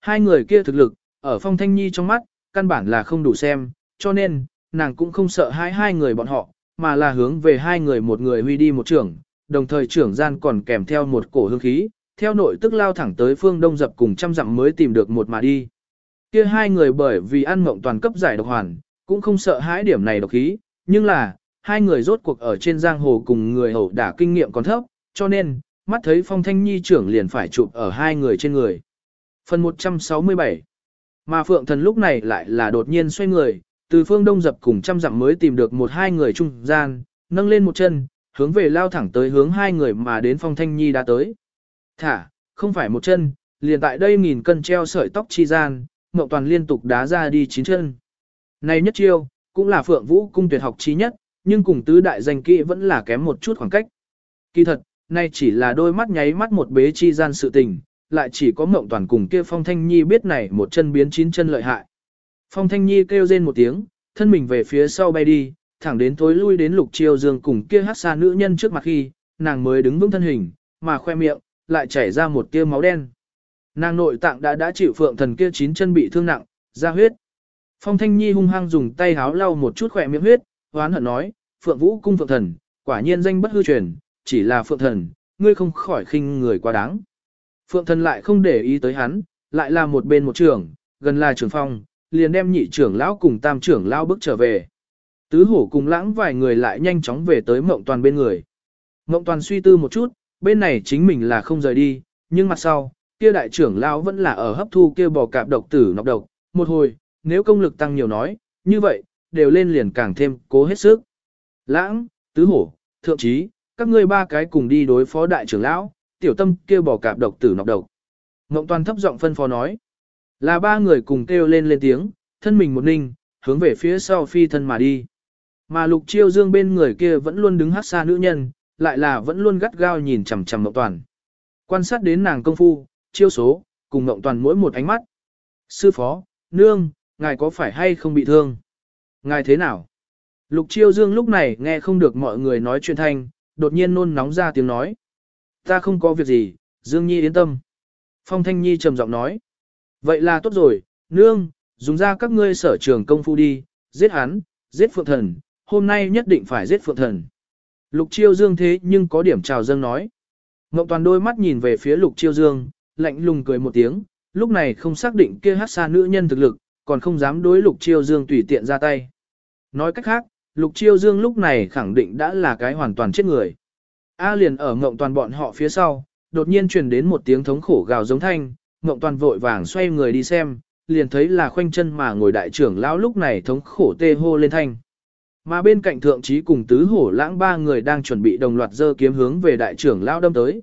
Hai người kia thực lực, ở phong thanh nhi trong mắt, căn bản là không đủ xem, cho nên, nàng cũng không sợ hai hai người bọn họ, mà là hướng về hai người một người huy đi một trưởng, đồng thời trưởng gian còn kèm theo một cổ hương khí, theo nội tức lao thẳng tới phương đông dập cùng trăm dặm mới tìm được một mà đi. Kia hai người bởi vì ăn mộng toàn cấp giải độc hoàn, cũng không sợ hãi điểm này độc khí, nhưng là, hai người rốt cuộc ở trên giang hồ cùng người hậu đả kinh nghiệm còn thấp, cho nên, mắt thấy phong thanh nhi trưởng liền phải chụp ở hai người trên người. Phần 167 Mà Phượng Thần lúc này lại là đột nhiên xoay người, từ phương đông dập cùng trăm dặm mới tìm được một hai người trung gian, nâng lên một chân, hướng về lao thẳng tới hướng hai người mà đến phong thanh nhi đã tới. Thả, không phải một chân, liền tại đây nghìn cân treo sợi tóc chi gian, Ngộ Toàn liên tục đá ra đi chín chân. Này nhất chiêu, cũng là Phượng Vũ cung tuyệt học chí nhất, nhưng cùng tứ đại danh kỹ vẫn là kém một chút khoảng cách. Kỳ thật, nay chỉ là đôi mắt nháy mắt một bế chi gian sự tình, lại chỉ có Mộng Toàn cùng kia Phong Thanh Nhi biết này một chân biến chín chân lợi hại. Phong Thanh Nhi kêu rên một tiếng, thân mình về phía sau bay đi, thẳng đến tối lui đến Lục Chiêu Dương cùng kia hát xa nữ nhân trước mặt khi, nàng mới đứng vững thân hình, mà khoe miệng, lại chảy ra một tia máu đen. Nàng nội tạng đã đã chịu phượng thần kia chín chân bị thương nặng, ra huyết. Phong Thanh Nhi hung hăng dùng tay háo lau một chút khỏe miệng huyết, hoán hận nói, Phượng Vũ cung Phượng Thần, quả nhiên danh bất hư truyền, chỉ là Phượng Thần, ngươi không khỏi khinh người quá đáng. Phượng Thần lại không để ý tới hắn, lại là một bên một trưởng, gần là trưởng phong, liền đem nhị trưởng lão cùng tam trưởng lão bước trở về. Tứ hổ cùng lãng vài người lại nhanh chóng về tới mộng toàn bên người. Mộng toàn suy tư một chút, bên này chính mình là không rời đi, nhưng mặt sau, kia đại trưởng lão vẫn là ở hấp thu kia bò cạp độc tử nọc độc, một hồi, nếu công lực tăng nhiều nói, như vậy, đều lên liền càng thêm cố hết sức. Lãng, tứ hổ, thượng trí, các ngươi ba cái cùng đi đối phó đại trưởng lão, tiểu tâm kêu bỏ cạp độc tử nọc độc. Ngộng toàn thấp giọng phân phó nói. Là ba người cùng kêu lên lên tiếng, thân mình một ninh, hướng về phía sau phi thân mà đi. Mà lục chiêu dương bên người kia vẫn luôn đứng hát xa nữ nhân, lại là vẫn luôn gắt gao nhìn chằm chằm Ngộng toàn. Quan sát đến nàng công phu, chiêu số, cùng Ngộng toàn mỗi một ánh mắt. Sư phó, nương, ngài có phải hay không bị thương? Ngài thế nào? Lục chiêu dương lúc này nghe không được mọi người nói chuyện thanh, đột nhiên nôn nóng ra tiếng nói. Ta không có việc gì, Dương Nhi yên tâm. Phong Thanh Nhi trầm giọng nói. Vậy là tốt rồi, nương, dùng ra các ngươi sở trường công phu đi, giết hắn, giết phượng thần, hôm nay nhất định phải giết phượng thần. Lục chiêu dương thế nhưng có điểm chào dâng nói. Ngọc toàn đôi mắt nhìn về phía lục chiêu dương, lạnh lùng cười một tiếng, lúc này không xác định kia hát xa nữ nhân thực lực, còn không dám đối lục chiêu dương tùy tiện ra tay. Nói cách khác, lục chiêu dương lúc này khẳng định đã là cái hoàn toàn chết người. A liền ở ngộng toàn bọn họ phía sau, đột nhiên truyền đến một tiếng thống khổ gào giống thanh, ngộng toàn vội vàng xoay người đi xem, liền thấy là khoanh chân mà ngồi đại trưởng lão lúc này thống khổ tê hô lên thanh. Mà bên cạnh thượng trí cùng tứ hổ lãng ba người đang chuẩn bị đồng loạt dơ kiếm hướng về đại trưởng lão đâm tới.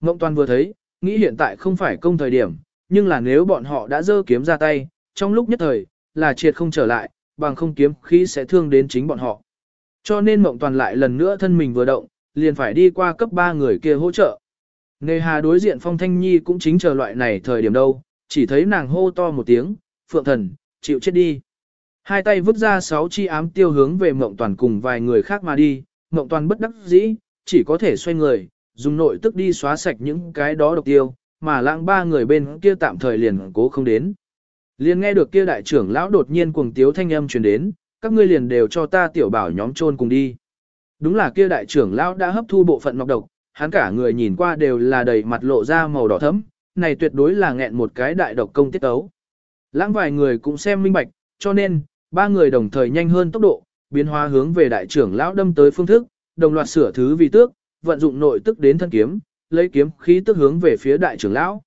Ngộng toàn vừa thấy, nghĩ hiện tại không phải công thời điểm, nhưng là nếu bọn họ đã dơ kiếm ra tay, trong lúc nhất thời, là triệt không trở lại, bằng không kiếm khí sẽ thương đến chính bọn họ. Cho nên mộng toàn lại lần nữa thân mình vừa động, liền phải đi qua cấp 3 người kia hỗ trợ. Nề hà đối diện phong thanh nhi cũng chính chờ loại này thời điểm đâu, chỉ thấy nàng hô to một tiếng, phượng thần, chịu chết đi. Hai tay vứt ra sáu chi ám tiêu hướng về mộng toàn cùng vài người khác mà đi, mộng toàn bất đắc dĩ, chỉ có thể xoay người, dùng nội tức đi xóa sạch những cái đó độc tiêu, mà lãng ba người bên kia tạm thời liền cố không đến. Liền nghe được kia đại trưởng lão đột nhiên cuồng tiếu thanh âm truyền đến, các ngươi liền đều cho ta tiểu bảo nhóm chôn cùng đi. Đúng là kia đại trưởng lão đã hấp thu bộ phận ngọc độc, hắn cả người nhìn qua đều là đầy mặt lộ ra màu đỏ thẫm, này tuyệt đối là nghẹn một cái đại độc công tiết tấu. Lãng vài người cũng xem minh bạch, cho nên, ba người đồng thời nhanh hơn tốc độ, biến hóa hướng về đại trưởng lão đâm tới phương thức, đồng loạt sửa thứ vì tước, vận dụng nội tức đến thân kiếm, lấy kiếm khí tức hướng về phía đại trưởng lão.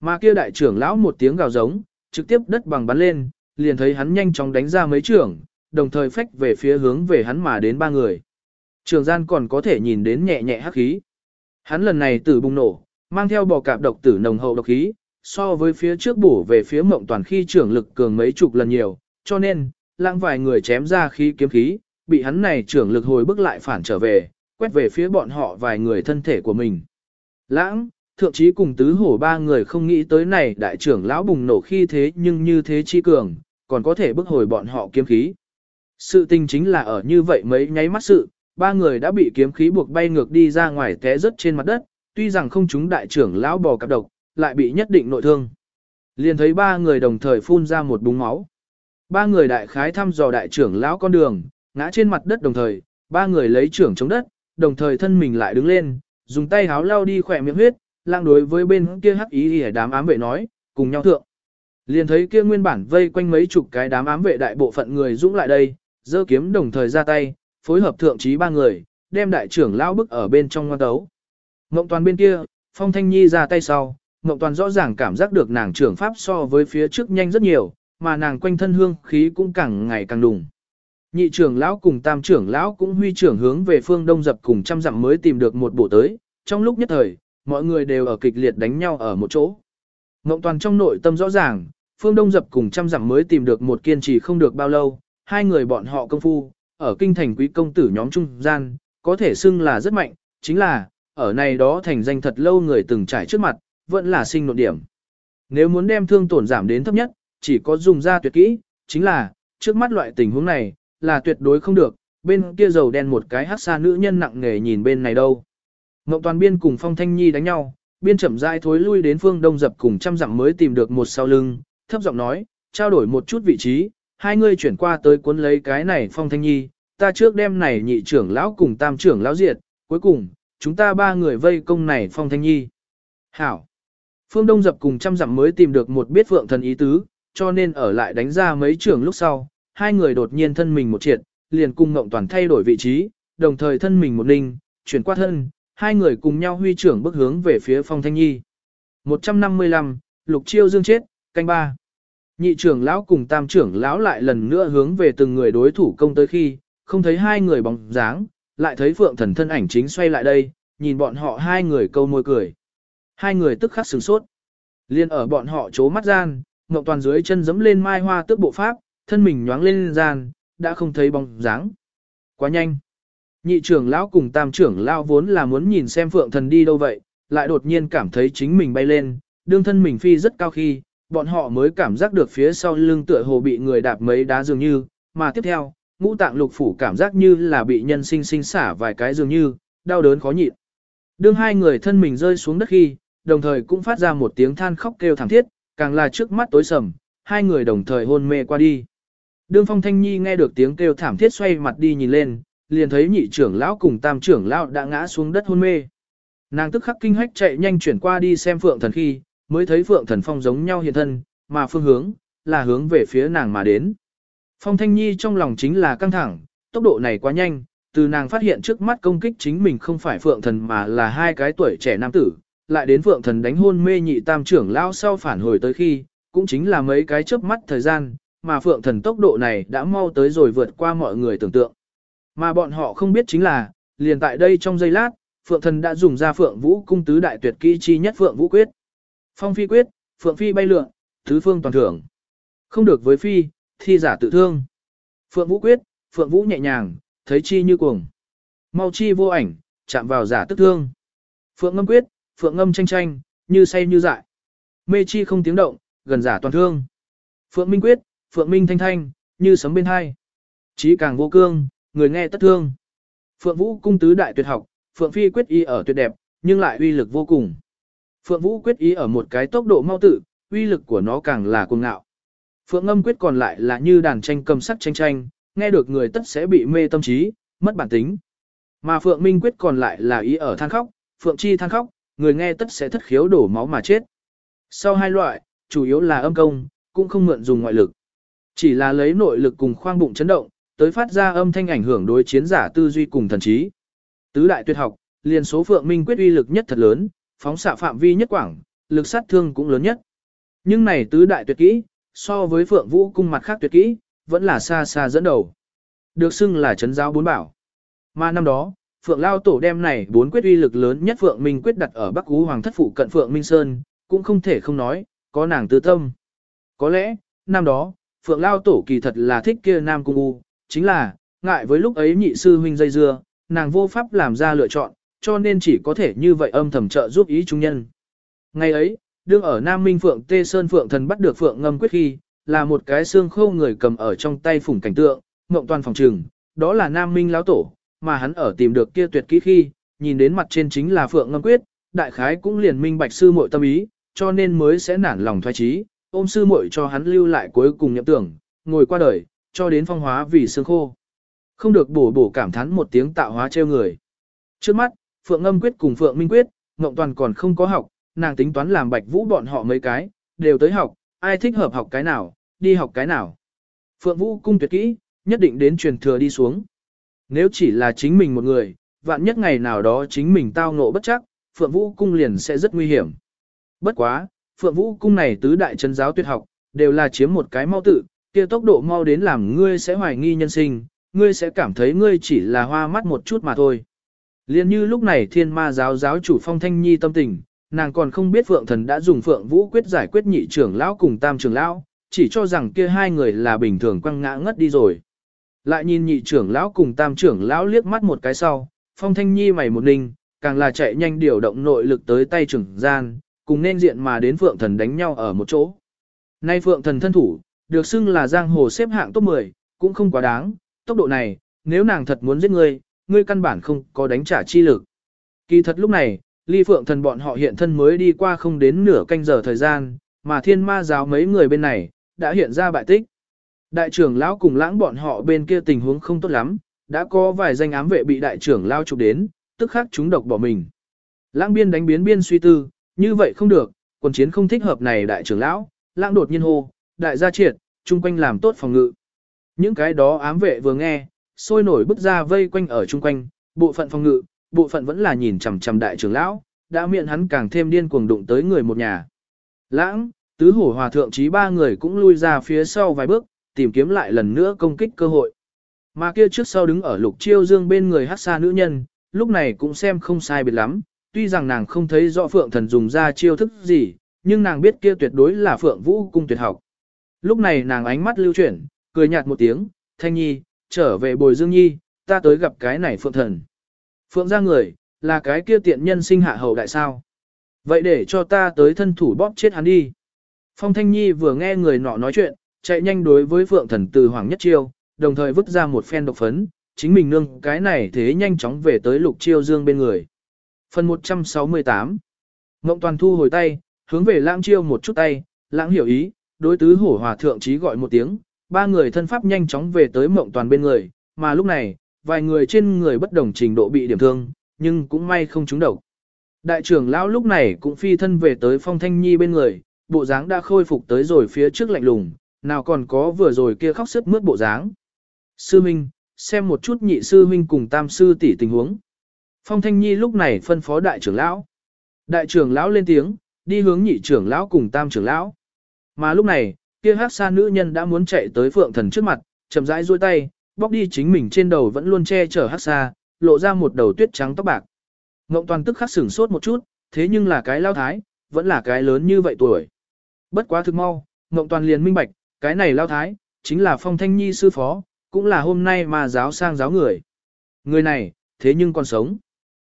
Mà kia đại trưởng lão một tiếng gào giống, trực tiếp đất bằng bắn lên, liền thấy hắn nhanh chóng đánh ra mấy trưởng, đồng thời phách về phía hướng về hắn mà đến ba người. Trường gian còn có thể nhìn đến nhẹ nhẹ hắc khí. Hắn lần này tử bùng nổ, mang theo bò cạp độc tử nồng hậu độc khí, so với phía trước bổ về phía mộng toàn khi trưởng lực cường mấy chục lần nhiều, cho nên, lãng vài người chém ra khí kiếm khí, bị hắn này trưởng lực hồi bức lại phản trở về, quét về phía bọn họ vài người thân thể của mình. Lãng, thượng chí cùng tứ hổ ba người không nghĩ tới này đại trưởng lão bùng nổ khi thế nhưng như thế chi cường, còn có thể bức hồi bọn họ kiếm khí. Sự tình chính là ở như vậy mấy nháy mắt sự, ba người đã bị kiếm khí buộc bay ngược đi ra ngoài té rớt trên mặt đất, tuy rằng không chúng đại trưởng lão bò cặp độc, lại bị nhất định nội thương. Liền thấy ba người đồng thời phun ra một búng máu. Ba người đại khái thăm dò đại trưởng lão con đường, ngã trên mặt đất đồng thời, ba người lấy trưởng chống đất, đồng thời thân mình lại đứng lên, dùng tay háo lao đi khỏe miệng huyết, lang đối với bên kia hắc ý để đám ám vệ nói, cùng nhau thượng. Liền thấy kia nguyên bản vây quanh mấy chục cái đám ám vệ đại bộ phận người dũng lại đây, giơ kiếm đồng thời ra tay, phối hợp thượng trí ba người, đem đại trưởng lão bức ở bên trong ngoan đấu. Ngộng toàn bên kia, Phong Thanh Nhi ra tay sau, Ngộng toàn rõ ràng cảm giác được nàng trưởng pháp so với phía trước nhanh rất nhiều, mà nàng quanh thân hương khí cũng càng ngày càng đùng. Nhị trưởng lão cùng tam trưởng lão cũng huy trưởng hướng về phương đông dập cùng trăm dặm mới tìm được một bộ tới, trong lúc nhất thời, mọi người đều ở kịch liệt đánh nhau ở một chỗ. Ngộng toàn trong nội tâm rõ ràng, phương đông dập cùng trăm dặm mới tìm được một kiên trì không được bao lâu, hai người bọn họ công phu, ở kinh thành quý công tử nhóm trung gian, có thể xưng là rất mạnh, chính là, ở này đó thành danh thật lâu người từng trải trước mặt, vẫn là sinh nộn điểm. Nếu muốn đem thương tổn giảm đến thấp nhất, chỉ có dùng ra tuyệt kỹ, chính là, trước mắt loại tình huống này, là tuyệt đối không được, bên kia dầu đen một cái hát xa nữ nhân nặng nghề nhìn bên này đâu. Ngọc Toàn Biên cùng Phong Thanh Nhi đánh nhau, biên chậm rãi thối lui đến phương đông dập cùng trăm dặm mới tìm được một sau lưng, thấp giọng nói, trao đổi một chút vị trí, hai người chuyển qua tới cuốn lấy cái này Phong Thanh Nhi, ta trước đem này nhị trưởng lão cùng tam trưởng lão diệt, cuối cùng, chúng ta ba người vây công này Phong Thanh Nhi. Hảo! Phương Đông dập cùng trăm dặm mới tìm được một biết phượng thần ý tứ, cho nên ở lại đánh ra mấy trưởng lúc sau, hai người đột nhiên thân mình một triệt, liền cùng Ngộng Toàn thay đổi vị trí, đồng thời thân mình một ninh, chuyển qua thân, hai người cùng nhau huy trưởng bước hướng về phía Phong Thanh Nhi. 155, Lục Chiêu Dương chết, canh ba. Nhị trưởng lão cùng tam trưởng lão lại lần nữa hướng về từng người đối thủ công tới khi, không thấy hai người bóng dáng, lại thấy Phượng Thần thân ảnh chính xoay lại đây, nhìn bọn họ hai người câu môi cười. Hai người tức khắc sửng sốt. Liên ở bọn họ chố mắt gian, Ngọc Toàn dưới chân giẫm lên mai hoa tước bộ pháp, thân mình nhoáng lên gian, đã không thấy bóng dáng. Quá nhanh. Nhị trưởng lão cùng tam trưởng lão vốn là muốn nhìn xem phượng thần đi đâu vậy, lại đột nhiên cảm thấy chính mình bay lên, đương thân mình phi rất cao khi, bọn họ mới cảm giác được phía sau lưng tựa hồ bị người đạp mấy đá dường như, mà tiếp theo, ngũ tạng lục phủ cảm giác như là bị nhân sinh sinh xả vài cái dường như, đau đớn khó nhịn. Đương hai người thân mình rơi xuống đất khi, đồng thời cũng phát ra một tiếng than khóc kêu thảm thiết, càng là trước mắt tối sầm, hai người đồng thời hôn mê qua đi. Đương Phong Thanh Nhi nghe được tiếng kêu thảm thiết xoay mặt đi nhìn lên, liền thấy nhị trưởng lão cùng tam trưởng lão đã ngã xuống đất hôn mê. Nàng tức khắc kinh hách chạy nhanh chuyển qua đi xem Phượng Thần khi, mới thấy Phượng Thần Phong giống nhau hiện thân, mà phương hướng là hướng về phía nàng mà đến. Phong Thanh Nhi trong lòng chính là căng thẳng, tốc độ này quá nhanh, từ nàng phát hiện trước mắt công kích chính mình không phải Phượng Thần mà là hai cái tuổi trẻ nam tử, lại đến Phượng Thần đánh hôn mê nhị tam trưởng lao sau phản hồi tới khi, cũng chính là mấy cái chớp mắt thời gian, mà Phượng Thần tốc độ này đã mau tới rồi vượt qua mọi người tưởng tượng. Mà bọn họ không biết chính là, liền tại đây trong giây lát, Phượng Thần đã dùng ra Phượng Vũ cung tứ đại tuyệt kỹ chi nhất Phượng Vũ quyết. Phong phi quyết, Phượng phi bay lượn, thứ phương toàn thưởng. Không được với phi, thi giả tự thương. Phượng Vũ quyết, Phượng Vũ nhẹ nhàng, thấy chi như cuồng. Mau chi vô ảnh, chạm vào giả tức thương. Phượng ngâm quyết, Phượng ngâm tranh tranh, như say như dại. Mê chi không tiếng động, gần giả toàn thương. Phượng Minh quyết, Phượng Minh thanh thanh, như sấm bên hai. Chí càng vô cương, người nghe tất thương. Phượng Vũ cung tứ đại tuyệt học, Phượng Phi quyết y ở tuyệt đẹp, nhưng lại uy lực vô cùng. Phượng Vũ quyết ý ở một cái tốc độ mau tự, uy lực của nó càng là cuồng ngạo. Phượng Âm quyết còn lại là như đàn tranh cầm sắc tranh tranh, nghe được người tất sẽ bị mê tâm trí, mất bản tính. Mà Phượng Minh quyết còn lại là ý ở than khóc, Phượng Chi than khóc, người nghe tất sẽ thất khiếu đổ máu mà chết. Sau hai loại, chủ yếu là âm công, cũng không mượn dùng ngoại lực. Chỉ là lấy nội lực cùng khoang bụng chấn động, tới phát ra âm thanh ảnh hưởng đối chiến giả tư duy cùng thần trí. Tứ đại tuyệt học, liền số Phượng Minh quyết uy lực nhất thật lớn, phóng xạ phạm vi nhất quảng, lực sát thương cũng lớn nhất. Nhưng này tứ đại tuyệt kỹ, so với Phượng Vũ cung mặt khác tuyệt kỹ, vẫn là xa xa dẫn đầu. Được xưng là chấn giáo bốn bảo. Mà năm đó, Phượng Lao Tổ đem này bốn quyết uy lực lớn nhất Phượng Minh quyết đặt ở Bắc Ú Hoàng thất phụ cận Phượng Minh Sơn, cũng không thể không nói, có nàng tư tâm. Có lẽ, năm đó, Phượng Lao Tổ kỳ thật là thích kia Nam Cung U, chính là, ngại với lúc ấy nhị sư huynh dây dưa, nàng vô pháp làm ra lựa chọn, cho nên chỉ có thể như vậy âm thầm trợ giúp ý chúng nhân. Ngày ấy, đương ở Nam Minh Phượng Tê Sơn Phượng thần bắt được Phượng ngâm quyết khi, là một cái xương khô người cầm ở trong tay phủng cảnh tượng, mộng toàn phòng trừng, đó là Nam Minh lão tổ, mà hắn ở tìm được kia tuyệt kỹ khi, nhìn đến mặt trên chính là Phượng ngâm quyết, đại khái cũng liền minh bạch sư muội tâm ý, cho nên mới sẽ nản lòng thoái trí, ôm sư muội cho hắn lưu lại cuối cùng nhậm tưởng, ngồi qua đời, cho đến phong hóa vì xương khô. Không được bổ bổ cảm thán một tiếng tạo hóa treo người. Trước mắt, Phượng Âm Quyết cùng Phượng Minh Quyết, Ngộng Toàn còn không có học, nàng tính toán làm bạch vũ bọn họ mấy cái, đều tới học, ai thích hợp học cái nào, đi học cái nào. Phượng Vũ cung tuyệt kỹ, nhất định đến truyền thừa đi xuống. Nếu chỉ là chính mình một người, vạn nhất ngày nào đó chính mình tao ngộ bất chắc, Phượng Vũ cung liền sẽ rất nguy hiểm. Bất quá, Phượng Vũ cung này tứ đại chân giáo tuyệt học, đều là chiếm một cái mau tự, kia tốc độ mau đến làm ngươi sẽ hoài nghi nhân sinh, ngươi sẽ cảm thấy ngươi chỉ là hoa mắt một chút mà thôi. Liên như lúc này thiên ma giáo giáo chủ phong thanh nhi tâm tình, nàng còn không biết Phượng thần đã dùng Phượng Vũ quyết giải quyết nhị trưởng lão cùng tam trưởng lão, chỉ cho rằng kia hai người là bình thường quăng ngã ngất đi rồi. Lại nhìn nhị trưởng lão cùng tam trưởng lão liếc mắt một cái sau, phong thanh nhi mày một ninh, càng là chạy nhanh điều động nội lực tới tay trưởng gian, cùng nên diện mà đến Phượng thần đánh nhau ở một chỗ. Nay Phượng thần thân thủ, được xưng là giang hồ xếp hạng top 10, cũng không quá đáng, tốc độ này, nếu nàng thật muốn giết người ngươi căn bản không có đánh trả chi lực. Kỳ thật lúc này, ly phượng thần bọn họ hiện thân mới đi qua không đến nửa canh giờ thời gian, mà thiên ma giáo mấy người bên này, đã hiện ra bại tích. Đại trưởng lão cùng lãng bọn họ bên kia tình huống không tốt lắm, đã có vài danh ám vệ bị đại trưởng lao chụp đến, tức khắc chúng độc bỏ mình. Lãng biên đánh biến biên suy tư, như vậy không được, quân chiến không thích hợp này đại trưởng lão, lãng đột nhiên hô, đại gia triệt, chung quanh làm tốt phòng ngự. Những cái đó ám vệ vừa nghe, sôi nổi bức ra vây quanh ở chung quanh, bộ phận phòng ngự, bộ phận vẫn là nhìn chằm chằm đại trưởng lão, đã miệng hắn càng thêm điên cuồng đụng tới người một nhà. Lãng, tứ hổ hòa thượng chí ba người cũng lui ra phía sau vài bước, tìm kiếm lại lần nữa công kích cơ hội. Mà kia trước sau đứng ở lục chiêu dương bên người hát xa nữ nhân, lúc này cũng xem không sai biệt lắm, tuy rằng nàng không thấy rõ phượng thần dùng ra chiêu thức gì, nhưng nàng biết kia tuyệt đối là phượng vũ cung tuyệt học. Lúc này nàng ánh mắt lưu chuyển, cười nhạt một tiếng, thanh nhi, trở về bồi dương nhi, ta tới gặp cái này phượng thần. Phượng ra người, là cái kia tiện nhân sinh hạ hậu đại sao. Vậy để cho ta tới thân thủ bóp chết hắn đi. Phong Thanh Nhi vừa nghe người nọ nói chuyện, chạy nhanh đối với Phượng Thần từ Hoàng Nhất Chiêu, đồng thời vứt ra một phen độc phấn, chính mình nương cái này thế nhanh chóng về tới Lục Chiêu Dương bên người. Phần 168 Ngộng Toàn thu hồi tay, hướng về Lãng Chiêu một chút tay, Lãng hiểu ý, đối tứ hổ hòa thượng chí gọi một tiếng, ba người thân pháp nhanh chóng về tới Mộng Toàn bên người, mà lúc này, vài người trên người bất đồng trình độ bị điểm thương, nhưng cũng may không trúng độc. Đại trưởng lão lúc này cũng phi thân về tới Phong Thanh Nhi bên người, bộ dáng đã khôi phục tới rồi phía trước lạnh lùng, nào còn có vừa rồi kia khóc sức mướt bộ dáng. Sư Minh, xem một chút nhị sư Minh cùng tam sư tỷ tình huống. Phong Thanh Nhi lúc này phân phó đại trưởng lão. Đại trưởng lão lên tiếng, đi hướng nhị trưởng lão cùng tam trưởng lão. Mà lúc này, kia hát xa nữ nhân đã muốn chạy tới phượng thần trước mặt, chậm rãi duỗi tay, bóc đi chính mình trên đầu vẫn luôn che chở hát xa, lộ ra một đầu tuyết trắng tóc bạc. Ngộng toàn tức khắc sửng sốt một chút, thế nhưng là cái lao thái, vẫn là cái lớn như vậy tuổi. Bất quá thực mau, Ngộng toàn liền minh bạch, cái này lao thái, chính là phong thanh nhi sư phó, cũng là hôm nay mà giáo sang giáo người. Người này, thế nhưng còn sống.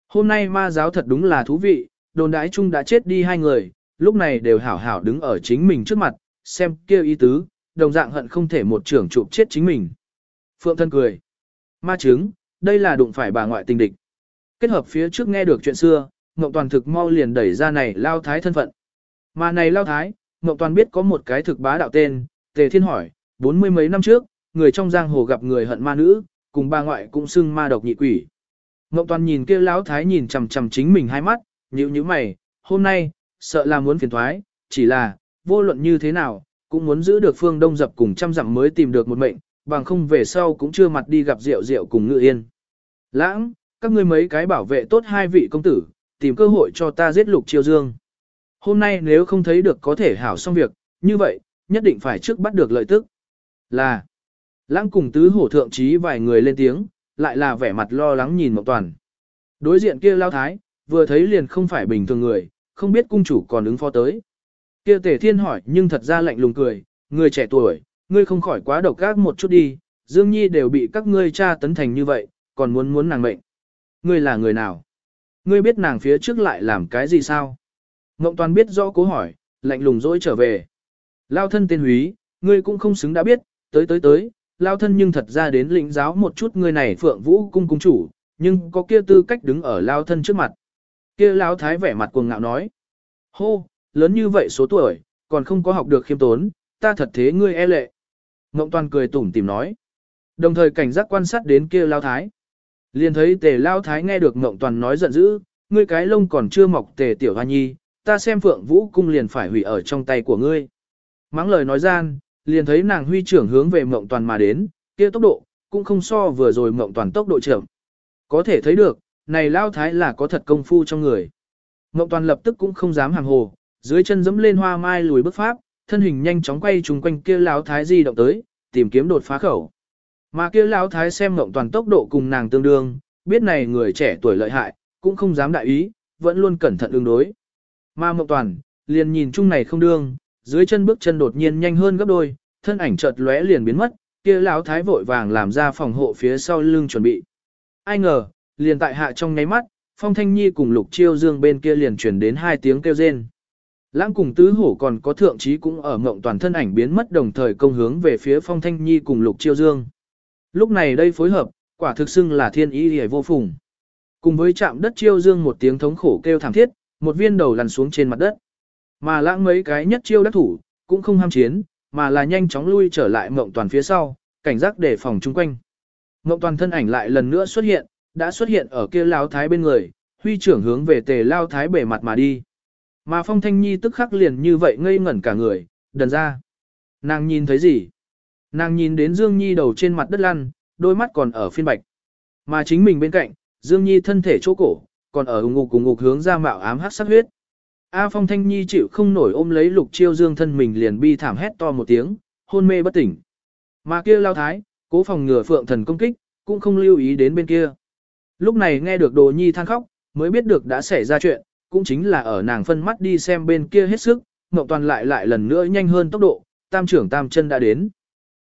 Hôm nay ma giáo thật đúng là thú vị, đồn đái chung đã chết đi hai người, lúc này đều hảo hảo đứng ở chính mình trước mặt, xem kia ý tứ, đồng dạng hận không thể một trưởng chụp chết chính mình. Phượng thân cười. Ma chứng, đây là đụng phải bà ngoại tình địch. Kết hợp phía trước nghe được chuyện xưa, Ngọc Toàn thực mau liền đẩy ra này lao thái thân phận. Mà này lao thái, Ngọc Toàn biết có một cái thực bá đạo tên, Tề Thiên hỏi, bốn mươi mấy năm trước, người trong giang hồ gặp người hận ma nữ, cùng bà ngoại cũng xưng ma độc nhị quỷ. Ngọc Toàn nhìn kia lão thái nhìn chằm chằm chính mình hai mắt, nhíu nhíu mày, hôm nay, sợ là muốn phiền thoái, chỉ là, vô luận như thế nào, cũng muốn giữ được phương đông dập cùng trăm dặm mới tìm được một mệnh, bằng không về sau cũng chưa mặt đi gặp rượu rượu cùng ngự yên. Lãng, các ngươi mấy cái bảo vệ tốt hai vị công tử, tìm cơ hội cho ta giết lục chiêu dương. Hôm nay nếu không thấy được có thể hảo xong việc, như vậy, nhất định phải trước bắt được lợi tức. Là, lãng cùng tứ hổ thượng trí vài người lên tiếng, lại là vẻ mặt lo lắng nhìn Mộng Toàn. Đối diện kia lao thái, vừa thấy liền không phải bình thường người, không biết cung chủ còn ứng phó tới. Kia tề thiên hỏi nhưng thật ra lạnh lùng cười, người trẻ tuổi, ngươi không khỏi quá độc ác một chút đi, Dương Nhi đều bị các ngươi tra tấn thành như vậy, còn muốn muốn nàng mệnh. Ngươi là người nào? Ngươi biết nàng phía trước lại làm cái gì sao? Ngộng Toàn biết rõ cố hỏi, lạnh lùng dỗi trở về. Lao thân tên húy, ngươi cũng không xứng đã biết, tới tới tới, lao thân nhưng thật ra đến lĩnh giáo một chút ngươi này phượng vũ cung cung chủ, nhưng có kia tư cách đứng ở lao thân trước mặt. Kia lao thái vẻ mặt cuồng ngạo nói. Hô, lớn như vậy số tuổi, còn không có học được khiêm tốn, ta thật thế ngươi e lệ. Ngộng toàn cười tủm tìm nói. Đồng thời cảnh giác quan sát đến kia lao thái. Liền thấy tề lao thái nghe được Ngộng toàn nói giận dữ, ngươi cái lông còn chưa mọc tề tiểu hoa nhi, ta xem phượng vũ cung liền phải hủy ở trong tay của ngươi. Mắng lời nói gian, liền thấy nàng huy trưởng hướng về Ngộng toàn mà đến, kia tốc độ, cũng không so vừa rồi Ngộng toàn tốc độ chậm. Có thể thấy được, này lao thái là có thật công phu trong người. Ngộng toàn lập tức cũng không dám hàng hồ, dưới chân dẫm lên hoa mai lùi bước pháp, thân hình nhanh chóng quay trùng quanh kia lão thái di động tới, tìm kiếm đột phá khẩu. Mà kia lão thái xem ngộng toàn tốc độ cùng nàng tương đương, biết này người trẻ tuổi lợi hại, cũng không dám đại ý, vẫn luôn cẩn thận ứng đối. Mà ngộng toàn, liền nhìn chung này không đương, dưới chân bước chân đột nhiên nhanh hơn gấp đôi, thân ảnh chợt lóe liền biến mất, kia lão thái vội vàng làm ra phòng hộ phía sau lưng chuẩn bị. Ai ngờ, liền tại hạ trong nháy mắt, Phong Thanh Nhi cùng Lục Chiêu Dương bên kia liền chuyển đến hai tiếng kêu rên. Lãng cùng tứ hổ còn có thượng trí cũng ở ngộng toàn thân ảnh biến mất đồng thời công hướng về phía Phong Thanh Nhi cùng Lục Chiêu Dương. Lúc này đây phối hợp, quả thực xưng là thiên ý hề vô phùng. Cùng với chạm đất Chiêu Dương một tiếng thống khổ kêu thảm thiết, một viên đầu lăn xuống trên mặt đất. Mà lãng mấy cái nhất chiêu đắc thủ, cũng không ham chiến, mà là nhanh chóng lui trở lại mộng toàn phía sau, cảnh giác để phòng chung quanh. Mộng toàn thân ảnh lại lần nữa xuất hiện, đã xuất hiện ở kia lao thái bên người, huy trưởng hướng về tề lao thái bề mặt mà đi. Mà phong thanh nhi tức khắc liền như vậy ngây ngẩn cả người, đần ra. Nàng nhìn thấy gì? Nàng nhìn đến Dương Nhi đầu trên mặt đất lăn, đôi mắt còn ở phiên bạch. Mà chính mình bên cạnh, Dương Nhi thân thể chỗ cổ, còn ở ủng ngục cùng ngục hướng ra mạo ám hắc sát huyết. A Phong Thanh Nhi chịu không nổi ôm lấy Lục Chiêu Dương thân mình liền bi thảm hét to một tiếng, hôn mê bất tỉnh. Mà kia lao thái, cố phòng ngừa phượng thần công kích, cũng không lưu ý đến bên kia. Lúc này nghe được Đồ Nhi than khóc, mới biết được đã xảy ra chuyện, cũng chính là ở nàng phân mắt đi xem bên kia hết sức, Ngọc Toàn lại lại lần nữa nhanh hơn tốc độ, tam trưởng tam chân đã đến.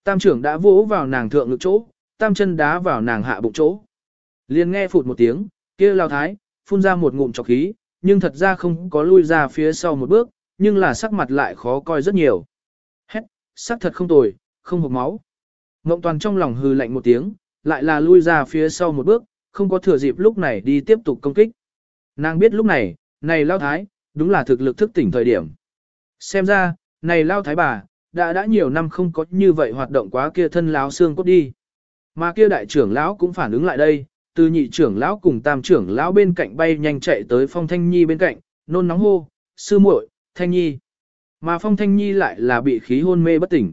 Tam trưởng đã vỗ vào nàng thượng ngực chỗ, tam chân đá vào nàng hạ bụng chỗ. Liền nghe phụt một tiếng, kia lao thái, phun ra một ngụm trọc khí, nhưng thật ra không có lui ra phía sau một bước, nhưng là sắc mặt lại khó coi rất nhiều. Hét, sắc thật không tồi, không hộp máu. Ngộng toàn trong lòng hư lạnh một tiếng, lại là lui ra phía sau một bước, không có thừa dịp lúc này đi tiếp tục công kích. Nàng biết lúc này, này lao thái, đúng là thực lực thức tỉnh thời điểm. Xem ra, này lao thái bà, đã đã nhiều năm không có như vậy hoạt động quá kia thân láo xương cốt đi. Mà kia đại trưởng lão cũng phản ứng lại đây, từ nhị trưởng lão cùng tam trưởng lão bên cạnh bay nhanh chạy tới phong thanh nhi bên cạnh, nôn nóng hô, sư muội, thanh nhi. Mà phong thanh nhi lại là bị khí hôn mê bất tỉnh.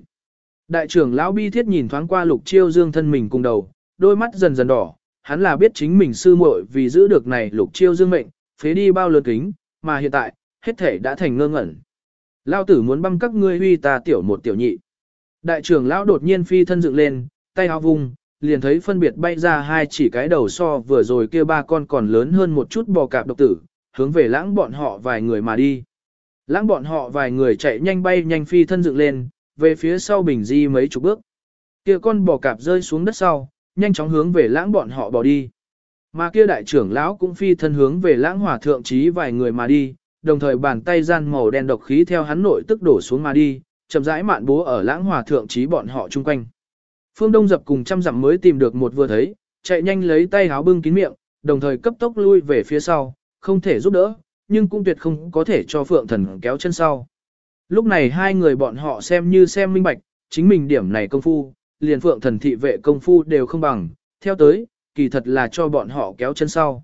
Đại trưởng lão bi thiết nhìn thoáng qua lục chiêu dương thân mình cùng đầu, đôi mắt dần dần đỏ, hắn là biết chính mình sư muội vì giữ được này lục chiêu dương mệnh, phế đi bao lớn kính, mà hiện tại, hết thể đã thành ngơ ngẩn. Lao tử muốn băm các ngươi huy ta tiểu một tiểu nhị. Đại trưởng lão đột nhiên phi thân dựng lên, tay áo vung, liền thấy phân biệt bay ra hai chỉ cái đầu so vừa rồi kia ba con còn lớn hơn một chút bò cạp độc tử, hướng về lãng bọn họ vài người mà đi. Lãng bọn họ vài người chạy nhanh bay nhanh phi thân dựng lên, về phía sau bình di mấy chục bước. Kia con bò cạp rơi xuống đất sau, nhanh chóng hướng về lãng bọn họ bỏ đi. Mà kia đại trưởng lão cũng phi thân hướng về lãng hỏa thượng trí vài người mà đi, đồng thời bàn tay gian màu đen độc khí theo hắn nội tức đổ xuống mà đi, chậm rãi mạn bố ở lãng hỏa thượng trí bọn họ chung quanh. Phương Đông dập cùng trăm dặm mới tìm được một vừa thấy, chạy nhanh lấy tay háo bưng kín miệng, đồng thời cấp tốc lui về phía sau, không thể giúp đỡ, nhưng cũng tuyệt không có thể cho Phượng Thần kéo chân sau. Lúc này hai người bọn họ xem như xem minh bạch, chính mình điểm này công phu, liền Phượng Thần thị vệ công phu đều không bằng, theo tới, kỳ thật là cho bọn họ kéo chân sau.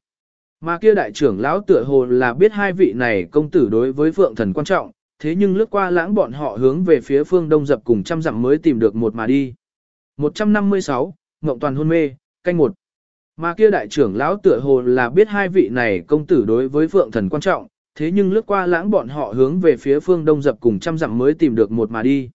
Mà kia đại trưởng lão tựa hồ là biết hai vị này công tử đối với Phượng Thần quan trọng, thế nhưng lướt qua lãng bọn họ hướng về phía phương đông dập cùng trăm dặm mới tìm được một mà đi. 156, Ngộng Toàn hôn mê, canh một. Mà kia đại trưởng lão tựa hồ là biết hai vị này công tử đối với Phượng Thần quan trọng, thế nhưng lướt qua lãng bọn họ hướng về phía phương đông dập cùng trăm dặm mới tìm được một mà đi.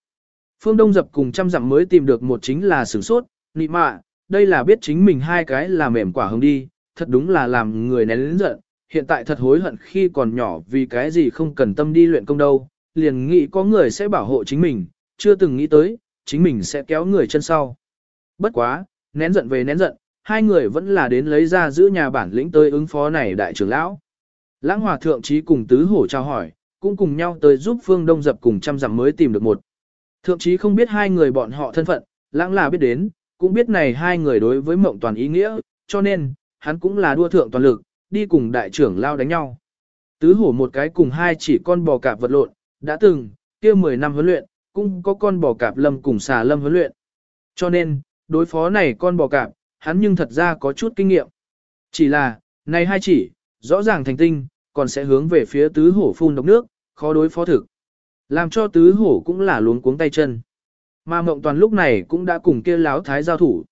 Phương đông dập cùng trăm dặm mới tìm được một chính là sửng sốt, nị mạ, đây là biết chính mình hai cái là mềm quả hồng đi, thật đúng là làm người nén lĩnh giận, hiện tại thật hối hận khi còn nhỏ vì cái gì không cần tâm đi luyện công đâu, liền nghĩ có người sẽ bảo hộ chính mình, chưa từng nghĩ tới, chính mình sẽ kéo người chân sau. Bất quá, nén giận về nén giận, hai người vẫn là đến lấy ra giữ nhà bản lĩnh tới ứng phó này đại trưởng lão. Lãng hòa thượng trí cùng tứ hổ trao hỏi, cũng cùng nhau tới giúp phương đông dập cùng trăm dặm mới tìm được một. Thượng trí không biết hai người bọn họ thân phận, lãng là biết đến, cũng biết này hai người đối với mộng toàn ý nghĩa, cho nên, hắn cũng là đua thượng toàn lực, đi cùng đại trưởng lao đánh nhau. Tứ hổ một cái cùng hai chỉ con bò cạp vật lộn, đã từng, kia 10 năm huấn luyện, cũng có con bò cạp lâm cùng xà lâm huấn luyện. Cho nên, đối phó này con bò cạp, hắn nhưng thật ra có chút kinh nghiệm. Chỉ là, này hai chỉ, rõ ràng thành tinh, còn sẽ hướng về phía tứ hổ phun độc nước, khó đối phó thực. Làm cho tứ hổ cũng là luống cuống tay chân. Mà Mộng Toàn lúc này cũng đã cùng kia lão thái giao thủ.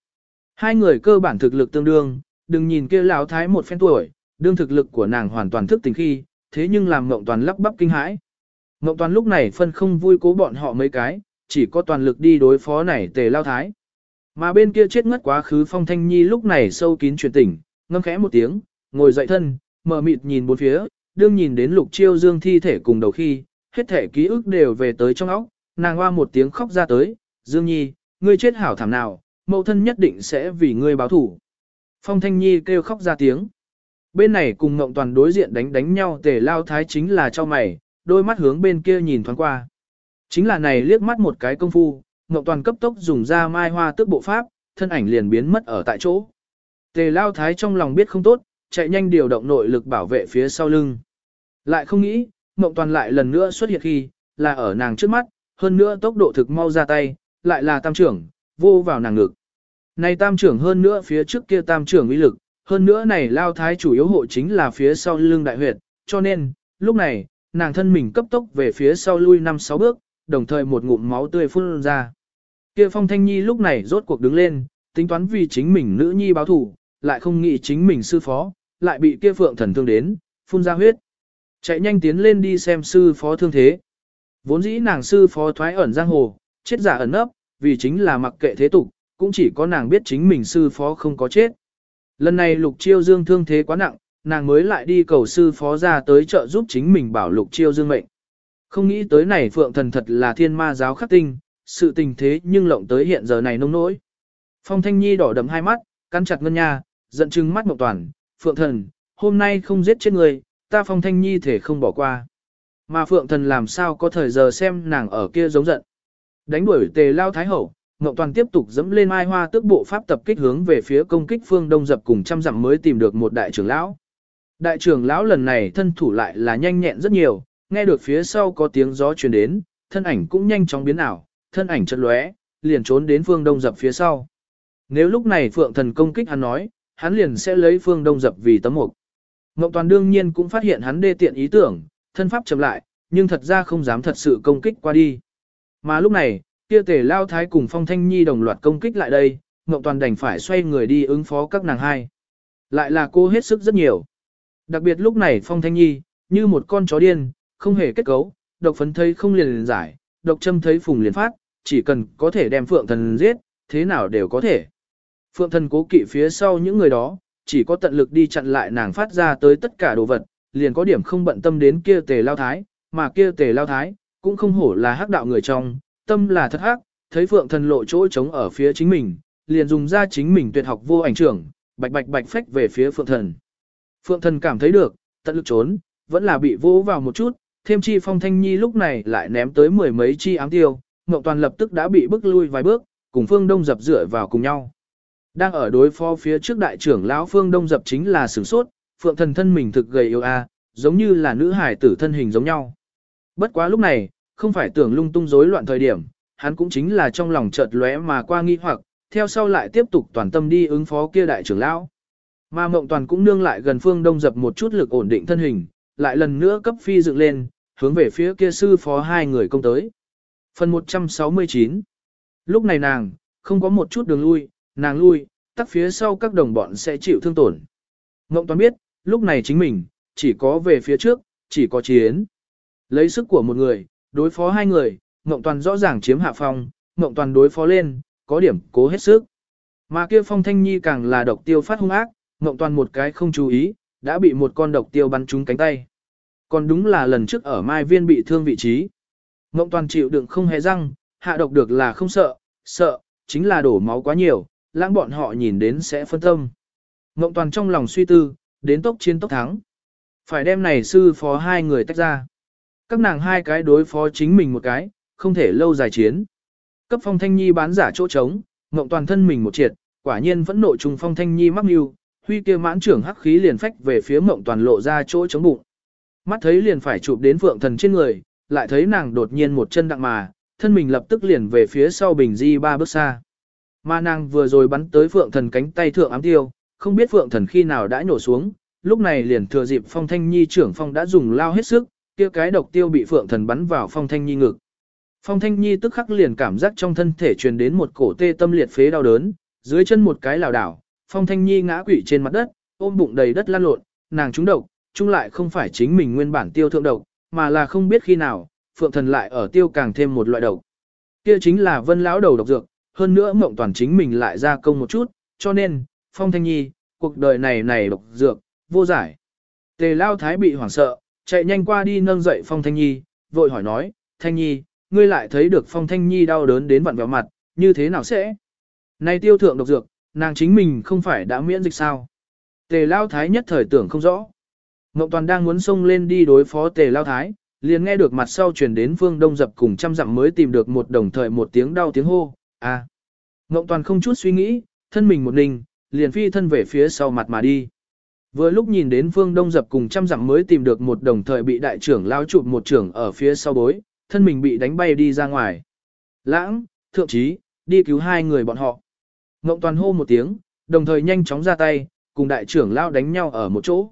Hai người cơ bản thực lực tương đương, đừng nhìn kia lão thái một phen tuổi, đương thực lực của nàng hoàn toàn thức tình khi, thế nhưng làm Mộng Toàn lắp bắp kinh hãi. Mộng Toàn lúc này phân không vui cố bọn họ mấy cái, chỉ có toàn lực đi đối phó này tề lao thái. Mà bên kia chết ngất quá khứ Phong Thanh Nhi lúc này sâu kín truyền tỉnh, ngâm khẽ một tiếng, ngồi dậy thân, mở mịt nhìn bốn phía, đương nhìn đến lục chiêu dương thi thể cùng đầu khi, hết thể ký ức đều về tới trong óc, nàng hoa một tiếng khóc ra tới, Dương Nhi, ngươi chết hảo thảm nào, mẫu thân nhất định sẽ vì ngươi báo thủ. Phong Thanh Nhi kêu khóc ra tiếng. Bên này cùng Ngộng Toàn đối diện đánh đánh nhau tề lao thái chính là cho mày, đôi mắt hướng bên kia nhìn thoáng qua. Chính là này liếc mắt một cái công phu, Ngộng Toàn cấp tốc dùng ra mai hoa tước bộ pháp, thân ảnh liền biến mất ở tại chỗ. Tề lao thái trong lòng biết không tốt, chạy nhanh điều động nội lực bảo vệ phía sau lưng. Lại không nghĩ, Ngộng Toàn lại lần nữa xuất hiện khi, là ở nàng trước mắt, hơn nữa tốc độ thực mau ra tay, lại là tam trưởng, vô vào nàng ngực. Này tam trưởng hơn nữa phía trước kia tam trưởng uy lực, hơn nữa này lao thái chủ yếu hộ chính là phía sau lưng đại huyệt, cho nên, lúc này, nàng thân mình cấp tốc về phía sau lui 5-6 bước, đồng thời một ngụm máu tươi phun ra. Kia phong thanh nhi lúc này rốt cuộc đứng lên, tính toán vì chính mình nữ nhi báo thủ, lại không nghĩ chính mình sư phó, lại bị kia phượng thần thương đến, phun ra huyết. Chạy nhanh tiến lên đi xem sư phó thương thế. Vốn dĩ nàng sư phó thoái ẩn giang hồ, chết giả ẩn nấp, vì chính là mặc kệ thế tục, cũng chỉ có nàng biết chính mình sư phó không có chết. Lần này lục chiêu dương thương thế quá nặng, nàng mới lại đi cầu sư phó ra tới chợ giúp chính mình bảo lục chiêu dương mệnh. Không nghĩ tới này phượng thần thật là thiên ma giáo khắc tinh, sự tình thế nhưng lộng tới hiện giờ này nông nỗi. Phong Thanh Nhi đỏ đầm hai mắt, cắn chặt ngân nha, giận chừng mắt Mộng Toàn, "Phượng thần, hôm nay không giết chết người, ta Phong Thanh Nhi thể không bỏ qua." Mà Phượng thần làm sao có thời giờ xem nàng ở kia giống giận. Đánh đuổi Tề Lao Thái hậu, Ngộng Toàn tiếp tục dẫm lên Mai Hoa Tước bộ pháp tập kích hướng về phía công kích phương Đông dập cùng trăm dặm mới tìm được một đại trưởng lão. Đại trưởng lão lần này thân thủ lại là nhanh nhẹn rất nhiều, nghe được phía sau có tiếng gió truyền đến, thân ảnh cũng nhanh chóng biến ảo, thân ảnh chợt lóe, liền trốn đến phương Đông dập phía sau. Nếu lúc này Phượng Thần công kích hắn nói, hắn liền sẽ lấy phương Đông dập vì tấm mục. Ngộng Toàn đương nhiên cũng phát hiện hắn đê tiện ý tưởng, thân pháp chậm lại, nhưng thật ra không dám thật sự công kích qua đi. Mà lúc này, kia tề lao thái cùng phong thanh nhi đồng loạt công kích lại đây, ngọc Toàn đành phải xoay người đi ứng phó các nàng hai. Lại là cô hết sức rất nhiều. Đặc biệt lúc này phong thanh nhi, như một con chó điên, không hề kết cấu, độc phấn thấy không liền liền giải, độc châm thấy phùng liền phát, chỉ cần có thể đem phượng thần giết, thế nào đều có thể. Phượng thần cố kỵ phía sau những người đó, chỉ có tận lực đi chặn lại nàng phát ra tới tất cả đồ vật, liền có điểm không bận tâm đến kia tề lao thái, mà kia tề lao thái, cũng không hổ là hắc đạo người trong, tâm là thật hắc, thấy phượng thần lộ chỗ trống ở phía chính mình, liền dùng ra chính mình tuyệt học vô ảnh trưởng, bạch bạch bạch phách về phía phượng thần. Phượng thần cảm thấy được, tận lực trốn, vẫn là bị vô vào một chút, thêm chi phong thanh nhi lúc này lại ném tới mười mấy chi ám tiêu, Ngọc Toàn lập tức đã bị bức lui vài bước, cùng Phương Đông dập dựa vào cùng nhau. Đang ở đối phó phía trước đại trưởng lão Phương Đông dập chính là sửng sốt, Phượng thần thân mình thực gầy yếu a, giống như là nữ hải tử thân hình giống nhau. Bất quá lúc này, không phải tưởng lung tung rối loạn thời điểm, hắn cũng chính là trong lòng chợt lóe mà qua nghi hoặc, theo sau lại tiếp tục toàn tâm đi ứng phó kia đại trưởng lão. Mà Mộng Toàn cũng nương lại gần Phương Đông dập một chút lực ổn định thân hình, lại lần nữa cấp phi dựng lên, hướng về phía kia sư phó hai người công tới. Phần 169 Lúc này nàng, không có một chút đường lui, nàng lui, tắc phía sau các đồng bọn sẽ chịu thương tổn. Mộng Toàn biết, lúc này chính mình, chỉ có về phía trước, chỉ có chiến. Lấy sức của một người, đối phó hai người, Ngộng Toàn rõ ràng chiếm hạ phong, Ngộng Toàn đối phó lên, có điểm cố hết sức. Mà kia phong thanh nhi càng là độc tiêu phát hung ác, Ngộng Toàn một cái không chú ý, đã bị một con độc tiêu bắn trúng cánh tay. Còn đúng là lần trước ở Mai Viên bị thương vị trí. Ngộng Toàn chịu đựng không hề răng, hạ độc được là không sợ, sợ, chính là đổ máu quá nhiều, lãng bọn họ nhìn đến sẽ phân tâm. Ngộng Toàn trong lòng suy tư, đến tốc chiến tốc thắng. Phải đem này sư phó hai người tách ra. Các nàng hai cái đối phó chính mình một cái, không thể lâu dài chiến. Cấp phong thanh nhi bán giả chỗ trống, Ngộng Toàn thân mình một triệt, quả nhiên vẫn nộ trùng phong thanh nhi mắc mưu, huy kia mãn trưởng hắc khí liền phách về phía Ngộng Toàn lộ ra chỗ trống bụng. Mắt thấy liền phải chụp đến phượng thần trên người, lại thấy nàng đột nhiên một chân đặng mà, thân mình lập tức liền về phía sau bình di ba bước xa. Mà nàng vừa rồi bắn tới phượng thần cánh tay thượng ám tiêu, không biết phượng thần khi nào đã nhổ xuống, lúc này liền thừa dịp phong thanh nhi trưởng phong đã dùng lao hết sức, kia cái độc tiêu bị phượng thần bắn vào phong thanh nhi ngực. Phong thanh nhi tức khắc liền cảm giác trong thân thể truyền đến một cổ tê tâm liệt phế đau đớn, dưới chân một cái lảo đảo, phong thanh nhi ngã quỵ trên mặt đất, ôm bụng đầy đất lăn lộn, nàng trúng độc, chung lại không phải chính mình nguyên bản tiêu thượng độc, mà là không biết khi nào, phượng thần lại ở tiêu càng thêm một loại độc. Kia chính là vân lão đầu độc dược, hơn nữa mộng toàn chính mình lại ra công một chút, cho nên, phong thanh nhi, cuộc đời này này độc dược, vô giải. Tề lao thái bị hoảng sợ, chạy nhanh qua đi nâng dậy phong thanh nhi, vội hỏi nói, thanh nhi, ngươi lại thấy được phong thanh nhi đau đớn đến vặn vẹo mặt, như thế nào sẽ? Này tiêu thượng độc dược, nàng chính mình không phải đã miễn dịch sao? Tề lao thái nhất thời tưởng không rõ. Ngộng toàn đang muốn xông lên đi đối phó tề lao thái, liền nghe được mặt sau truyền đến phương đông dập cùng trăm dặm mới tìm được một đồng thời một tiếng đau tiếng hô, à. Ngộng toàn không chút suy nghĩ, thân mình một mình, liền phi thân về phía sau mặt mà đi. Vừa lúc nhìn đến phương đông dập cùng trăm dặm mới tìm được một đồng thời bị đại trưởng lao chụp một trưởng ở phía sau bối, thân mình bị đánh bay đi ra ngoài. Lãng, thượng trí, đi cứu hai người bọn họ. Ngộng toàn hô một tiếng, đồng thời nhanh chóng ra tay, cùng đại trưởng lao đánh nhau ở một chỗ.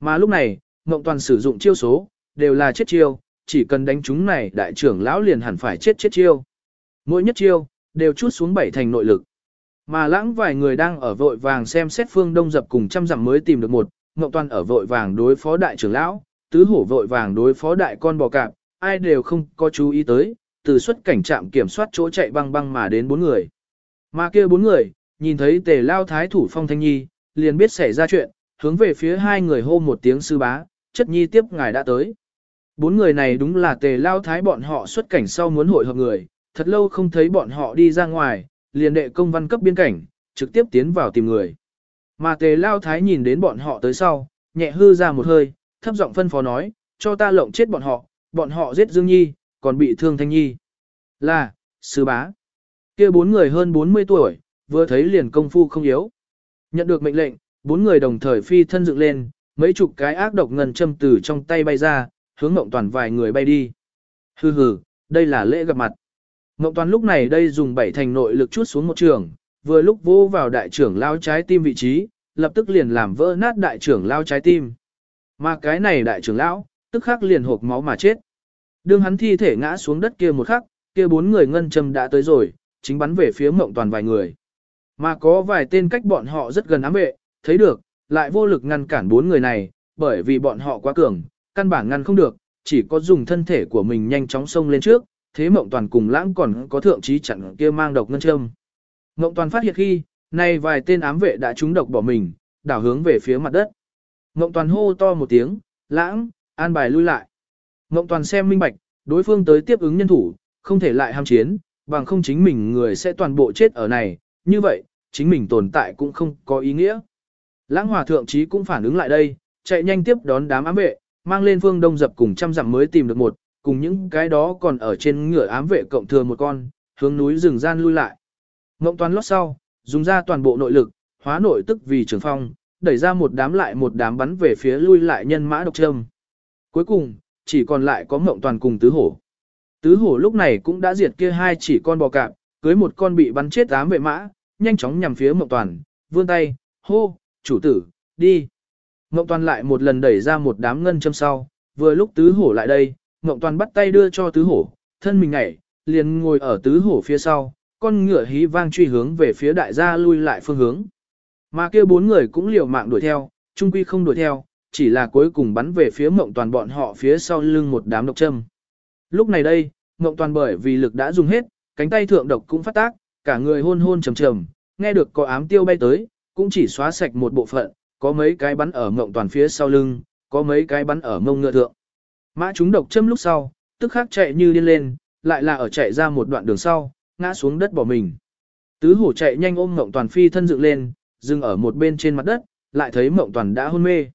Mà lúc này, Ngộng toàn sử dụng chiêu số, đều là chết chiêu, chỉ cần đánh chúng này đại trưởng lão liền hẳn phải chết chết chiêu. Mỗi nhất chiêu, đều chút xuống bảy thành nội lực. Mà lãng vài người đang ở vội vàng xem xét phương đông dập cùng trăm dặm mới tìm được một, ngậu toàn ở vội vàng đối phó đại trưởng lão, tứ hổ vội vàng đối phó đại con bò cạp, ai đều không có chú ý tới, từ xuất cảnh trạm kiểm soát chỗ chạy băng băng mà đến bốn người. Mà kia bốn người, nhìn thấy tề lao thái thủ phong thanh nhi, liền biết xảy ra chuyện, hướng về phía hai người hô một tiếng sư bá, chất nhi tiếp ngài đã tới. Bốn người này đúng là tề lao thái bọn họ xuất cảnh sau muốn hội hợp người, thật lâu không thấy bọn họ đi ra ngoài, liền đệ công văn cấp biên cảnh, trực tiếp tiến vào tìm người. Mà tề lao thái nhìn đến bọn họ tới sau, nhẹ hư ra một hơi, thấp giọng phân phó nói, cho ta lộng chết bọn họ, bọn họ giết Dương Nhi, còn bị thương Thanh Nhi. Là, sư bá. kia bốn người hơn 40 tuổi, vừa thấy liền công phu không yếu. Nhận được mệnh lệnh, bốn người đồng thời phi thân dựng lên, mấy chục cái ác độc ngân châm từ trong tay bay ra, hướng mộng Toàn vài người bay đi. Hừ hừ, đây là lễ gặp mặt. Ngộng Toàn lúc này đây dùng bảy thành nội lực chút xuống một trường, vừa lúc vô vào đại trưởng lao trái tim vị trí, lập tức liền làm vỡ nát đại trưởng lao trái tim. Mà cái này đại trưởng lão, tức khắc liền hộp máu mà chết. Đương hắn thi thể ngã xuống đất kia một khắc, kia bốn người ngân châm đã tới rồi, chính bắn về phía Ngộng Toàn vài người. Mà có vài tên cách bọn họ rất gần ám vệ, thấy được, lại vô lực ngăn cản bốn người này, bởi vì bọn họ quá cường, căn bản ngăn không được, chỉ có dùng thân thể của mình nhanh chóng xông lên trước, thế mộng toàn cùng lãng còn có thượng trí chặn kia mang độc ngân châm. Mộng toàn phát hiện khi, nay vài tên ám vệ đã trúng độc bỏ mình, đảo hướng về phía mặt đất. Mộng toàn hô to một tiếng, lãng, an bài lui lại. Mộng toàn xem minh bạch, đối phương tới tiếp ứng nhân thủ, không thể lại ham chiến, bằng không chính mình người sẽ toàn bộ chết ở này, như vậy, chính mình tồn tại cũng không có ý nghĩa. Lãng hòa thượng trí cũng phản ứng lại đây, chạy nhanh tiếp đón đám ám vệ, mang lên phương đông dập cùng trăm dặm mới tìm được một, cùng những cái đó còn ở trên ngựa ám vệ cộng thừa một con, hướng núi rừng gian lui lại. Ngộng toàn lót sau, dùng ra toàn bộ nội lực, hóa nội tức vì trường phong, đẩy ra một đám lại một đám bắn về phía lui lại nhân mã độc trâm. Cuối cùng, chỉ còn lại có ngộng toàn cùng tứ hổ. Tứ hổ lúc này cũng đã diệt kia hai chỉ con bò cạp, cưới một con bị bắn chết ám vệ mã, nhanh chóng nhằm phía ngộng toàn, vươn tay, hô, chủ tử, đi. Ngộng toàn lại một lần đẩy ra một đám ngân châm sau, vừa lúc tứ hổ lại đây, Ngộng toàn bắt tay đưa cho tứ hổ, thân mình nhảy, liền ngồi ở tứ hổ phía sau, con ngựa hí vang truy hướng về phía đại gia lui lại phương hướng. Mà kia bốn người cũng liều mạng đuổi theo, trung quy không đuổi theo, chỉ là cuối cùng bắn về phía Ngộng toàn bọn họ phía sau lưng một đám độc châm. Lúc này đây, Ngộng toàn bởi vì lực đã dùng hết, cánh tay thượng độc cũng phát tác, cả người hôn hôn trầm trầm, nghe được có ám tiêu bay tới, cũng chỉ xóa sạch một bộ phận, có mấy cái bắn ở Ngộng toàn phía sau lưng, có mấy cái bắn ở mông ngựa thượng. Mã chúng độc châm lúc sau, tức khắc chạy như điên lên, lại là ở chạy ra một đoạn đường sau, ngã xuống đất bỏ mình. Tứ hổ chạy nhanh ôm Mộng Toàn phi thân dựng lên, dừng ở một bên trên mặt đất, lại thấy Mộng Toàn đã hôn mê.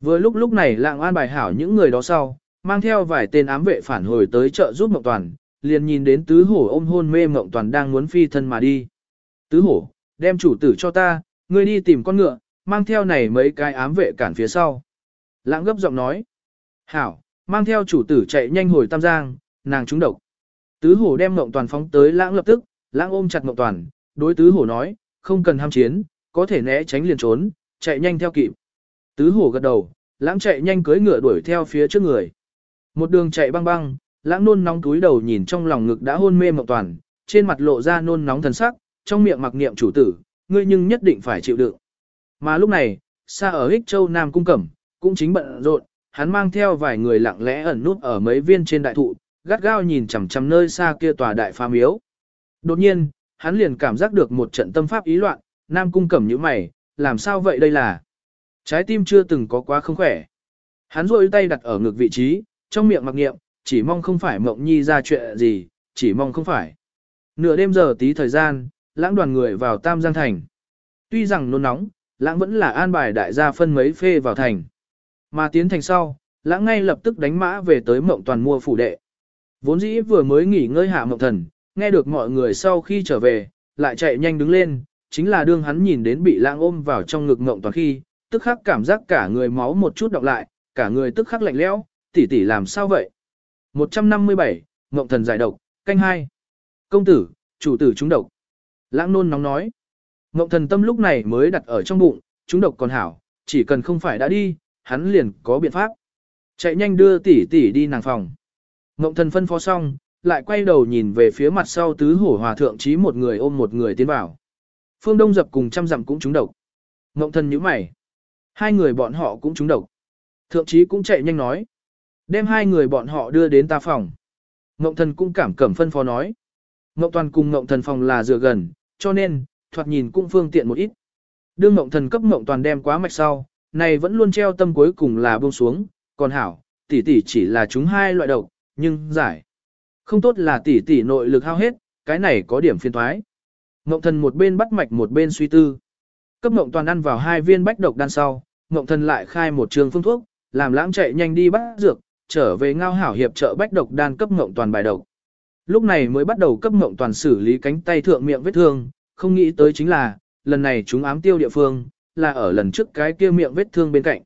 Vừa lúc lúc này lạng an bài hảo những người đó sau, mang theo vài tên ám vệ phản hồi tới chợ giúp Mộng Toàn, liền nhìn đến tứ hổ ôm hôn mê Mộng Toàn đang muốn phi thân mà đi. Tứ hổ, đem chủ tử cho ta, ngươi đi tìm con ngựa, mang theo này mấy cái ám vệ cản phía sau. Lãng gấp giọng nói. Hảo, mang theo chủ tử chạy nhanh hồi Tam Giang, nàng trúng độc. Tứ hổ đem Mộng Toàn phóng tới lãng lập tức, lãng ôm chặt Mộng Toàn, đối tứ hổ nói, không cần ham chiến, có thể né tránh liền trốn, chạy nhanh theo kịp. Tứ hổ gật đầu, lãng chạy nhanh cưỡi ngựa đuổi theo phía trước người. Một đường chạy băng băng, lãng nôn nóng túi đầu nhìn trong lòng ngực đã hôn mê Mộng Toàn, trên mặt lộ ra nôn nóng thần sắc, trong miệng mặc niệm chủ tử, ngươi nhưng nhất định phải chịu đựng. Mà lúc này, xa ở Hích Châu Nam Cung Cẩm, cũng chính bận rộn, hắn mang theo vài người lặng lẽ ẩn nút ở mấy viên trên đại thụ, gắt gao nhìn chằm chằm nơi xa kia tòa đại phá miếu. Đột nhiên, hắn liền cảm giác được một trận tâm pháp ý loạn, Nam Cung Cẩm như mày, làm sao vậy đây là? Trái tim chưa từng có quá không khỏe. Hắn rôi tay đặt ở ngực vị trí, trong miệng mặc nghiệm, chỉ mong không phải mộng nhi ra chuyện gì, chỉ mong không phải. Nửa đêm giờ tí thời gian, lãng đoàn người vào Tam Giang Thành. Tuy rằng nôn nóng, lãng vẫn là an bài đại gia phân mấy phê vào thành. Mà tiến thành sau, lãng ngay lập tức đánh mã về tới mộng toàn mua phủ đệ. Vốn dĩ vừa mới nghỉ ngơi hạ mộng thần, nghe được mọi người sau khi trở về, lại chạy nhanh đứng lên, chính là đương hắn nhìn đến bị lãng ôm vào trong ngực mộng toàn khi, tức khắc cảm giác cả người máu một chút đọc lại, cả người tức khắc lạnh lẽo, tỷ tỷ làm sao vậy? 157, Mộng thần giải độc, canh hai. Công tử, chủ tử trúng độc. Lãng nôn nóng nói. Ngộng thần tâm lúc này mới đặt ở trong bụng, chúng độc còn hảo, chỉ cần không phải đã đi, hắn liền có biện pháp. Chạy nhanh đưa tỷ tỷ đi nàng phòng. Ngộng thần phân phó xong, lại quay đầu nhìn về phía mặt sau tứ hổ hòa thượng trí một người ôm một người tiến vào. Phương Đông dập cùng trăm dặm cũng trúng độc. Ngộng thần nhíu mày. Hai người bọn họ cũng trúng độc. Thượng trí cũng chạy nhanh nói. Đem hai người bọn họ đưa đến ta phòng. Ngộng thần cũng cảm cẩm phân phó nói. Ngộng toàn cùng ngộng thần phòng là dựa gần, cho nên, thoạt nhìn cũng phương tiện một ít. Đương ngộng thần cấp ngộng toàn đem quá mạch sau, này vẫn luôn treo tâm cuối cùng là buông xuống, còn hảo, tỷ tỷ chỉ là chúng hai loại độc, nhưng giải. Không tốt là tỷ tỷ nội lực hao hết, cái này có điểm phiên thoái. Ngộng thần một bên bắt mạch một bên suy tư. Cấp ngộng toàn ăn vào hai viên bách độc đan sau, ngộng thần lại khai một trường phương thuốc, làm lãng chạy nhanh đi bắt dược, trở về ngao hảo hiệp trợ bách độc đan cấp ngộng toàn bài độc. Lúc này mới bắt đầu cấp ngộng toàn xử lý cánh tay thượng miệng vết thương, không nghĩ tới chính là, lần này chúng ám tiêu địa phương, là ở lần trước cái kia miệng vết thương bên cạnh.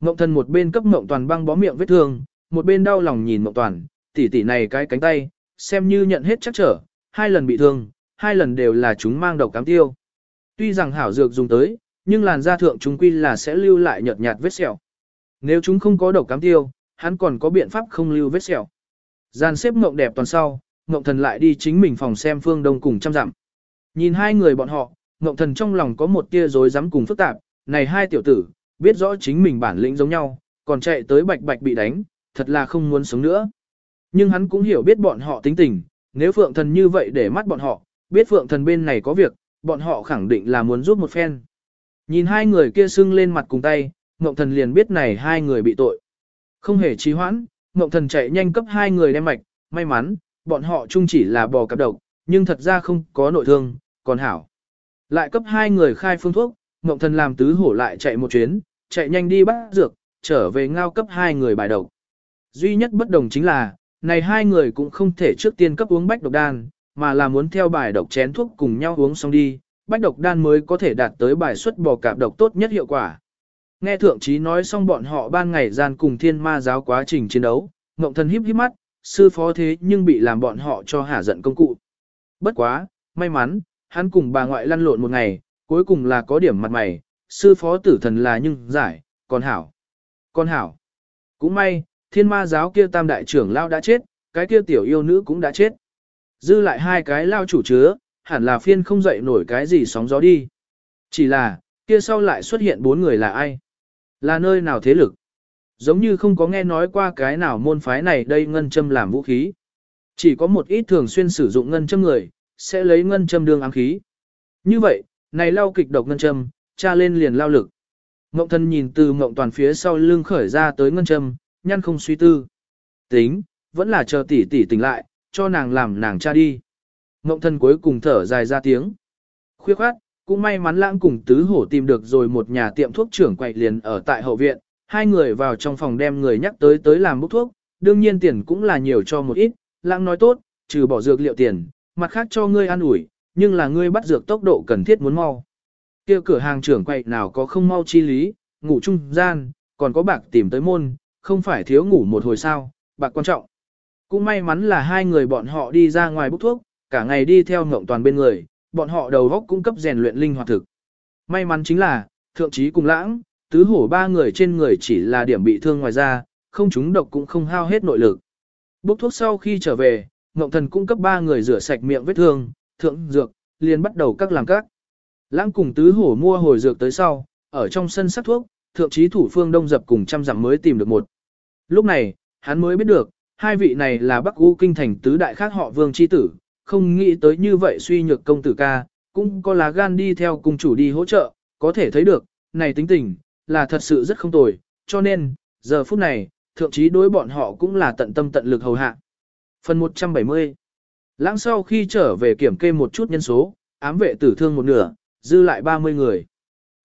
Ngộng thần một bên cấp ngộng toàn băng bó miệng vết thương, một bên đau lòng nhìn ngộng toàn, tỷ tỷ này cái cánh tay, xem như nhận hết chắc trở, hai lần bị thương, hai lần đều là chúng mang độc cám tiêu. Tuy rằng hảo dược dùng tới, nhưng làn da thượng chúng quy là sẽ lưu lại nhợt nhạt vết sẹo. Nếu chúng không có độc cám tiêu, hắn còn có biện pháp không lưu vết sẹo. Gian xếp ngộng đẹp toàn sau, Ngộng Thần lại đi chính mình phòng xem Phương Đông cùng chăm dặm. Nhìn hai người bọn họ, Ngộng Thần trong lòng có một tia rối rắm cùng phức tạp, này hai tiểu tử, biết rõ chính mình bản lĩnh giống nhau, còn chạy tới bạch bạch bị đánh, thật là không muốn sống nữa. Nhưng hắn cũng hiểu biết bọn họ tính tình, nếu Phượng Thần như vậy để mắt bọn họ, biết Phượng Thần bên này có việc, bọn họ khẳng định là muốn giúp một phen. Nhìn hai người kia sưng lên mặt cùng tay, Ngộng Thần liền biết này hai người bị tội. Không hề trì hoãn, Ngộng Thần chạy nhanh cấp hai người đem mạch, may mắn, bọn họ chung chỉ là bò cặp độc, nhưng thật ra không có nội thương, còn hảo. Lại cấp hai người khai phương thuốc, Ngộng Thần làm tứ hổ lại chạy một chuyến, chạy nhanh đi bắt dược, trở về ngao cấp hai người bài độc. Duy nhất bất đồng chính là, này hai người cũng không thể trước tiên cấp uống bách độc đan, mà là muốn theo bài độc chén thuốc cùng nhau uống xong đi, bách độc đan mới có thể đạt tới bài xuất bò cạp độc tốt nhất hiệu quả. Nghe thượng trí nói xong bọn họ ban ngày gian cùng thiên ma giáo quá trình chiến đấu, Ngộng Thần híp híp mắt, sư phó thế nhưng bị làm bọn họ cho hả giận công cụ. Bất quá, may mắn, hắn cùng bà ngoại lăn lộn một ngày, cuối cùng là có điểm mặt mày, sư phó tử thần là nhưng giải, còn hảo. Còn hảo. Cũng may, thiên ma giáo kia tam đại trưởng lao đã chết, cái kia tiểu yêu nữ cũng đã chết. Dư lại hai cái lao chủ chứa, hẳn là phiên không dậy nổi cái gì sóng gió đi. Chỉ là, kia sau lại xuất hiện bốn người là ai? Là nơi nào thế lực? Giống như không có nghe nói qua cái nào môn phái này đây ngân châm làm vũ khí. Chỉ có một ít thường xuyên sử dụng ngân châm người, sẽ lấy ngân châm đương ám khí. Như vậy, này lao kịch độc ngân châm, tra lên liền lao lực. Ngộng thân nhìn từ ngộng toàn phía sau lưng khởi ra tới ngân châm, nhăn không suy tư. Tính, vẫn là chờ tỷ tỷ tỉnh lại, cho nàng làm nàng cha đi. Ngộng thân cuối cùng thở dài ra tiếng. Khuya khoát, cũng may mắn lãng cùng tứ hổ tìm được rồi một nhà tiệm thuốc trưởng quậy liền ở tại hậu viện, hai người vào trong phòng đem người nhắc tới tới làm bốc thuốc, đương nhiên tiền cũng là nhiều cho một ít, lãng nói tốt, trừ bỏ dược liệu tiền, mặt khác cho ngươi an ủi, nhưng là ngươi bắt dược tốc độ cần thiết muốn mau. kia cửa hàng trưởng quậy nào có không mau chi lý, ngủ trung gian, còn có bạc tìm tới môn, không phải thiếu ngủ một hồi sao, bạc quan trọng. Cũng may mắn là hai người bọn họ đi ra ngoài bốc thuốc, cả ngày đi theo ngộng toàn bên người, bọn họ đầu góc cung cấp rèn luyện linh hoạt thực. May mắn chính là, thượng trí cùng lãng, tứ hổ ba người trên người chỉ là điểm bị thương ngoài ra, không chúng độc cũng không hao hết nội lực. Bốc thuốc sau khi trở về, Ngộng Thần cung cấp ba người rửa sạch miệng vết thương, thượng dược, liền bắt đầu các làm các. Lãng cùng tứ hổ mua hồi dược tới sau, ở trong sân sắc thuốc, thượng trí thủ phương đông dập cùng trăm dặm mới tìm được một. Lúc này, hắn mới biết được, hai vị này là Bắc U kinh thành tứ đại khác họ vương chi tử, không nghĩ tới như vậy suy nhược công tử ca, cũng có lá gan đi theo cùng chủ đi hỗ trợ, có thể thấy được, này tính tình, là thật sự rất không tồi, cho nên, giờ phút này, thượng trí đối bọn họ cũng là tận tâm tận lực hầu hạ. Phần 170 Lãng sau khi trở về kiểm kê một chút nhân số, ám vệ tử thương một nửa, dư lại 30 người.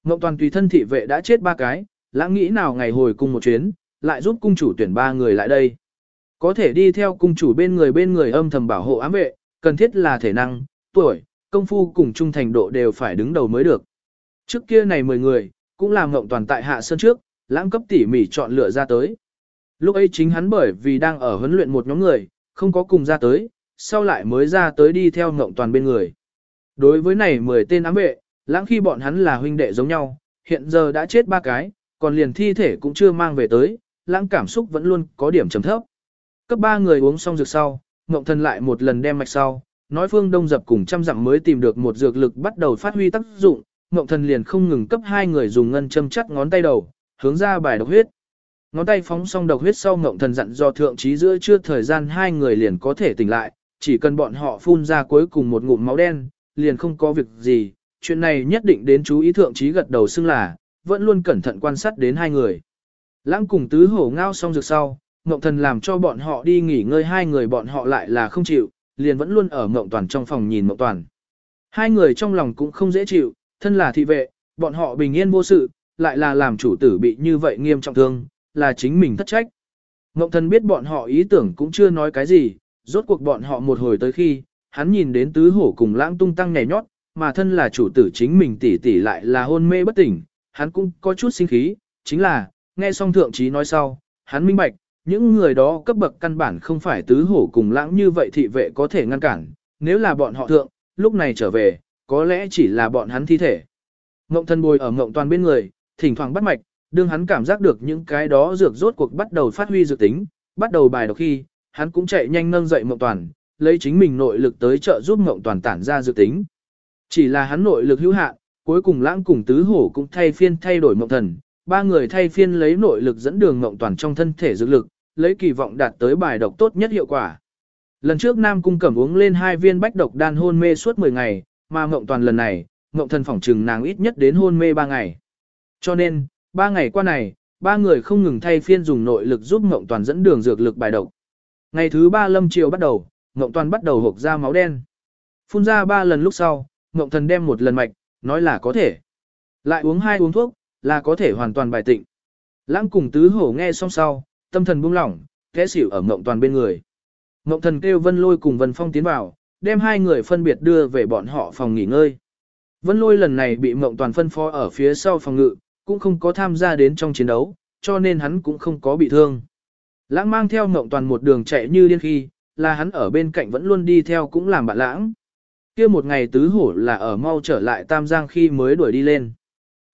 Ngộng toàn tùy thân thị vệ đã chết ba cái, lãng nghĩ nào ngày hồi cùng một chuyến, lại giúp cung chủ tuyển ba người lại đây. Có thể đi theo cung chủ bên người bên người âm thầm bảo hộ ám vệ, cần thiết là thể năng, tuổi, công phu cùng trung thành độ đều phải đứng đầu mới được. Trước kia này 10 người, cũng làm ngộng toàn tại hạ sơn trước, lãng cấp tỉ mỉ chọn lựa ra tới. Lúc ấy chính hắn bởi vì đang ở huấn luyện một nhóm người, không có cùng ra tới, sau lại mới ra tới đi theo ngộng toàn bên người. Đối với này 10 tên ám vệ, lãng khi bọn hắn là huynh đệ giống nhau, hiện giờ đã chết ba cái, còn liền thi thể cũng chưa mang về tới, lãng cảm xúc vẫn luôn có điểm trầm thấp. Cấp ba người uống xong dược sau, ngộng thần lại một lần đem mạch sau, nói phương đông dập cùng trăm dặm mới tìm được một dược lực bắt đầu phát huy tác dụng, ngộng thần liền không ngừng cấp hai người dùng ngân châm chắt ngón tay đầu, hướng ra bài độc huyết. Ngón tay phóng xong độc huyết sau ngộng thần dặn do thượng trí giữa chưa thời gian hai người liền có thể tỉnh lại, chỉ cần bọn họ phun ra cuối cùng một ngụm máu đen, liền không có việc gì, chuyện này nhất định đến chú ý thượng trí gật đầu xưng là, vẫn luôn cẩn thận quan sát đến hai người. Lãng cùng tứ hổ ngao xong dược sau, Ngộng Thần làm cho bọn họ đi nghỉ ngơi hai người bọn họ lại là không chịu, liền vẫn luôn ở Ngộng Toàn trong phòng nhìn Ngộng Toàn. Hai người trong lòng cũng không dễ chịu, thân là thị vệ, bọn họ bình yên vô sự, lại là làm chủ tử bị như vậy nghiêm trọng thương, là chính mình thất trách. Ngộng Thần biết bọn họ ý tưởng cũng chưa nói cái gì, rốt cuộc bọn họ một hồi tới khi, hắn nhìn đến tứ hổ cùng lãng tung tăng nhảy nhót, mà thân là chủ tử chính mình tỷ tỷ lại là hôn mê bất tỉnh, hắn cũng có chút sinh khí, chính là, nghe xong thượng trí nói sau, hắn minh bạch, những người đó cấp bậc căn bản không phải tứ hổ cùng lãng như vậy thị vệ có thể ngăn cản, nếu là bọn họ thượng, lúc này trở về, có lẽ chỉ là bọn hắn thi thể. Ngộng thân bồi ở ngộng toàn bên người, thỉnh thoảng bắt mạch, đương hắn cảm giác được những cái đó dược rốt cuộc bắt đầu phát huy dược tính, bắt đầu bài độc khi, hắn cũng chạy nhanh nâng dậy Mộng toàn, lấy chính mình nội lực tới trợ giúp Mộng toàn tản ra dược tính. Chỉ là hắn nội lực hữu hạn, cuối cùng lãng cùng tứ hổ cũng thay phiên thay đổi Mộng thần, ba người thay phiên lấy nội lực dẫn đường Mộng toàn trong thân thể dược lực, lấy kỳ vọng đạt tới bài độc tốt nhất hiệu quả. Lần trước Nam Cung Cẩm uống lên hai viên bách độc đan hôn mê suốt 10 ngày, mà ngộng toàn lần này, ngộng thần phỏng trừng nàng ít nhất đến hôn mê 3 ngày. Cho nên, Ba ngày qua này, ba người không ngừng thay phiên dùng nội lực giúp ngộng toàn dẫn đường dược lực bài độc. Ngày thứ ba lâm chiều bắt đầu, ngộng toàn bắt đầu hộp ra máu đen. Phun ra ba lần lúc sau, ngộng thần đem một lần mạch, nói là có thể. Lại uống hai uống thuốc, là có thể hoàn toàn bài tịnh. Lãng cùng tứ hổ nghe xong sau, tâm thần buông lỏng, kẽ xỉu ở ngộng toàn bên người. Ngộng thần kêu Vân Lôi cùng Vân Phong tiến vào, đem hai người phân biệt đưa về bọn họ phòng nghỉ ngơi. Vân Lôi lần này bị Ngộng toàn phân phó ở phía sau phòng ngự, cũng không có tham gia đến trong chiến đấu, cho nên hắn cũng không có bị thương. Lãng mang theo Ngộng toàn một đường chạy như điên khi, là hắn ở bên cạnh vẫn luôn đi theo cũng làm bạn lãng. Kia một ngày tứ hổ là ở mau trở lại Tam Giang khi mới đuổi đi lên.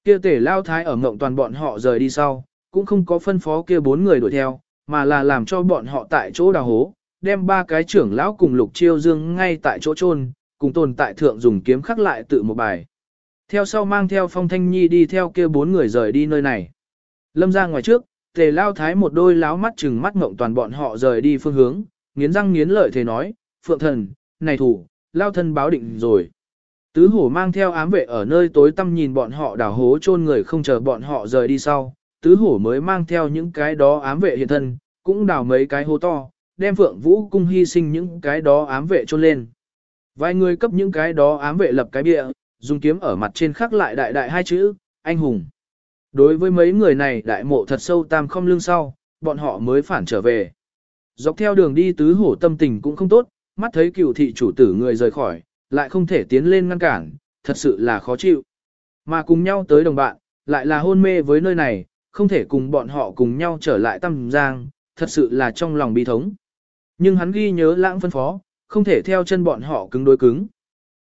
Kia tể lao thái ở Ngộng toàn bọn họ rời đi sau, cũng không có phân phó kia bốn người đuổi theo, mà là làm cho bọn họ tại chỗ đào hố, đem ba cái trưởng lão cùng lục chiêu dương ngay tại chỗ chôn, cùng tồn tại thượng dùng kiếm khắc lại tự một bài. Theo sau mang theo phong thanh nhi đi theo kia bốn người rời đi nơi này. Lâm ra ngoài trước, tề lao thái một đôi láo mắt chừng mắt ngộng toàn bọn họ rời đi phương hướng, nghiến răng nghiến lợi thế nói, phượng thần, này thủ, lao thân báo định rồi. Tứ hổ mang theo ám vệ ở nơi tối tăm nhìn bọn họ đào hố chôn người không chờ bọn họ rời đi sau, tứ hổ mới mang theo những cái đó ám vệ hiện thân, cũng đào mấy cái hố to, đem phượng vũ cung hy sinh những cái đó ám vệ chôn lên. Vài người cấp những cái đó ám vệ lập cái bia, dùng kiếm ở mặt trên khắc lại đại đại hai chữ, anh hùng. Đối với mấy người này đại mộ thật sâu tam không lưng sau, bọn họ mới phản trở về. Dọc theo đường đi tứ hổ tâm tình cũng không tốt, mắt thấy cựu thị chủ tử người rời khỏi, lại không thể tiến lên ngăn cản, thật sự là khó chịu. Mà cùng nhau tới đồng bạn, lại là hôn mê với nơi này, không thể cùng bọn họ cùng nhau trở lại Tam Giang, thật sự là trong lòng bi thống. Nhưng hắn ghi nhớ lãng phân phó, không thể theo chân bọn họ cứng đối cứng.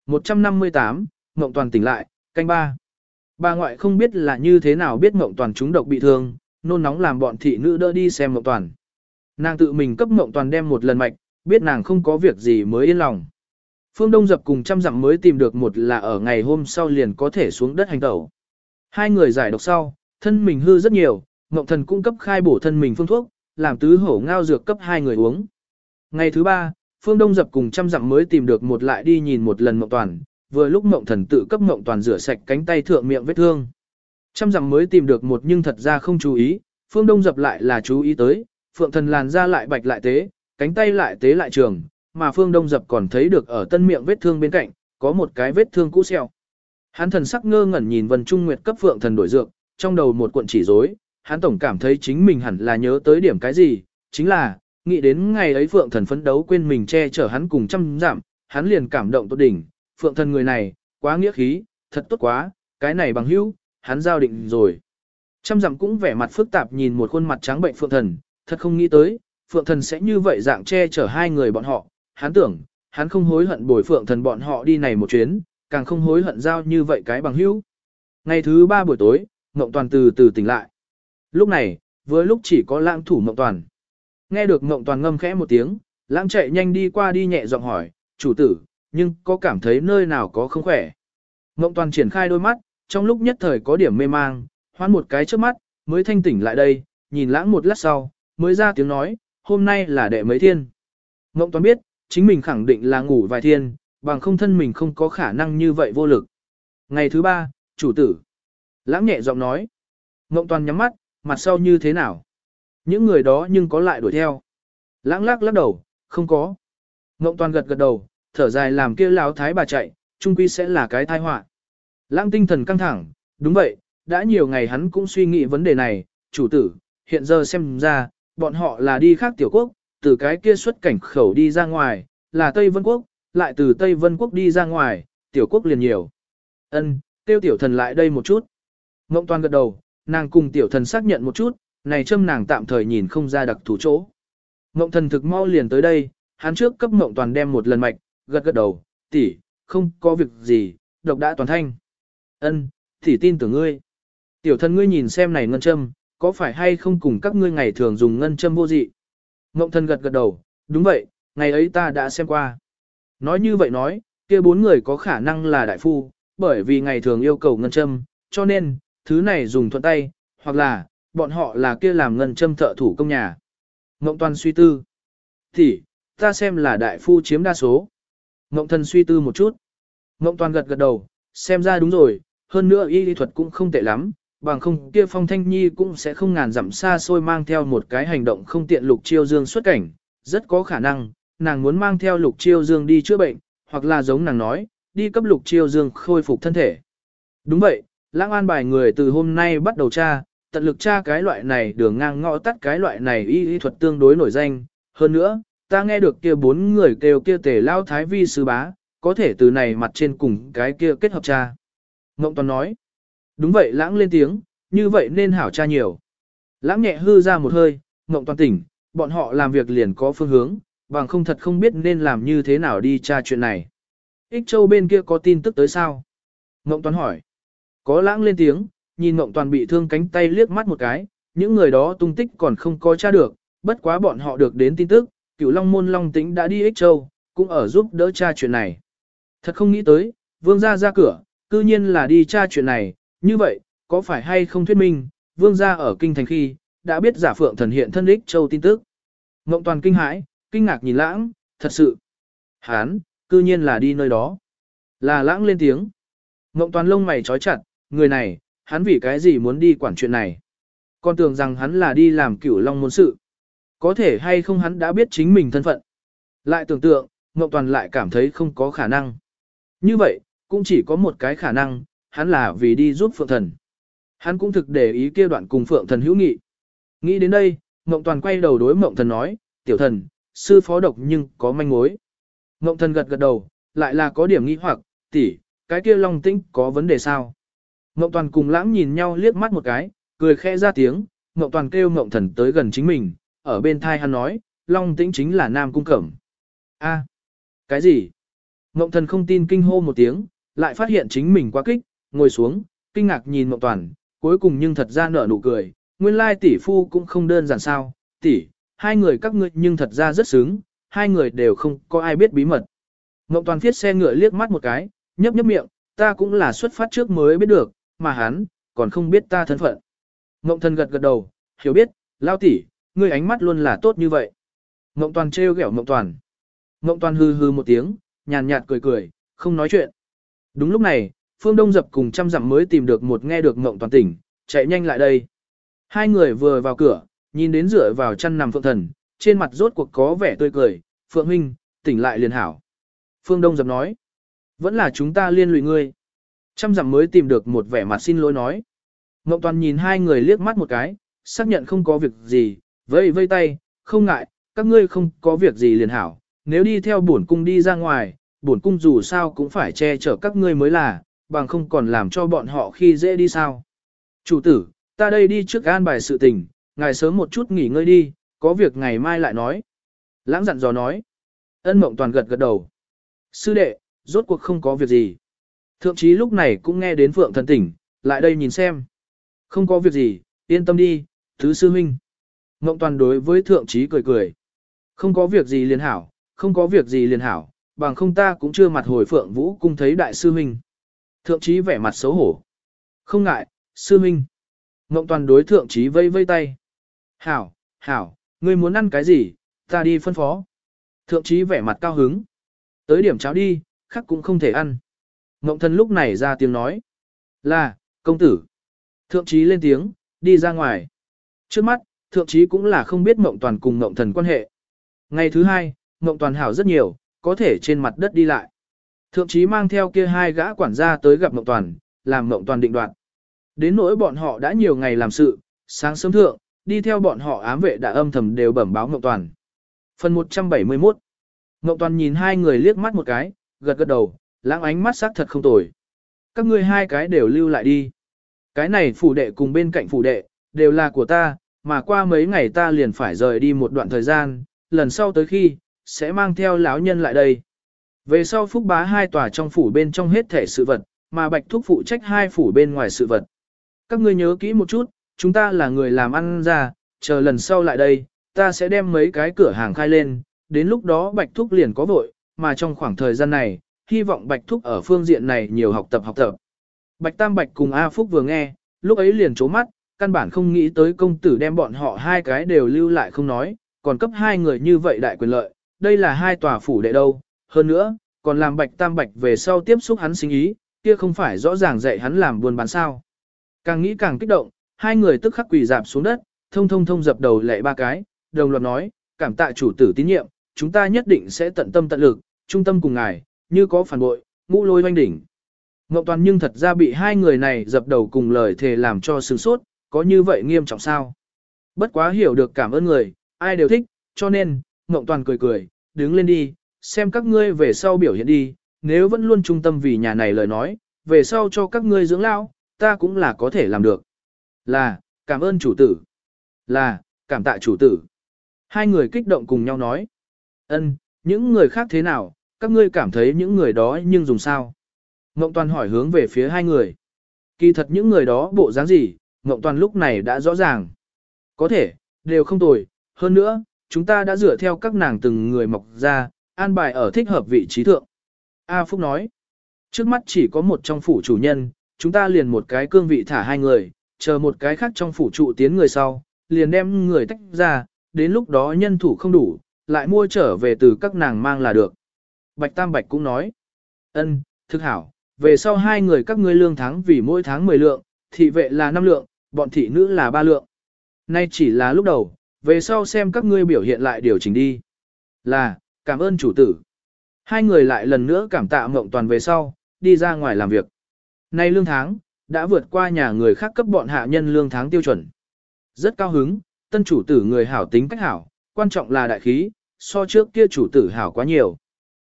158, Ngộng Toàn tỉnh lại, canh ba. Bà ngoại không biết là như thế nào biết Ngộng Toàn chúng độc bị thương, nôn nóng làm bọn thị nữ đỡ đi xem Ngộng Toàn. Nàng tự mình cấp Ngộng Toàn đem một lần mạch, biết nàng không có việc gì mới yên lòng. Phương Đông dập cùng trăm dặm mới tìm được một là ở ngày hôm sau liền có thể xuống đất hành tẩu. Hai người giải độc sau, thân mình hư rất nhiều, Ngộng Thần cung cấp khai bổ thân mình phương thuốc, làm tứ hổ ngao dược cấp hai người uống. Ngày thứ ba, Phương Đông dập cùng trăm dặm mới tìm được một lại đi nhìn một lần Ngộng Toàn, vừa lúc mộng Thần tự cấp mộng Toàn rửa sạch cánh tay thượng miệng vết thương. Trăm rằng mới tìm được một nhưng thật ra không chú ý, Phương Đông dập lại là chú ý tới, Phượng Thần làn da lại bạch lại tế, cánh tay lại tế lại trường, mà Phương Đông dập còn thấy được ở tân miệng vết thương bên cạnh, có một cái vết thương cũ xeo. Hắn thần sắc ngơ ngẩn nhìn Vân Trung Nguyệt cấp Phượng Thần đổi dược, trong đầu một cuộn chỉ rối, hắn tổng cảm thấy chính mình hẳn là nhớ tới điểm cái gì, chính là, nghĩ đến ngày ấy Phượng Thần phấn đấu quên mình che chở hắn cùng trăm giảm, hắn liền cảm động tốt đỉnh, Phượng Thần người này, quá nghĩa khí, thật tốt quá, cái này bằng hữu, hắn giao định rồi. Trăm dặm cũng vẻ mặt phức tạp nhìn một khuôn mặt trắng bệnh Phượng Thần, thật không nghĩ tới, Phượng Thần sẽ như vậy dạng che chở hai người bọn họ, hắn tưởng, hắn không hối hận bồi Phượng Thần bọn họ đi này một chuyến, càng không hối hận giao như vậy cái bằng hữu. Ngày thứ ba buổi tối, Ngộng Toàn từ từ tỉnh lại. Lúc này, với lúc chỉ có lãng thủ Ngộng Toàn. Nghe được Ngộng Toàn ngâm khẽ một tiếng, lãng chạy nhanh đi qua đi nhẹ giọng hỏi, chủ tử, nhưng có cảm thấy nơi nào có không khỏe. Ngộng Toàn triển khai đôi mắt, trong lúc nhất thời có điểm mê mang, hoán một cái trước mắt, mới thanh tỉnh lại đây, nhìn lãng một lát sau, mới ra tiếng nói, hôm nay là đệ mấy thiên. Ngộng Toàn biết, chính mình khẳng định là ngủ vài thiên, bằng không thân mình không có khả năng như vậy vô lực. Ngày thứ ba, chủ tử. Lãng nhẹ giọng nói. Ngộng toàn nhắm mắt, mặt sau như thế nào? Những người đó nhưng có lại đuổi theo. Lãng lắc lắc đầu, không có. Ngộng toàn gật gật đầu, thở dài làm kia lão thái bà chạy, trung quy sẽ là cái tai họa. Lãng tinh thần căng thẳng, đúng vậy, đã nhiều ngày hắn cũng suy nghĩ vấn đề này, chủ tử, hiện giờ xem ra, bọn họ là đi khác tiểu quốc, từ cái kia xuất cảnh khẩu đi ra ngoài, là Tây Vân Quốc, lại từ Tây Vân Quốc đi ra ngoài, tiểu quốc liền nhiều. Ân, tiêu tiểu thần lại đây một chút. Ngộng toàn gật đầu, nàng cùng tiểu thần xác nhận một chút, này châm nàng tạm thời nhìn không ra đặc thủ chỗ. Ngộng thần thực mau liền tới đây, hắn trước cấp ngộng toàn đem một lần mạch, gật gật đầu, tỷ, không có việc gì, độc đã toàn thanh. Ân, tỷ tin tưởng ngươi. Tiểu thân ngươi nhìn xem này ngân châm, có phải hay không cùng các ngươi ngày thường dùng ngân châm vô dị? Ngộng thần gật gật đầu, đúng vậy, ngày ấy ta đã xem qua. Nói như vậy nói, kia bốn người có khả năng là đại phu, bởi vì ngày thường yêu cầu ngân châm, cho nên, thứ này dùng thuận tay, hoặc là, bọn họ là kia làm ngân châm thợ thủ công nhà. Ngộng toàn suy tư. Thì, ta xem là đại phu chiếm đa số. Ngộng thần suy tư một chút. Ngộng toàn gật gật đầu, xem ra đúng rồi, hơn nữa y lý thuật cũng không tệ lắm, bằng không kia phong thanh nhi cũng sẽ không ngàn dặm xa xôi mang theo một cái hành động không tiện lục chiêu dương xuất cảnh, rất có khả năng, nàng muốn mang theo lục chiêu dương đi chữa bệnh, hoặc là giống nàng nói, đi cấp lục chiêu dương khôi phục thân thể. Đúng vậy, lãng an bài người từ hôm nay bắt đầu tra, tận lực tra cái loại này đường ngang ngõ tắt cái loại này y y thuật tương đối nổi danh. Hơn nữa, ta nghe được kia bốn người kêu kia tề lao thái vi sư bá, có thể từ này mặt trên cùng cái kia kết hợp tra. Ngộng Toàn nói, đúng vậy lãng lên tiếng, như vậy nên hảo tra nhiều. Lãng nhẹ hư ra một hơi, Ngộng Toàn tỉnh, bọn họ làm việc liền có phương hướng, bằng không thật không biết nên làm như thế nào đi tra chuyện này. Ích Châu bên kia có tin tức tới sao? Ngộng Toàn hỏi. Có lãng lên tiếng, nhìn Ngộng Toàn bị thương cánh tay liếc mắt một cái, những người đó tung tích còn không có tra được, bất quá bọn họ được đến tin tức, cửu Long Môn Long Tĩnh đã đi Ích Châu, cũng ở giúp đỡ tra chuyện này. Thật không nghĩ tới, vương gia ra cửa, cư nhiên là đi tra chuyện này, như vậy, có phải hay không thuyết minh, vương gia ở kinh thành khi, đã biết giả phượng thần hiện thân Ích Châu tin tức. Ngộng Toàn kinh hãi, kinh ngạc nhìn lãng, thật sự. Hán, cư nhiên là đi nơi đó. Là lãng lên tiếng. Ngộng toàn lông mày trói chặt, người này, hắn vì cái gì muốn đi quản chuyện này. Con tưởng rằng hắn là đi làm cửu long môn sự. Có thể hay không hắn đã biết chính mình thân phận. Lại tưởng tượng, Ngọc toàn lại cảm thấy không có khả năng. Như vậy, cũng chỉ có một cái khả năng, hắn là vì đi giúp Phượng Thần. Hắn cũng thực để ý kia đoạn cùng Phượng Thần hữu nghị. Nghĩ đến đây, Ngộng Toàn quay đầu đối Ngộng Thần nói, tiểu thần, sư phó độc nhưng có manh mối. Ngộng thần gật gật đầu, lại là có điểm nghi hoặc, tỷ, cái kia long tĩnh có vấn đề sao? Ngộng toàn cùng lãng nhìn nhau liếc mắt một cái, Cười khẽ ra tiếng, Ngộng Toàn kêu Ngộng Thần tới gần chính mình, ở bên thai hắn nói, Long Tĩnh chính là Nam Cung Cẩm. A, cái gì? Ngộng Thần không tin kinh hô một tiếng, lại phát hiện chính mình quá kích, ngồi xuống, kinh ngạc nhìn Ngộng Toàn, cuối cùng nhưng thật ra nở nụ cười, nguyên lai tỷ phu cũng không đơn giản sao, tỷ, hai người các ngươi nhưng thật ra rất sướng, hai người đều không có ai biết bí mật. Ngộng Toàn viết xe ngựa liếc mắt một cái, nhấp nhấp miệng, ta cũng là xuất phát trước mới biết được, mà hắn, còn không biết ta thân phận. Ngộng Thần gật gật đầu, hiểu biết, lao tỷ, ngươi ánh mắt luôn là tốt như vậy. Ngộng Toàn trêu ghẹo Ngộng Toàn. Ngộng Toàn hư hư một tiếng, nhàn nhạt cười cười, không nói chuyện. Đúng lúc này, Phương Đông Dập cùng trăm dặm mới tìm được một nghe được Ngộng Toàn tỉnh, chạy nhanh lại đây. Hai người vừa vào cửa, nhìn đến dựa vào chăn nằm Phượng Thần, trên mặt rốt cuộc có vẻ tươi cười, Phượng Huynh, tỉnh lại liền hảo. Phương Đông Dập nói, vẫn là chúng ta liên lụy ngươi. Trăm dặm mới tìm được một vẻ mặt xin lỗi nói. Ngộng Toàn nhìn hai người liếc mắt một cái, xác nhận không có việc gì, vây vây tay, không ngại, các ngươi không có việc gì liền hảo, nếu đi theo bổn cung đi ra ngoài, bổn cung dù sao cũng phải che chở các ngươi mới là, bằng không còn làm cho bọn họ khi dễ đi sao. Chủ tử, ta đây đi trước an bài sự tình, ngài sớm một chút nghỉ ngơi đi, có việc ngày mai lại nói. Lãng dặn dò nói. Ân mộng toàn gật gật đầu. Sư đệ, rốt cuộc không có việc gì. Thượng chí lúc này cũng nghe đến Phượng thần tỉnh, lại đây nhìn xem. Không có việc gì, yên tâm đi, thứ sư huynh. Mộng toàn đối với thượng trí cười cười. Không có việc gì liền hảo, không có việc gì liền hảo, bằng không ta cũng chưa mặt hồi phượng vũ cung thấy đại sư huynh. Thượng trí vẻ mặt xấu hổ. Không ngại, sư huynh. Mộng toàn đối thượng trí vây vây tay. Hảo, hảo, ngươi muốn ăn cái gì, ta đi phân phó. Thượng trí vẻ mặt cao hứng. Tới điểm cháo đi, khắc cũng không thể ăn. Mộng thần lúc này ra tiếng nói. Là, công tử. Thượng trí lên tiếng, đi ra ngoài. Trước mắt, thượng trí cũng là không biết mộng toàn cùng mộng thần quan hệ. Ngày thứ hai, mộng toàn hảo rất nhiều, có thể trên mặt đất đi lại. Thượng trí mang theo kia hai gã quản gia tới gặp mộng toàn, làm mộng toàn định đoạt. Đến nỗi bọn họ đã nhiều ngày làm sự, sáng sớm thượng, đi theo bọn họ ám vệ đã âm thầm đều bẩm báo mộng toàn. Phần 171 Mộng toàn nhìn hai người liếc mắt một cái, gật gật đầu, lãng ánh mắt sắc thật không tồi. Các ngươi hai cái đều lưu lại đi. Cái này phủ đệ cùng bên cạnh phủ đệ, đều là của ta, mà qua mấy ngày ta liền phải rời đi một đoạn thời gian, lần sau tới khi, sẽ mang theo lão nhân lại đây. Về sau phúc bá hai tòa trong phủ bên trong hết thể sự vật, mà bạch thúc phụ trách hai phủ bên ngoài sự vật. Các ngươi nhớ kỹ một chút, chúng ta là người làm ăn ra, chờ lần sau lại đây, ta sẽ đem mấy cái cửa hàng khai lên, đến lúc đó bạch thúc liền có vội, mà trong khoảng thời gian này, hy vọng bạch thúc ở phương diện này nhiều học tập học tập. Bạch Tam Bạch cùng A Phúc vừa nghe, lúc ấy liền trố mắt, căn bản không nghĩ tới công tử đem bọn họ hai cái đều lưu lại không nói, còn cấp hai người như vậy đại quyền lợi, đây là hai tòa phủ đệ đâu, hơn nữa, còn làm Bạch Tam Bạch về sau tiếp xúc hắn sinh ý, kia không phải rõ ràng dạy hắn làm buôn bán sao. Càng nghĩ càng kích động, hai người tức khắc quỳ dạp xuống đất, thông thông thông dập đầu lệ ba cái, đồng loạt nói, cảm tạ chủ tử tín nhiệm, chúng ta nhất định sẽ tận tâm tận lực, trung tâm cùng ngài, như có phản bội, ngũ lôi oanh đỉnh. Ngọc Toàn nhưng thật ra bị hai người này dập đầu cùng lời thề làm cho sừng sốt, có như vậy nghiêm trọng sao? Bất quá hiểu được cảm ơn người, ai đều thích, cho nên, Ngộng Toàn cười cười, đứng lên đi, xem các ngươi về sau biểu hiện đi, nếu vẫn luôn trung tâm vì nhà này lời nói, về sau cho các ngươi dưỡng lao, ta cũng là có thể làm được. Là, cảm ơn chủ tử. Là, cảm tạ chủ tử. Hai người kích động cùng nhau nói. ân, những người khác thế nào, các ngươi cảm thấy những người đó nhưng dùng sao? Ngộng Toàn hỏi hướng về phía hai người. Kỳ thật những người đó bộ dáng gì, Ngộng Toàn lúc này đã rõ ràng. Có thể, đều không tồi. Hơn nữa, chúng ta đã dựa theo các nàng từng người mọc ra, an bài ở thích hợp vị trí thượng. A Phúc nói, trước mắt chỉ có một trong phủ chủ nhân, chúng ta liền một cái cương vị thả hai người, chờ một cái khác trong phủ trụ tiến người sau, liền đem người tách ra, đến lúc đó nhân thủ không đủ, lại mua trở về từ các nàng mang là được. Bạch Tam Bạch cũng nói, ân, thức hảo, về sau hai người các ngươi lương tháng vì mỗi tháng 10 lượng, thị vệ là 5 lượng, bọn thị nữ là ba lượng. Nay chỉ là lúc đầu, về sau xem các ngươi biểu hiện lại điều chỉnh đi. Là, cảm ơn chủ tử. Hai người lại lần nữa cảm tạ mộng toàn về sau, đi ra ngoài làm việc. Nay lương tháng, đã vượt qua nhà người khác cấp bọn hạ nhân lương tháng tiêu chuẩn. Rất cao hứng, tân chủ tử người hảo tính cách hảo, quan trọng là đại khí, so trước kia chủ tử hảo quá nhiều.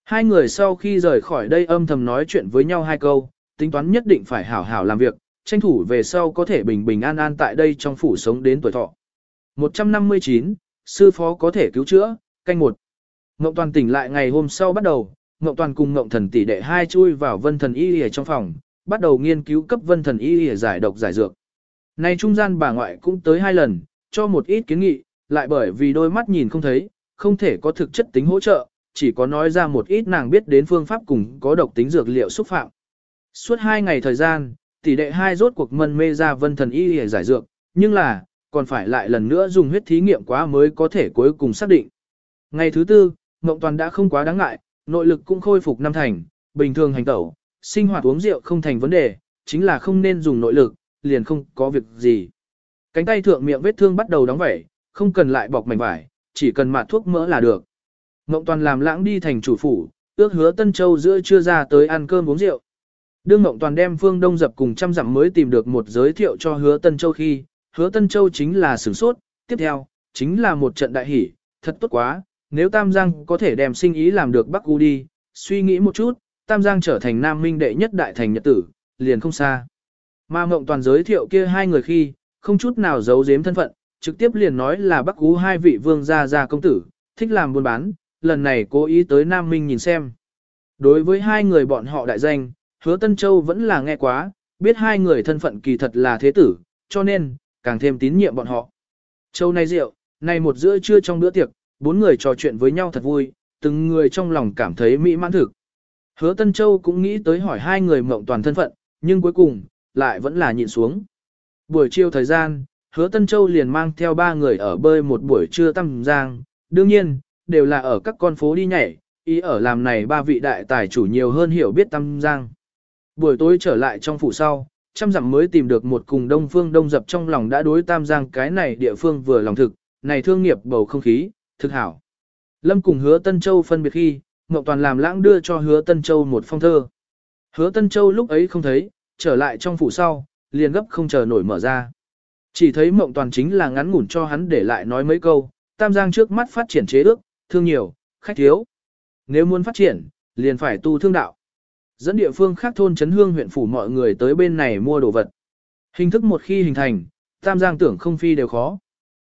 Hai người sau khi rời khỏi đây âm thầm nói chuyện với nhau hai câu, tính toán nhất định phải hảo hảo làm việc, tranh thủ về sau có thể bình bình an an tại đây trong phủ sống đến tuổi thọ. 159, sư phó có thể cứu chữa, canh một. Ngộng Toàn tỉnh lại ngày hôm sau bắt đầu, Ngộng Toàn cùng Ngộng Thần tỷ đệ hai chui vào Vân Thần Y Y trong phòng, bắt đầu nghiên cứu cấp Vân Thần Y Y giải độc giải dược. Nay trung gian bà ngoại cũng tới hai lần, cho một ít kiến nghị, lại bởi vì đôi mắt nhìn không thấy, không thể có thực chất tính hỗ trợ, chỉ có nói ra một ít nàng biết đến phương pháp cùng có độc tính dược liệu xúc phạm. Suốt hai ngày thời gian, tỷ đệ hai rốt cuộc mân mê ra vân thần y để giải dược, nhưng là, còn phải lại lần nữa dùng huyết thí nghiệm quá mới có thể cuối cùng xác định. Ngày thứ tư, Ngộng Toàn đã không quá đáng ngại, nội lực cũng khôi phục năm thành, bình thường hành tẩu, sinh hoạt uống rượu không thành vấn đề, chính là không nên dùng nội lực, liền không có việc gì. Cánh tay thượng miệng vết thương bắt đầu đóng vảy không cần lại bọc mảnh vải, chỉ cần mạt thuốc mỡ là được. Ngộng Toàn làm lãng đi thành chủ phủ, ước hứa Tân Châu giữa chưa ra tới ăn cơm uống rượu. Đương Ngộng Toàn đem Phương Đông Dập cùng trăm dặm mới tìm được một giới thiệu cho hứa Tân Châu khi, hứa Tân Châu chính là sửng sốt, tiếp theo, chính là một trận đại hỷ, thật tốt quá, nếu Tam Giang có thể đem sinh ý làm được Bắc U đi, suy nghĩ một chút, Tam Giang trở thành Nam Minh đệ nhất đại thành nhật tử, liền không xa. Mà Ngộng Toàn giới thiệu kia hai người khi, không chút nào giấu giếm thân phận, trực tiếp liền nói là Bắc U hai vị vương gia gia công tử, thích làm buôn bán, lần này cố ý tới Nam Minh nhìn xem. Đối với hai người bọn họ đại danh, hứa Tân Châu vẫn là nghe quá, biết hai người thân phận kỳ thật là thế tử, cho nên, càng thêm tín nhiệm bọn họ. Châu này rượu, này một giữa trưa trong bữa tiệc, bốn người trò chuyện với nhau thật vui, từng người trong lòng cảm thấy mỹ mãn thực. Hứa Tân Châu cũng nghĩ tới hỏi hai người mộng toàn thân phận, nhưng cuối cùng, lại vẫn là nhịn xuống. Buổi chiều thời gian, hứa Tân Châu liền mang theo ba người ở bơi một buổi trưa tăm giang, đương nhiên, đều là ở các con phố đi nhảy, ý ở làm này ba vị đại tài chủ nhiều hơn hiểu biết tăm giang. Buổi tối trở lại trong phủ sau, trăm dặm mới tìm được một cùng đông phương đông dập trong lòng đã đối tam giang cái này địa phương vừa lòng thực, này thương nghiệp bầu không khí, thực hảo. Lâm cùng hứa Tân Châu phân biệt khi, Ngọc Toàn làm lãng đưa cho hứa Tân Châu một phong thơ. Hứa Tân Châu lúc ấy không thấy, trở lại trong phủ sau, liền gấp không chờ nổi mở ra. Chỉ thấy Mộng Toàn chính là ngắn ngủn cho hắn để lại nói mấy câu, Tam Giang trước mắt phát triển chế ước, thương nhiều, khách thiếu. Nếu muốn phát triển, liền phải tu thương đạo. Dẫn địa phương khác thôn chấn hương huyện phủ mọi người tới bên này mua đồ vật. Hình thức một khi hình thành, Tam Giang tưởng không phi đều khó.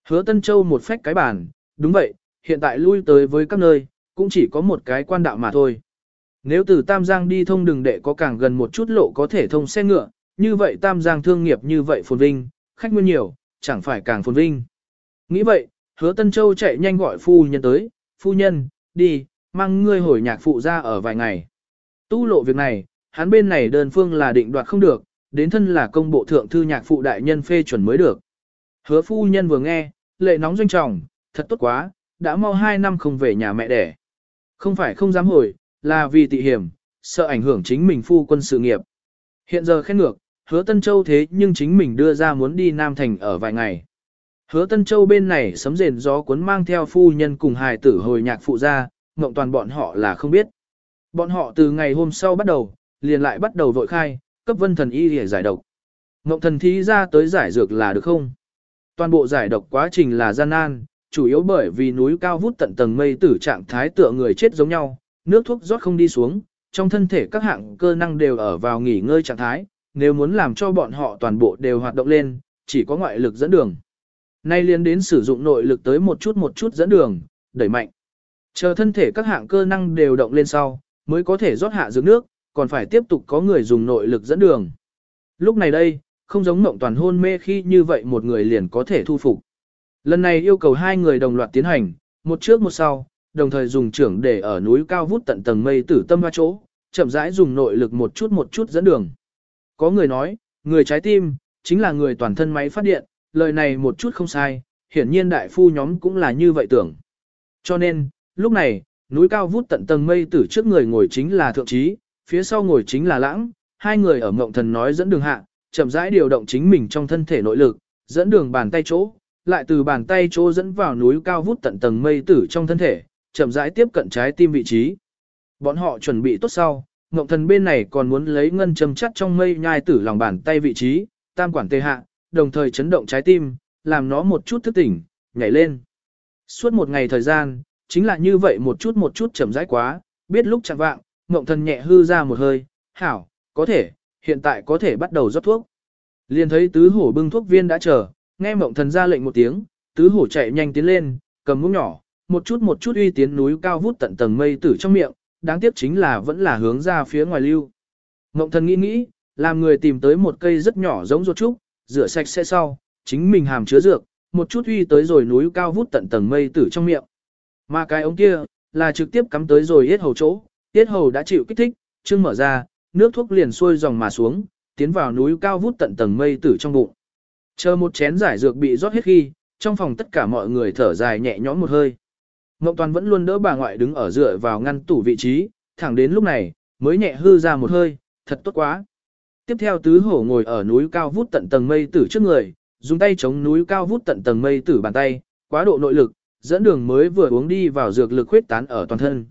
Hứa Tân Châu một phách cái bản, đúng vậy, hiện tại lui tới với các nơi, cũng chỉ có một cái quan đạo mà thôi. Nếu từ Tam Giang đi thông đường đệ có càng gần một chút lộ có thể thông xe ngựa, như vậy Tam Giang thương nghiệp như vậy phồn vinh, khách nguyên nhiều, chẳng phải càng phồn vinh. Nghĩ vậy, hứa Tân Châu chạy nhanh gọi phu nhân tới, phu nhân, đi, mang ngươi hồi nhạc phụ ra ở vài ngày. Tu lộ việc này, hắn bên này đơn phương là định đoạt không được, đến thân là công bộ thượng thư nhạc phụ đại nhân phê chuẩn mới được. Hứa phu nhân vừa nghe, lệ nóng doanh trọng, thật tốt quá, đã mau hai năm không về nhà mẹ đẻ. Không phải không dám hồi, là vì tị hiểm, sợ ảnh hưởng chính mình phu quân sự nghiệp. Hiện giờ khen ngược, hứa Tân Châu thế nhưng chính mình đưa ra muốn đi Nam Thành ở vài ngày. Hứa Tân Châu bên này sấm rền gió cuốn mang theo phu nhân cùng hài tử hồi nhạc phụ ra, mộng toàn bọn họ là không biết. Bọn họ từ ngày hôm sau bắt đầu, liền lại bắt đầu vội khai, cấp vân thần y để giải độc. Ngộng thần thí ra tới giải dược là được không? Toàn bộ giải độc quá trình là gian nan, chủ yếu bởi vì núi cao vút tận tầng mây tử trạng thái tựa người chết giống nhau, nước thuốc rót không đi xuống, trong thân thể các hạng cơ năng đều ở vào nghỉ ngơi trạng thái, nếu muốn làm cho bọn họ toàn bộ đều hoạt động lên, chỉ có ngoại lực dẫn đường. Nay liên đến sử dụng nội lực tới một chút một chút dẫn đường, đẩy mạnh. Chờ thân thể các hạng cơ năng đều động lên sau, mới có thể rót hạ dưỡng nước, còn phải tiếp tục có người dùng nội lực dẫn đường. Lúc này đây, không giống mộng toàn hôn mê khi như vậy một người liền có thể thu phục. Lần này yêu cầu hai người đồng loạt tiến hành, một trước một sau, đồng thời dùng trưởng để ở núi cao vút tận tầng mây tử tâm hoa chỗ, chậm rãi dùng nội lực một chút một chút dẫn đường. Có người nói, người trái tim, chính là người toàn thân máy phát điện, lời này một chút không sai, hiển nhiên đại phu nhóm cũng là như vậy tưởng. Cho nên, lúc này, núi cao vút tận tầng mây tử trước người ngồi chính là thượng trí, phía sau ngồi chính là lãng, hai người ở mộng thần nói dẫn đường hạ, chậm rãi điều động chính mình trong thân thể nội lực, dẫn đường bàn tay chỗ, lại từ bàn tay chỗ dẫn vào núi cao vút tận tầng mây tử trong thân thể, chậm rãi tiếp cận trái tim vị trí. Bọn họ chuẩn bị tốt sau, mộng Thần bên này còn muốn lấy ngân châm chắt trong mây nhai tử lòng bàn tay vị trí, tam quản tê hạ, đồng thời chấn động trái tim, làm nó một chút thức tỉnh, nhảy lên. Suốt một ngày thời gian, chính là như vậy một chút một chút chậm rãi quá, biết lúc chẳng vạng, Ngộng Thần nhẹ hư ra một hơi, hảo, có thể, hiện tại có thể bắt đầu rót thuốc. Liền thấy tứ hổ bưng thuốc viên đã chờ, nghe mộng thần ra lệnh một tiếng, tứ hổ chạy nhanh tiến lên, cầm muỗng nhỏ, một chút một chút uy tiến núi cao vút tận tầng mây tử trong miệng, đáng tiếc chính là vẫn là hướng ra phía ngoài lưu. Mộng thần nghĩ nghĩ, làm người tìm tới một cây rất nhỏ giống ruột trúc, rửa sạch sẽ sau, chính mình hàm chứa dược, một chút uy tới rồi núi cao vút tận tầng mây tử trong miệng. Mà cái ống kia, là trực tiếp cắm tới rồi yết hầu chỗ, yết hầu đã chịu kích thích, chưng mở ra, nước thuốc liền xuôi dòng mà xuống, tiến vào núi cao vút tận tầng mây tử trong bụng. Chờ một chén giải dược bị rót hết khi, trong phòng tất cả mọi người thở dài nhẹ nhõm một hơi. Ngọc Toàn vẫn luôn đỡ bà ngoại đứng ở dựa vào ngăn tủ vị trí, thẳng đến lúc này, mới nhẹ hư ra một hơi, thật tốt quá. Tiếp theo tứ hổ ngồi ở núi cao vút tận tầng mây tử trước người, dùng tay chống núi cao vút tận tầng mây tử bàn tay, quá độ nội lực, dẫn đường mới vừa uống đi vào dược lực huyết tán ở toàn thân.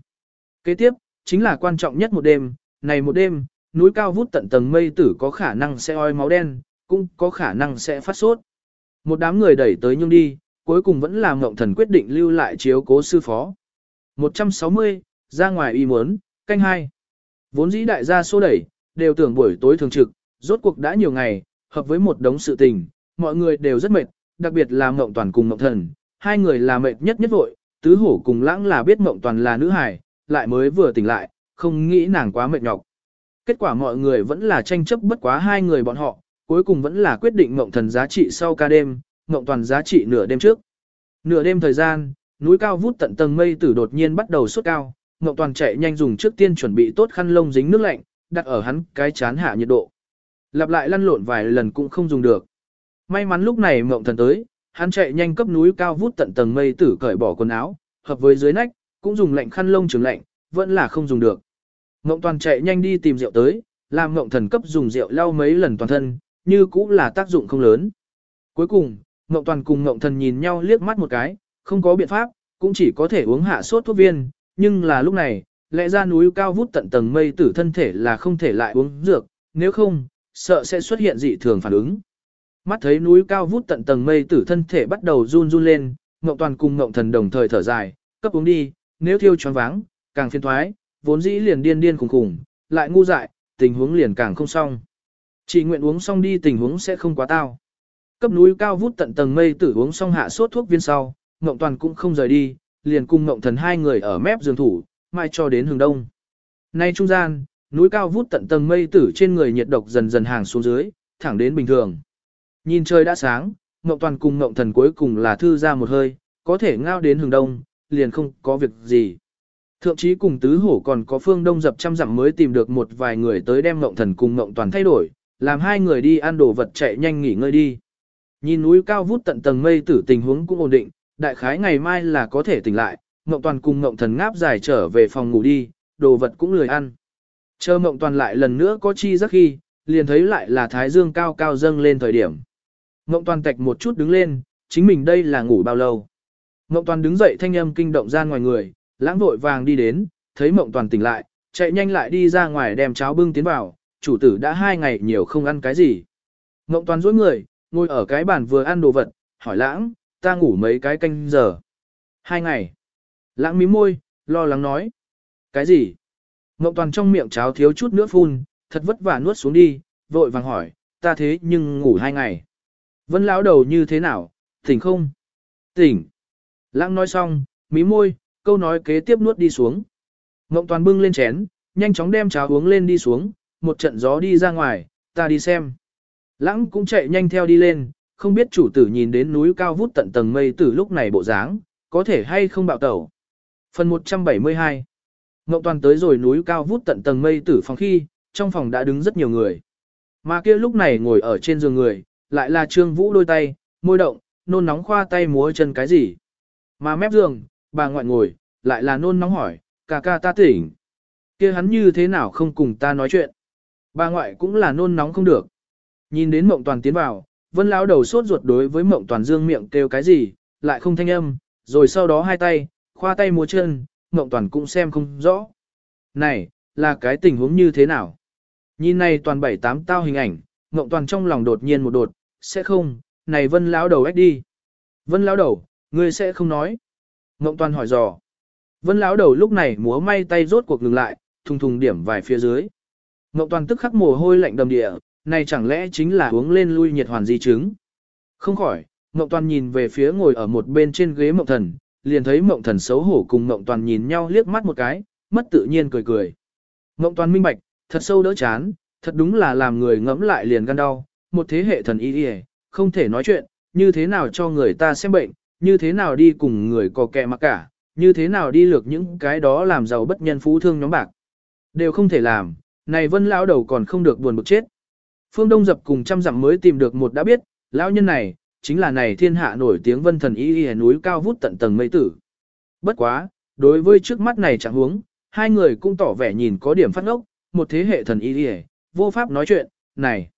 Kế tiếp, chính là quan trọng nhất một đêm, này một đêm, núi cao vút tận tầng mây tử có khả năng sẽ oi máu đen, cũng có khả năng sẽ phát sốt. Một đám người đẩy tới nhung đi, cuối cùng vẫn là ngộng thần quyết định lưu lại chiếu cố sư phó. 160, ra ngoài y muốn, canh hai. Vốn dĩ đại gia số đẩy, đều tưởng buổi tối thường trực, rốt cuộc đã nhiều ngày, hợp với một đống sự tình, mọi người đều rất mệt, đặc biệt là Ngộng Toàn cùng Ngộng Thần, hai người là mệt nhất nhất vội, tứ hổ cùng lãng là biết Mộng Toàn là nữ hài, lại mới vừa tỉnh lại, không nghĩ nàng quá mệt nhọc. Kết quả mọi người vẫn là tranh chấp bất quá hai người bọn họ, cuối cùng vẫn là quyết định Mộng Thần giá trị sau ca đêm, Mộng Toàn giá trị nửa đêm trước. Nửa đêm thời gian, núi cao vút tận tầng mây tử đột nhiên bắt đầu sốt cao, Mộng Toàn chạy nhanh dùng trước tiên chuẩn bị tốt khăn lông dính nước lạnh, đặt ở hắn cái chán hạ nhiệt độ. Lặp lại lăn lộn vài lần cũng không dùng được. May mắn lúc này Mộng Thần tới, hắn chạy nhanh cấp núi cao vút tận tầng mây tử cởi bỏ quần áo, hợp với dưới nách, cũng dùng lạnh khăn lông trường lạnh, vẫn là không dùng được. Ngộng Toàn chạy nhanh đi tìm rượu tới, làm ngộng Thần cấp dùng rượu lau mấy lần toàn thân, như cũng là tác dụng không lớn. Cuối cùng, ngộng Toàn cùng ngộng Thần nhìn nhau liếc mắt một cái, không có biện pháp, cũng chỉ có thể uống hạ sốt thuốc viên, nhưng là lúc này, lẽ ra núi cao vút tận tầng mây tử thân thể là không thể lại uống dược, nếu không, sợ sẽ xuất hiện dị thường phản ứng. Mắt thấy núi cao vút tận tầng mây tử thân thể bắt đầu run run lên, Ngộng Toàn cùng Ngộng Thần đồng thời thở dài, cấp uống đi, nếu thiêu choáng váng, càng phiền thoái, vốn dĩ liền điên điên khủng khủng, lại ngu dại, tình huống liền càng không xong. Chỉ nguyện uống xong đi tình huống sẽ không quá tao. Cấp núi cao vút tận tầng mây tử uống xong hạ sốt thuốc viên sau, Ngộng Toàn cũng không rời đi, liền cùng Ngộng Thần hai người ở mép giường thủ, mai cho đến hướng đông. Nay trung gian, núi cao vút tận tầng mây tử trên người nhiệt độc dần dần hàng xuống dưới, thẳng đến bình thường. Nhìn trời đã sáng, Ngộng Toàn cùng Ngộng Thần cuối cùng là thư ra một hơi, có thể ngao đến hướng đông, liền không có việc gì. Thượng chí cùng tứ hổ còn có phương đông dập trăm dặm mới tìm được một vài người tới đem Ngộng Thần cùng Ngộng Toàn thay đổi, làm hai người đi ăn đồ vật chạy nhanh nghỉ ngơi đi. Nhìn núi cao vút tận tầng mây tử tình huống cũng ổn định, đại khái ngày mai là có thể tỉnh lại, Ngộng Toàn cùng Ngộng Thần ngáp dài trở về phòng ngủ đi, đồ vật cũng lười ăn. Chờ Ngộng Toàn lại lần nữa có chi giấc khi, liền thấy lại là Thái Dương cao cao dâng lên thời điểm. Ngộng Toàn tạch một chút đứng lên, chính mình đây là ngủ bao lâu. Ngộng Toàn đứng dậy thanh âm kinh động ra ngoài người, lãng vội vàng đi đến, thấy Ngộng Toàn tỉnh lại, chạy nhanh lại đi ra ngoài đem cháo bưng tiến vào, chủ tử đã hai ngày nhiều không ăn cái gì. Ngộng Toàn dối người, ngồi ở cái bàn vừa ăn đồ vật, hỏi lãng, ta ngủ mấy cái canh giờ. Hai ngày. Lãng mí môi, lo lắng nói. Cái gì? Ngộng Toàn trong miệng cháo thiếu chút nữa phun, thật vất vả nuốt xuống đi, vội vàng hỏi, ta thế nhưng ngủ hai ngày. Vân lão đầu như thế nào, tỉnh không? Tỉnh. Lãng nói xong, mí môi, câu nói kế tiếp nuốt đi xuống. Ngộng toàn bưng lên chén, nhanh chóng đem cháo uống lên đi xuống, một trận gió đi ra ngoài, ta đi xem. Lãng cũng chạy nhanh theo đi lên, không biết chủ tử nhìn đến núi cao vút tận tầng mây từ lúc này bộ dáng, có thể hay không bạo tẩu. Phần 172 Ngộng toàn tới rồi núi cao vút tận tầng mây tử phòng khi, trong phòng đã đứng rất nhiều người. Mà kia lúc này ngồi ở trên giường người, lại là Trương Vũ đôi tay, môi động, nôn nóng khoa tay múa chân cái gì. Mà mép giường, bà ngoại ngồi, lại là nôn nóng hỏi, ca ca ta tỉnh. kia hắn như thế nào không cùng ta nói chuyện. Bà ngoại cũng là nôn nóng không được. Nhìn đến mộng toàn tiến vào, vân lão đầu sốt ruột đối với mộng toàn dương miệng kêu cái gì, lại không thanh âm, rồi sau đó hai tay, khoa tay múa chân, mộng toàn cũng xem không rõ. Này, là cái tình huống như thế nào? Nhìn này toàn bảy tám tao hình ảnh, mộng toàn trong lòng đột nhiên một đột, sẽ không, này vân lão đầu ếch đi. Vân lão đầu, ngươi sẽ không nói. Ngộng toàn hỏi dò. Vân lão đầu lúc này múa may tay rốt cuộc ngừng lại, thùng thùng điểm vài phía dưới. Ngộng toàn tức khắc mồ hôi lạnh đầm địa, này chẳng lẽ chính là uống lên lui nhiệt hoàn di chứng. Không khỏi, Ngộng Toàn nhìn về phía ngồi ở một bên trên ghế Mộng Thần, liền thấy Mộng Thần xấu hổ cùng Ngộng Toàn nhìn nhau liếc mắt một cái, mất tự nhiên cười cười. Ngộng Toàn minh bạch, thật sâu đỡ chán, thật đúng là làm người ngẫm lại liền gan đau, một thế hệ thần y y, không thể nói chuyện, như thế nào cho người ta xem bệnh, như thế nào đi cùng người có kẻ mặc cả, như thế nào đi lược những cái đó làm giàu bất nhân phú thương nhóm bạc. Đều không thể làm, này vân lão đầu còn không được buồn bực chết. Phương Đông dập cùng trăm dặm mới tìm được một đã biết, lão nhân này, chính là này thiên hạ nổi tiếng vân thần y y núi cao vút tận tầng mây tử. Bất quá, đối với trước mắt này chẳng huống, hai người cũng tỏ vẻ nhìn có điểm phát ngốc, một thế hệ thần y y, vô pháp nói chuyện, này.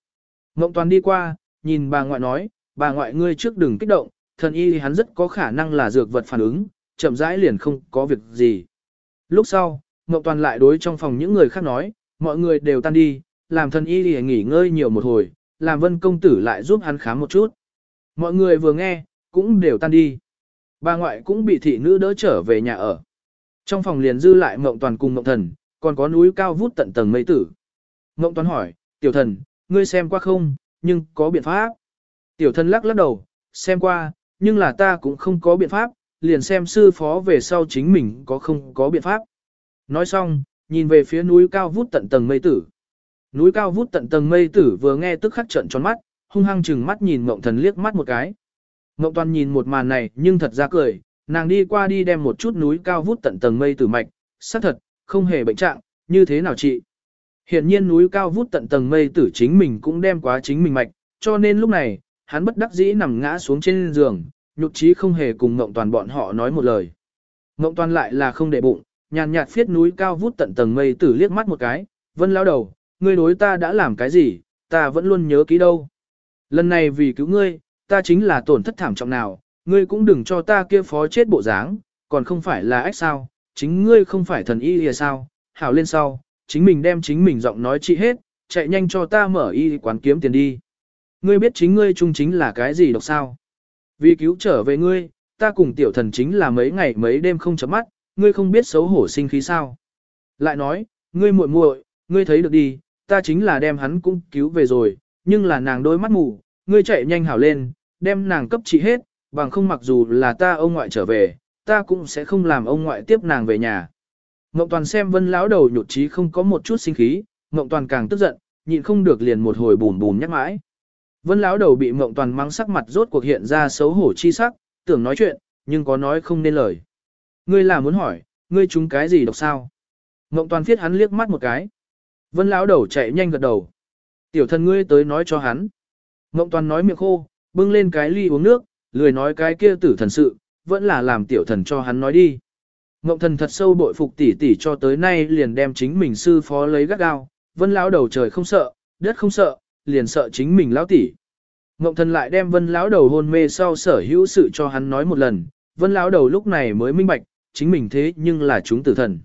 Ngộng toàn đi qua, nhìn bà ngoại nói, bà ngoại ngươi trước đừng kích động, thần y hắn rất có khả năng là dược vật phản ứng, chậm rãi liền không có việc gì. Lúc sau, Ngộng toàn lại đối trong phòng những người khác nói, mọi người đều tan đi, làm thần y thì nghỉ ngơi nhiều một hồi, làm vân công tử lại giúp hắn khám một chút. Mọi người vừa nghe, cũng đều tan đi. Bà ngoại cũng bị thị nữ đỡ trở về nhà ở. Trong phòng liền dư lại mộng toàn cùng mộng thần, còn có núi cao vút tận tầng mây tử. Mộng toàn hỏi, tiểu thần, ngươi xem qua không, nhưng có biện pháp. Tiểu thân lắc lắc đầu, xem qua, nhưng là ta cũng không có biện pháp, liền xem sư phó về sau chính mình có không có biện pháp. Nói xong, nhìn về phía núi cao vút tận tầng mây tử. Núi cao vút tận tầng mây tử vừa nghe tức khắc trận tròn mắt, hung hăng chừng mắt nhìn Mộng Thần liếc mắt một cái. Mộng Toàn nhìn một màn này nhưng thật ra cười, nàng đi qua đi đem một chút núi cao vút tận tầng mây tử mạch, xác thật, không hề bệnh trạng, như thế nào chị. Hiện nhiên núi cao vút tận tầng mây tử chính mình cũng đem quá chính mình mạch, cho nên lúc này, hắn bất đắc dĩ nằm ngã xuống trên giường, nhục trí không hề cùng Ngộng Toàn bọn họ nói một lời. Ngộng Toàn lại là không để bụng, nhàn nhạt phiết núi cao vút tận tầng mây tử liếc mắt một cái, vân lao đầu, ngươi đối ta đã làm cái gì, ta vẫn luôn nhớ kỹ đâu. Lần này vì cứu ngươi, ta chính là tổn thất thảm trọng nào, ngươi cũng đừng cho ta kia phó chết bộ dáng, còn không phải là ách sao, chính ngươi không phải thần y thì sao, hảo lên sau, chính mình đem chính mình giọng nói trị hết, chạy nhanh cho ta mở y quán kiếm tiền đi. Ngươi biết chính ngươi trung chính là cái gì độc sao? Vì cứu trở về ngươi, ta cùng tiểu thần chính là mấy ngày mấy đêm không chấm mắt, ngươi không biết xấu hổ sinh khí sao? Lại nói, ngươi muội muội, ngươi thấy được đi, ta chính là đem hắn cũng cứu về rồi, nhưng là nàng đôi mắt mù, ngươi chạy nhanh hảo lên, đem nàng cấp trị hết, bằng không mặc dù là ta ông ngoại trở về, ta cũng sẽ không làm ông ngoại tiếp nàng về nhà. Ngộng toàn xem vân lão đầu nhụt chí không có một chút sinh khí, Ngộng toàn càng tức giận, nhịn không được liền một hồi bùn bùn nhắc mãi. Vân lão đầu bị Ngộng toàn mang sắc mặt rốt cuộc hiện ra xấu hổ chi sắc, tưởng nói chuyện, nhưng có nói không nên lời. Ngươi là muốn hỏi, ngươi chúng cái gì độc sao? Ngộng toàn phiết hắn liếc mắt một cái. Vân lão đầu chạy nhanh gật đầu. Tiểu thần ngươi tới nói cho hắn. Ngộng toàn nói miệng khô, bưng lên cái ly uống nước, lười nói cái kia tử thần sự, vẫn là làm tiểu thần cho hắn nói đi. Ngộng thần thật sâu bội phục tỷ tỷ cho tới nay liền đem chính mình sư phó lấy gắt gao, vân lão đầu trời không sợ, đất không sợ, liền sợ chính mình lão tỷ. Ngộng thần lại đem vân lão đầu hôn mê sau sở hữu sự cho hắn nói một lần, vân lão đầu lúc này mới minh bạch, chính mình thế nhưng là chúng tử thần.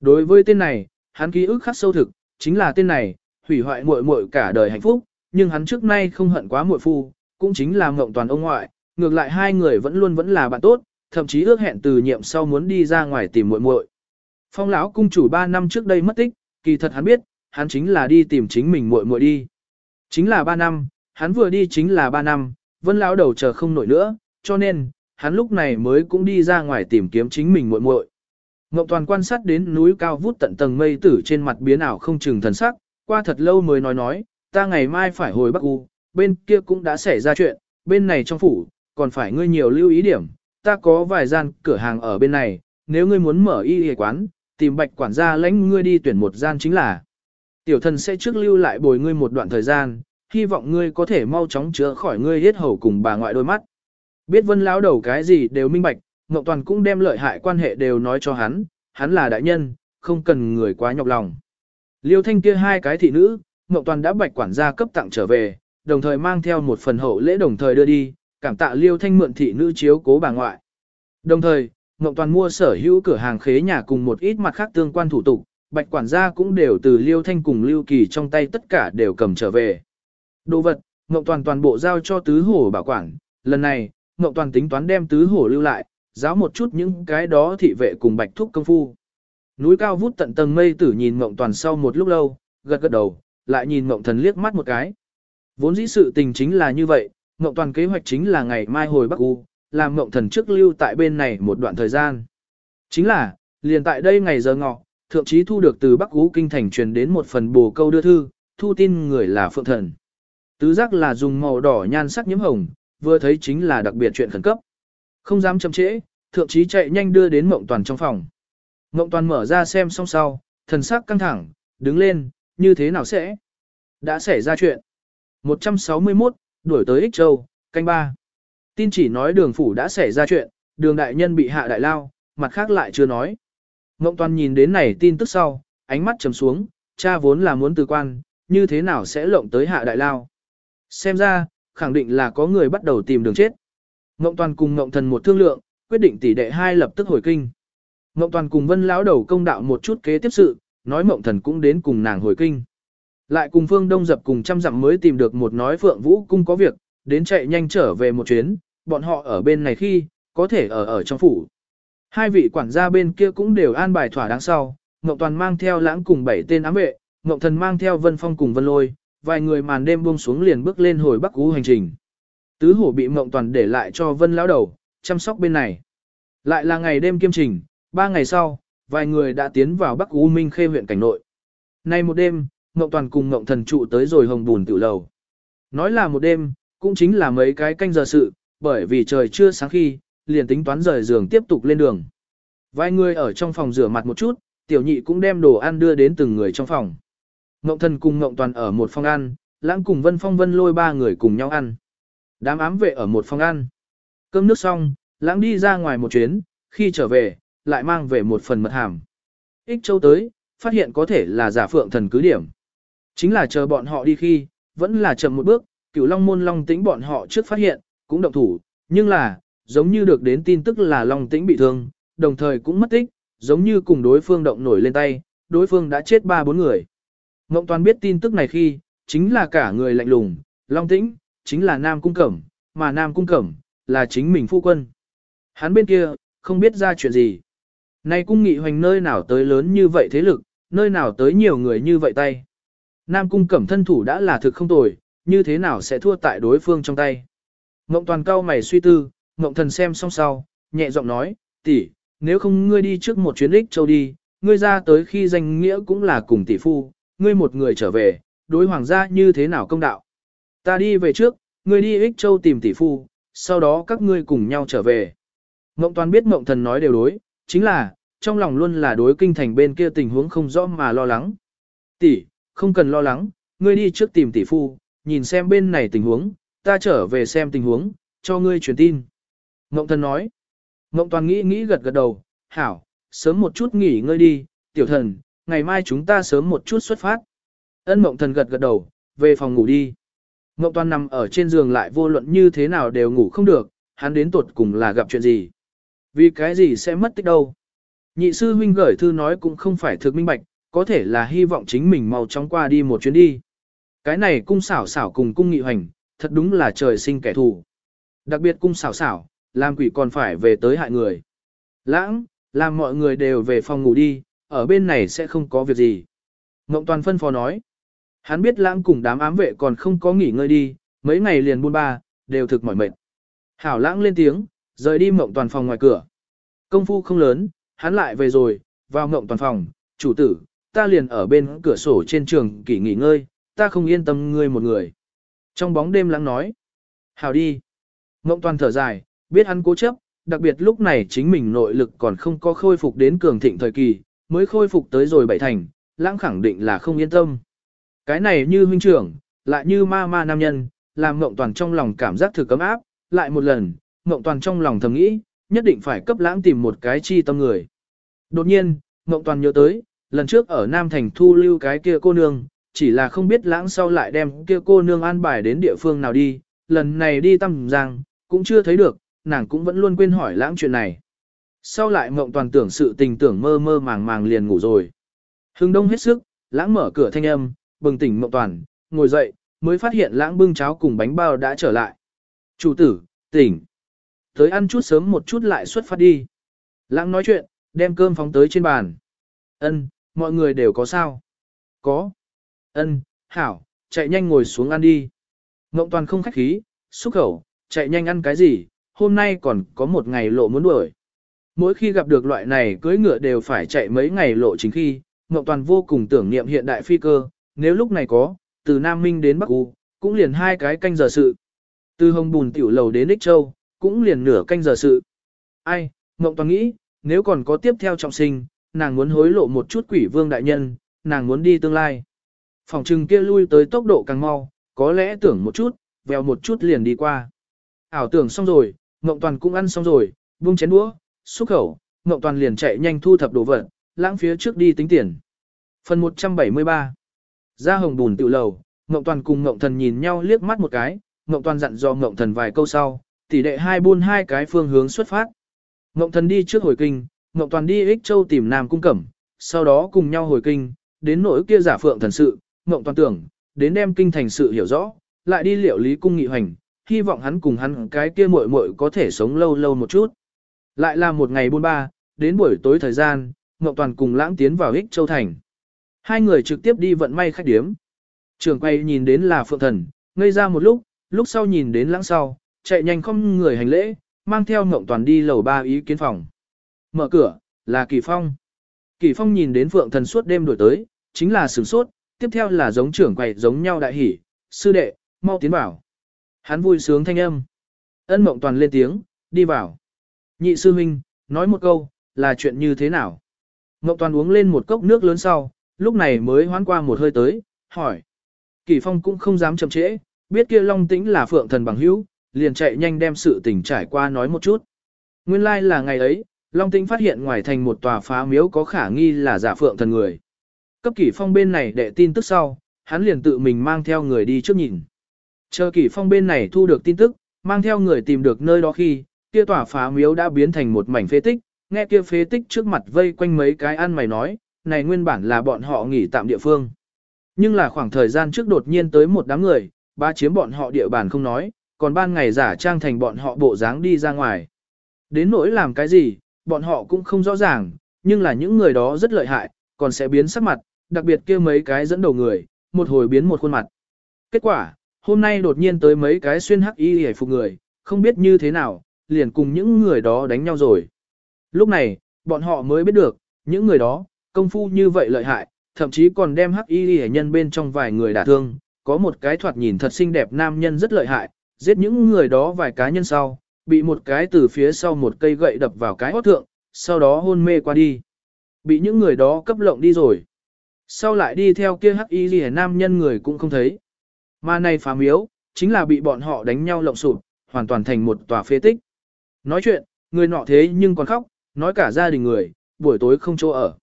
Đối với tên này, hắn ký ức khắc sâu thực, chính là tên này, hủy hoại muội muội cả đời hạnh phúc, nhưng hắn trước nay không hận quá muội phu, cũng chính là ngộng toàn ông ngoại, ngược lại hai người vẫn luôn vẫn là bạn tốt, thậm chí ước hẹn từ nhiệm sau muốn đi ra ngoài tìm muội muội. Phong lão cung chủ 3 năm trước đây mất tích, kỳ thật hắn biết, hắn chính là đi tìm chính mình muội muội đi. Chính là 3 năm, hắn vừa đi chính là 3 năm, Vân lão đầu chờ không nổi nữa, cho nên, hắn lúc này mới cũng đi ra ngoài tìm kiếm chính mình muội muội. Ngộ toàn quan sát đến núi cao vút tận tầng mây tử trên mặt biến ảo không chừng thần sắc, qua thật lâu mới nói nói, ta ngày mai phải hồi Bắc U, bên kia cũng đã xảy ra chuyện, bên này trong phủ, còn phải ngươi nhiều lưu ý điểm, ta có vài gian cửa hàng ở bên này, nếu ngươi muốn mở y y quán, tìm bạch quản gia lãnh ngươi đi tuyển một gian chính là. Tiểu thần sẽ trước lưu lại bồi ngươi một đoạn thời gian, hy vọng ngươi có thể mau chóng chữa khỏi ngươi hết hầu cùng bà ngoại đôi mắt. Biết vân lão đầu cái gì đều minh bạch, Ngọc Toàn cũng đem lợi hại quan hệ đều nói cho hắn, hắn là đại nhân, không cần người quá nhọc lòng. Liêu thanh kia hai cái thị nữ, Ngọc Toàn đã bạch quản gia cấp tặng trở về, đồng thời mang theo một phần hậu lễ đồng thời đưa đi, cảm tạ Liêu thanh mượn thị nữ chiếu cố bà ngoại. Đồng thời, Ngọc Toàn mua sở hữu cửa hàng khế nhà cùng một ít mặt khác tương quan thủ tục, bạch quản gia cũng đều từ Liêu thanh cùng Liêu kỳ trong tay tất cả đều cầm trở về. Đồ vật, Ngọc Toàn toàn bộ giao cho tứ hổ bảo quản, lần này, Ngọc Toàn tính toán đem tứ hổ lưu lại, giáo một chút những cái đó thị vệ cùng bạch thúc công phu. Núi cao vút tận tầng mây tử nhìn Ngộng Toàn sau một lúc lâu, gật gật đầu, lại nhìn Ngộng Thần liếc mắt một cái. Vốn dĩ sự tình chính là như vậy, Ngộng Toàn kế hoạch chính là ngày mai hồi Bắc U, làm Ngộng Thần trước lưu tại bên này một đoạn thời gian. Chính là, liền tại đây ngày giờ ngọ, thượng chí thu được từ Bắc U kinh thành truyền đến một phần bồ câu đưa thư, thu tin người là Phượng Thần. Tứ giác là dùng màu đỏ nhan sắc nhiễm hồng, vừa thấy chính là đặc biệt chuyện khẩn cấp. Không dám chậm trễ, thượng chí chạy nhanh đưa đến Ngộng Toàn trong phòng. Ngộng Toàn mở ra xem xong sau, thần sắc căng thẳng, đứng lên, như thế nào sẽ? Đã xảy ra chuyện. 161, đuổi tới Ích Châu, canh ba. Tin chỉ nói đường phủ đã xảy ra chuyện, đường đại nhân bị hạ đại lao, mặt khác lại chưa nói. Ngộng toàn nhìn đến này tin tức sau, ánh mắt trầm xuống, cha vốn là muốn từ quan, như thế nào sẽ lộng tới hạ đại lao. Xem ra, khẳng định là có người bắt đầu tìm đường chết. Ngộng toàn cùng Ngộng thần một thương lượng, quyết định tỷ đệ hai lập tức hồi kinh. Ngộng toàn cùng vân lão đầu công đạo một chút kế tiếp sự, nói Ngộng thần cũng đến cùng nàng hồi kinh. Lại cùng phương đông dập cùng trăm dặm mới tìm được một nói phượng vũ cung có việc, đến chạy nhanh trở về một chuyến, bọn họ ở bên này khi, có thể ở ở trong phủ. Hai vị quản gia bên kia cũng đều an bài thỏa đáng sau, Ngộng Toàn mang theo lãng cùng bảy tên ám vệ, Ngộng Thần mang theo Vân Phong cùng Vân Lôi, vài người màn đêm buông xuống liền bước lên hồi Bắc Cú hành trình. Tứ hổ bị Ngộng Toàn để lại cho Vân lão đầu, chăm sóc bên này. Lại là ngày đêm kiêm trình, ba ngày sau, vài người đã tiến vào Bắc Cú Minh Khê huyện cảnh nội. Nay một đêm, Ngộng Toàn cùng Ngộng Thần trụ tới rồi hồng bùn tiểu lầu. Nói là một đêm, cũng chính là mấy cái canh giờ sự, bởi vì trời chưa sáng khi, liền tính toán rời giường tiếp tục lên đường. Vài người ở trong phòng rửa mặt một chút, tiểu nhị cũng đem đồ ăn đưa đến từng người trong phòng. Ngộng thần cùng Ngộng toàn ở một phòng ăn, lãng cùng vân phong vân lôi ba người cùng nhau ăn. Đám ám vệ ở một phòng ăn. Cơm nước xong, lãng đi ra ngoài một chuyến, khi trở về, lại mang về một phần mật hàm. Ích châu tới, phát hiện có thể là giả phượng thần cứ điểm. Chính là chờ bọn họ đi khi, vẫn là chậm một bước, cửu long môn long tĩnh bọn họ trước phát hiện, cũng động thủ, nhưng là, giống như được đến tin tức là Long Tĩnh bị thương, đồng thời cũng mất tích, giống như cùng đối phương động nổi lên tay, đối phương đã chết ba bốn người. Ngộng Toàn biết tin tức này khi, chính là cả người lạnh lùng, Long Tĩnh, chính là Nam Cung Cẩm, mà Nam Cung Cẩm, là chính mình phu quân. Hắn bên kia, không biết ra chuyện gì. Nay cung nghị hoành nơi nào tới lớn như vậy thế lực, nơi nào tới nhiều người như vậy tay. Nam Cung Cẩm thân thủ đã là thực không tồi, như thế nào sẽ thua tại đối phương trong tay. Ngộng Toàn cao mày suy tư, Ngộng thần xem xong sau, nhẹ giọng nói, tỷ, nếu không ngươi đi trước một chuyến ích châu đi, ngươi ra tới khi danh nghĩa cũng là cùng tỷ phu, ngươi một người trở về, đối hoàng gia như thế nào công đạo. Ta đi về trước, ngươi đi ích châu tìm tỷ phu, sau đó các ngươi cùng nhau trở về. Ngộng toàn biết Ngộng thần nói đều đối, chính là, trong lòng luôn là đối kinh thành bên kia tình huống không rõ mà lo lắng. Tỷ, không cần lo lắng, ngươi đi trước tìm tỷ phu, nhìn xem bên này tình huống, ta trở về xem tình huống, cho ngươi truyền tin. Ngộng thần nói. Ngộng toàn nghĩ nghĩ gật gật đầu, hảo, sớm một chút nghỉ ngơi đi, tiểu thần, ngày mai chúng ta sớm một chút xuất phát. Ân mộng thần gật gật đầu, về phòng ngủ đi. Ngộng toàn nằm ở trên giường lại vô luận như thế nào đều ngủ không được, hắn đến tuột cùng là gặp chuyện gì. Vì cái gì sẽ mất tích đâu. Nhị sư huynh gửi thư nói cũng không phải thực minh bạch, có thể là hy vọng chính mình mau chóng qua đi một chuyến đi. Cái này cung xảo xảo cùng cung nghị hoành, thật đúng là trời sinh kẻ thù. Đặc biệt cung xảo xảo, làm quỷ còn phải về tới hại người. Lãng, làm mọi người đều về phòng ngủ đi, ở bên này sẽ không có việc gì. Ngộng toàn phân phó nói. Hắn biết lãng cùng đám ám vệ còn không có nghỉ ngơi đi, mấy ngày liền buôn ba, đều thực mỏi mệt. Hảo lãng lên tiếng, rời đi mộng toàn phòng ngoài cửa. Công phu không lớn, hắn lại về rồi, vào mộng toàn phòng, chủ tử, ta liền ở bên cửa sổ trên trường kỷ nghỉ ngơi, ta không yên tâm ngươi một người. Trong bóng đêm lắng nói. hào đi. Mộng toàn thở dài, biết hắn cố chấp, đặc biệt lúc này chính mình nội lực còn không có khôi phục đến cường thịnh thời kỳ, mới khôi phục tới rồi bảy thành, lãng khẳng định là không yên tâm. Cái này như huynh trưởng, lại như ma ma nam nhân, làm Ngộng Toàn trong lòng cảm giác thử cấm áp, lại một lần, Ngộng Toàn trong lòng thầm nghĩ, nhất định phải cấp lãng tìm một cái chi tâm người. Đột nhiên, Ngộng Toàn nhớ tới, lần trước ở Nam Thành thu lưu cái kia cô nương, chỉ là không biết lãng sau lại đem kia cô nương an bài đến địa phương nào đi, lần này đi tâm giang, cũng chưa thấy được, nàng cũng vẫn luôn quên hỏi lãng chuyện này. Sau lại mộng toàn tưởng sự tình tưởng mơ mơ màng màng liền ngủ rồi. Hưng đông hết sức, lãng mở cửa thanh âm, bừng tỉnh mộng toàn, ngồi dậy, mới phát hiện lãng bưng cháo cùng bánh bao đã trở lại. Chủ tử, tỉnh. Tới ăn chút sớm một chút lại xuất phát đi. Lãng nói chuyện, đem cơm phóng tới trên bàn. Ân, mọi người đều có sao? Có. Ân, hảo, chạy nhanh ngồi xuống ăn đi. Ngộng toàn không khách khí, xúc khẩu, chạy nhanh ăn cái gì, hôm nay còn có một ngày lộ muốn đuổi. Mỗi khi gặp được loại này cưới ngựa đều phải chạy mấy ngày lộ chính khi, Ngộng toàn vô cùng tưởng niệm hiện đại phi cơ, nếu lúc này có, từ Nam Minh đến Bắc U, cũng liền hai cái canh giờ sự. Từ Hồng Bùn tiểu lầu đến Ích Châu, cũng liền nửa canh giờ sự. Ai, Ngộng toàn nghĩ, nếu còn có tiếp theo trọng sinh, nàng muốn hối lộ một chút quỷ vương đại nhân, nàng muốn đi tương lai. Phòng trừng kia lui tới tốc độ càng mau, có lẽ tưởng một chút, vèo một chút liền đi qua. Ảo tưởng xong rồi, Ngộng Toàn cũng ăn xong rồi, buông chén đũa, xúc khẩu, Ngộng Toàn liền chạy nhanh thu thập đồ vật, lãng phía trước đi tính tiền. Phần 173 Ra hồng bùn tự lầu, Ngộng Toàn cùng Ngộng Thần nhìn nhau liếc mắt một cái, Ngộng Toàn dặn dò Ngộng Thần vài câu sau, tỷ đệ hai buôn hai cái phương hướng xuất phát. Ngộng Thần đi trước hồi kinh, Ngọc Toàn đi Ích Châu tìm Nam Cung Cẩm, sau đó cùng nhau hồi kinh, đến nỗi kia giả phượng thần sự, Ngọc Toàn tưởng, đến đem kinh thành sự hiểu rõ, lại đi liệu lý cung nghị hoành, hy vọng hắn cùng hắn cái kia muội muội có thể sống lâu lâu một chút. Lại là một ngày buôn ba, đến buổi tối thời gian, Ngọc Toàn cùng lãng tiến vào Ích Châu Thành. Hai người trực tiếp đi vận may khách điếm. Trường quay nhìn đến là Phượng Thần, ngây ra một lúc, lúc sau nhìn đến lãng sau, chạy nhanh không người hành lễ, mang theo Ngọc Toàn đi lầu ba ý kiến phòng. Mở cửa, là Kỳ Phong. Kỳ Phong nhìn đến Phượng Thần suốt đêm đổi tới, chính là sửng sốt, tiếp theo là giống trưởng quầy giống nhau đại hỉ, sư đệ, mau tiến vào. Hắn vui sướng thanh âm. Ân mộng toàn lên tiếng, đi vào. Nhị sư huynh, nói một câu, là chuyện như thế nào? Mộng toàn uống lên một cốc nước lớn sau, lúc này mới hoán qua một hơi tới, hỏi. Kỳ phong cũng không dám chậm trễ, biết kia long tĩnh là phượng thần bằng hữu, liền chạy nhanh đem sự tình trải qua nói một chút. Nguyên lai like là ngày ấy, Long Tĩnh phát hiện ngoài thành một tòa phá miếu có khả nghi là giả phượng thần người. Cấp kỷ phong bên này đệ tin tức sau, hắn liền tự mình mang theo người đi trước nhìn. Chờ kỷ phong bên này thu được tin tức, mang theo người tìm được nơi đó khi, kia tòa phá miếu đã biến thành một mảnh phế tích, nghe kia phế tích trước mặt vây quanh mấy cái ăn mày nói, này nguyên bản là bọn họ nghỉ tạm địa phương. Nhưng là khoảng thời gian trước đột nhiên tới một đám người, ba chiếm bọn họ địa bàn không nói, còn ban ngày giả trang thành bọn họ bộ dáng đi ra ngoài. Đến nỗi làm cái gì, bọn họ cũng không rõ ràng, nhưng là những người đó rất lợi hại, còn sẽ biến sắc mặt, đặc biệt kia mấy cái dẫn đầu người, một hồi biến một khuôn mặt. Kết quả, hôm nay đột nhiên tới mấy cái xuyên hắc y hề phục người, không biết như thế nào, liền cùng những người đó đánh nhau rồi. Lúc này, bọn họ mới biết được, những người đó, công phu như vậy lợi hại, thậm chí còn đem hắc y hề nhân bên trong vài người đả thương, có một cái thoạt nhìn thật xinh đẹp nam nhân rất lợi hại, giết những người đó vài cá nhân sau, bị một cái từ phía sau một cây gậy đập vào cái hót thượng, sau đó hôn mê qua đi. Bị những người đó cấp lộng đi rồi. Sau lại đi theo kia hắc y gì nam nhân người cũng không thấy. Mà này phá miếu, chính là bị bọn họ đánh nhau lộng sụp, hoàn toàn thành một tòa phế tích. Nói chuyện, người nọ thế nhưng còn khóc, nói cả gia đình người, buổi tối không chỗ ở.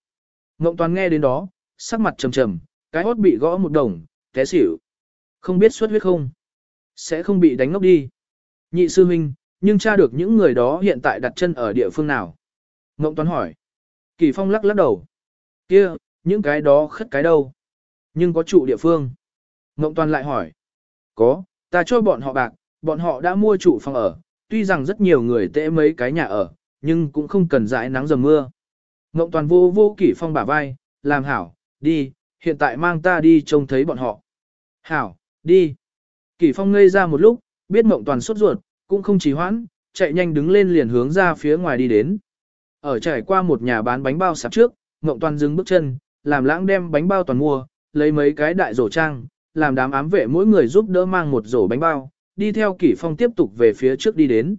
Ngộng toàn nghe đến đó, sắc mặt trầm trầm, cái hót bị gõ một đồng, té xỉu. Không biết xuất huyết không? Sẽ không bị đánh ngốc đi. Nhị sư huynh, nhưng tra được những người đó hiện tại đặt chân ở địa phương nào? Ngộng Toán hỏi. Kỳ Phong lắc lắc đầu. kia, những cái đó khất cái đâu? Nhưng có trụ địa phương. Ngộng Toán lại hỏi. Có, ta cho bọn họ bạc, bọn họ đã mua trụ phòng ở, tuy rằng rất nhiều người tệ mấy cái nhà ở, nhưng cũng không cần dãi nắng dầm mưa. Ngộng Toàn vô vô Kỳ Phong bả vai, làm hảo, đi, hiện tại mang ta đi trông thấy bọn họ. Hảo, đi. Kỳ Phong ngây ra một lúc, biết Ngộng Toàn sốt ruột, cũng không trì hoãn, chạy nhanh đứng lên liền hướng ra phía ngoài đi đến. Ở trải qua một nhà bán bánh bao sạp trước, Ngộng Toàn dừng bước chân, làm lãng đem bánh bao toàn mua, lấy mấy cái đại rổ trang, làm đám ám vệ mỗi người giúp đỡ mang một rổ bánh bao, đi theo Kỷ Phong tiếp tục về phía trước đi đến.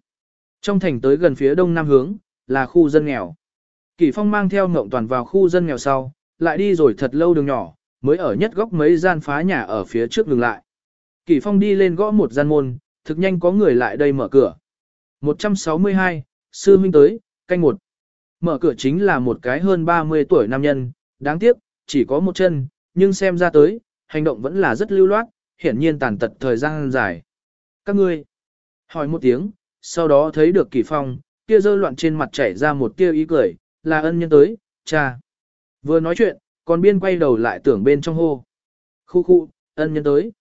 Trong thành tới gần phía đông nam hướng, là khu dân nghèo. Kỷ Phong mang theo Ngộng Toàn vào khu dân nghèo sau, lại đi rồi thật lâu đường nhỏ, mới ở nhất góc mấy gian phá nhà ở phía trước dừng lại. Kỷ Phong đi lên gõ một gian môn, thực nhanh có người lại đây mở cửa. 162, Sư Minh tới, canh một. Mở cửa chính là một cái hơn 30 tuổi nam nhân, đáng tiếc, chỉ có một chân, nhưng xem ra tới, hành động vẫn là rất lưu loát, hiển nhiên tàn tật thời gian dài. Các ngươi, hỏi một tiếng, sau đó thấy được kỳ phong, kia dơ loạn trên mặt chảy ra một tia ý cười, là ân nhân tới, cha. Vừa nói chuyện, còn biên quay đầu lại tưởng bên trong hô. Khu khu, ân nhân tới.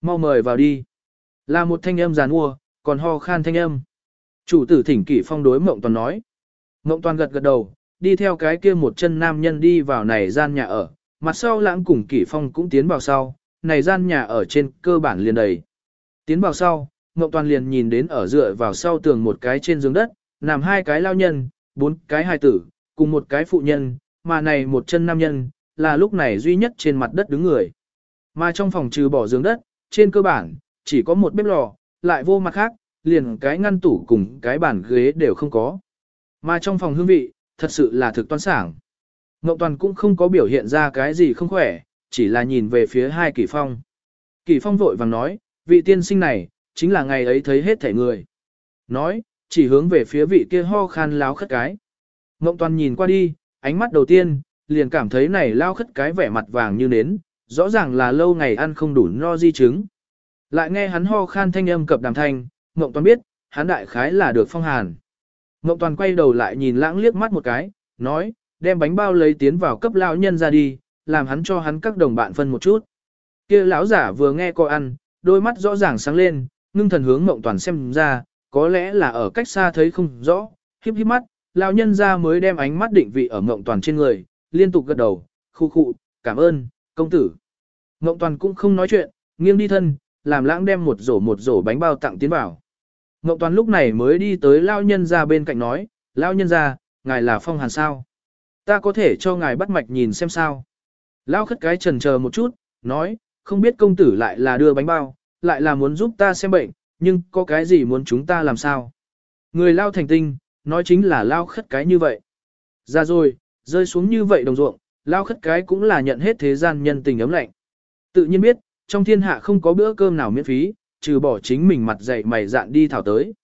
Mau mời vào đi. Là một thanh âm giàn mua, còn ho khan thanh âm. Chủ tử thỉnh kỷ phong đối mộng toàn nói. Mộng toàn gật gật đầu, đi theo cái kia một chân nam nhân đi vào này gian nhà ở, mặt sau lãng cùng kỷ phong cũng tiến vào sau, này gian nhà ở trên cơ bản liền đầy. Tiến vào sau, Mộng Toàn liền nhìn đến ở dựa vào sau tường một cái trên giường đất, nằm hai cái lao nhân, bốn cái hài tử, cùng một cái phụ nhân, mà này một chân nam nhân, là lúc này duy nhất trên mặt đất đứng người. Mà trong phòng trừ bỏ giường đất, trên cơ bản, chỉ có một bếp lò, lại vô mặt khác, liền cái ngăn tủ cùng cái bàn ghế đều không có. Mà trong phòng hương vị, thật sự là thực toan sảng. Ngộng Toàn cũng không có biểu hiện ra cái gì không khỏe, chỉ là nhìn về phía hai Kỷ Phong. Kỷ Phong vội vàng nói, vị tiên sinh này, chính là ngày ấy thấy hết thể người. Nói, chỉ hướng về phía vị kia ho khan láo khất cái. Ngộng Toàn nhìn qua đi, ánh mắt đầu tiên, liền cảm thấy này lao khất cái vẻ mặt vàng như nến, rõ ràng là lâu ngày ăn không đủ no di chứng. Lại nghe hắn ho khan thanh âm cập đàm thanh, Ngộng Toàn biết, hắn đại khái là được phong hàn. Ngộng Toàn quay đầu lại nhìn lãng liếc mắt một cái, nói, đem bánh bao lấy tiến vào cấp lão nhân ra đi, làm hắn cho hắn các đồng bạn phân một chút. Kia lão giả vừa nghe coi ăn, đôi mắt rõ ràng sáng lên, ngưng thần hướng Ngộng Toàn xem ra, có lẽ là ở cách xa thấy không rõ, híp híp mắt, lão nhân ra mới đem ánh mắt định vị ở Ngộng Toàn trên người, liên tục gật đầu, khu khụ, cảm ơn, công tử. Ngộng Toàn cũng không nói chuyện, nghiêng đi thân, làm lãng đem một rổ một rổ bánh bao tặng tiến vào. Ngộng Toàn lúc này mới đi tới lao nhân ra bên cạnh nói, lao nhân ra, ngài là phong hàn sao? Ta có thể cho ngài bắt mạch nhìn xem sao? lao khất cái trần chờ một chút, nói, không biết công tử lại là đưa bánh bao, lại là muốn giúp ta xem bệnh, nhưng có cái gì muốn chúng ta làm sao? Người lao thành tinh, nói chính là lao khất cái như vậy. Ra rồi, rơi xuống như vậy đồng ruộng, lao khất cái cũng là nhận hết thế gian nhân tình ấm lạnh. Tự nhiên biết, trong thiên hạ không có bữa cơm nào miễn phí, trừ bỏ chính mình mặt dậy mày dạn đi thảo tới.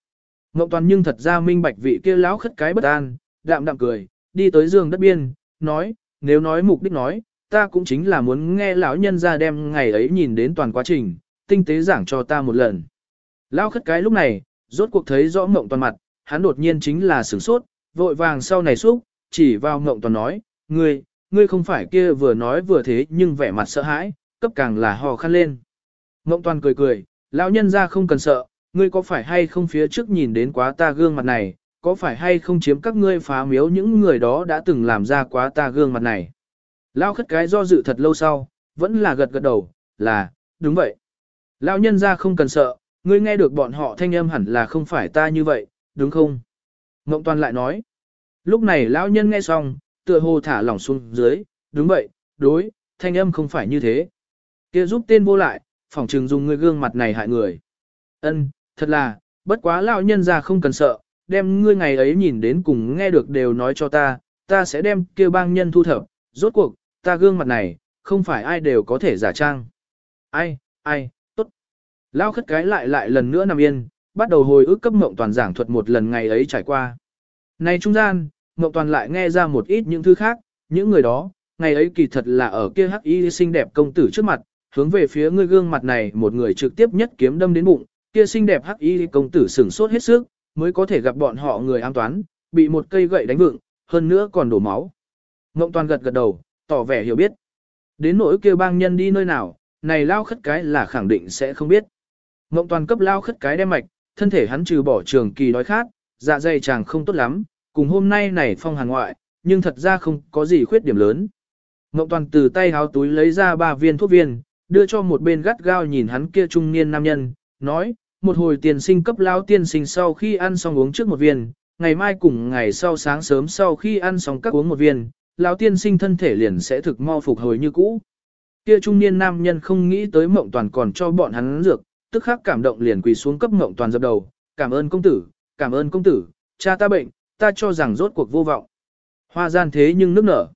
Ngộng toàn nhưng thật ra minh bạch vị kia lão khất cái bất an, đạm đạm cười, đi tới giường đất biên, nói, nếu nói mục đích nói, ta cũng chính là muốn nghe lão nhân ra đem ngày ấy nhìn đến toàn quá trình, tinh tế giảng cho ta một lần. Lão khất cái lúc này, rốt cuộc thấy rõ ngộng toàn mặt, hắn đột nhiên chính là sửng sốt, vội vàng sau này xúc, chỉ vào ngộng toàn nói, ngươi, ngươi không phải kia vừa nói vừa thế nhưng vẻ mặt sợ hãi, cấp càng là hò khăn lên. Ngộng toàn cười cười, lão nhân ra không cần sợ, ngươi có phải hay không phía trước nhìn đến quá ta gương mặt này, có phải hay không chiếm các ngươi phá miếu những người đó đã từng làm ra quá ta gương mặt này. lão khất cái do dự thật lâu sau, vẫn là gật gật đầu, là, đúng vậy. Lão nhân ra không cần sợ, ngươi nghe được bọn họ thanh âm hẳn là không phải ta như vậy, đúng không? Ngộng toàn lại nói. Lúc này lão nhân nghe xong, tựa hồ thả lỏng xuống dưới, đúng vậy, đối, thanh âm không phải như thế kia giúp tên vô lại, phỏng trừng dùng người gương mặt này hại người. Ân, thật là, bất quá lão nhân ra không cần sợ, đem ngươi ngày ấy nhìn đến cùng nghe được đều nói cho ta, ta sẽ đem kia bang nhân thu thập, rốt cuộc, ta gương mặt này, không phải ai đều có thể giả trang. Ai, ai, tốt. Lao khất cái lại lại lần nữa nằm yên, bắt đầu hồi ức cấp mộng toàn giảng thuật một lần ngày ấy trải qua. Này trung gian, mộng toàn lại nghe ra một ít những thứ khác, những người đó, ngày ấy kỳ thật là ở kia hắc y xinh đẹp công tử trước mặt, hướng về phía ngươi gương mặt này một người trực tiếp nhất kiếm đâm đến bụng, kia xinh đẹp hắc y công tử sửng sốt hết sức, mới có thể gặp bọn họ người an toán, bị một cây gậy đánh vựng, hơn nữa còn đổ máu. Ngộng toàn gật gật đầu, tỏ vẻ hiểu biết. Đến nỗi kêu bang nhân đi nơi nào, này lao khất cái là khẳng định sẽ không biết. Ngộng toàn cấp lao khất cái đem mạch, thân thể hắn trừ bỏ trường kỳ đói khát, dạ dày chàng không tốt lắm, cùng hôm nay này phong hàn ngoại, nhưng thật ra không có gì khuyết điểm lớn. Ngộng toàn từ tay háo túi lấy ra ba viên thuốc viên, đưa cho một bên gắt gao nhìn hắn kia trung niên nam nhân, nói, một hồi tiền sinh cấp lao tiên sinh sau khi ăn xong uống trước một viên, ngày mai cùng ngày sau sáng sớm sau khi ăn xong các uống một viên, lão tiên sinh thân thể liền sẽ thực mau phục hồi như cũ. Kia trung niên nam nhân không nghĩ tới mộng toàn còn cho bọn hắn dược, tức khắc cảm động liền quỳ xuống cấp mộng toàn dập đầu, cảm ơn công tử, cảm ơn công tử, cha ta bệnh, ta cho rằng rốt cuộc vô vọng. Hoa gian thế nhưng nước nở.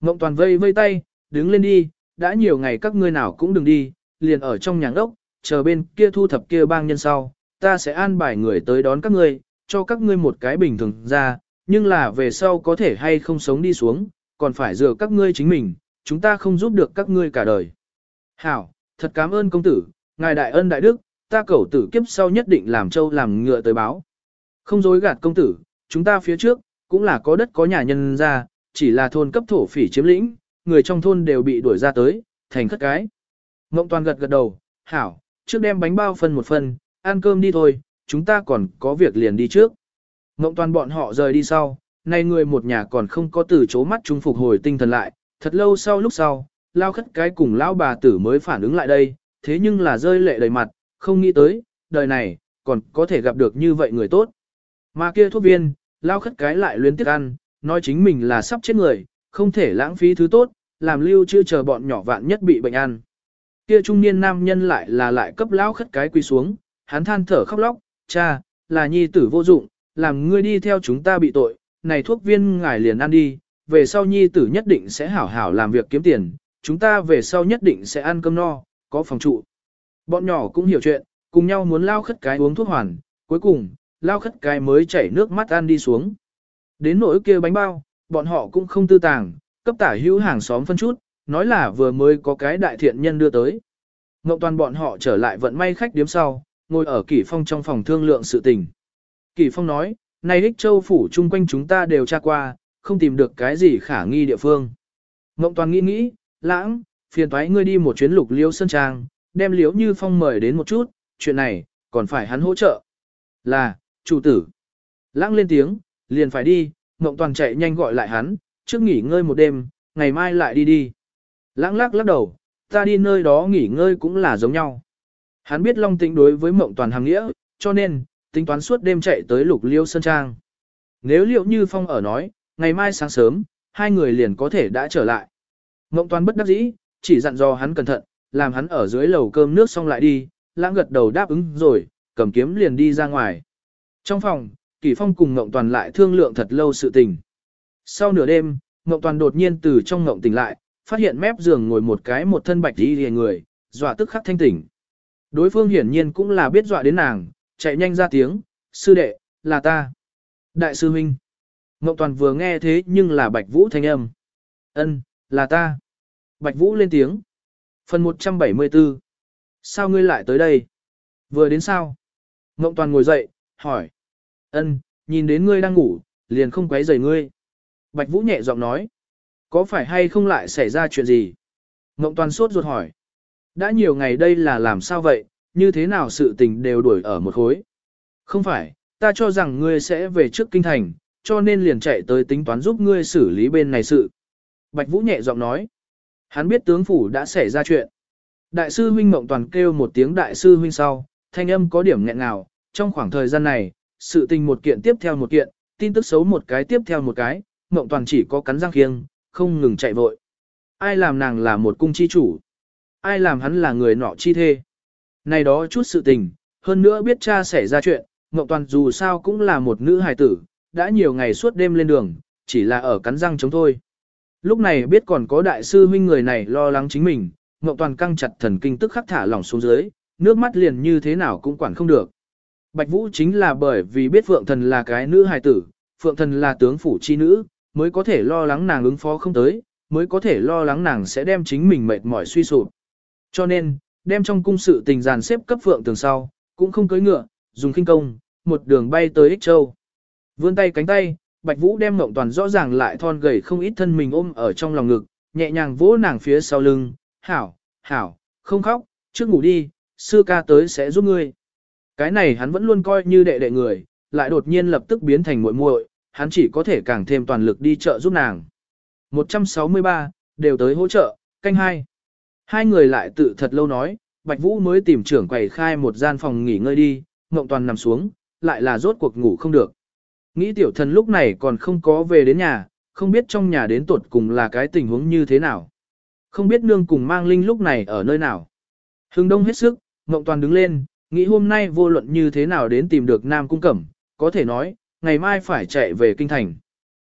Mộng toàn vây vây tay, đứng lên đi, đã nhiều ngày các ngươi nào cũng đừng đi, liền ở trong nhà ốc, chờ bên kia thu thập kia bang nhân sau, ta sẽ an bài người tới đón các ngươi, cho các ngươi một cái bình thường ra, nhưng là về sau có thể hay không sống đi xuống, còn phải dựa các ngươi chính mình, chúng ta không giúp được các ngươi cả đời. Hảo, thật cảm ơn công tử, ngài đại ân đại đức, ta cầu tử kiếp sau nhất định làm châu làm ngựa tới báo. Không dối gạt công tử, chúng ta phía trước, cũng là có đất có nhà nhân ra, chỉ là thôn cấp thổ phỉ chiếm lĩnh, người trong thôn đều bị đuổi ra tới, thành khất cái. Ngộng toàn gật gật đầu, hảo, trước đem bánh bao phân một phần, ăn cơm đi thôi, chúng ta còn có việc liền đi trước. Ngộng toàn bọn họ rời đi sau, nay người một nhà còn không có từ chố mắt chúng phục hồi tinh thần lại, thật lâu sau lúc sau, lao khất cái cùng lao bà tử mới phản ứng lại đây, thế nhưng là rơi lệ đầy mặt, không nghĩ tới, đời này, còn có thể gặp được như vậy người tốt. Mà kia thuốc viên, lao khất cái lại luyến tiếc ăn, nói chính mình là sắp chết người, không thể lãng phí thứ tốt, làm lưu chưa chờ bọn nhỏ vạn nhất bị bệnh ăn. Kia trung niên nam nhân lại là lại cấp lão khất cái quỳ xuống, hắn than thở khóc lóc, cha, là nhi tử vô dụng, làm ngươi đi theo chúng ta bị tội, này thuốc viên ngài liền ăn đi, về sau nhi tử nhất định sẽ hảo hảo làm việc kiếm tiền, chúng ta về sau nhất định sẽ ăn cơm no, có phòng trụ. Bọn nhỏ cũng hiểu chuyện, cùng nhau muốn lao khất cái uống thuốc hoàn, cuối cùng, lao khất cái mới chảy nước mắt ăn đi xuống. Đến nỗi kia bánh bao, bọn họ cũng không tư tàng, cấp tả hữu hàng xóm phân chút, nói là vừa mới có cái đại thiện nhân đưa tới. Ngọc toàn bọn họ trở lại vận may khách điếm sau, ngồi ở Kỷ Phong trong phòng thương lượng sự tình. Kỷ Phong nói, này Hích Châu phủ chung quanh chúng ta đều tra qua, không tìm được cái gì khả nghi địa phương. Ngộng toàn nghĩ nghĩ, lãng, phiền thoái ngươi đi một chuyến lục liêu sơn trang, đem liếu như phong mời đến một chút, chuyện này, còn phải hắn hỗ trợ. Là, chủ tử. Lãng lên tiếng, liền phải đi, Ngộng toàn chạy nhanh gọi lại hắn, trước nghỉ ngơi một đêm, ngày mai lại đi đi. Lãng lắc lắc đầu, ta đi nơi đó nghỉ ngơi cũng là giống nhau. Hắn biết Long Tĩnh đối với Mộng Toàn hàng nghĩa, cho nên, tính toán suốt đêm chạy tới lục liêu sơn trang. Nếu liệu như Phong ở nói, ngày mai sáng sớm, hai người liền có thể đã trở lại. Mộng Toàn bất đắc dĩ, chỉ dặn dò hắn cẩn thận, làm hắn ở dưới lầu cơm nước xong lại đi, lãng gật đầu đáp ứng rồi, cầm kiếm liền đi ra ngoài. Trong phòng, Kỳ Phong cùng Ngộng Toàn lại thương lượng thật lâu sự tình. Sau nửa đêm, Ngộng Toàn đột nhiên từ trong ngộng tỉnh lại, phát hiện mép giường ngồi một cái một thân bạch đi người, dọa tức khắc thanh tỉnh. Đối phương hiển nhiên cũng là biết dọa đến nàng, chạy nhanh ra tiếng, sư đệ, là ta. Đại sư huynh. Ngộng Toàn vừa nghe thế nhưng là Bạch Vũ thanh âm. Ân, là ta. Bạch Vũ lên tiếng. Phần 174. Sao ngươi lại tới đây? Vừa đến sao? Ngộng Toàn ngồi dậy, hỏi. Ân, nhìn đến ngươi đang ngủ, liền không quấy rầy ngươi. Bạch Vũ nhẹ giọng nói. Có phải hay không lại xảy ra chuyện gì? Ngộng Toàn sốt ruột hỏi. Đã nhiều ngày đây là làm sao vậy, như thế nào sự tình đều đuổi ở một khối. Không phải, ta cho rằng ngươi sẽ về trước kinh thành, cho nên liền chạy tới tính toán giúp ngươi xử lý bên này sự. Bạch Vũ nhẹ giọng nói. Hắn biết tướng phủ đã xảy ra chuyện. Đại sư huynh Mộng Toàn kêu một tiếng đại sư huynh sau, thanh âm có điểm nghẹn ngào, trong khoảng thời gian này, sự tình một kiện tiếp theo một kiện, tin tức xấu một cái tiếp theo một cái, Mộng Toàn chỉ có cắn răng khiêng, không ngừng chạy vội. Ai làm nàng là một cung chi chủ? ai làm hắn là người nọ chi thê. Này đó chút sự tình, hơn nữa biết cha xảy ra chuyện, mộng Toàn dù sao cũng là một nữ hài tử, đã nhiều ngày suốt đêm lên đường, chỉ là ở cắn răng chống thôi. Lúc này biết còn có đại sư huynh người này lo lắng chính mình, mộng Toàn căng chặt thần kinh tức khắc thả lỏng xuống dưới, nước mắt liền như thế nào cũng quản không được. Bạch Vũ chính là bởi vì biết Phượng Thần là cái nữ hài tử, Phượng Thần là tướng phủ chi nữ, mới có thể lo lắng nàng ứng phó không tới, mới có thể lo lắng nàng sẽ đem chính mình mệt mỏi suy sụp. Cho nên, đem trong cung sự tình dàn xếp cấp phượng tường sau, cũng không cưỡi ngựa, dùng khinh công, một đường bay tới Ích Châu. Vươn tay cánh tay, Bạch Vũ đem Ngộng Toàn rõ ràng lại thon gầy không ít thân mình ôm ở trong lòng ngực, nhẹ nhàng vỗ nàng phía sau lưng, "Hảo, hảo, không khóc, trước ngủ đi, sư ca tới sẽ giúp ngươi." Cái này hắn vẫn luôn coi như đệ đệ người, lại đột nhiên lập tức biến thành muội muội, hắn chỉ có thể càng thêm toàn lực đi chợ giúp nàng. 163, đều tới hỗ trợ, canh hai. Hai người lại tự thật lâu nói, Bạch Vũ mới tìm trưởng quầy khai một gian phòng nghỉ ngơi đi, Ngộng Toàn nằm xuống, lại là rốt cuộc ngủ không được. Nghĩ tiểu thần lúc này còn không có về đến nhà, không biết trong nhà đến tuột cùng là cái tình huống như thế nào. Không biết nương cùng mang linh lúc này ở nơi nào. Hưng đông hết sức, Ngộng Toàn đứng lên, nghĩ hôm nay vô luận như thế nào đến tìm được Nam Cung Cẩm, có thể nói, ngày mai phải chạy về kinh thành.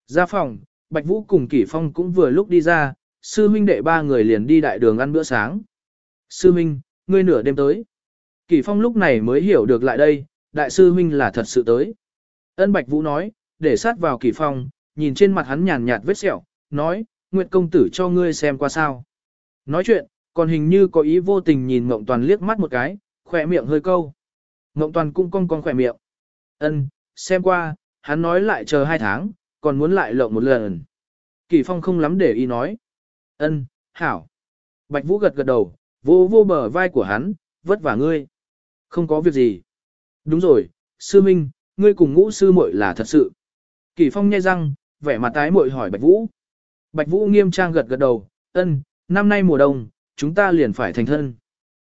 Ra phòng, Bạch Vũ cùng Kỷ Phong cũng vừa lúc đi ra, sư huynh đệ ba người liền đi đại đường ăn bữa sáng. Sư huynh, ngươi nửa đêm tới. Kỷ phong lúc này mới hiểu được lại đây, đại sư huynh là thật sự tới. Ân Bạch Vũ nói, để sát vào Kỷ phong, nhìn trên mặt hắn nhàn nhạt vết sẹo, nói, Nguyệt công tử cho ngươi xem qua sao. Nói chuyện, còn hình như có ý vô tình nhìn Ngộng Toàn liếc mắt một cái, khỏe miệng hơi câu. Ngộng Toàn cũng cong cong khỏe miệng. Ân, xem qua, hắn nói lại chờ hai tháng, còn muốn lại lộng một lần. Kỳ Phong không lắm để ý nói. Ân, hảo. Bạch Vũ gật gật đầu, vô vô bờ vai của hắn, vất vả ngươi. Không có việc gì. Đúng rồi, sư minh, ngươi cùng ngũ sư muội là thật sự. Kỳ Phong nhai răng, vẻ mặt tái muội hỏi Bạch Vũ. Bạch Vũ nghiêm trang gật gật đầu, ân, Năm nay mùa đông, chúng ta liền phải thành thân.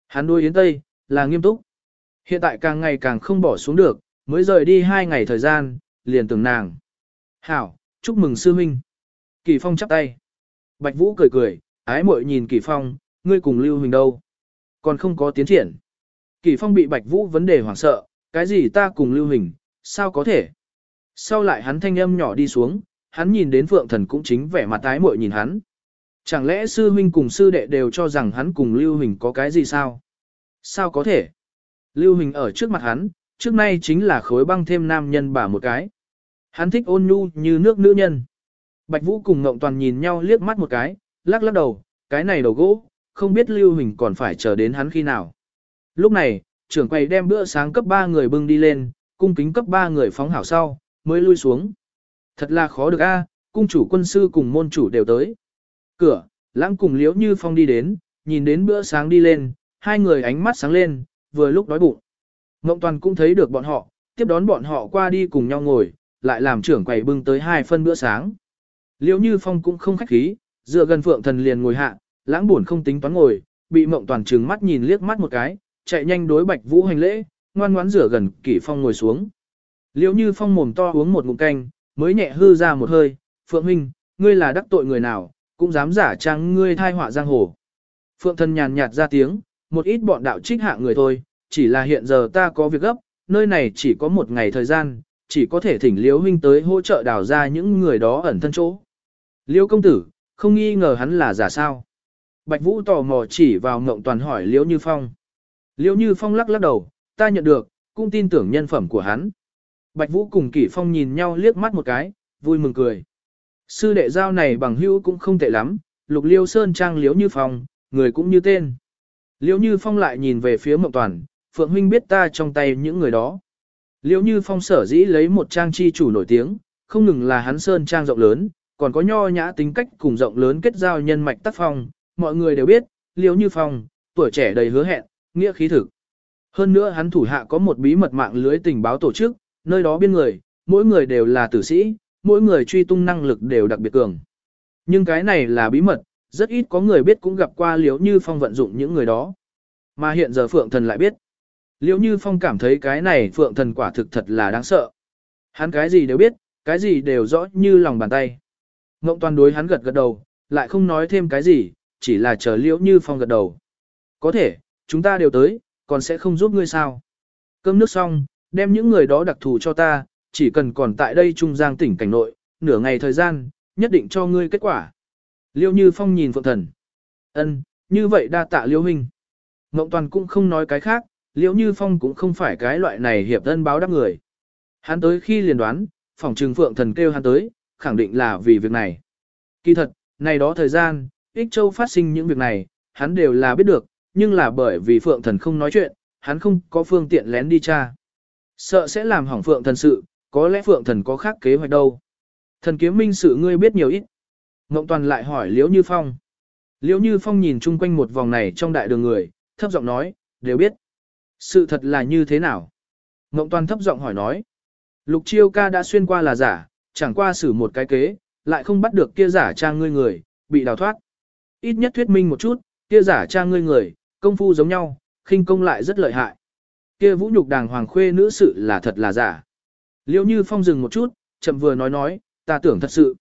Hắn đôi Yến Tây, là nghiêm túc. Hiện tại càng ngày càng không bỏ xuống được, mới rời đi hai ngày thời gian, liền tưởng nàng. Hảo, chúc mừng sư huynh. Kỳ Phong chắp tay. Bạch Vũ cười cười, ái muội nhìn Kỳ Phong, ngươi cùng Lưu Huỳnh đâu? Còn không có tiến triển. Kỳ Phong bị Bạch Vũ vấn đề hoảng sợ, cái gì ta cùng Lưu Huỳnh, sao có thể? Sau lại hắn thanh âm nhỏ đi xuống, hắn nhìn đến Phượng Thần cũng chính vẻ mặt ái muội nhìn hắn. Chẳng lẽ sư huynh cùng sư đệ đều cho rằng hắn cùng Lưu Huỳnh có cái gì sao? Sao có thể? Lưu Hình ở trước mặt hắn, trước nay chính là khối băng thêm nam nhân bà một cái. Hắn thích ôn nhu như nước nữ nhân. Bạch Vũ cùng Ngộng Toàn nhìn nhau liếc mắt một cái, lắc lắc đầu, cái này đầu gỗ, không biết Lưu Hình còn phải chờ đến hắn khi nào. Lúc này, trưởng quầy đem bữa sáng cấp 3 người bưng đi lên, cung kính cấp 3 người phóng hảo sau, mới lui xuống. Thật là khó được a, cung chủ quân sư cùng môn chủ đều tới. Cửa, lãng cùng liễu như phong đi đến, nhìn đến bữa sáng đi lên, hai người ánh mắt sáng lên, vừa lúc đói bụng. Ngộng toàn cũng thấy được bọn họ, tiếp đón bọn họ qua đi cùng nhau ngồi, lại làm trưởng quầy bưng tới hai phân bữa sáng. Liễu như phong cũng không khách khí, dựa gần phượng thần liền ngồi hạ, lãng buồn không tính toán ngồi, bị mộng toàn trừng mắt nhìn liếc mắt một cái, chạy nhanh đối bạch vũ hành lễ, ngoan ngoãn rửa gần kỷ phong ngồi xuống. Liễu như phong mồm to uống một ngụm canh, mới nhẹ hư ra một hơi, phượng huynh, ngươi là đắc tội người nào, cũng dám giả trang ngươi thai họa giang hồ. Phượng thần nhàn nhạt ra tiếng, một ít bọn đạo trích hạ người thôi, chỉ là hiện giờ ta có việc gấp, nơi này chỉ có một ngày thời gian, chỉ có thể thỉnh Liễu huynh tới hỗ trợ đào ra những người đó ẩn thân chỗ. Liễu công tử, không nghi ngờ hắn là giả sao. Bạch Vũ tò mò chỉ vào ngộng toàn hỏi Liễu Như Phong. Liễu Như Phong lắc lắc đầu, ta nhận được, cũng tin tưởng nhân phẩm của hắn. Bạch Vũ cùng Kỷ Phong nhìn nhau liếc mắt một cái, vui mừng cười. Sư đệ giao này bằng hữu cũng không tệ lắm, lục liêu sơn trang Liễu Như Phong, người cũng như tên. Liễu Như Phong lại nhìn về phía Mộng Toàn, Phượng Huynh biết ta trong tay những người đó. Liễu Như Phong sở dĩ lấy một trang chi chủ nổi tiếng, không ngừng là hắn sơn trang rộng lớn, còn có nho nhã tính cách cùng rộng lớn kết giao nhân mạch tác phong, mọi người đều biết, Liễu Như Phong, tuổi trẻ đầy hứa hẹn, nghĩa khí thực. Hơn nữa hắn thủ hạ có một bí mật mạng lưới tình báo tổ chức, nơi đó biên người, mỗi người đều là tử sĩ, mỗi người truy tung năng lực đều đặc biệt cường. Nhưng cái này là bí mật, rất ít có người biết cũng gặp qua Liễu Như Phong vận dụng những người đó. Mà hiện giờ Phượng Thần lại biết. Liễu Như Phong cảm thấy cái này Phượng Thần quả thực thật là đáng sợ. Hắn cái gì đều biết, cái gì đều rõ như lòng bàn tay. Ngộng toàn đối hắn gật gật đầu, lại không nói thêm cái gì, chỉ là chờ Liễu Như Phong gật đầu. Có thể, chúng ta đều tới, còn sẽ không giúp ngươi sao. Cơm nước xong, đem những người đó đặc thù cho ta, chỉ cần còn tại đây Trung Giang tỉnh cảnh nội, nửa ngày thời gian, nhất định cho ngươi kết quả. Liêu Như Phong nhìn Phượng Thần. Ân, như vậy đa tạ Liêu Huynh. Ngộng Toàn cũng không nói cái khác, Liêu Như Phong cũng không phải cái loại này hiệp thân báo đáp người. Hắn tới khi liền đoán, phòng trừng Phượng Thần kêu hắn tới, khẳng định là vì việc này. Kỳ thật, này đó thời gian, Ích Châu phát sinh những việc này, hắn đều là biết được, nhưng là bởi vì Phượng Thần không nói chuyện, hắn không có phương tiện lén đi tra. Sợ sẽ làm hỏng Phượng Thần sự, có lẽ Phượng Thần có khác kế hoạch đâu. Thần kiếm minh sự ngươi biết nhiều ít. Ngộng Toàn lại hỏi Liễu Như Phong. Liễu Như Phong nhìn chung quanh một vòng này trong đại đường người, thấp giọng nói, đều biết. Sự thật là như thế nào? Ngộng Toàn thấp giọng hỏi nói. Lục Chiêu ca đã xuyên qua là giả, chẳng qua xử một cái kế, lại không bắt được kia giả trang ngươi người, bị đào thoát. Ít nhất thuyết minh một chút, kia giả trang ngươi người, công phu giống nhau, khinh công lại rất lợi hại. Kia vũ nhục đàng hoàng khuê nữ sự là thật là giả. Liễu Như Phong dừng một chút, chậm vừa nói nói, ta tưởng thật sự.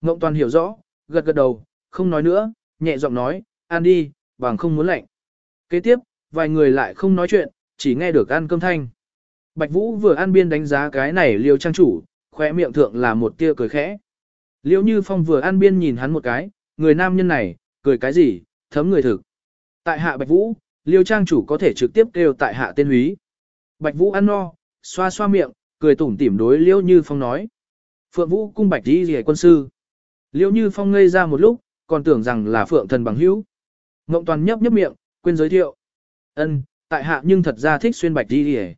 Ngộng toàn hiểu rõ, gật gật đầu, không nói nữa, nhẹ giọng nói, ăn đi, bằng không muốn lạnh. Kế tiếp, vài người lại không nói chuyện, chỉ nghe được ăn cơm thanh. Bạch Vũ vừa ăn biên đánh giá cái này liêu trang chủ, khỏe miệng thượng là một tia cười khẽ. Liêu Như Phong vừa ăn biên nhìn hắn một cái, người nam nhân này, cười cái gì, thấm người thực. Tại hạ Bạch Vũ, liêu trang chủ có thể trực tiếp kêu tại hạ tên húy. Bạch Vũ ăn no, xoa xoa miệng, cười tủm tỉm đối Liêu Như Phong nói. Phượng Vũ cung Bạch Đi Rìa quân sư. Liễu Như Phong ngây ra một lúc, còn tưởng rằng là Phượng thần bằng hữu. Ngộng Toàn nhấp nhấp miệng, quên giới thiệu. Ân, tại hạ nhưng thật ra thích xuyên Bạch Đi đi.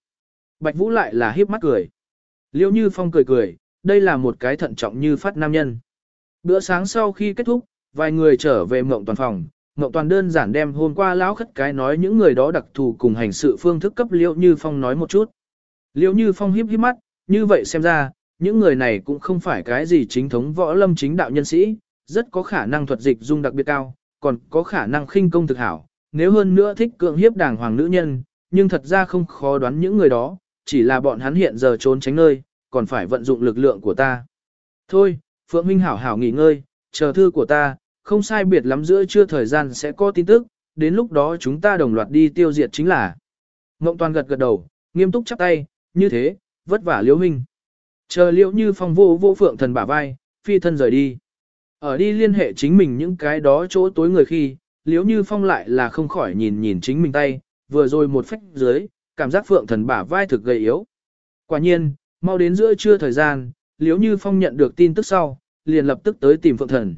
Bạch Vũ lại là hiếp mắt cười. Liễu Như Phong cười cười, đây là một cái thận trọng như phát nam nhân. Bữa sáng sau khi kết thúc, vài người trở về Ngộng Toàn phòng. Ngộng Toàn đơn giản đem hôm qua lão khất cái nói những người đó đặc thù cùng hành sự phương thức cấp Liễu Như Phong nói một chút. Liễu Như Phong hiếp hiếp mắt, như vậy xem ra, những người này cũng không phải cái gì chính thống võ lâm chính đạo nhân sĩ, rất có khả năng thuật dịch dung đặc biệt cao, còn có khả năng khinh công thực hảo, nếu hơn nữa thích cưỡng hiếp đàng hoàng nữ nhân, nhưng thật ra không khó đoán những người đó, chỉ là bọn hắn hiện giờ trốn tránh nơi, còn phải vận dụng lực lượng của ta. Thôi, Phượng Minh hảo hảo nghỉ ngơi, chờ thư của ta, không sai biệt lắm giữa trưa thời gian sẽ có tin tức, đến lúc đó chúng ta đồng loạt đi tiêu diệt chính là. Ngộng Toàn gật gật đầu, nghiêm túc chắp tay, như thế, vất vả liễu huynh. Chờ liễu như phong vô vô phượng thần bả vai, phi thân rời đi. Ở đi liên hệ chính mình những cái đó chỗ tối người khi, liễu như phong lại là không khỏi nhìn nhìn chính mình tay, vừa rồi một phách dưới, cảm giác phượng thần bả vai thực gầy yếu. Quả nhiên, mau đến giữa trưa thời gian, liễu như phong nhận được tin tức sau, liền lập tức tới tìm phượng thần.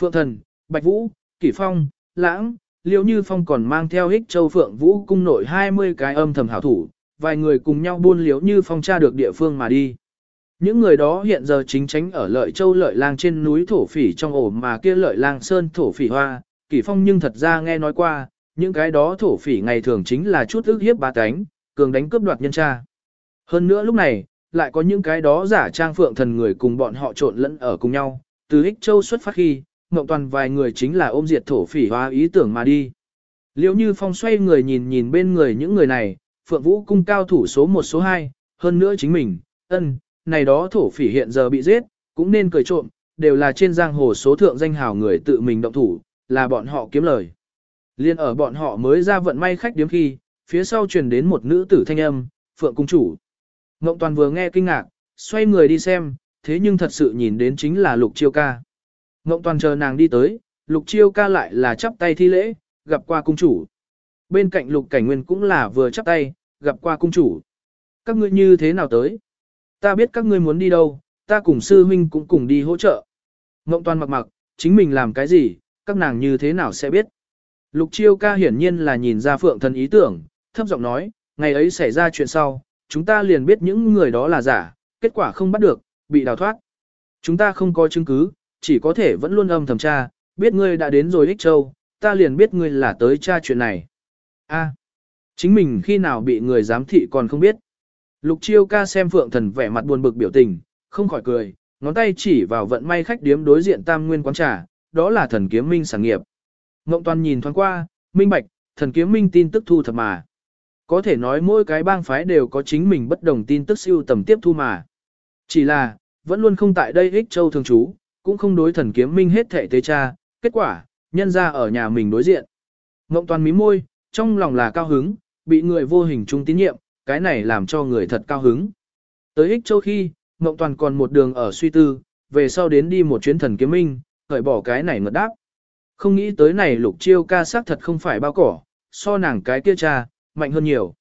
Phượng thần, Bạch Vũ, Kỷ Phong, Lãng, liễu như phong còn mang theo hích châu phượng vũ cung nội 20 cái âm thầm hảo thủ, vài người cùng nhau buôn liễu như phong tra được địa phương mà đi. Những người đó hiện giờ chính tránh ở lợi châu lợi lang trên núi thổ phỉ trong ổ mà kia lợi lang sơn thổ phỉ hoa, kỷ phong nhưng thật ra nghe nói qua, những cái đó thổ phỉ ngày thường chính là chút ức hiếp ba cánh, cường đánh cướp đoạt nhân tra. Hơn nữa lúc này, lại có những cái đó giả trang phượng thần người cùng bọn họ trộn lẫn ở cùng nhau, từ Hích Châu xuất phát khi, Ngộng Toàn vài người chính là ôm diệt thổ phỉ hoa ý tưởng mà đi. Liễu Như Phong xoay người nhìn nhìn bên người những người này, Phượng Vũ cung cao thủ số 1 số 2, hơn nữa chính mình, ân, này đó thổ phỉ hiện giờ bị giết, cũng nên cười trộm, đều là trên giang hồ số thượng danh hào người tự mình động thủ, là bọn họ kiếm lời. Liên ở bọn họ mới ra vận may khách điếm khi, phía sau truyền đến một nữ tử thanh âm, Phượng cung chủ. Ngộng Toàn vừa nghe kinh ngạc, xoay người đi xem, thế nhưng thật sự nhìn đến chính là Lục Chiêu ca. Ngộng Toàn chờ nàng đi tới, Lục Chiêu ca lại là chắp tay thi lễ, gặp qua cung chủ. Bên cạnh Lục Cảnh Nguyên cũng là vừa chắp tay, gặp qua cung chủ. Các ngươi như thế nào tới? Ta biết các ngươi muốn đi đâu, ta cùng sư huynh cũng cùng đi hỗ trợ. Ngộng Toàn mặc mặc, chính mình làm cái gì, các nàng như thế nào sẽ biết. Lục Chiêu ca hiển nhiên là nhìn ra Phượng Thần ý tưởng, thấp giọng nói, ngày ấy xảy ra chuyện sau, chúng ta liền biết những người đó là giả, kết quả không bắt được, bị đào thoát. Chúng ta không có chứng cứ, chỉ có thể vẫn luôn âm thầm tra, biết ngươi đã đến rồi Ích Châu, ta liền biết ngươi là tới tra chuyện này. A, chính mình khi nào bị người giám thị còn không biết. Lục Chiêu ca xem Phượng Thần vẻ mặt buồn bực biểu tình, không khỏi cười, ngón tay chỉ vào vận may khách điếm đối diện Tam Nguyên quán trà, đó là thần kiếm minh sản nghiệp. Ngộng Toàn nhìn thoáng qua, minh bạch, thần kiếm minh tin tức thu thập mà. Có thể nói mỗi cái bang phái đều có chính mình bất đồng tin tức siêu tầm tiếp thu mà. Chỉ là, vẫn luôn không tại đây ích châu thường trú, cũng không đối thần kiếm minh hết thể tế cha, kết quả, nhân ra ở nhà mình đối diện. Ngộng toàn mí môi, trong lòng là cao hứng, bị người vô hình trung tín nhiệm, cái này làm cho người thật cao hứng. Tới ích châu khi, Ngộng toàn còn một đường ở suy tư, về sau đến đi một chuyến thần kiếm minh, khởi bỏ cái này ngật đáp. Không nghĩ tới này lục chiêu ca sắc thật không phải bao cỏ, so nàng cái kia cha, mạnh hơn nhiều.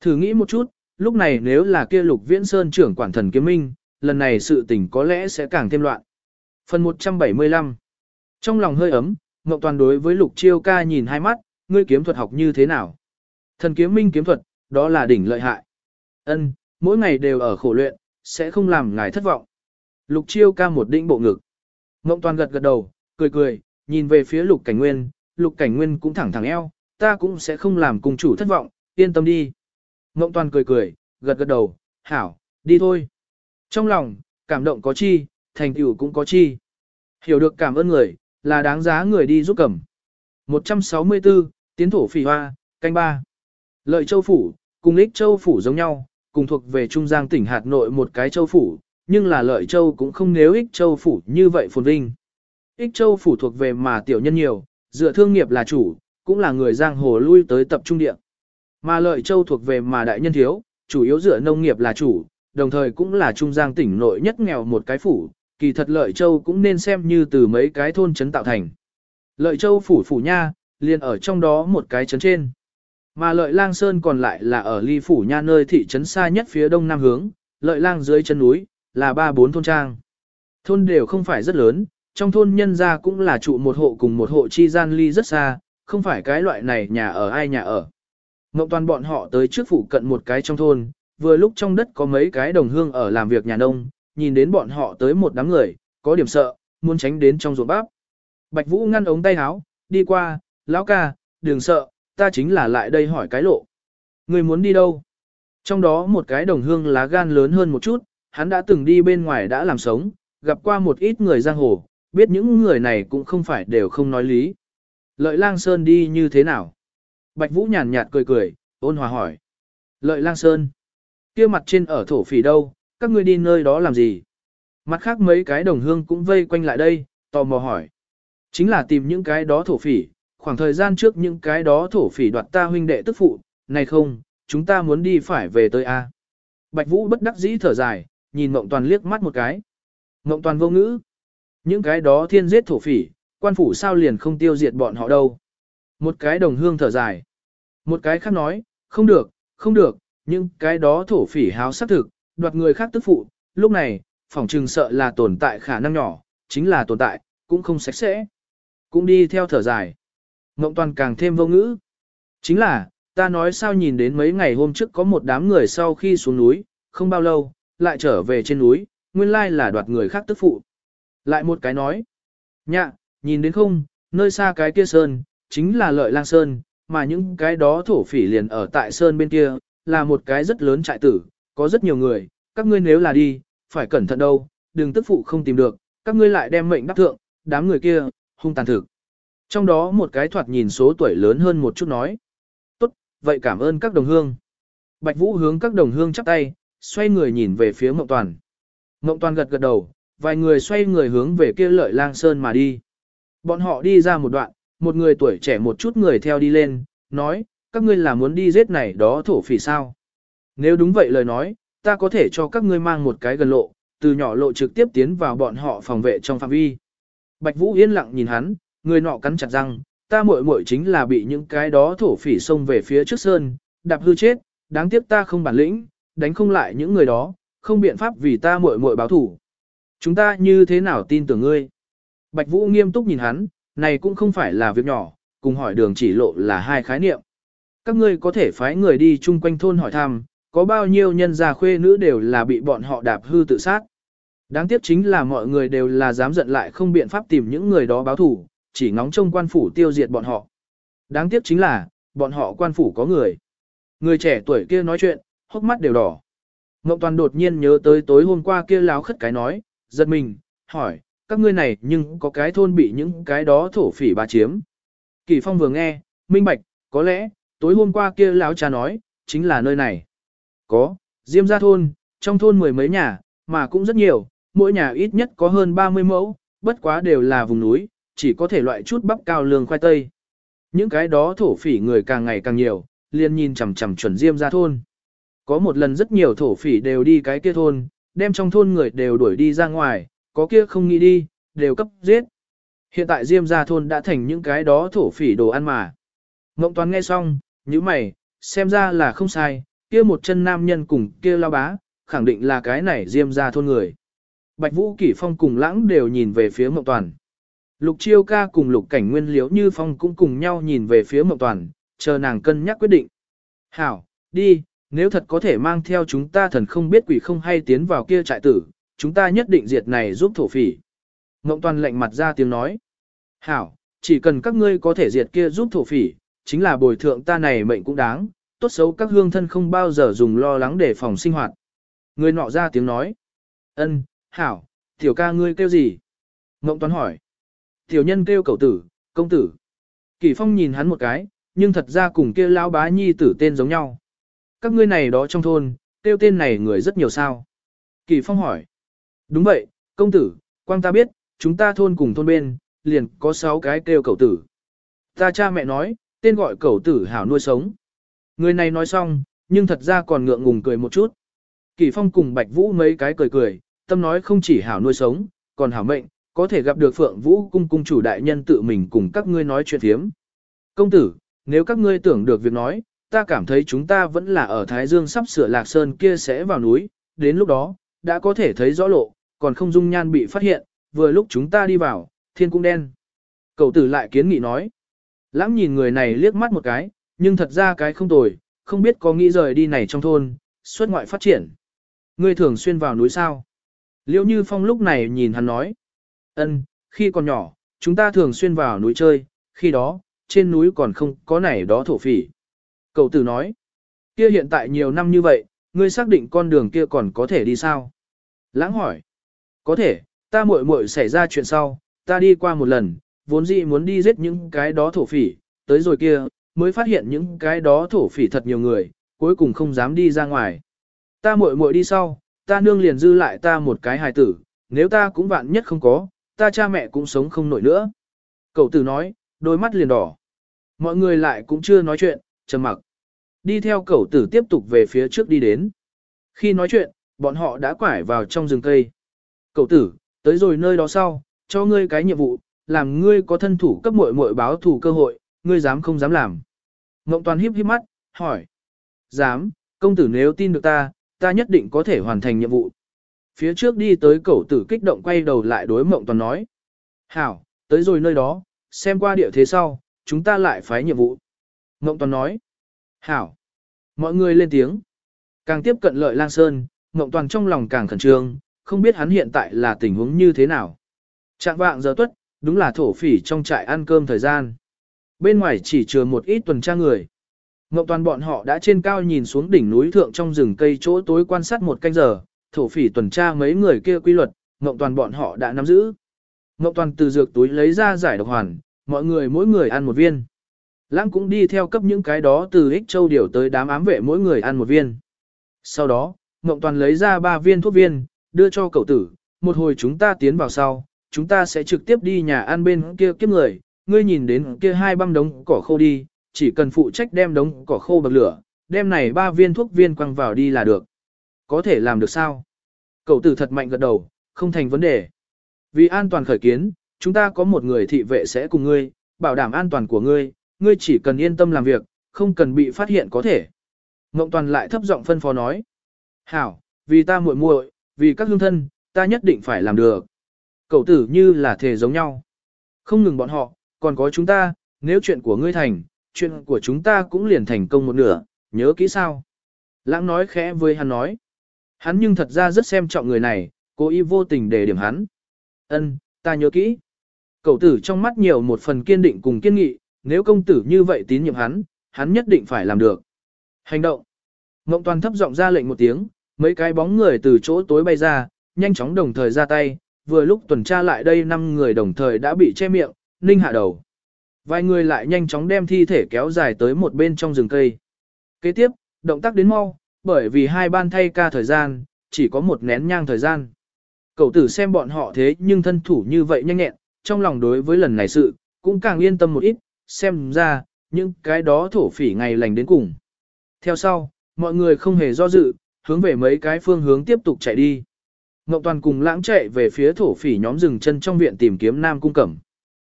Thử nghĩ một chút, lúc này nếu là kia lục viễn sơn trưởng quản thần kiếm minh, lần này sự tình có lẽ sẽ càng thêm loạn. Phần 175 Trong lòng hơi ấm, Ngọc Toàn đối với lục chiêu ca nhìn hai mắt, ngươi kiếm thuật học như thế nào? Thần kiếm minh kiếm thuật, đó là đỉnh lợi hại. Ân, mỗi ngày đều ở khổ luyện, sẽ không làm ngài thất vọng. Lục chiêu ca một đĩnh bộ ngực. Ngộng toàn gật gật đầu, cười cười, nhìn về phía lục cảnh nguyên, lục cảnh nguyên cũng thẳng thẳng eo, ta cũng sẽ không làm cùng chủ thất vọng, yên tâm đi. Ngộng toàn cười cười, gật gật đầu, hảo, đi thôi. Trong lòng, cảm động có chi, thành tựu cũng có chi. Hiểu được cảm ơn người, là đáng giá người đi giúp cầm. 164, Tiến thổ phỉ hoa, canh ba. Lợi châu phủ, cùng lích châu phủ giống nhau, cùng thuộc về Trung Giang tỉnh hạt nội một cái châu phủ, nhưng là lợi châu cũng không nếu ích châu phủ như vậy phồn vinh. Ích châu phủ thuộc về mà tiểu nhân nhiều, dựa thương nghiệp là chủ, cũng là người giang hồ lui tới tập trung địa. Mà lợi châu thuộc về mà đại nhân thiếu, chủ yếu dựa nông nghiệp là chủ, đồng thời cũng là trung giang tỉnh nội nhất nghèo một cái phủ, kỳ thật lợi châu cũng nên xem như từ mấy cái thôn trấn tạo thành. Lợi châu phủ phủ nha, liền ở trong đó một cái trấn trên. Mà lợi lang sơn còn lại là ở ly phủ nha nơi thị trấn xa nhất phía đông nam hướng, lợi lang dưới chân núi, là ba bốn thôn trang. Thôn đều không phải rất lớn, trong thôn nhân gia cũng là trụ một hộ cùng một hộ chi gian ly rất xa, không phải cái loại này nhà ở ai nhà ở. Ngộng toàn bọn họ tới trước phủ cận một cái trong thôn, vừa lúc trong đất có mấy cái đồng hương ở làm việc nhà nông, nhìn đến bọn họ tới một đám người, có điểm sợ, muốn tránh đến trong ruộng bắp. Bạch Vũ ngăn ống tay áo, đi qua, lão ca, đừng sợ, ta chính là lại đây hỏi cái lộ. Người muốn đi đâu? Trong đó một cái đồng hương lá gan lớn hơn một chút, hắn đã từng đi bên ngoài đã làm sống, gặp qua một ít người giang hồ, biết những người này cũng không phải đều không nói lý. lợi lang sơn đi như thế nào? Bạch Vũ nhàn nhạt cười cười, ôn hòa hỏi. Lợi lang sơn. kia mặt trên ở thổ phỉ đâu, các ngươi đi nơi đó làm gì? Mặt khác mấy cái đồng hương cũng vây quanh lại đây, tò mò hỏi. Chính là tìm những cái đó thổ phỉ, khoảng thời gian trước những cái đó thổ phỉ đoạt ta huynh đệ tức phụ, này không, chúng ta muốn đi phải về tới A. Bạch Vũ bất đắc dĩ thở dài, nhìn Ngộng Toàn liếc mắt một cái. Ngộng Toàn vô ngữ. Những cái đó thiên giết thổ phỉ, quan phủ sao liền không tiêu diệt bọn họ đâu. Một cái đồng hương thở dài. Một cái khác nói, không được, không được, những cái đó thổ phỉ háo sắc thực, đoạt người khác tức phụ, lúc này, phỏng trừng sợ là tồn tại khả năng nhỏ, chính là tồn tại, cũng không sạch sẽ. Cũng đi theo thở dài. Ngộng toàn càng thêm vô ngữ. Chính là, ta nói sao nhìn đến mấy ngày hôm trước có một đám người sau khi xuống núi, không bao lâu, lại trở về trên núi, nguyên lai là đoạt người khác tức phụ. Lại một cái nói, nhạ, nhìn đến không, nơi xa cái kia sơn, chính là lợi lang sơn, mà những cái đó thổ phỉ liền ở tại sơn bên kia, là một cái rất lớn trại tử, có rất nhiều người, các ngươi nếu là đi, phải cẩn thận đâu, đừng tức phụ không tìm được, các ngươi lại đem mệnh đắc thượng, đám người kia, hung tàn thực. Trong đó một cái thoạt nhìn số tuổi lớn hơn một chút nói. Tốt, vậy cảm ơn các đồng hương. Bạch Vũ hướng các đồng hương chắp tay, xoay người nhìn về phía Mộng Toàn. Mộng Toàn gật gật đầu, vài người xoay người hướng về kia lợi lang sơn mà đi. Bọn họ đi ra một đoạn, một người tuổi trẻ một chút người theo đi lên, nói, các ngươi là muốn đi giết này đó thổ phỉ sao. Nếu đúng vậy lời nói, ta có thể cho các ngươi mang một cái gần lộ, từ nhỏ lộ trực tiếp tiến vào bọn họ phòng vệ trong phạm vi. Bạch Vũ yên lặng nhìn hắn, người nọ cắn chặt răng, ta muội muội chính là bị những cái đó thổ phỉ xông về phía trước sơn, đạp hư chết, đáng tiếc ta không bản lĩnh, đánh không lại những người đó, không biện pháp vì ta muội muội báo thủ. Chúng ta như thế nào tin tưởng ngươi? Bạch Vũ nghiêm túc nhìn hắn, này cũng không phải là việc nhỏ, cùng hỏi đường chỉ lộ là hai khái niệm. Các ngươi có thể phái người đi chung quanh thôn hỏi thăm, có bao nhiêu nhân gia khuê nữ đều là bị bọn họ đạp hư tự sát. Đáng tiếc chính là mọi người đều là dám giận lại không biện pháp tìm những người đó báo thủ, chỉ ngóng trông quan phủ tiêu diệt bọn họ. Đáng tiếc chính là, bọn họ quan phủ có người. Người trẻ tuổi kia nói chuyện, hốc mắt đều đỏ. Ngộng toàn đột nhiên nhớ tới tối hôm qua kia láo khất cái nói, giật mình, hỏi, các ngươi này nhưng có cái thôn bị những cái đó thổ phỉ bà chiếm. Kỳ phong vừa nghe, minh bạch, có lẽ, tối hôm qua kia láo cha nói, chính là nơi này. Có, diêm gia thôn, trong thôn mười mấy nhà, mà cũng rất nhiều, mỗi nhà ít nhất có hơn 30 mẫu, bất quá đều là vùng núi, chỉ có thể loại chút bắp cao lương khoai tây. Những cái đó thổ phỉ người càng ngày càng nhiều, liền nhìn chằm chằm chuẩn diêm ra thôn. Có một lần rất nhiều thổ phỉ đều đi cái kia thôn, đem trong thôn người đều đuổi đi ra ngoài, có kia không nghĩ đi, đều cấp giết. Hiện tại diêm ra thôn đã thành những cái đó thổ phỉ đồ ăn mà. Ngộng toán nghe xong, như mày, xem ra là không sai, kia một chân nam nhân cùng kia lao bá, khẳng định là cái này diêm ra thôn người. Bạch Vũ Kỷ Phong cùng lãng đều nhìn về phía Ngộng Toàn. Lục Chiêu ca cùng Lục Cảnh Nguyên Liễu Như Phong cũng cùng nhau nhìn về phía Mộng Toàn, chờ nàng cân nhắc quyết định. Hảo, đi, nếu thật có thể mang theo chúng ta thần không biết quỷ không hay tiến vào kia trại tử, chúng ta nhất định diệt này giúp thổ phỉ. Mộng Toàn lạnh mặt ra tiếng nói. Hảo, chỉ cần các ngươi có thể diệt kia giúp thổ phỉ, chính là bồi thượng ta này mệnh cũng đáng, tốt xấu các hương thân không bao giờ dùng lo lắng để phòng sinh hoạt. Người nọ ra tiếng nói. Ân, hảo, tiểu ca ngươi kêu gì? Mộng Toàn hỏi. Tiểu nhân kêu cầu tử, công tử. Kỳ phong nhìn hắn một cái, nhưng thật ra cùng kia lão bá nhi tử tên giống nhau. Các ngươi này đó trong thôn, kêu tên này người rất nhiều sao. Kỳ phong hỏi. Đúng vậy, công tử, quang ta biết, chúng ta thôn cùng thôn bên, liền có 6 cái kêu cầu tử. Ta cha mẹ nói, tên gọi cầu tử hảo nuôi sống. Người này nói xong, nhưng thật ra còn ngượng ngùng cười một chút. Kỳ phong cùng bạch vũ mấy cái cười cười, tâm nói không chỉ hảo nuôi sống, còn hảo mệnh, có thể gặp được Phượng Vũ cung cung chủ đại nhân tự mình cùng các ngươi nói chuyện thiếm. Công tử, nếu các ngươi tưởng được việc nói, ta cảm thấy chúng ta vẫn là ở Thái Dương sắp sửa Lạc Sơn kia sẽ vào núi, đến lúc đó, đã có thể thấy rõ lộ, còn không dung nhan bị phát hiện, vừa lúc chúng ta đi vào, thiên cung đen. Cậu tử lại kiến nghị nói. Lãng nhìn người này liếc mắt một cái, nhưng thật ra cái không tồi, không biết có nghĩ rời đi này trong thôn, xuất ngoại phát triển. Ngươi thường xuyên vào núi sao? Liễu Như Phong lúc này nhìn hắn nói ân, khi còn nhỏ, chúng ta thường xuyên vào núi chơi, khi đó, trên núi còn không có này đó thổ phỉ. Cậu tử nói. Kia hiện tại nhiều năm như vậy, ngươi xác định con đường kia còn có thể đi sao? Lãng hỏi. Có thể, ta muội muội xảy ra chuyện sau, ta đi qua một lần, vốn dĩ muốn đi giết những cái đó thổ phỉ, tới rồi kia, mới phát hiện những cái đó thổ phỉ thật nhiều người, cuối cùng không dám đi ra ngoài. Ta muội muội đi sau, ta nương liền dư lại ta một cái hài tử, nếu ta cũng vạn nhất không có, ta cha mẹ cũng sống không nổi nữa. Cậu tử nói, đôi mắt liền đỏ. Mọi người lại cũng chưa nói chuyện, trầm mặc. Đi theo cậu tử tiếp tục về phía trước đi đến. Khi nói chuyện, bọn họ đã quải vào trong rừng cây. Cậu tử, tới rồi nơi đó sau, cho ngươi cái nhiệm vụ, làm ngươi có thân thủ cấp muội muội báo thủ cơ hội, ngươi dám không dám làm. Ngộng toàn híp híp mắt, hỏi. Dám, công tử nếu tin được ta, ta nhất định có thể hoàn thành nhiệm vụ. Phía trước đi tới cậu tử kích động quay đầu lại đối mộng toàn nói. Hảo, tới rồi nơi đó, xem qua địa thế sau, chúng ta lại phái nhiệm vụ. Mộng toàn nói. Hảo. Mọi người lên tiếng. Càng tiếp cận lợi lang sơn, mộng toàn trong lòng càng khẩn trương, không biết hắn hiện tại là tình huống như thế nào. Trạng vạng giờ tuất, đúng là thổ phỉ trong trại ăn cơm thời gian. Bên ngoài chỉ chừa một ít tuần tra người. Ngọc toàn bọn họ đã trên cao nhìn xuống đỉnh núi thượng trong rừng cây chỗ tối quan sát một canh giờ, thổ phỉ tuần tra mấy người kia quy luật, Ngộng toàn bọn họ đã nắm giữ. Ngộng toàn từ dược túi lấy ra giải độc hoàn, mọi người mỗi người ăn một viên. Lãng cũng đi theo cấp những cái đó từ ích châu điều tới đám ám vệ mỗi người ăn một viên. Sau đó, Ngộng toàn lấy ra ba viên thuốc viên, đưa cho cậu tử, một hồi chúng ta tiến vào sau, chúng ta sẽ trực tiếp đi nhà ăn bên kia kiếp người, ngươi nhìn đến kia hai băm đống cỏ khô đi, chỉ cần phụ trách đem đống cỏ khô bậc lửa, đem này ba viên thuốc viên quăng vào đi là được. Có thể làm được sao? Cậu tử thật mạnh gật đầu, không thành vấn đề. Vì an toàn khởi kiến, chúng ta có một người thị vệ sẽ cùng ngươi, bảo đảm an toàn của ngươi, ngươi chỉ cần yên tâm làm việc, không cần bị phát hiện có thể. Ngộng toàn lại thấp giọng phân phó nói. Hảo, vì ta muội muội, vì các hương thân, ta nhất định phải làm được. Cậu tử như là thể giống nhau. Không ngừng bọn họ, còn có chúng ta, nếu chuyện của ngươi thành, chuyện của chúng ta cũng liền thành công một nửa, nhớ kỹ sao. Lãng nói khẽ với hắn nói. Hắn nhưng thật ra rất xem trọng người này, cố ý vô tình để điểm hắn. Ân, ta nhớ kỹ. Cậu tử trong mắt nhiều một phần kiên định cùng kiên nghị, nếu công tử như vậy tín nhiệm hắn, hắn nhất định phải làm được. Hành động. Ngộng toàn thấp giọng ra lệnh một tiếng, mấy cái bóng người từ chỗ tối bay ra, nhanh chóng đồng thời ra tay, vừa lúc tuần tra lại đây năm người đồng thời đã bị che miệng, ninh hạ đầu. Vài người lại nhanh chóng đem thi thể kéo dài tới một bên trong rừng cây. Kế tiếp, động tác đến mau, bởi vì hai ban thay ca thời gian, chỉ có một nén nhang thời gian. Cậu tử xem bọn họ thế nhưng thân thủ như vậy nhanh nhẹn, trong lòng đối với lần này sự, cũng càng yên tâm một ít, xem ra, những cái đó thổ phỉ ngày lành đến cùng. Theo sau, mọi người không hề do dự, hướng về mấy cái phương hướng tiếp tục chạy đi. Ngọc Toàn cùng lãng chạy về phía thổ phỉ nhóm rừng chân trong viện tìm kiếm Nam Cung Cẩm.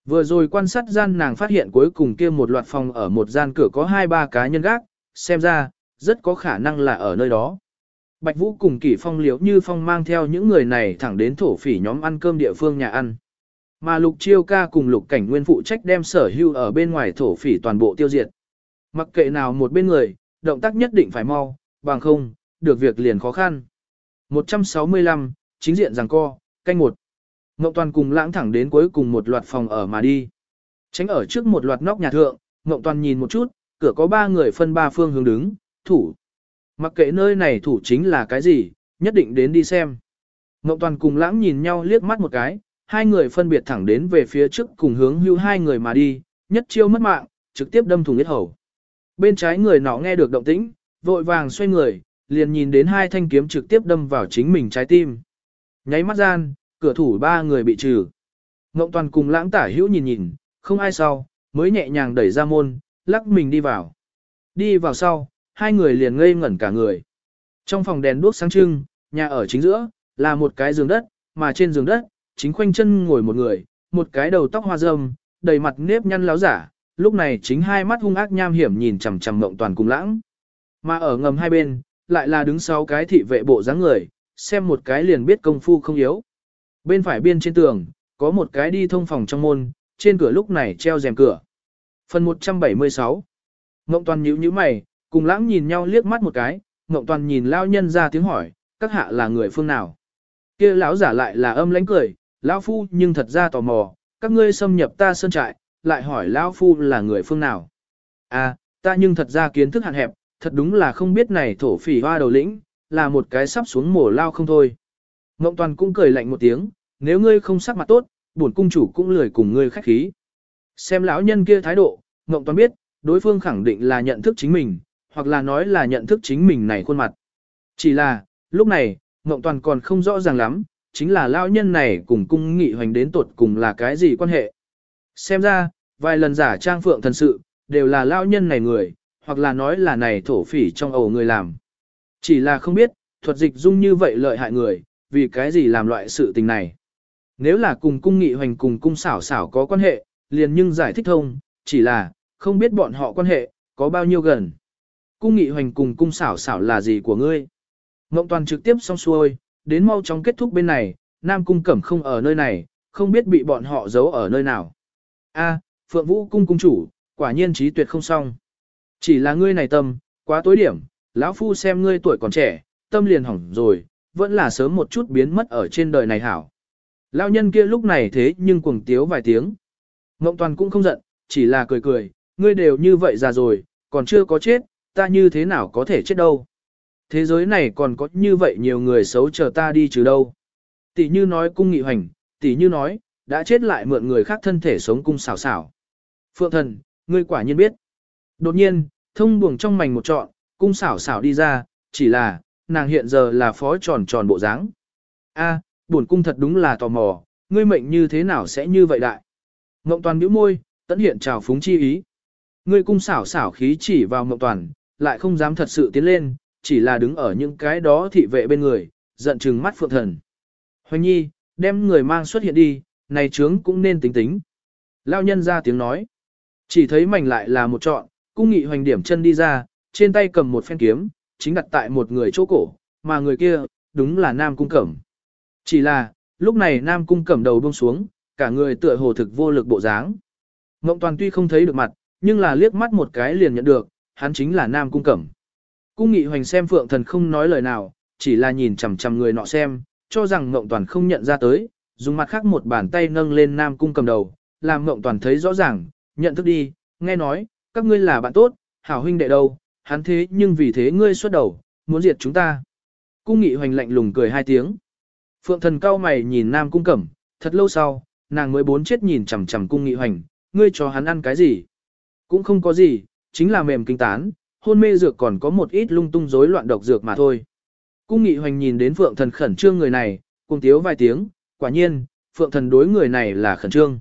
Vừa rồi quan sát gian nàng phát hiện cuối cùng kia một loạt phòng ở một gian cửa có hai ba cá nhân gác, xem ra, rất có khả năng là ở nơi đó. Bạch Vũ cùng Kỷ Phong liếu như Phong mang theo những người này thẳng đến thổ phỉ nhóm ăn cơm địa phương nhà ăn. Mà Lục Chiêu ca cùng Lục Cảnh Nguyên phụ trách đem sở hưu ở bên ngoài thổ phỉ toàn bộ tiêu diệt. Mặc kệ nào một bên người, động tác nhất định phải mau, bằng không, được việc liền khó khăn. 165, chính diện giằng co, canh một. Ngộ Toàn cùng lãng thẳng đến cuối cùng một loạt phòng ở mà đi. Tránh ở trước một loạt nóc nhà thượng, Ngộ Toàn nhìn một chút, cửa có ba người phân ba phương hướng đứng, thủ. Mặc kệ nơi này thủ chính là cái gì, nhất định đến đi xem. Ngộng Toàn cùng lãng nhìn nhau liếc mắt một cái, hai người phân biệt thẳng đến về phía trước cùng hướng hưu hai người mà đi, nhất chiêu mất mạng, trực tiếp đâm thủng huyết hầu. Bên trái người nọ nghe được động tĩnh, vội vàng xoay người, liền nhìn đến hai thanh kiếm trực tiếp đâm vào chính mình trái tim. Nháy mắt gian, cửa thủ ba người bị trừ. Ngộng toàn cùng lãng tả hữu nhìn nhìn, không ai sau, mới nhẹ nhàng đẩy ra môn, lắc mình đi vào. Đi vào sau, hai người liền ngây ngẩn cả người. Trong phòng đèn đuốc sáng trưng, nhà ở chính giữa, là một cái giường đất, mà trên giường đất, chính khoanh chân ngồi một người, một cái đầu tóc hoa râm, đầy mặt nếp nhăn láo giả, lúc này chính hai mắt hung ác nham hiểm nhìn chằm chằm mộng toàn cùng lãng. Mà ở ngầm hai bên, lại là đứng sau cái thị vệ bộ dáng người, xem một cái liền biết công phu không yếu. Bên phải biên trên tường, có một cái đi thông phòng trong môn, trên cửa lúc này treo rèm cửa. Phần 176 Ngộng Toàn nhíu nhíu mày, cùng lãng nhìn nhau liếc mắt một cái, Ngộng Toàn nhìn lao nhân ra tiếng hỏi, các hạ là người phương nào? kia lão giả lại là âm lãnh cười, lão phu nhưng thật ra tò mò, các ngươi xâm nhập ta sơn trại, lại hỏi lão phu là người phương nào? À, ta nhưng thật ra kiến thức hạn hẹp, thật đúng là không biết này thổ phỉ hoa đầu lĩnh, là một cái sắp xuống mổ lao không thôi. Ngộng toàn cũng cười lạnh một tiếng, nếu ngươi không sắc mặt tốt, bổn cung chủ cũng lười cùng ngươi khách khí. Xem lão nhân kia thái độ, Ngộng Toàn biết, đối phương khẳng định là nhận thức chính mình, hoặc là nói là nhận thức chính mình này khuôn mặt. Chỉ là, lúc này, Ngộng Toàn còn không rõ ràng lắm, chính là lão nhân này cùng cung nghị hoành đến tột cùng là cái gì quan hệ. Xem ra, vài lần giả trang phượng thần sự, đều là lão nhân này người, hoặc là nói là này thổ phỉ trong ổ người làm. Chỉ là không biết, thuật dịch dung như vậy lợi hại người, vì cái gì làm loại sự tình này. Nếu là cùng cung nghị hoành cùng cung xảo xảo có quan hệ, liền nhưng giải thích thông, chỉ là, không biết bọn họ quan hệ, có bao nhiêu gần. Cung nghị hoành cùng cung xảo xảo là gì của ngươi? Ngộng toàn trực tiếp xong xuôi, đến mau chóng kết thúc bên này, Nam cung cẩm không ở nơi này, không biết bị bọn họ giấu ở nơi nào. A, Phượng Vũ cung cung chủ, quả nhiên trí tuyệt không xong. Chỉ là ngươi này tâm, quá tối điểm, lão phu xem ngươi tuổi còn trẻ, tâm liền hỏng rồi, vẫn là sớm một chút biến mất ở trên đời này hảo. Lão nhân kia lúc này thế nhưng cuồng tiếu vài tiếng. Ngộng toàn cũng không giận, chỉ là cười cười, ngươi đều như vậy già rồi, còn chưa có chết, ta như thế nào có thể chết đâu. Thế giới này còn có như vậy nhiều người xấu chờ ta đi trừ đâu. Tỷ như nói cung nghị hoành, tỷ như nói, đã chết lại mượn người khác thân thể sống cung xảo xảo. Phượng thần, ngươi quả nhiên biết. Đột nhiên, thông buồng trong mảnh một trọn, cung xảo xảo đi ra, chỉ là, nàng hiện giờ là phó tròn tròn bộ dáng. A, buồn cung thật đúng là tò mò, ngươi mệnh như thế nào sẽ như vậy đại. Ngộng toàn bĩu môi, tận hiện trào phúng chi ý. Ngươi cung xảo xảo khí chỉ vào Ngộng toàn, lại không dám thật sự tiến lên, chỉ là đứng ở những cái đó thị vệ bên người, giận trừng mắt phượng thần. Hoành nhi, đem người mang xuất hiện đi, này trướng cũng nên tính tính. Lao nhân ra tiếng nói. Chỉ thấy mảnh lại là một trọn, cung nghị hoành điểm chân đi ra, trên tay cầm một phen kiếm, chính đặt tại một người chỗ cổ, mà người kia, đúng là Nam Cung Cẩm. Chỉ là, lúc này Nam Cung Cẩm đầu buông xuống, cả người tựa hồ thực vô lực bộ dáng. Ngộng Toàn tuy không thấy được mặt, nhưng là liếc mắt một cái liền nhận được, hắn chính là Nam Cung Cẩm. Cung nghị hoành xem Phượng Thần không nói lời nào, chỉ là nhìn chằm chằm người nọ xem, cho rằng Ngộng Toàn không nhận ra tới, dùng mặt khác một bàn tay nâng lên Nam Cung cầm đầu, làm Ngộng Toàn thấy rõ ràng, nhận thức đi, nghe nói, các ngươi là bạn tốt, hảo huynh đệ đâu, hắn thế nhưng vì thế ngươi xuất đầu, muốn diệt chúng ta. Cung nghị hoành lạnh lùng cười hai tiếng. Phượng thần cao mày nhìn Nam Cung Cẩm, thật lâu sau, nàng mới bốn chết nhìn chằm chằm cung nghị hoành, ngươi cho hắn ăn cái gì? Cũng không có gì, chính là mềm kinh tán, hôn mê dược còn có một ít lung tung rối loạn độc dược mà thôi. Cung nghị hoành nhìn đến Phượng thần khẩn trương người này, cùng tiếu vài tiếng, quả nhiên, Phượng thần đối người này là khẩn trương.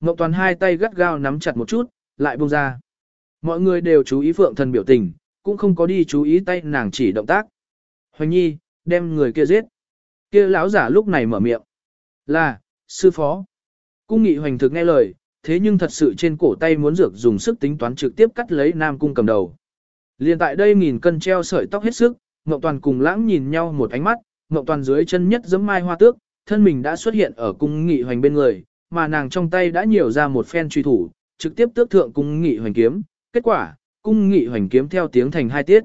Ngọc Toàn hai tay gắt gao nắm chặt một chút, lại buông ra. Mọi người đều chú ý Phượng thần biểu tình, cũng không có đi chú ý tay nàng chỉ động tác. Hoành nhi, đem người kia giết. Kia lão giả lúc này mở miệng. Là, sư phó. Cung nghị hoành thực nghe lời, thế nhưng thật sự trên cổ tay muốn dược dùng sức tính toán trực tiếp cắt lấy nam cung cầm đầu. Liên tại đây nghìn cân treo sợi tóc hết sức, Ngọc Toàn cùng lãng nhìn nhau một ánh mắt, Ngọc Toàn dưới chân nhất giấm mai hoa tước, thân mình đã xuất hiện ở cung nghị hoành bên người, mà nàng trong tay đã nhiều ra một phen truy thủ, trực tiếp tước thượng cung nghị hoành kiếm. Kết quả, cung nghị hoành kiếm theo tiếng thành hai tiết.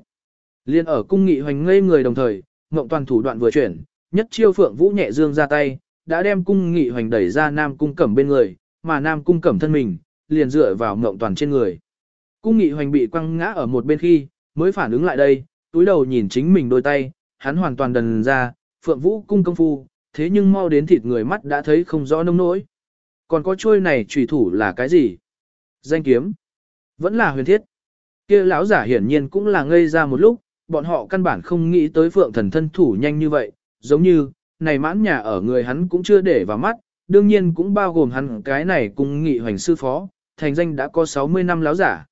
Liên ở cung nghị hoành ngây người đồng thời, Ngọc Toàn thủ đoạn vừa chuyển, nhất chiêu phượng vũ nhẹ dương ra tay, đã đem cung nghị hoành đẩy ra nam cung cẩm bên người, mà nam cung cẩm thân mình, liền dựa vào Ngộng Toàn trên người. Cung nghị hoành bị quăng ngã ở một bên khi, mới phản ứng lại đây, túi đầu nhìn chính mình đôi tay, hắn hoàn toàn đần ra, phượng vũ cung công phu, thế nhưng mau đến thịt người mắt đã thấy không rõ nông nỗi. Còn có chuôi này trùy thủ là cái gì? Danh kiếm. Vẫn là huyền thiết. kia lão giả hiển nhiên cũng là ngây ra một lúc, bọn họ căn bản không nghĩ tới phượng thần thân thủ nhanh như vậy, giống như, này mãn nhà ở người hắn cũng chưa để vào mắt, đương nhiên cũng bao gồm hắn cái này cùng nghị hoành sư phó, thành danh đã có 60 năm láo giả.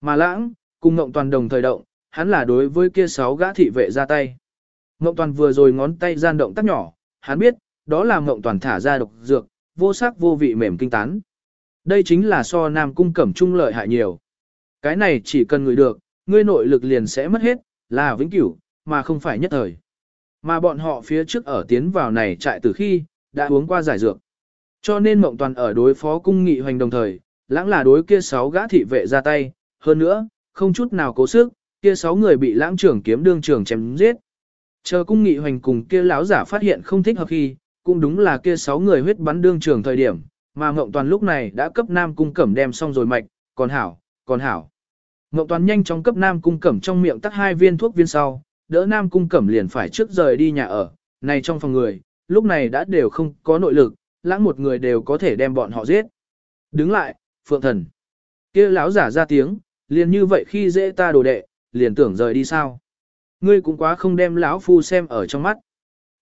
Mà lãng, cùng ngộng toàn đồng thời động, hắn là đối với kia sáu gã thị vệ ra tay. Ngộng toàn vừa rồi ngón tay gian động tác nhỏ, hắn biết, đó là ngộng toàn thả ra độc dược, vô sắc vô vị mềm kinh tán. Đây chính là so nam cung cẩm trung lợi hại nhiều. Cái này chỉ cần người được, ngươi nội lực liền sẽ mất hết, là vĩnh cửu, mà không phải nhất thời. Mà bọn họ phía trước ở tiến vào này trại từ khi, đã uống qua giải dược. Cho nên mộng toàn ở đối phó cung nghị hoành đồng thời, lãng là đối kia sáu gã thị vệ ra tay, hơn nữa, không chút nào cố sức, kia sáu người bị lãng trưởng kiếm đương trưởng chém giết. Chờ cung nghị hoành cùng kia lão giả phát hiện không thích hợp khi, cũng đúng là kia sáu người huyết bắn đương trưởng thời điểm, mà Ngộng Toàn lúc này đã cấp Nam Cung Cẩm đem xong rồi mạch, còn hảo, còn hảo. Ngộng Toàn nhanh chóng cấp Nam Cung Cẩm trong miệng tắt hai viên thuốc viên sau, đỡ Nam Cung Cẩm liền phải trước rời đi nhà ở, này trong phòng người, lúc này đã đều không có nội lực, lãng một người đều có thể đem bọn họ giết. Đứng lại, phượng thần. kia lão giả ra tiếng, liền như vậy khi dễ ta đồ đệ, liền tưởng rời đi sao. Ngươi cũng quá không đem lão phu xem ở trong mắt.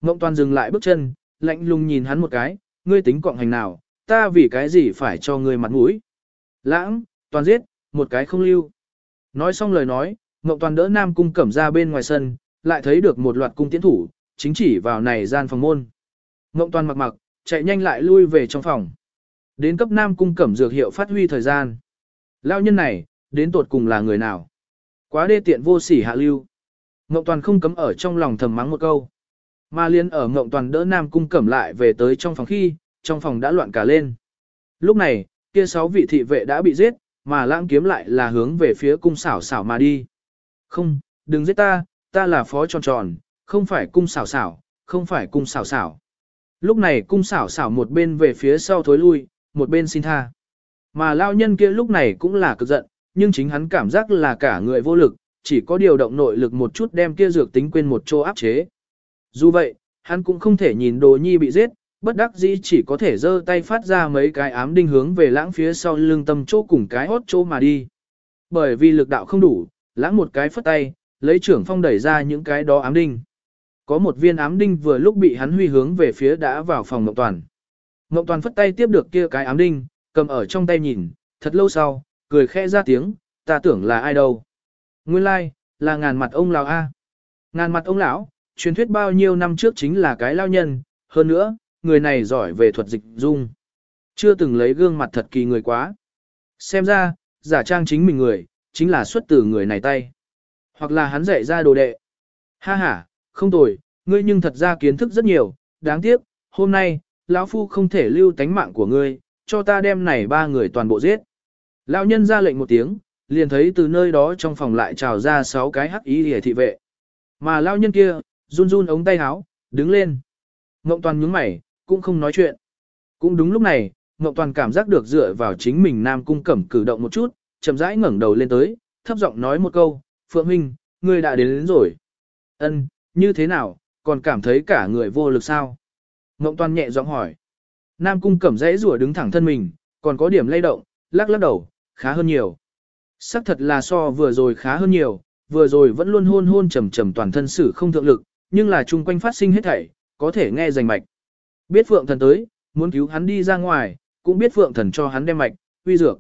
Ngộng toàn dừng lại bước chân, lạnh lùng nhìn hắn một cái, ngươi tính cộng hành nào, ta vì cái gì phải cho ngươi mặt mũi. Lãng, toàn giết, một cái không lưu. Nói xong lời nói, Ngộng toàn đỡ Nam cung cẩm ra bên ngoài sân, lại thấy được một loạt cung tiến thủ, chính chỉ vào này gian phòng môn. Ngộng toàn mặc mặc, chạy nhanh lại lui về trong phòng. Đến cấp Nam cung cẩm dược hiệu phát huy thời gian. Lao nhân này, đến tột cùng là người nào? Quá đê tiện vô sỉ hạ lưu. Ngộng toàn không cấm ở trong lòng thầm mắng một câu. Mà liên ở Ngộng toàn đỡ Nam cung cẩm lại về tới trong phòng khi, trong phòng đã loạn cả lên. Lúc này, kia sáu vị thị vệ đã bị giết, mà lãng kiếm lại là hướng về phía cung xảo xảo mà đi. Không, đừng giết ta, ta là phó tròn tròn, không phải cung xảo xảo, không phải cung xảo xảo. Lúc này cung xảo xảo một bên về phía sau thối lui, một bên xin tha. Mà lao nhân kia lúc này cũng là cực giận, nhưng chính hắn cảm giác là cả người vô lực, chỉ có điều động nội lực một chút đem kia dược tính quên một chỗ áp chế. Dù vậy, hắn cũng không thể nhìn đồ nhi bị giết, bất đắc dĩ chỉ có thể giơ tay phát ra mấy cái ám đinh hướng về lãng phía sau lưng tâm chỗ cùng cái hốt chỗ mà đi. Bởi vì lực đạo không đủ, lãng một cái phất tay, lấy trưởng phong đẩy ra những cái đó ám đinh. Có một viên ám đinh vừa lúc bị hắn huy hướng về phía đã vào phòng Ngọc Toàn. Ngọc Toàn phất tay tiếp được kia cái ám đinh, cầm ở trong tay nhìn, thật lâu sau, cười khẽ ra tiếng, ta tưởng là ai đâu. Nguyên lai, like, là ngàn mặt ông lão A. Ngàn mặt ông lão, truyền thuyết bao nhiêu năm trước chính là cái lao nhân, hơn nữa, người này giỏi về thuật dịch dung. Chưa từng lấy gương mặt thật kỳ người quá. Xem ra, giả trang chính mình người, chính là xuất từ người này tay. Hoặc là hắn dạy ra đồ đệ. Ha ha, không tồi, ngươi nhưng thật ra kiến thức rất nhiều, đáng tiếc, hôm nay, lão phu không thể lưu tánh mạng của ngươi, cho ta đem này ba người toàn bộ giết. Lão nhân ra lệnh một tiếng, liền thấy từ nơi đó trong phòng lại trào ra sáu cái hắc ý hề thị vệ. Mà lão nhân kia, run run ống tay áo, đứng lên. Ngộng toàn nhướng mày, cũng không nói chuyện. Cũng đúng lúc này, Ngộng toàn cảm giác được dựa vào chính mình nam cung cẩm cử động một chút, chậm rãi ngẩng đầu lên tới, thấp giọng nói một câu, Phượng Huynh, ngươi đã đến, đến rồi. Ân, như thế nào, còn cảm thấy cả người vô lực sao? Ngộng toàn nhẹ giọng hỏi. Nam cung cẩm dãy rủa đứng thẳng thân mình, còn có điểm lay động, lắc lắc đầu, khá hơn nhiều. Sắc thật là so vừa rồi khá hơn nhiều, vừa rồi vẫn luôn hôn hôn trầm trầm toàn thân sử không thượng lực, nhưng là chung quanh phát sinh hết thảy, có thể nghe rành mạch. Biết Phượng thần tới, muốn cứu hắn đi ra ngoài, cũng biết Phượng thần cho hắn đem mạch, uy dược.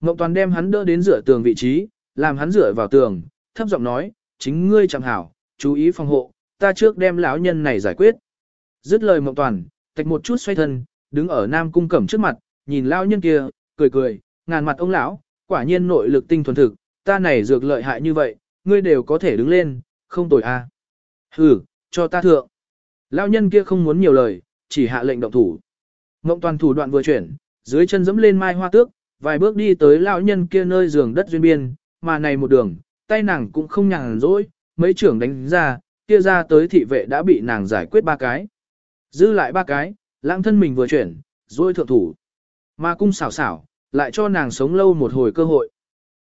Ngộng toàn đem hắn đỡ đến rửa tường vị trí, làm hắn rửa vào tường, thấp giọng nói, chính ngươi chẳng hảo, chú ý phòng hộ, ta trước đem lão nhân này giải quyết. Dứt lời mộng toàn, tạch một chút xoay thân, đứng ở Nam Cung Cẩm trước mặt, nhìn lão nhân kia, cười cười, ngàn mặt ông lão, quả nhiên nội lực tinh thuần thực, ta này dược lợi hại như vậy, ngươi đều có thể đứng lên, không tồi a. À. Hừ, cho ta thượng. Lão nhân kia không muốn nhiều lời, chỉ hạ lệnh động thủ. Mộng toàn thủ đoạn vừa chuyển, dưới chân dẫm lên mai hoa tước, vài bước đi tới lão nhân kia nơi giường đất duyên biên, mà này một đường, tay nàng cũng không nhàn rỗi, mấy trưởng đánh ra, kia ra tới thị vệ đã bị nàng giải quyết ba cái. Dư lại ba cái, lãng thân mình vừa chuyển, rồi thượng thủ. Mà cung xảo xảo, lại cho nàng sống lâu một hồi cơ hội.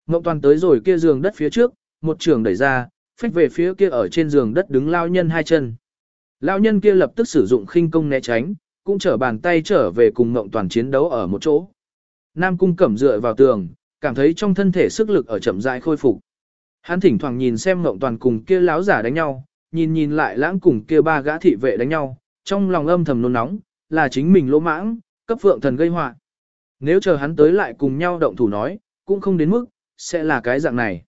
Ngộng toàn tới rồi kia giường đất phía trước, một trưởng đẩy ra, phách về phía kia ở trên giường đất đứng lao nhân hai chân. Lao nhân kia lập tức sử dụng khinh công né tránh, cũng trở bàn tay trở về cùng Ngộng toàn chiến đấu ở một chỗ. Nam cung cẩm dựa vào tường, cảm thấy trong thân thể sức lực ở chậm rãi khôi phục. Hắn thỉnh thoảng nhìn xem Ngộng toàn cùng kia láo giả đánh nhau, nhìn nhìn lại lãng cùng kia ba gã thị vệ đánh nhau, trong lòng âm thầm nôn nóng, là chính mình lỗ mãng, cấp phượng thần gây họa. Nếu chờ hắn tới lại cùng nhau động thủ nói, cũng không đến mức, sẽ là cái dạng này.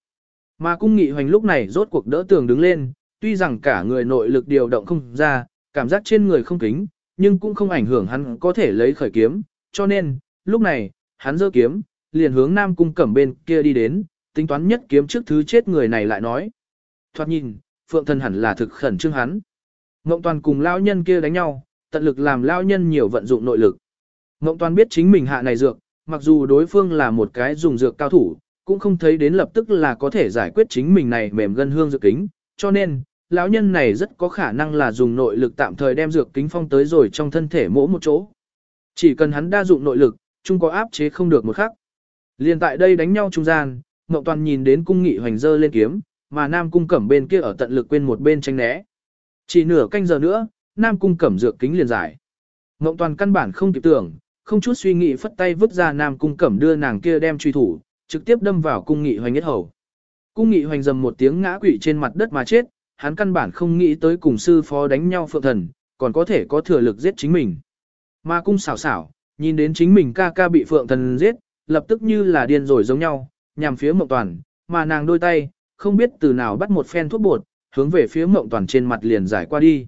Mà cung nghị hoành lúc này rốt cuộc đỡ tường đứng lên, tuy rằng cả người nội lực điều động không ra, cảm giác trên người không kính, nhưng cũng không ảnh hưởng hắn có thể lấy khởi kiếm, cho nên, lúc này, hắn giơ kiếm, liền hướng Nam Cung Cẩm bên kia đi đến, tính toán nhất kiếm trước thứ chết người này lại nói. Thoát nhìn, Phượng Thần hẳn là thực khẩn trương hắn. Ngộng Toàn cùng lao nhân kia đánh nhau, tận lực làm lao nhân nhiều vận dụng nội lực. Ngộng Toàn biết chính mình hạ này dược, mặc dù đối phương là một cái dùng dược cao thủ, cũng không thấy đến lập tức là có thể giải quyết chính mình này mềm gân hương dược kính, cho nên, lão nhân này rất có khả năng là dùng nội lực tạm thời đem dược kính phong tới rồi trong thân thể mỗi một chỗ. Chỉ cần hắn đa dụng nội lực, chung có áp chế không được một khắc. Liên tại đây đánh nhau trung gian, Ngọc Toàn nhìn đến cung nghị hoành dơ lên kiếm, mà Nam cung cẩm bên kia ở tận lực quên một bên tranh né. Chỉ nửa canh giờ nữa, Nam cung cẩm dược kính liền giải. Ngộ toàn căn bản không kịp tưởng, không chút suy nghĩ phất tay vứt ra Nam Cung Cẩm đưa nàng kia đem truy thủ, trực tiếp đâm vào cung nghị hoành nhất hầu. Cung nghị hoành dầm một tiếng ngã quỵ trên mặt đất mà chết, hắn căn bản không nghĩ tới cùng sư phó đánh nhau phượng thần, còn có thể có thừa lực giết chính mình. Mà cung xảo xảo, nhìn đến chính mình ca ca bị phượng thần giết, lập tức như là điên rồi giống nhau, nhằm phía mộng toàn, mà nàng đôi tay, không biết từ nào bắt một phen thuốc bột, hướng về phía mộng toàn trên mặt liền giải qua đi.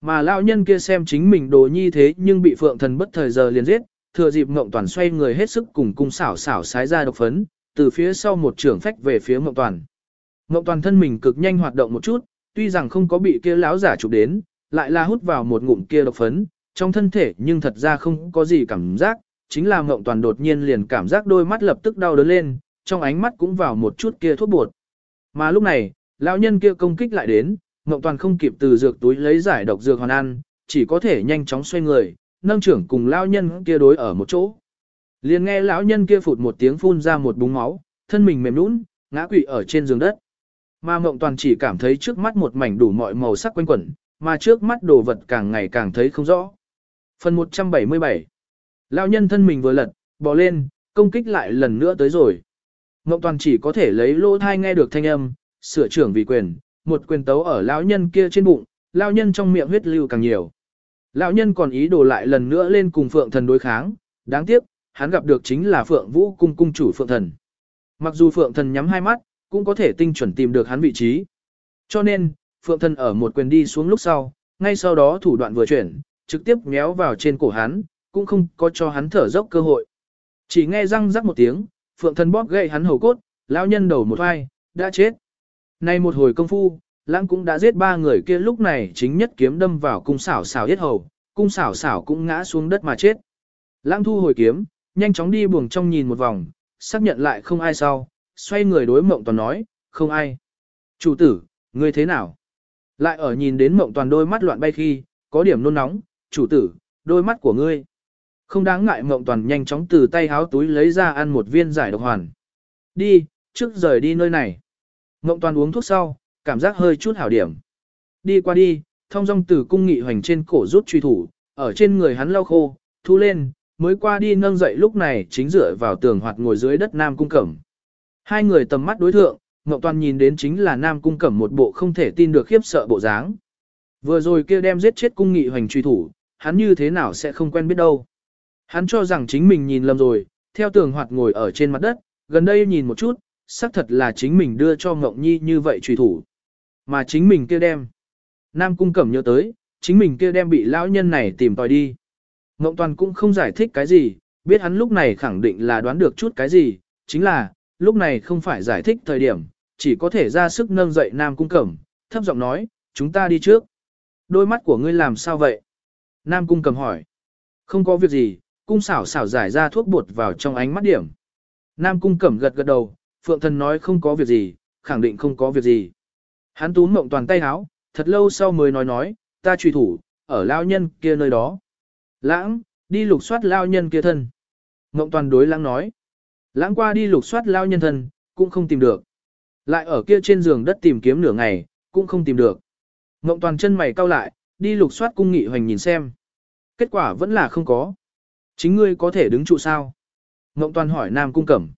Mà lão nhân kia xem chính mình đồ nhi thế nhưng bị phượng thần bất thời giờ liền giết, thừa dịp mộng toàn xoay người hết sức cùng cung xảo xảo sái ra độc phấn, từ phía sau một trưởng phách về phía mộng toàn. Mộng toàn thân mình cực nhanh hoạt động một chút, tuy rằng không có bị kia lão giả chụp đến, lại là hút vào một ngụm kia độc phấn, trong thân thể nhưng thật ra không có gì cảm giác, chính là mộng toàn đột nhiên liền cảm giác đôi mắt lập tức đau đớn lên, trong ánh mắt cũng vào một chút kia thuốc bột. Mà lúc này, lão nhân kia công kích lại đến, Ngộng toàn không kịp từ dược túi lấy giải độc dược hoàn ăn, chỉ có thể nhanh chóng xoay người, nâng trưởng cùng lão nhân kia đối ở một chỗ. Liền nghe lão nhân kia phụt một tiếng phun ra một búng máu, thân mình mềm nhũn, ngã quỵ ở trên giường đất. Mà Ngộng toàn chỉ cảm thấy trước mắt một mảnh đủ mọi màu sắc quanh quẩn, mà trước mắt đồ vật càng ngày càng thấy không rõ. Phần 177 Lão nhân thân mình vừa lật, bò lên, công kích lại lần nữa tới rồi. Ngộng toàn chỉ có thể lấy lỗ thai nghe được thanh âm, sửa trưởng vì quyền, một quyền tấu ở lão nhân kia trên bụng, lão nhân trong miệng huyết lưu càng nhiều. Lão nhân còn ý đồ lại lần nữa lên cùng Phượng Thần đối kháng, đáng tiếc, hắn gặp được chính là Phượng Vũ cung cung chủ Phượng Thần. Mặc dù Phượng Thần nhắm hai mắt, cũng có thể tinh chuẩn tìm được hắn vị trí. Cho nên, Phượng Thần ở một quyền đi xuống lúc sau, ngay sau đó thủ đoạn vừa chuyển, trực tiếp méo vào trên cổ hắn, cũng không có cho hắn thở dốc cơ hội. Chỉ nghe răng rắc một tiếng, Phượng Thần bóp gậy hắn hầu cốt, lão nhân đầu một vai, đã chết. Nay một hồi công phu, lãng cũng đã giết ba người kia lúc này chính nhất kiếm đâm vào cung xảo xảo yết hầu, cung xảo xảo cũng ngã xuống đất mà chết. Lãng thu hồi kiếm, nhanh chóng đi buồng trong nhìn một vòng, xác nhận lại không ai sau, xoay người đối mộng toàn nói, không ai. Chủ tử, ngươi thế nào? Lại ở nhìn đến mộng toàn đôi mắt loạn bay khi, có điểm nôn nóng, chủ tử, đôi mắt của ngươi. Không đáng ngại mộng toàn nhanh chóng từ tay háo túi lấy ra ăn một viên giải độc hoàn. Đi, trước rời đi nơi này. Mộng toàn uống thuốc sau, cảm giác hơi chút hảo điểm. Đi qua đi, thông dong từ cung nghị hoành trên cổ rút truy thủ, ở trên người hắn lau khô, thu lên, mới qua đi nâng dậy lúc này chính dựa vào tường hoặc ngồi dưới đất Nam Cung Cẩm. Hai người tầm mắt đối thượng, Ngọc Toàn nhìn đến chính là Nam Cung Cẩm một bộ không thể tin được khiếp sợ bộ dáng. Vừa rồi kia đem giết chết cung nghị hoành truy thủ, hắn như thế nào sẽ không quen biết đâu. Hắn cho rằng chính mình nhìn lầm rồi, theo tường hoạt ngồi ở trên mặt đất, gần đây nhìn một chút, xác thật là chính mình đưa cho Ngọc Nhi như vậy truy thủ. Mà chính mình kia đem. Nam Cung Cẩm nhớ tới, chính mình kia đem bị lão nhân này tìm tòi đi. Ngộng Toàn cũng không giải thích cái gì, biết hắn lúc này khẳng định là đoán được chút cái gì, chính là, lúc này không phải giải thích thời điểm, chỉ có thể ra sức nâng dậy Nam Cung Cẩm, thấp giọng nói, chúng ta đi trước. Đôi mắt của ngươi làm sao vậy? Nam Cung Cẩm hỏi. Không có việc gì, cung xảo xảo giải ra thuốc bột vào trong ánh mắt điểm. Nam Cung Cẩm gật gật đầu, Phượng Thần nói không có việc gì, khẳng định không có việc gì. Hắn túm mộng toàn tay háo, thật lâu sau mới nói nói, ta truy thủ, ở lao nhân kia nơi đó. Lãng, đi lục soát lao nhân kia thân. mộng toàn đối lãng nói. Lãng qua đi lục soát lao nhân thân, cũng không tìm được. Lại ở kia trên giường đất tìm kiếm nửa ngày, cũng không tìm được. mộng toàn chân mày cau lại, đi lục soát cung nghị hoành nhìn xem. Kết quả vẫn là không có. Chính ngươi có thể đứng trụ sao? Ngộng toàn hỏi Nam Cung Cẩm.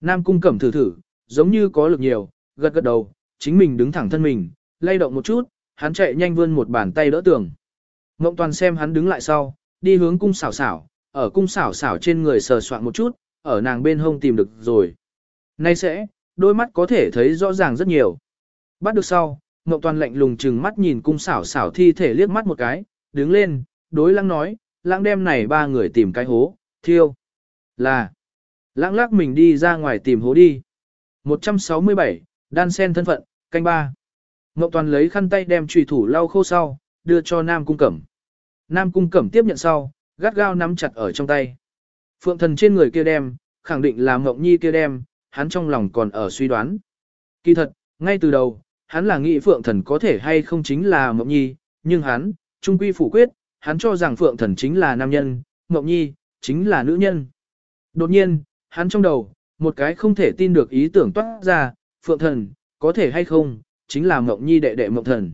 Nam Cung Cẩm thử thử, giống như có lực nhiều, gật gật đầu, chính mình đứng thẳng thân mình, lay động một chút, hắn chạy nhanh vươn một bàn tay đỡ tường. Ngộng toàn xem hắn đứng lại sau, đi hướng cung xảo xảo, ở cung xảo xảo trên người sờ soạn một chút, ở nàng bên hông tìm được rồi. Nay sẽ, đôi mắt có thể thấy rõ ràng rất nhiều. Bắt được sau, Ngộng toàn lạnh lùng chừng mắt nhìn cung xảo xảo thi thể liếc mắt một cái, đứng lên, đối lăng nói, lãng đem này ba người tìm cái hố, thiêu. Là, lãng lắc mình đi ra ngoài tìm hố đi. 167, đan sen thân phận, canh ba. Ngọc toàn lấy khăn tay đem trùy thủ lau khô sau, đưa cho Nam Cung Cẩm. Nam Cung Cẩm tiếp nhận sau, gắt gao nắm chặt ở trong tay. Phượng thần trên người kia đem, khẳng định là Ngọc Nhi kia đem, hắn trong lòng còn ở suy đoán. Kỳ thật, ngay từ đầu, hắn là nghĩ Phượng thần có thể hay không chính là Ngọc Nhi, nhưng hắn, trung quy phủ quyết, hắn cho rằng Phượng thần chính là nam nhân, mộng Nhi, chính là nữ nhân. Đột nhiên, hắn trong đầu, một cái không thể tin được ý tưởng toát ra, Phượng thần, có thể hay không, chính là mộng Nhi đệ đệ mộng thần.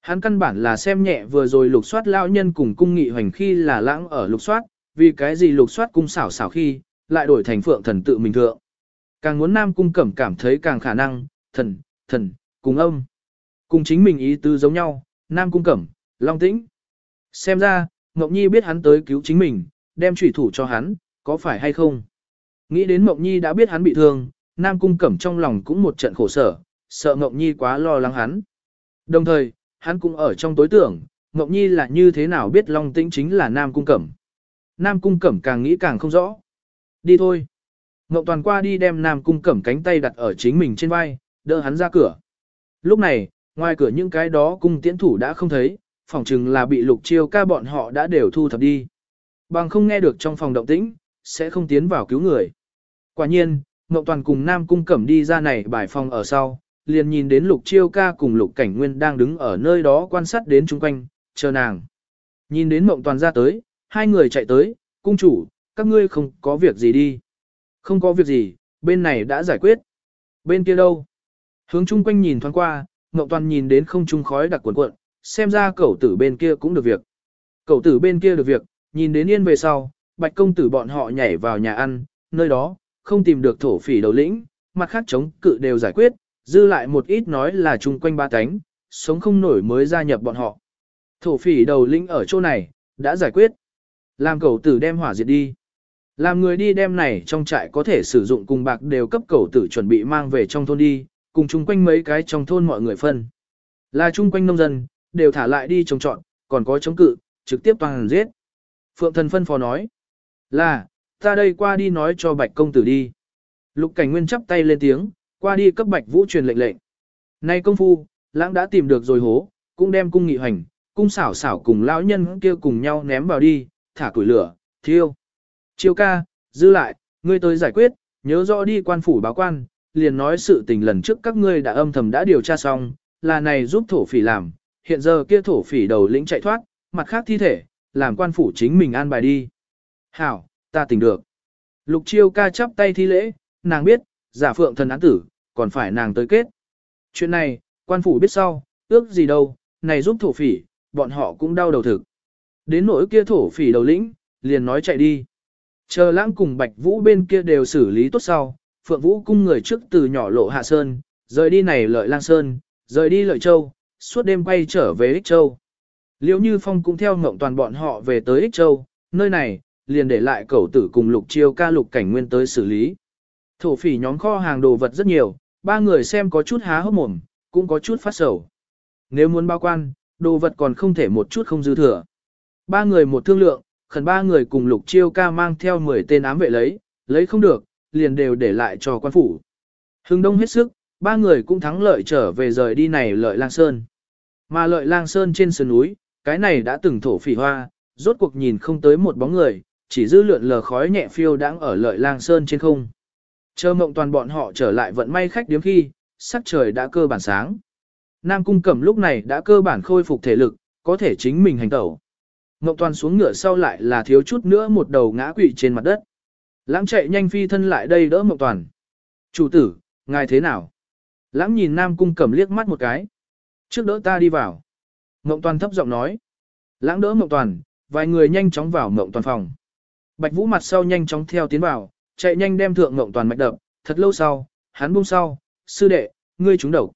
Hắn căn bản là xem nhẹ vừa rồi lục soát lão nhân cùng cung nghị hoành khi là lãng ở lục soát, vì cái gì lục soát cung xảo xảo khi, lại đổi thành phượng thần tự mình thượng. Càng muốn nam cung cẩm cảm thấy càng khả năng, thần, thần, cùng âm. Cùng chính mình ý tứ giống nhau, nam cung cẩm, long tĩnh. Xem ra, Ngọc Nhi biết hắn tới cứu chính mình, đem trùy thủ cho hắn, có phải hay không? Nghĩ đến Ngọc Nhi đã biết hắn bị thương, Nam Cung Cẩm trong lòng cũng một trận khổ sở, sợ Ngọc Nhi quá lo lắng hắn. Đồng thời, hắn cũng ở trong tối tưởng, Ngọc Nhi là như thế nào biết Long Tĩnh chính là Nam Cung Cẩm. Nam Cung Cẩm càng nghĩ càng không rõ. Đi thôi. Ngọc Toàn qua đi đem Nam Cung Cẩm cánh tay đặt ở chính mình trên vai, đỡ hắn ra cửa. Lúc này, ngoài cửa những cái đó cung tiễn thủ đã không thấy, Phỏng chừng là bị lục chiêu ca bọn họ đã đều thu thập đi. Bằng không nghe được trong phòng động tĩnh, sẽ không tiến vào cứu người. Quả nhiên, Ngọc Toàn cùng Nam Cung Cẩm đi ra này bài phòng ở sau, liền nhìn đến Lục Chiêu ca cùng Lục Cảnh Nguyên đang đứng ở nơi đó quan sát đến chung quanh, chờ nàng. Nhìn đến Ngọc Toàn ra tới, hai người chạy tới, cung chủ, các ngươi không có việc gì đi. Không có việc gì, bên này đã giải quyết. Bên kia đâu? Hướng chung quanh nhìn thoáng qua, Ngọc Toàn nhìn đến không trung khói đặc cuộn cuộn, xem ra cậu tử bên kia cũng được việc. Cậu tử bên kia được việc, nhìn đến yên về sau, bạch công tử bọn họ nhảy vào nhà ăn, nơi đó, không tìm được thổ phỉ đầu lĩnh, mặt khác chống cự đều giải quyết, dư lại một ít nói là chung quanh ba cánh, sống không nổi mới gia nhập bọn họ. Thổ phỉ đầu lĩnh ở chỗ này, đã giải quyết. Làm cậu tử đem hỏa diệt đi. Làm người đi đem này trong trại có thể sử dụng cùng bạc đều cấp cậu tử chuẩn bị mang về trong thôn đi, cùng chung quanh mấy cái trong thôn mọi người phân. Là chung quanh nông dân, đều thả lại đi trồng trọn, còn có chống cự, trực tiếp toàn giết. Phượng thần phân phó nói. Là, ta đây qua đi nói cho bạch công tử đi. Lục cảnh nguyên chắp tay lên tiếng, qua đi cấp bạch vũ truyền lệnh lệnh. Nay công phu, lãng đã tìm được rồi hố, cũng đem cung nghị hành, cung xảo xảo cùng lão nhân kia cùng nhau ném vào đi, thả củi lửa, thiêu. Chiêu ca, dư lại, ngươi tới giải quyết, nhớ rõ đi quan phủ báo quan, liền nói sự tình lần trước các ngươi đã âm thầm đã điều tra xong, là này giúp thổ phỉ làm, hiện giờ kia thổ phỉ đầu lĩnh chạy thoát, mặt khác thi thể, làm quan phủ chính mình an bài đi. Hảo, ta tỉnh được. Lục chiêu ca chắp tay thi lễ, nàng biết, giả phượng thần án tử, còn phải nàng tới kết. Chuyện này, quan phủ biết sau, ước gì đâu, này giúp thổ phỉ, bọn họ cũng đau đầu thực. Đến nỗi kia thổ phỉ đầu lĩnh, liền nói chạy đi. Chờ lãng cùng Bạch Vũ bên kia đều xử lý tốt sau, Phượng Vũ cung người trước từ nhỏ lộ hạ sơn, rời đi này lợi lang sơn, rời đi lợi châu, suốt đêm quay trở về Ích Châu. Liễu Như Phong cũng theo ngộng toàn bọn họ về tới Ích Châu, nơi này, liền để lại cẩu tử cùng lục chiêu ca lục cảnh nguyên tới xử lý. Thổ phỉ nhóm kho hàng đồ vật rất nhiều, ba người xem có chút há hốc mồm, cũng có chút phát sầu. Nếu muốn bao quan, đồ vật còn không thể một chút không dư thừa. Ba người một thương lượng, khẩn ba người cùng lục chiêu ca mang theo 10 tên ám vệ lấy, lấy không được, liền đều để lại cho quan phủ. Hưng đông hết sức, ba người cũng thắng lợi trở về rời đi này lợi lang sơn. Mà lợi lang sơn trên sườn núi, cái này đã từng thổ phỉ hoa, rốt cuộc nhìn không tới một bóng người, chỉ dư lượn lờ khói nhẹ phiêu đang ở lợi lang sơn trên không. Chờ mộng toàn bọn họ trở lại vận may khách điếm khi, sắc trời đã cơ bản sáng. Nam cung cẩm lúc này đã cơ bản khôi phục thể lực, có thể chính mình hành tẩu. Mộng toàn xuống ngựa sau lại là thiếu chút nữa một đầu ngã quỵ trên mặt đất. Lãng chạy nhanh phi thân lại đây đỡ mộng toàn. Chủ tử, ngài thế nào? Lãng nhìn Nam cung cẩm liếc mắt một cái. Trước đỡ ta đi vào. Mộng toàn thấp giọng nói. Lãng đỡ mộng toàn, vài người nhanh chóng vào mộng toàn phòng. Bạch Vũ mặt sau nhanh chóng theo tiến vào, chạy nhanh đem thượng ngộng toàn mạch đập, thật lâu sau, hắn buông sau, sư đệ, ngươi trúng độc.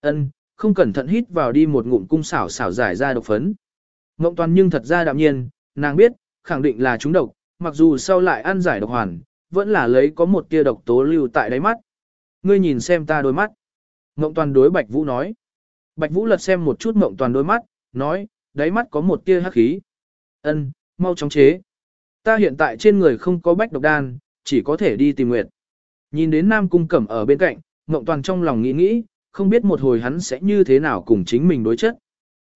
Ân, không cẩn thận hít vào đi một ngụm cung xảo xảo giải ra độc phấn. Ngộng toàn nhưng thật ra đạm nhiên, nàng biết, khẳng định là trúng độc, mặc dù sau lại ăn giải độc hoàn, vẫn là lấy có một tia độc tố lưu tại đáy mắt. Ngươi nhìn xem ta đôi mắt. Ngộng toàn đối Bạch Vũ nói. Bạch Vũ lật xem một chút ngộng toàn đôi mắt, nói, đáy mắt có một tia hắc khí. Ân, mau chóng chế. Ta hiện tại trên người không có bách độc đan, chỉ có thể đi tìm nguyệt. Nhìn đến Nam Cung Cẩm ở bên cạnh, Ngộng Toàn trong lòng nghĩ nghĩ, không biết một hồi hắn sẽ như thế nào cùng chính mình đối chất.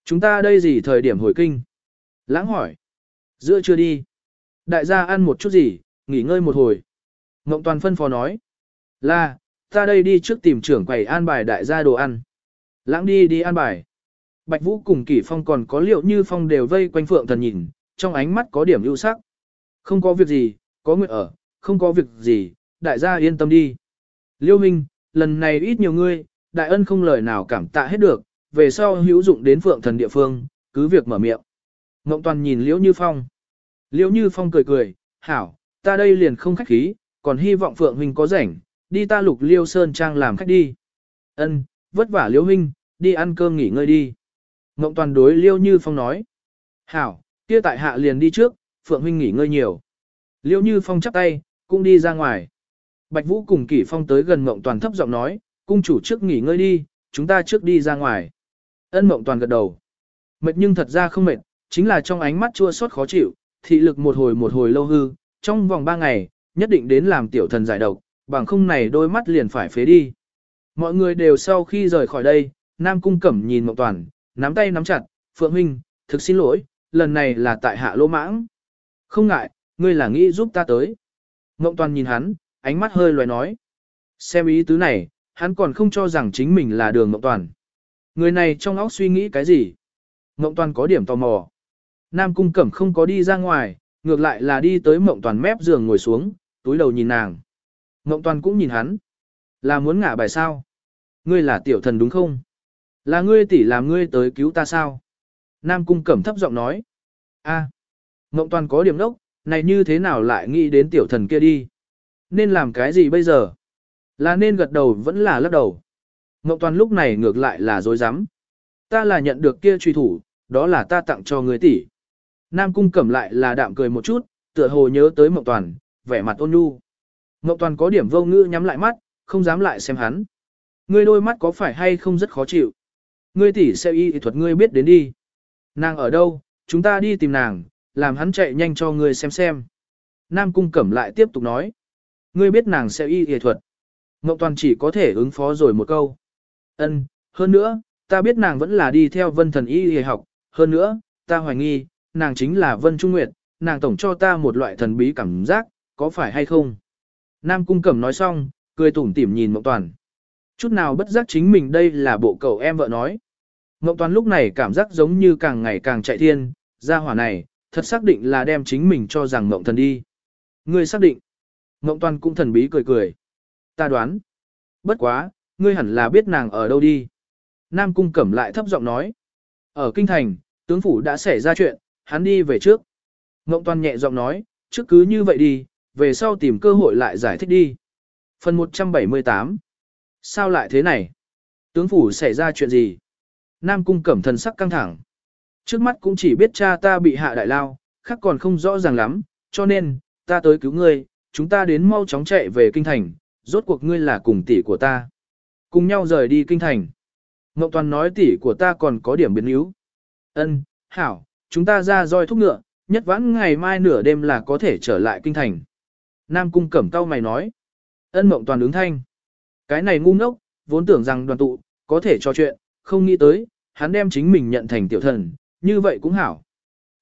Chúng ta đây gì thời điểm hồi kinh? Lãng hỏi. Giữa chưa đi. Đại gia ăn một chút gì, nghỉ ngơi một hồi. Ngộng Toàn phân phó nói. Là, ta đây đi trước tìm trưởng quầy an bài đại gia đồ ăn. Lãng đi đi an bài. Bạch Vũ cùng Kỷ Phong còn có liệu như Phong đều vây quanh Phượng Thần nhìn, trong ánh mắt có điểm ưu sắc. Không có việc gì, có nguyện ở, không có việc gì, đại gia yên tâm đi. Liêu Minh, lần này ít nhiều ngươi, đại ân không lời nào cảm tạ hết được, về sau hữu dụng đến phượng thần địa phương, cứ việc mở miệng. Ngộng toàn nhìn Liễu Như Phong. Liễu Như Phong cười cười, hảo, ta đây liền không khách khí, còn hy vọng Phượng Huynh có rảnh, đi ta lục liêu sơn trang làm khách đi. Ân, vất vả liêu Huynh, đi ăn cơm nghỉ ngơi đi. Ngộng toàn đối liêu Như Phong nói. Hảo, kia tại hạ liền đi trước, Phượng Huynh nghỉ ngơi nhiều. liêu Như Phong chắp tay, cũng đi ra ngoài. Bạch Vũ cùng Kỷ Phong tới gần Ngộng toàn thấp giọng nói, cung chủ trước nghỉ ngơi đi, chúng ta trước đi ra ngoài. Ân Mộng toàn gật đầu. Mệt nhưng thật ra không mệt, chính là trong ánh mắt chua xót khó chịu, thị lực một hồi một hồi lâu hư, trong vòng ba ngày, nhất định đến làm tiểu thần giải độc, bằng không này đôi mắt liền phải phế đi. Mọi người đều sau khi rời khỏi đây, Nam Cung Cẩm nhìn Mộng Toàn, nắm tay nắm chặt, Phượng Huynh, thực xin lỗi, lần này là tại hạ lô mãng. Không ngại, ngươi là nghĩ giúp ta tới. Mộng Toàn nhìn hắn, ánh mắt hơi loài nói. Xem ý tứ này, hắn còn không cho rằng chính mình là đường Mộng Toàn. Người này trong óc suy nghĩ cái gì? Mộng Toàn có điểm tò mò. Nam Cung Cẩm không có đi ra ngoài, ngược lại là đi tới Mộng Toàn mép giường ngồi xuống, túi đầu nhìn nàng. Mộng Toàn cũng nhìn hắn. Là muốn ngả bài sao? Ngươi là tiểu thần đúng không? Là ngươi tỷ làm ngươi tới cứu ta sao? Nam Cung Cẩm thấp giọng nói. a à. Mộng Toàn có điểm đốc, này như thế nào lại nghĩ đến tiểu thần kia đi? Nên làm cái gì bây giờ? Là nên gật đầu vẫn là lắc đầu. Mộng Toàn lúc này ngược lại là dối rắm Ta là nhận được kia truy thủ, đó là ta tặng cho người tỷ. Nam cung cẩm lại là đạm cười một chút, tựa hồ nhớ tới Mộng Toàn, vẻ mặt ôn nhu. Ngọc Toàn có điểm vô ngữ nhắm lại mắt, không dám lại xem hắn. Ngươi đôi mắt có phải hay không rất khó chịu? Ngươi tỷ sẽ y thuật ngươi biết đến đi. Nàng ở đâu, chúng ta đi tìm nàng, làm hắn chạy nhanh cho ngươi xem xem. Nam cung cẩm lại tiếp tục nói. Ngươi biết nàng sẽ y y thuật. Ngọc Toàn chỉ có thể ứng phó rồi một câu. Ân, hơn nữa, ta biết nàng vẫn là đi theo vân thần y y học, hơn nữa, ta hoài nghi, nàng chính là Vân Trung Nguyệt, nàng tổng cho ta một loại thần bí cảm giác, có phải hay không? Nam Cung Cẩm nói xong, cười tủm tỉm nhìn Mộng Toàn. Chút nào bất giác chính mình đây là bộ cậu em vợ nói. Mộng Toàn lúc này cảm giác giống như càng ngày càng chạy thiên, ra hỏa này, thật xác định là đem chính mình cho rằng Mộng Thần đi. Ngươi xác định. Mộng Toàn cũng thần bí cười cười. Ta đoán. Bất quá, ngươi hẳn là biết nàng ở đâu đi. Nam Cung Cẩm lại thấp giọng nói. Ở Kinh Thành, tướng phủ đã xảy ra chuyện, hắn đi về trước. Mộng toàn nhẹ giọng nói, trước cứ như vậy đi, về sau tìm cơ hội lại giải thích đi. Phần 178 Sao lại thế này? Tướng phủ xảy ra chuyện gì? Nam cung cẩm thần sắc căng thẳng. Trước mắt cũng chỉ biết cha ta bị hạ đại lao, khác còn không rõ ràng lắm, cho nên, ta tới cứu ngươi, chúng ta đến mau chóng chạy về kinh thành, rốt cuộc ngươi là cùng tỷ của ta. Cùng nhau rời đi kinh thành. Ngọc toàn nói tỷ của ta còn có điểm biến yếu. Ân, hảo, chúng ta ra roi thúc ngựa, nhất vãn ngày mai nửa đêm là có thể trở lại kinh thành. Nam cung cẩm cau mày nói. Ân mộng toàn ứng thanh. Cái này ngu ngốc, vốn tưởng rằng đoàn tụ, có thể trò chuyện, không nghĩ tới, hắn đem chính mình nhận thành tiểu thần, như vậy cũng hảo.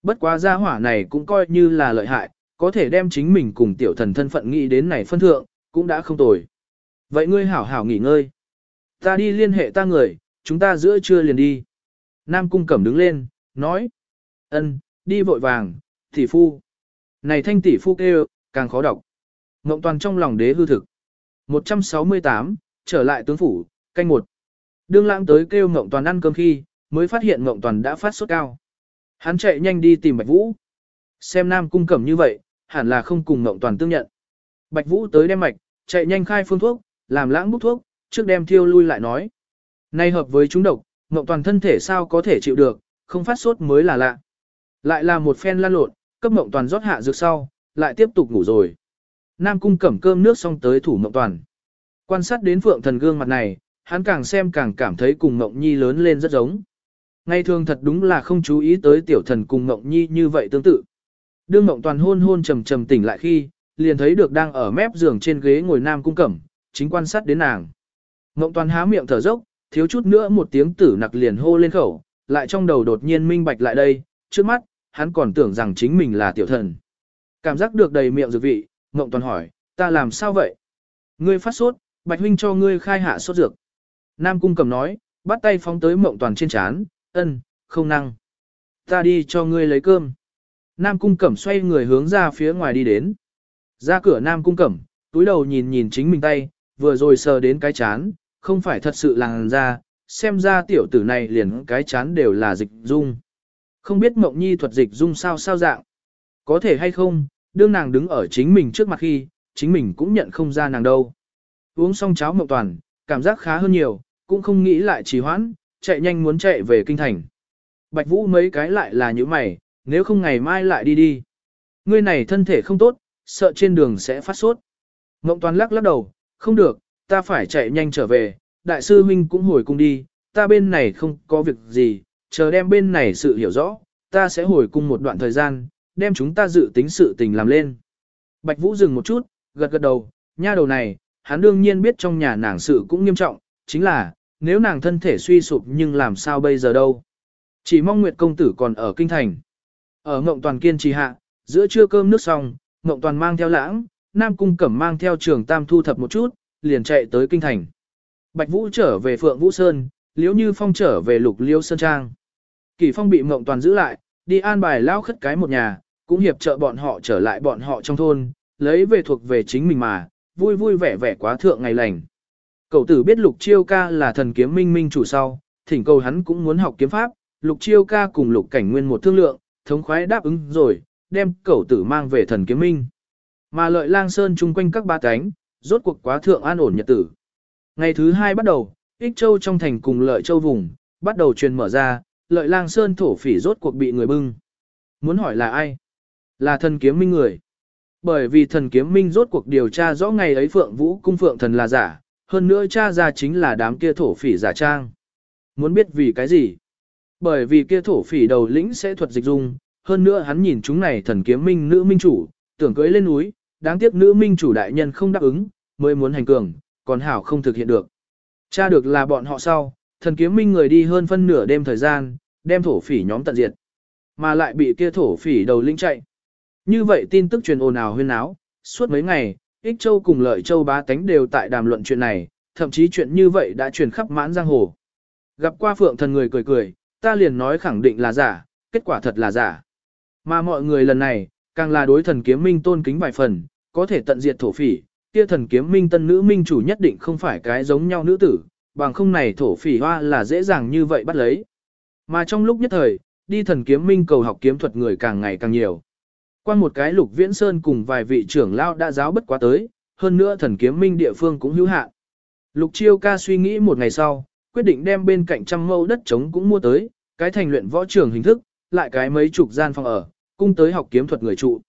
Bất quá gia hỏa này cũng coi như là lợi hại, có thể đem chính mình cùng tiểu thần thân phận nghĩ đến này phân thượng, cũng đã không tồi. Vậy ngươi hảo hảo nghỉ ngơi. Ta đi liên hệ ta người, chúng ta giữa trưa liền đi. Nam cung cẩm đứng lên, nói. Ân, đi vội vàng, tỷ phu. Này thanh tỷ phu kêu, càng khó đọc. Ngộng toàn trong lòng đế hư thực. 168, trở lại tướng phủ, canh một. Đương lãng tới kêu Ngộng toàn ăn cơm khi, mới phát hiện Ngộng toàn đã phát sốt cao. Hắn chạy nhanh đi tìm Bạch Vũ. Xem nam cung cẩm như vậy, hẳn là không cùng Ngộng toàn tương nhận. Bạch Vũ tới đem mạch, chạy nhanh khai phương thuốc, làm lãng bút thuốc, trước đem thiêu lui lại nói. Nay hợp với chúng độc, Ngộng toàn thân thể sao có thể chịu được, không phát sốt mới là lạ. Lại là một phen lan lộn, cấp Ngộng toàn rót hạ dược sau, lại tiếp tục ngủ rồi. Nam cung cẩm cơm nước xong tới thủ mộng toàn. Quan sát đến phượng thần gương mặt này, hắn càng xem càng cảm thấy cùng mộng nhi lớn lên rất giống. Ngày thường thật đúng là không chú ý tới tiểu thần cùng mộng nhi như vậy tương tự. Đương mộng toàn hôn hôn trầm trầm tỉnh lại khi, liền thấy được đang ở mép giường trên ghế ngồi nam cung cẩm, chính quan sát đến nàng. Mộng toàn há miệng thở dốc, thiếu chút nữa một tiếng tử nặc liền hô lên khẩu, lại trong đầu đột nhiên minh bạch lại đây, trước mắt, hắn còn tưởng rằng chính mình là tiểu thần. Cảm giác được đầy miệng dược vị, Ngộng Toàn hỏi, ta làm sao vậy? Ngươi phát sốt, Bạch Huynh cho ngươi khai hạ sốt dược. Nam Cung cầm nói, bắt tay phóng tới Mộng Toàn trên chán, ân, không năng. Ta đi cho ngươi lấy cơm. Nam Cung Cẩm xoay người hướng ra phía ngoài đi đến. Ra cửa Nam Cung Cẩm, túi đầu nhìn nhìn chính mình tay, vừa rồi sờ đến cái chán, không phải thật sự làng ra, xem ra tiểu tử này liền cái chán đều là dịch dung. Không biết mộng nhi thuật dịch dung sao sao dạng. Có thể hay không, đương nàng đứng ở chính mình trước mặt khi, chính mình cũng nhận không ra nàng đâu. Uống xong cháo mộng toàn, cảm giác khá hơn nhiều, cũng không nghĩ lại trì hoãn, chạy nhanh muốn chạy về kinh thành. Bạch Vũ mấy cái lại là như mày, nếu không ngày mai lại đi đi. Ngươi này thân thể không tốt, sợ trên đường sẽ phát sốt. Mộng toàn lắc lắc đầu, không được, ta phải chạy nhanh trở về, đại sư huynh cũng hồi cung đi, ta bên này không có việc gì, chờ đem bên này sự hiểu rõ, ta sẽ hồi cung một đoạn thời gian, đem chúng ta dự tính sự tình làm lên. Bạch Vũ dừng một chút, gật gật đầu, nha đầu này, hắn đương nhiên biết trong nhà nàng sự cũng nghiêm trọng, chính là, nếu nàng thân thể suy sụp nhưng làm sao bây giờ đâu. Chỉ mong Nguyệt công tử còn ở kinh thành. Ở Ngộng Toàn kiên trì hạ, giữa trưa cơm nước xong, Ngộng Toàn mang theo lãng, Nam Cung Cẩm mang theo trường Tam thu thập một chút, liền chạy tới kinh thành. Bạch Vũ trở về Phượng Vũ Sơn, Liễu Như Phong trở về Lục Liêu Sơn Trang. Kỳ Phong bị Ngộng Toàn giữ lại, đi an bài lao khất cái một nhà, cũng hiệp trợ bọn họ trở lại bọn họ trong thôn, lấy về thuộc về chính mình mà, vui vui vẻ vẻ quá thượng ngày lành. Cậu tử biết Lục Chiêu ca là thần kiếm minh minh chủ sau, thỉnh cầu hắn cũng muốn học kiếm pháp, Lục Chiêu ca cùng Lục Cảnh Nguyên một thương lượng, thống khoái đáp ứng rồi, đem cậu tử mang về thần kiếm minh. Mà lợi lang sơn chung quanh các ba cánh, rốt cuộc quá thượng an ổn nhật tử. Ngày thứ hai bắt đầu, Ích Châu trong thành cùng lợi châu vùng, bắt đầu truyền mở ra, lợi lang sơn thổ phỉ rốt cuộc bị người bưng. Muốn hỏi là ai? Là thần kiếm minh người. Bởi vì thần kiếm minh rốt cuộc điều tra rõ ngày ấy Phượng Vũ cung Phượng thần là giả, hơn nữa cha ra chính là đám kia thổ phỉ giả trang. Muốn biết vì cái gì? Bởi vì kia thổ phỉ đầu lĩnh sẽ thuật dịch dung, hơn nữa hắn nhìn chúng này thần kiếm minh nữ minh chủ, tưởng cưới lên núi, đáng tiếc nữ minh chủ đại nhân không đáp ứng, mới muốn hành cường, còn hảo không thực hiện được. Cha được là bọn họ sau, thần kiếm minh người đi hơn phân nửa đêm thời gian, đem thổ phỉ nhóm tận diệt. Mà lại bị kia thổ phỉ đầu lĩnh chạy. Như vậy tin tức truyền ồn ào huyên áo, suốt mấy ngày, Ích Châu cùng Lợi Châu bá tánh đều tại đàm luận chuyện này, thậm chí chuyện như vậy đã truyền khắp mãn giang hồ. Gặp qua phượng thần người cười cười, ta liền nói khẳng định là giả, kết quả thật là giả. Mà mọi người lần này, càng là đối thần kiếm minh tôn kính vài phần, có thể tận diệt thổ phỉ, kia thần kiếm minh tân nữ minh chủ nhất định không phải cái giống nhau nữ tử, bằng không này thổ phỉ hoa là dễ dàng như vậy bắt lấy. Mà trong lúc nhất thời, đi thần kiếm minh cầu học kiếm thuật người càng ngày càng nhiều. Qua một cái lục viễn sơn cùng vài vị trưởng lao đã giáo bất quá tới, hơn nữa thần kiếm minh địa phương cũng hữu hạn. Lục chiêu ca suy nghĩ một ngày sau, quyết định đem bên cạnh trăm mâu đất trống cũng mua tới, cái thành luyện võ trường hình thức, lại cái mấy chục gian phòng ở, cung tới học kiếm thuật người trụ.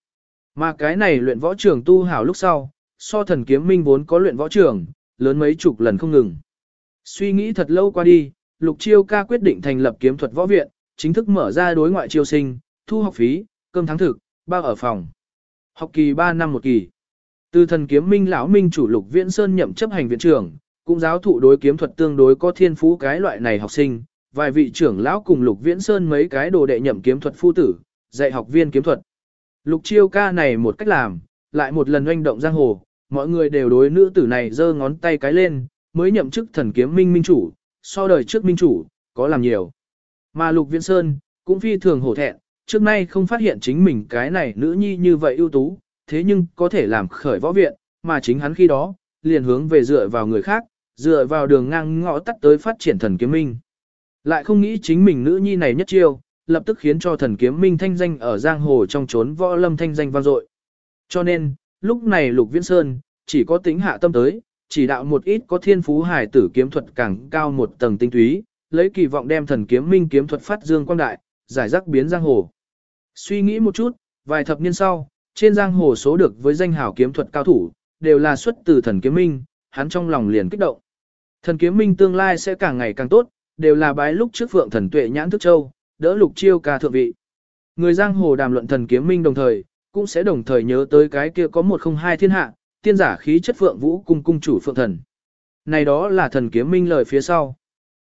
Mà cái này luyện võ trường tu hảo lúc sau, so thần kiếm minh vốn có luyện võ trường, lớn mấy chục lần không ngừng. Suy nghĩ thật lâu qua đi, Lục Chiêu ca quyết định thành lập kiếm thuật võ viện, chính thức mở ra đối ngoại chiêu sinh, thu học phí, cơm tháng thực, bao ở phòng. Học kỳ 3 năm một kỳ. Từ thần kiếm minh lão minh chủ Lục Viễn Sơn nhậm chấp hành viện trưởng, cũng giáo thụ đối kiếm thuật tương đối có thiên phú cái loại này học sinh, vài vị trưởng lão cùng Lục Viễn Sơn mấy cái đồ đệ nhậm kiếm thuật phu tử, dạy học viên kiếm thuật. Lục Chiêu ca này một cách làm, lại một lần oanh động giang hồ, mọi người đều đối nữ tử này giơ ngón tay cái lên, mới nhậm chức thần kiếm minh minh chủ, so đời trước minh chủ, có làm nhiều. Mà Lục Viễn Sơn, cũng phi thường hổ thẹn, trước nay không phát hiện chính mình cái này nữ nhi như vậy ưu tú, thế nhưng có thể làm khởi võ viện, mà chính hắn khi đó, liền hướng về dựa vào người khác, dựa vào đường ngang ngõ tắt tới phát triển thần kiếm minh. Lại không nghĩ chính mình nữ nhi này nhất chiêu, lập tức khiến cho thần kiếm minh thanh danh ở giang hồ trong trốn võ lâm thanh danh vang dội. Cho nên, lúc này Lục Viễn Sơn, chỉ có tính hạ tâm tới, chỉ đạo một ít có thiên phú hải tử kiếm thuật càng cao một tầng tinh túy, lấy kỳ vọng đem thần kiếm minh kiếm thuật phát dương quang đại, giải rắc biến giang hồ. Suy nghĩ một chút, vài thập niên sau, trên giang hồ số được với danh hào kiếm thuật cao thủ, đều là xuất từ thần kiếm minh, hắn trong lòng liền kích động. Thần kiếm minh tương lai sẽ càng ngày càng tốt, đều là bái lúc trước phượng thần tuệ nhãn thức châu, đỡ lục chiêu ca thượng vị. Người giang hồ đàm luận thần kiếm minh đồng thời, cũng sẽ đồng thời nhớ tới cái kia có một không hai thiên hạ, tiên giả khí chất phượng vũ cung cung chủ phượng thần. Này đó là thần kiếm minh lời phía sau.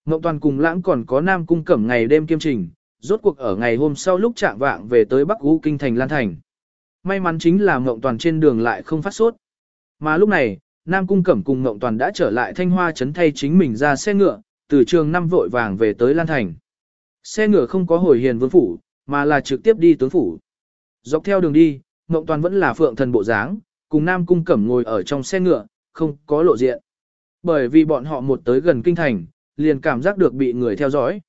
Ngọc Toàn cùng lãng còn có nam cung cẩm ngày đêm kiêm trình, rốt cuộc ở ngày hôm sau lúc trạng vạng về tới Bắc U Kinh thành Lan Thành. May mắn chính là Ngộng Toàn trên đường lại không phát sốt. Mà lúc này, Nam Cung Cẩm cùng Ngộng Toàn đã trở lại Thanh Hoa trấn thay chính mình ra xe ngựa, từ trường năm vội vàng về tới Lan Thành. Xe ngựa không có hồi hiền vương phủ, mà là trực tiếp đi tướng phủ. Dọc theo đường đi, Ngộng Toàn vẫn là phượng thần bộ dáng, cùng Nam Cung Cẩm ngồi ở trong xe ngựa, không có lộ diện. Bởi vì bọn họ một tới gần kinh thành, liền cảm giác được bị người theo dõi.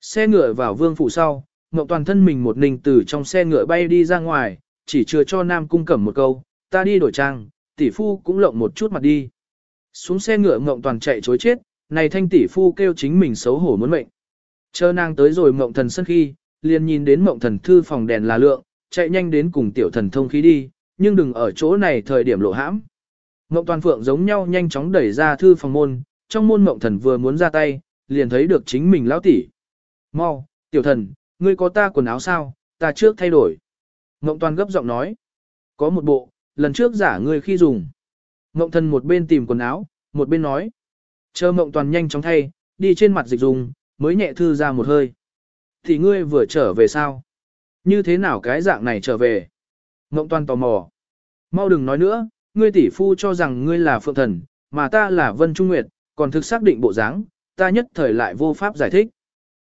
Xe ngựa vào vương phủ sau, Ngọc toàn thân mình một ninh từ trong xe ngựa bay đi ra ngoài, chỉ chưa cho Nam Cung Cẩm một câu, ta đi đổi trang, tỷ phu cũng lộng một chút mặt đi. Xuống xe ngựa Ngọc toàn chạy chối chết, này thanh tỷ phu kêu chính mình xấu hổ muốn mệnh. Chờ nàng tới rồi Ngọc thần sân khi, liền nhìn đến Ngọc thần thư phòng đèn là lượng, chạy nhanh đến cùng tiểu thần thông khí đi, nhưng đừng ở chỗ này thời điểm lộ hãm. Ngọc toàn phượng giống nhau nhanh chóng đẩy ra thư phòng môn, trong môn Ngọc thần vừa muốn ra tay, liền thấy được chính mình lão tỷ. Mau, tiểu thần, ngươi có ta quần áo sao, ta trước thay đổi. Ngộng toàn gấp giọng nói. Có một bộ, lần trước giả ngươi khi dùng. Ngộng thần một bên tìm quần áo, một bên nói. Chờ ngộng toàn nhanh chóng thay, đi trên mặt dịch dùng, mới nhẹ thư ra một hơi. Thì ngươi vừa trở về sao? Như thế nào cái dạng này trở về? Ngộng toàn tò mò. Mau đừng nói nữa, ngươi tỷ phu cho rằng ngươi là phượng thần, mà ta là Vân Trung Nguyệt, còn thực xác định bộ dáng, ta nhất thời lại vô pháp giải thích.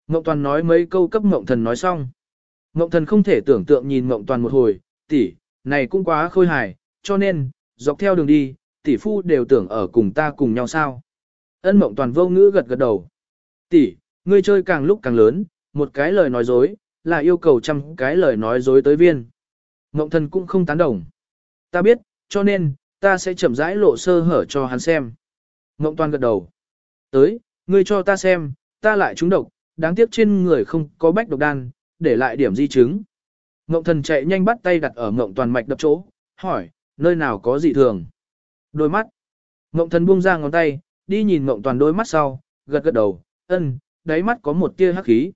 Ngộng toàn nói mấy câu cấp ngộng thần nói xong. Ngộng thần không thể tưởng tượng nhìn ngộng toàn một hồi, tỷ, này cũng quá khôi hài, cho nên, dọc theo đường đi, tỷ phu đều tưởng ở cùng ta cùng nhau sao. Ân ngộng toàn vô ngữ gật gật đầu. Tỷ, ngươi chơi càng lúc càng lớn, một cái lời nói dối, là yêu cầu trăm cái lời nói dối tới viên. Ngộng thần cũng không tán đồng. Ta biết, cho nên, ta sẽ chậm rãi lộ sơ hở cho hắn xem. Ngộng toàn gật đầu. Tới, ngươi cho ta xem, ta lại trúng độc, đáng tiếc trên người không có bách độc đan, để lại điểm di chứng. Ngộng thần chạy nhanh bắt tay đặt ở ngộng toàn mạch đập chỗ, hỏi, nơi nào có dị thường? Đôi mắt. Ngộng thần buông ra ngón tay, đi nhìn ngộng toàn đôi mắt sau, gật gật đầu, ân, đáy mắt có một tia hắc khí.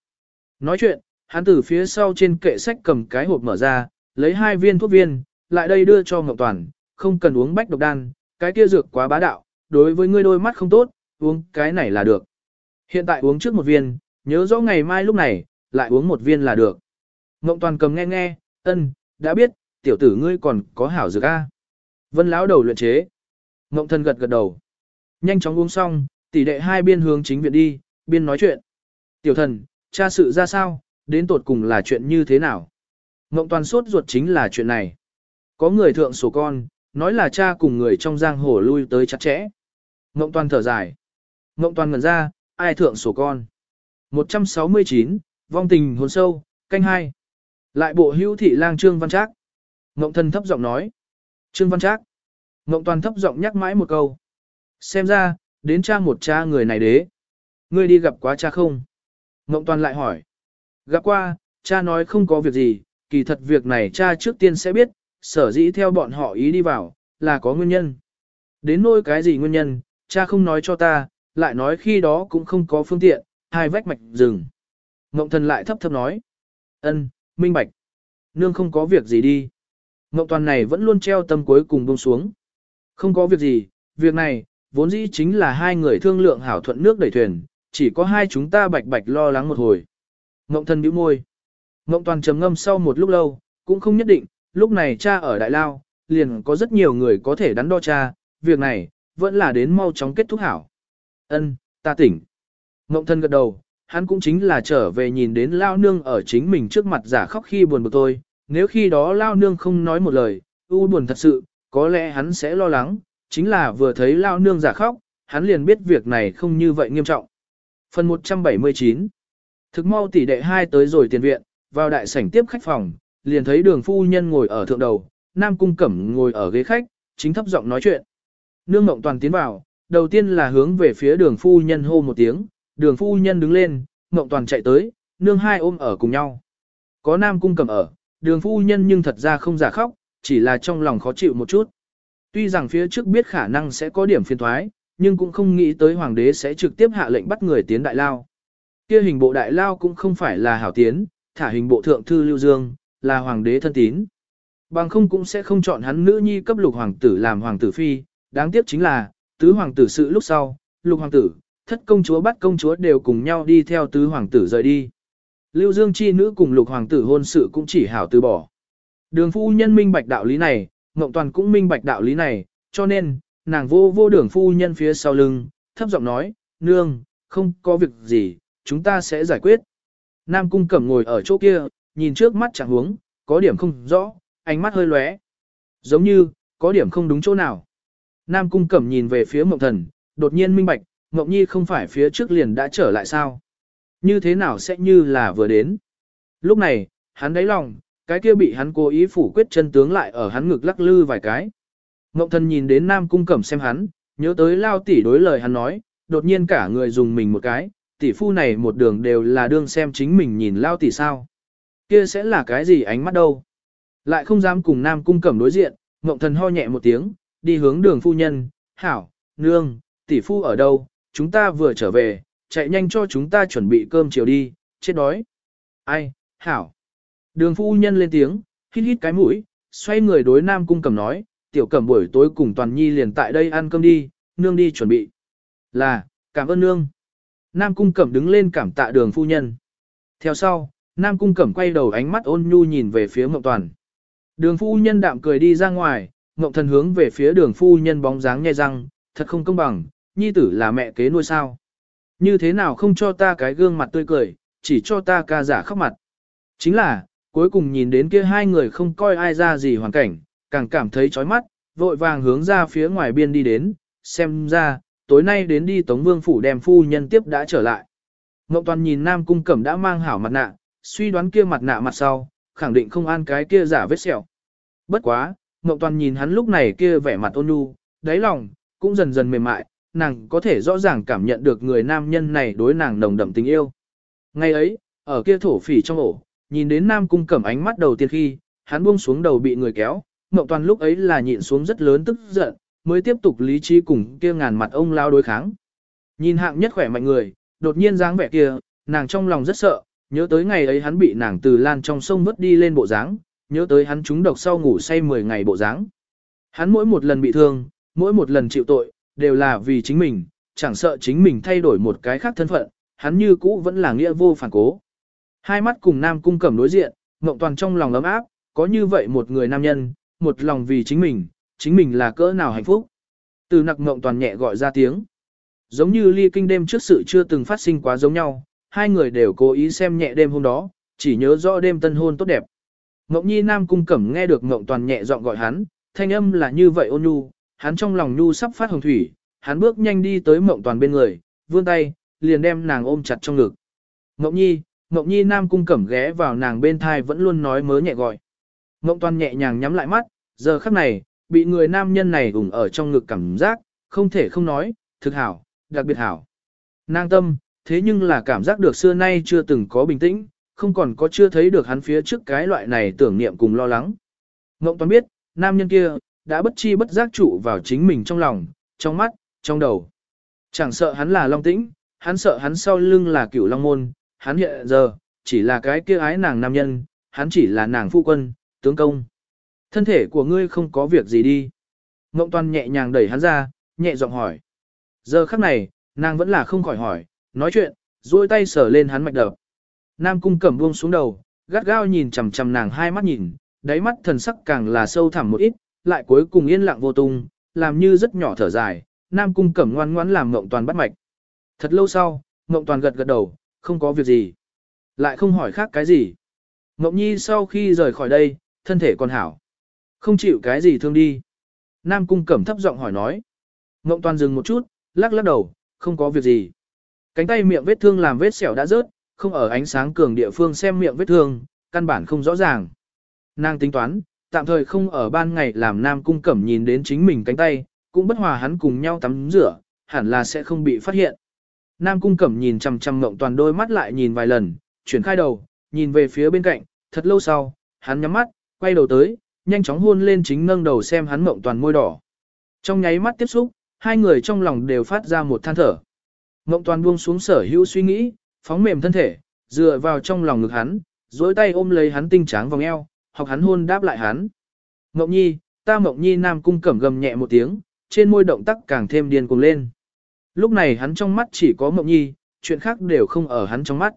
Nói chuyện, hắn từ phía sau trên kệ sách cầm cái hộp mở ra, lấy hai viên thuốc viên, lại đây đưa cho ngộng toàn, không cần uống bách độc đan, cái kia dược quá bá đạo, đối với ngươi đôi mắt không tốt, uống cái này là được. Hiện tại uống trước một viên, nhớ rõ ngày mai lúc này, lại uống một viên là được. Ngộng toàn cầm nghe nghe, ân, đã biết, tiểu tử ngươi còn có hảo dược a. Vân lão đầu luyện chế. Ngộng thần gật gật đầu. Nhanh chóng uống xong, tỷ đệ hai biên hướng chính viện đi, biên nói chuyện. Tiểu thần, cha sự ra sao, đến tột cùng là chuyện như thế nào? Ngộng toàn sốt ruột chính là chuyện này. Có người thượng sổ con, nói là cha cùng người trong giang hồ lui tới chặt chẽ. Ngộng toàn thở dài. Ngộng toàn ngẩn ra, ai thượng sổ con? 169, vong tình hồn sâu, canh hai. Lại bộ hữu thị lang Trương Văn Trác. Ngộng thần thấp giọng nói. Trương Văn Trác. Ngộng toàn thấp giọng nhắc mãi một câu. Xem ra, đến cha một cha người này đế. Ngươi đi gặp quá cha không? Ngộng toàn lại hỏi. Gặp qua, cha nói không có việc gì, kỳ thật việc này cha trước tiên sẽ biết, sở dĩ theo bọn họ ý đi vào, là có nguyên nhân. Đến nỗi cái gì nguyên nhân, cha không nói cho ta, lại nói khi đó cũng không có phương tiện, hai vách mạch rừng. Ngộng thần lại thấp thấp nói. ân, minh bạch. Nương không có việc gì đi. Ngộng toàn này vẫn luôn treo tâm cuối cùng buông xuống. Không có việc gì, việc này, vốn dĩ chính là hai người thương lượng hảo thuận nước đẩy thuyền, chỉ có hai chúng ta bạch bạch lo lắng một hồi. Ngộng thần bĩu môi. Ngộng toàn trầm ngâm sau một lúc lâu, cũng không nhất định, lúc này cha ở Đại Lao, liền có rất nhiều người có thể đắn đo cha, việc này, vẫn là đến mau chóng kết thúc hảo. Ân, ta tỉnh. Ngộng thân gật đầu, hắn cũng chính là trở về nhìn đến lao nương ở chính mình trước mặt giả khóc khi buồn bực tôi, nếu khi đó lao nương không nói một lời, u buồn thật sự, có lẽ hắn sẽ lo lắng, chính là vừa thấy lao nương giả khóc, hắn liền biết việc này không như vậy nghiêm trọng. Phần 179 Thực mau tỷ đệ hai tới rồi tiền viện, vào đại sảnh tiếp khách phòng, liền thấy đường phu nhân ngồi ở thượng đầu, nam cung cẩm ngồi ở ghế khách, chính thấp giọng nói chuyện. Nương Ngộng toàn tiến vào, đầu tiên là hướng về phía đường phu nhân hô một tiếng, đường phu nhân đứng lên, Ngộng Toàn chạy tới, nương hai ôm ở cùng nhau. Có Nam Cung cầm ở, đường phu nhân nhưng thật ra không giả khóc, chỉ là trong lòng khó chịu một chút. Tuy rằng phía trước biết khả năng sẽ có điểm phiền thoái, nhưng cũng không nghĩ tới hoàng đế sẽ trực tiếp hạ lệnh bắt người tiến đại lao. Kia hình bộ đại lao cũng không phải là hảo tiến, thả hình bộ thượng thư lưu dương, là hoàng đế thân tín. Bằng không cũng sẽ không chọn hắn nữ nhi cấp lục hoàng tử làm hoàng tử phi, đáng tiếc chính là, tứ hoàng tử sự lúc sau, lục hoàng tử, thất công chúa bắt công chúa đều cùng nhau đi theo tứ hoàng tử rời đi. Lưu Dương chi nữ cùng lục hoàng tử hôn sự cũng chỉ hảo từ bỏ. Đường phu nhân minh bạch đạo lý này, Ngộng Toàn cũng minh bạch đạo lý này, cho nên, nàng vô vô đường phu nhân phía sau lưng, thấp giọng nói, nương, không có việc gì, chúng ta sẽ giải quyết. Nam cung cẩm ngồi ở chỗ kia, nhìn trước mắt chẳng hướng có điểm không rõ, ánh mắt hơi lóe. Giống như, có điểm không đúng chỗ nào. Nam cung cẩm nhìn về phía mộng thần, đột nhiên minh bạch, Ngọc Nhi không phải phía trước liền đã trở lại sao? Như thế nào sẽ như là vừa đến? Lúc này, hắn đáy lòng, cái kia bị hắn cố ý phủ quyết chân tướng lại ở hắn ngực lắc lư vài cái. Ngọc Thần nhìn đến Nam Cung Cẩm xem hắn, nhớ tới lao tỷ đối lời hắn nói, đột nhiên cả người dùng mình một cái, tỷ phu này một đường đều là đương xem chính mình nhìn lao tỷ sao. Kia sẽ là cái gì ánh mắt đâu? Lại không dám cùng Nam Cung Cẩm đối diện, Ngộng Thần ho nhẹ một tiếng, đi hướng đường phu nhân, hảo, nương, tỷ phu ở đâu, chúng ta vừa trở về, chạy nhanh cho chúng ta chuẩn bị cơm chiều đi, chết đói. Ai, hảo. Đường phu nhân lên tiếng, hít hít cái mũi, xoay người đối Nam Cung Cẩm nói, tiểu cẩm buổi tối cùng Toàn Nhi liền tại đây ăn cơm đi, nương đi chuẩn bị. Là, cảm ơn nương. Nam Cung Cẩm đứng lên cảm tạ đường phu nhân. Theo sau, Nam Cung Cẩm quay đầu ánh mắt ôn nhu nhìn về phía Ngọc Toàn. Đường phu nhân đạm cười đi ra ngoài, Ngọc Thần hướng về phía đường phu nhân bóng dáng nhai răng, thật không công bằng, nhi tử là mẹ kế nuôi sao. Như thế nào không cho ta cái gương mặt tươi cười, chỉ cho ta ca giả khóc mặt. Chính là, cuối cùng nhìn đến kia hai người không coi ai ra gì hoàn cảnh, càng cảm thấy chói mắt, vội vàng hướng ra phía ngoài biên đi đến, xem ra, tối nay đến đi Tống Vương Phủ đem phu nhân tiếp đã trở lại. Ngọc Toàn nhìn Nam Cung Cẩm đã mang hảo mặt nạ, suy đoán kia mặt nạ mặt sau, khẳng định không an cái kia giả vết sẹo. Bất quá, Ngọc Toàn nhìn hắn lúc này kia vẻ mặt ôn nhu, đáy lòng, cũng dần dần mềm mại, nàng có thể rõ ràng cảm nhận được người nam nhân này đối nàng nồng đậm tình yêu. Ngày ấy, ở kia thổ phỉ trong ổ, nhìn đến Nam Cung Cẩm ánh mắt đầu tiên khi, hắn buông xuống đầu bị người kéo, Ngọc Toàn lúc ấy là nhịn xuống rất lớn tức giận, mới tiếp tục lý trí cùng kia ngàn mặt ông lao đối kháng. Nhìn hạng nhất khỏe mạnh người, đột nhiên dáng vẻ kia, nàng trong lòng rất sợ, nhớ tới ngày ấy hắn bị nàng từ lan trong sông vứt đi lên bộ dáng, nhớ tới hắn trúng độc sau ngủ say 10 ngày bộ dáng. Hắn mỗi một lần bị thương, mỗi một lần chịu tội, đều là vì chính mình, chẳng sợ chính mình thay đổi một cái khác thân phận, hắn như cũ vẫn là nghĩa vô phản cố. Hai mắt cùng Nam Cung Cẩm đối diện, Ngộng Toàn trong lòng ấm áp, có như vậy một người nam nhân, một lòng vì chính mình, chính mình là cỡ nào hạnh phúc. Từ nặc Ngộng Toàn nhẹ gọi ra tiếng. Giống như ly kinh đêm trước sự chưa từng phát sinh quá giống nhau, hai người đều cố ý xem nhẹ đêm hôm đó, chỉ nhớ rõ đêm tân hôn tốt đẹp. Ngộng Nhi Nam Cung Cẩm nghe được Ngộng Toàn nhẹ giọng gọi hắn, thanh âm là như vậy ôn nhu, hắn trong lòng nhu sắp phát hồng thủy, hắn bước nhanh đi tới mộng Toàn bên người, vươn tay, liền đem nàng ôm chặt trong ngực. Mộng Nhi, mộng Nhi Nam Cung Cẩm ghé vào nàng bên thai vẫn luôn nói mớ nhẹ gọi. Mộng Toàn nhẹ nhàng nhắm lại mắt, giờ khắc này, bị người nam nhân này ủng ở trong ngực cảm giác, không thể không nói, thực hảo, đặc biệt hảo. Nàng tâm, thế nhưng là cảm giác được xưa nay chưa từng có bình tĩnh, không còn có chưa thấy được hắn phía trước cái loại này tưởng niệm cùng lo lắng. Ngộng toàn biết, nam nhân kia, đã bất chi bất giác trụ vào chính mình trong lòng, trong mắt, trong đầu. Chẳng sợ hắn là long tĩnh, hắn sợ hắn sau lưng là cửu long môn, hắn hiện giờ, chỉ là cái kia ái nàng nam nhân, hắn chỉ là nàng phu quân, tướng công. Thân thể của ngươi không có việc gì đi. Ngộng toàn nhẹ nhàng đẩy hắn ra, nhẹ giọng hỏi. Giờ khắc này, nàng vẫn là không khỏi hỏi, nói chuyện, duỗi tay sờ lên hắn mạch đập. Nam cung cẩm buông xuống đầu, gắt gao nhìn chằm chằm nàng hai mắt nhìn, đáy mắt thần sắc càng là sâu thẳm một ít, lại cuối cùng yên lặng vô tung, làm như rất nhỏ thở dài. Nam cung cẩm ngoan ngoãn làm ngộng toàn bắt mạch. Thật lâu sau, ngộng toàn gật gật đầu, không có việc gì. Lại không hỏi khác cái gì. Ngộng nhi sau khi rời khỏi đây, thân thể còn hảo. Không chịu cái gì thương đi. Nam cung cẩm thấp giọng hỏi nói. Ngộng toàn dừng một chút, lắc lắc đầu, không có việc gì. Cánh tay miệng vết thương làm vết sẹo đã rớt, không ở ánh sáng cường địa phương xem miệng vết thương, căn bản không rõ ràng. Nàng tính toán, tạm thời không ở ban ngày làm Nam Cung Cẩm nhìn đến chính mình cánh tay, cũng bất hòa hắn cùng nhau tắm rửa, hẳn là sẽ không bị phát hiện. Nam Cung Cẩm nhìn chằm chằm Ngộng Toàn đôi mắt lại nhìn vài lần, chuyển khai đầu, nhìn về phía bên cạnh, thật lâu sau, hắn nhắm mắt, quay đầu tới, nhanh chóng hôn lên chính nâng đầu xem hắn Ngộng Toàn môi đỏ. Trong nháy mắt tiếp xúc, hai người trong lòng đều phát ra một than thở. Ngộng Toàn buông xuống sở hữu suy nghĩ, phóng mềm thân thể, dựa vào trong lòng ngực hắn, duỗi tay ôm lấy hắn tinh tráng vòng eo, học hắn hôn đáp lại hắn. Mộng Nhi, ta Mộng Nhi Nam cung cẩm gầm nhẹ một tiếng, trên môi động tác càng thêm điên cuồng lên. Lúc này hắn trong mắt chỉ có Mộng Nhi, chuyện khác đều không ở hắn trong mắt.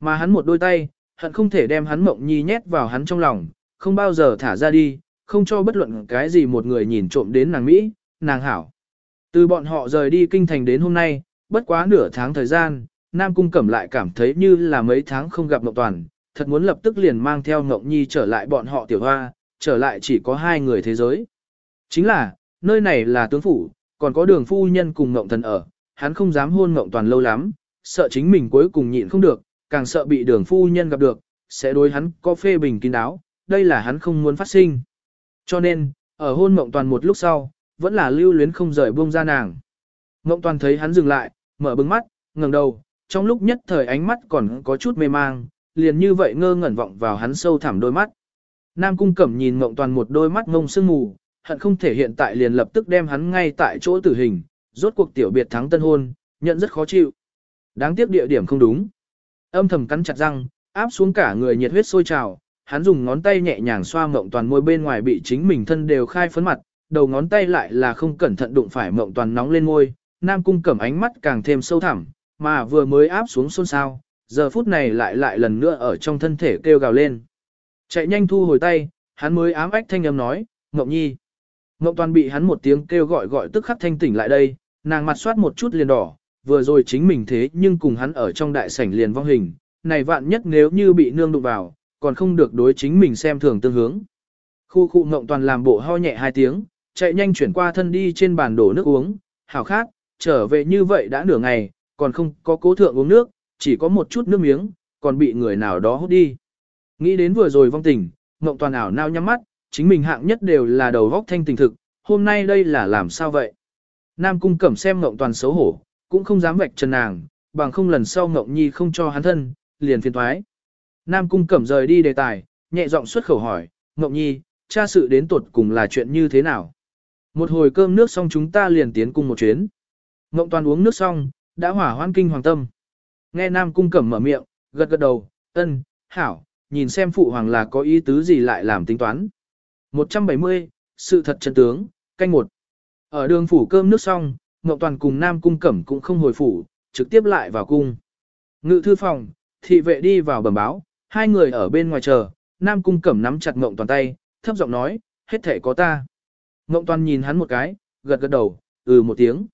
Mà hắn một đôi tay, hận không thể đem hắn Mộng Nhi nhét vào hắn trong lòng, không bao giờ thả ra đi, không cho bất luận cái gì một người nhìn trộm đến nàng Mỹ, nàng hảo. Từ bọn họ rời đi kinh thành đến hôm nay, bất quá nửa tháng thời gian, Nam Cung Cẩm lại cảm thấy như là mấy tháng không gặp Mộng Toàn, thật muốn lập tức liền mang theo Ngọc Nhi trở lại bọn họ tiểu hoa, trở lại chỉ có hai người thế giới. Chính là, nơi này là tướng phủ, còn có đường phu nhân cùng Ngọc Thần ở, hắn không dám hôn Ngộng Toàn lâu lắm, sợ chính mình cuối cùng nhịn không được, càng sợ bị đường phu nhân gặp được, sẽ đối hắn có phê bình kín đáo, đây là hắn không muốn phát sinh. Cho nên, ở hôn Ngộng Toàn một lúc sau, vẫn là lưu luyến không rời buông ra nàng. Ngộng Toàn thấy hắn dừng lại, mở bừng mắt, ngẩng đầu, trong lúc nhất thời ánh mắt còn có chút mê mang, liền như vậy ngơ ngẩn vọng vào hắn sâu thẳm đôi mắt. Nam Cung Cẩm nhìn Ngộng Toàn một đôi mắt ngông sương mù, hận không thể hiện tại liền lập tức đem hắn ngay tại chỗ tử hình, rốt cuộc tiểu biệt thắng tân hôn, nhận rất khó chịu. Đáng tiếc địa điểm không đúng. Âm thầm cắn chặt răng, áp xuống cả người nhiệt huyết sôi trào, hắn dùng ngón tay nhẹ nhàng xoa Ngộng Toàn môi bên ngoài bị chính mình thân đều khai phấn mặt, đầu ngón tay lại là không cẩn thận đụng phải Ngộng Toàn nóng lên môi, Nam Cung Cẩm ánh mắt càng thêm sâu thẳm, mà vừa mới áp xuống xôn xao, giờ phút này lại lại lần nữa ở trong thân thể kêu gào lên. Chạy nhanh thu hồi tay, hắn mới ám ách thanh âm nói, Ngọc Nhi. Ngọc Toàn bị hắn một tiếng kêu gọi gọi tức khắc thanh tỉnh lại đây, nàng mặt soát một chút liền đỏ, vừa rồi chính mình thế nhưng cùng hắn ở trong đại sảnh liền vong hình, này vạn nhất nếu như bị nương đụng vào, còn không được đối chính mình xem thường tương hướng. Khu khu Ngọc Toàn làm bộ ho nhẹ hai tiếng, chạy nhanh chuyển qua thân đi trên bàn đổ nước uống, hảo khác, trở về như vậy đã nửa ngày, còn không có cố thượng uống nước, chỉ có một chút nước miếng, còn bị người nào đó hút đi. Nghĩ đến vừa rồi vong tình, mộng Toàn ảo nao nhắm mắt, chính mình hạng nhất đều là đầu vóc thanh tình thực, hôm nay đây là làm sao vậy? Nam Cung Cẩm xem mộng Toàn xấu hổ, cũng không dám vạch trần nàng, bằng không lần sau mộng Nhi không cho hắn thân, liền phiền thoái. Nam Cung Cẩm rời đi đề tài, nhẹ giọng xuất khẩu hỏi, mộng Nhi, cha sự đến tuột cùng là chuyện như thế nào? Một hồi cơm nước xong chúng ta liền tiến cùng một chuyến. Mộng Toàn uống nước xong, đã hỏa hoan kinh hoàng tâm. Nghe Nam Cung Cẩm mở miệng, gật gật đầu, ân, hảo, nhìn xem phụ hoàng là có ý tứ gì lại làm tính toán. 170, sự thật chân tướng, canh một. Ở đường phủ cơm nước xong, Ngọc Toàn cùng Nam Cung Cẩm cũng không hồi phủ, trực tiếp lại vào cung. Ngự thư phòng, thị vệ đi vào bẩm báo, hai người ở bên ngoài chờ, Nam Cung Cẩm nắm chặt Ngọc Toàn tay, thấp giọng nói, hết thể có ta. Ngọc Toàn nhìn hắn một cái, gật gật đầu, ừ một tiếng.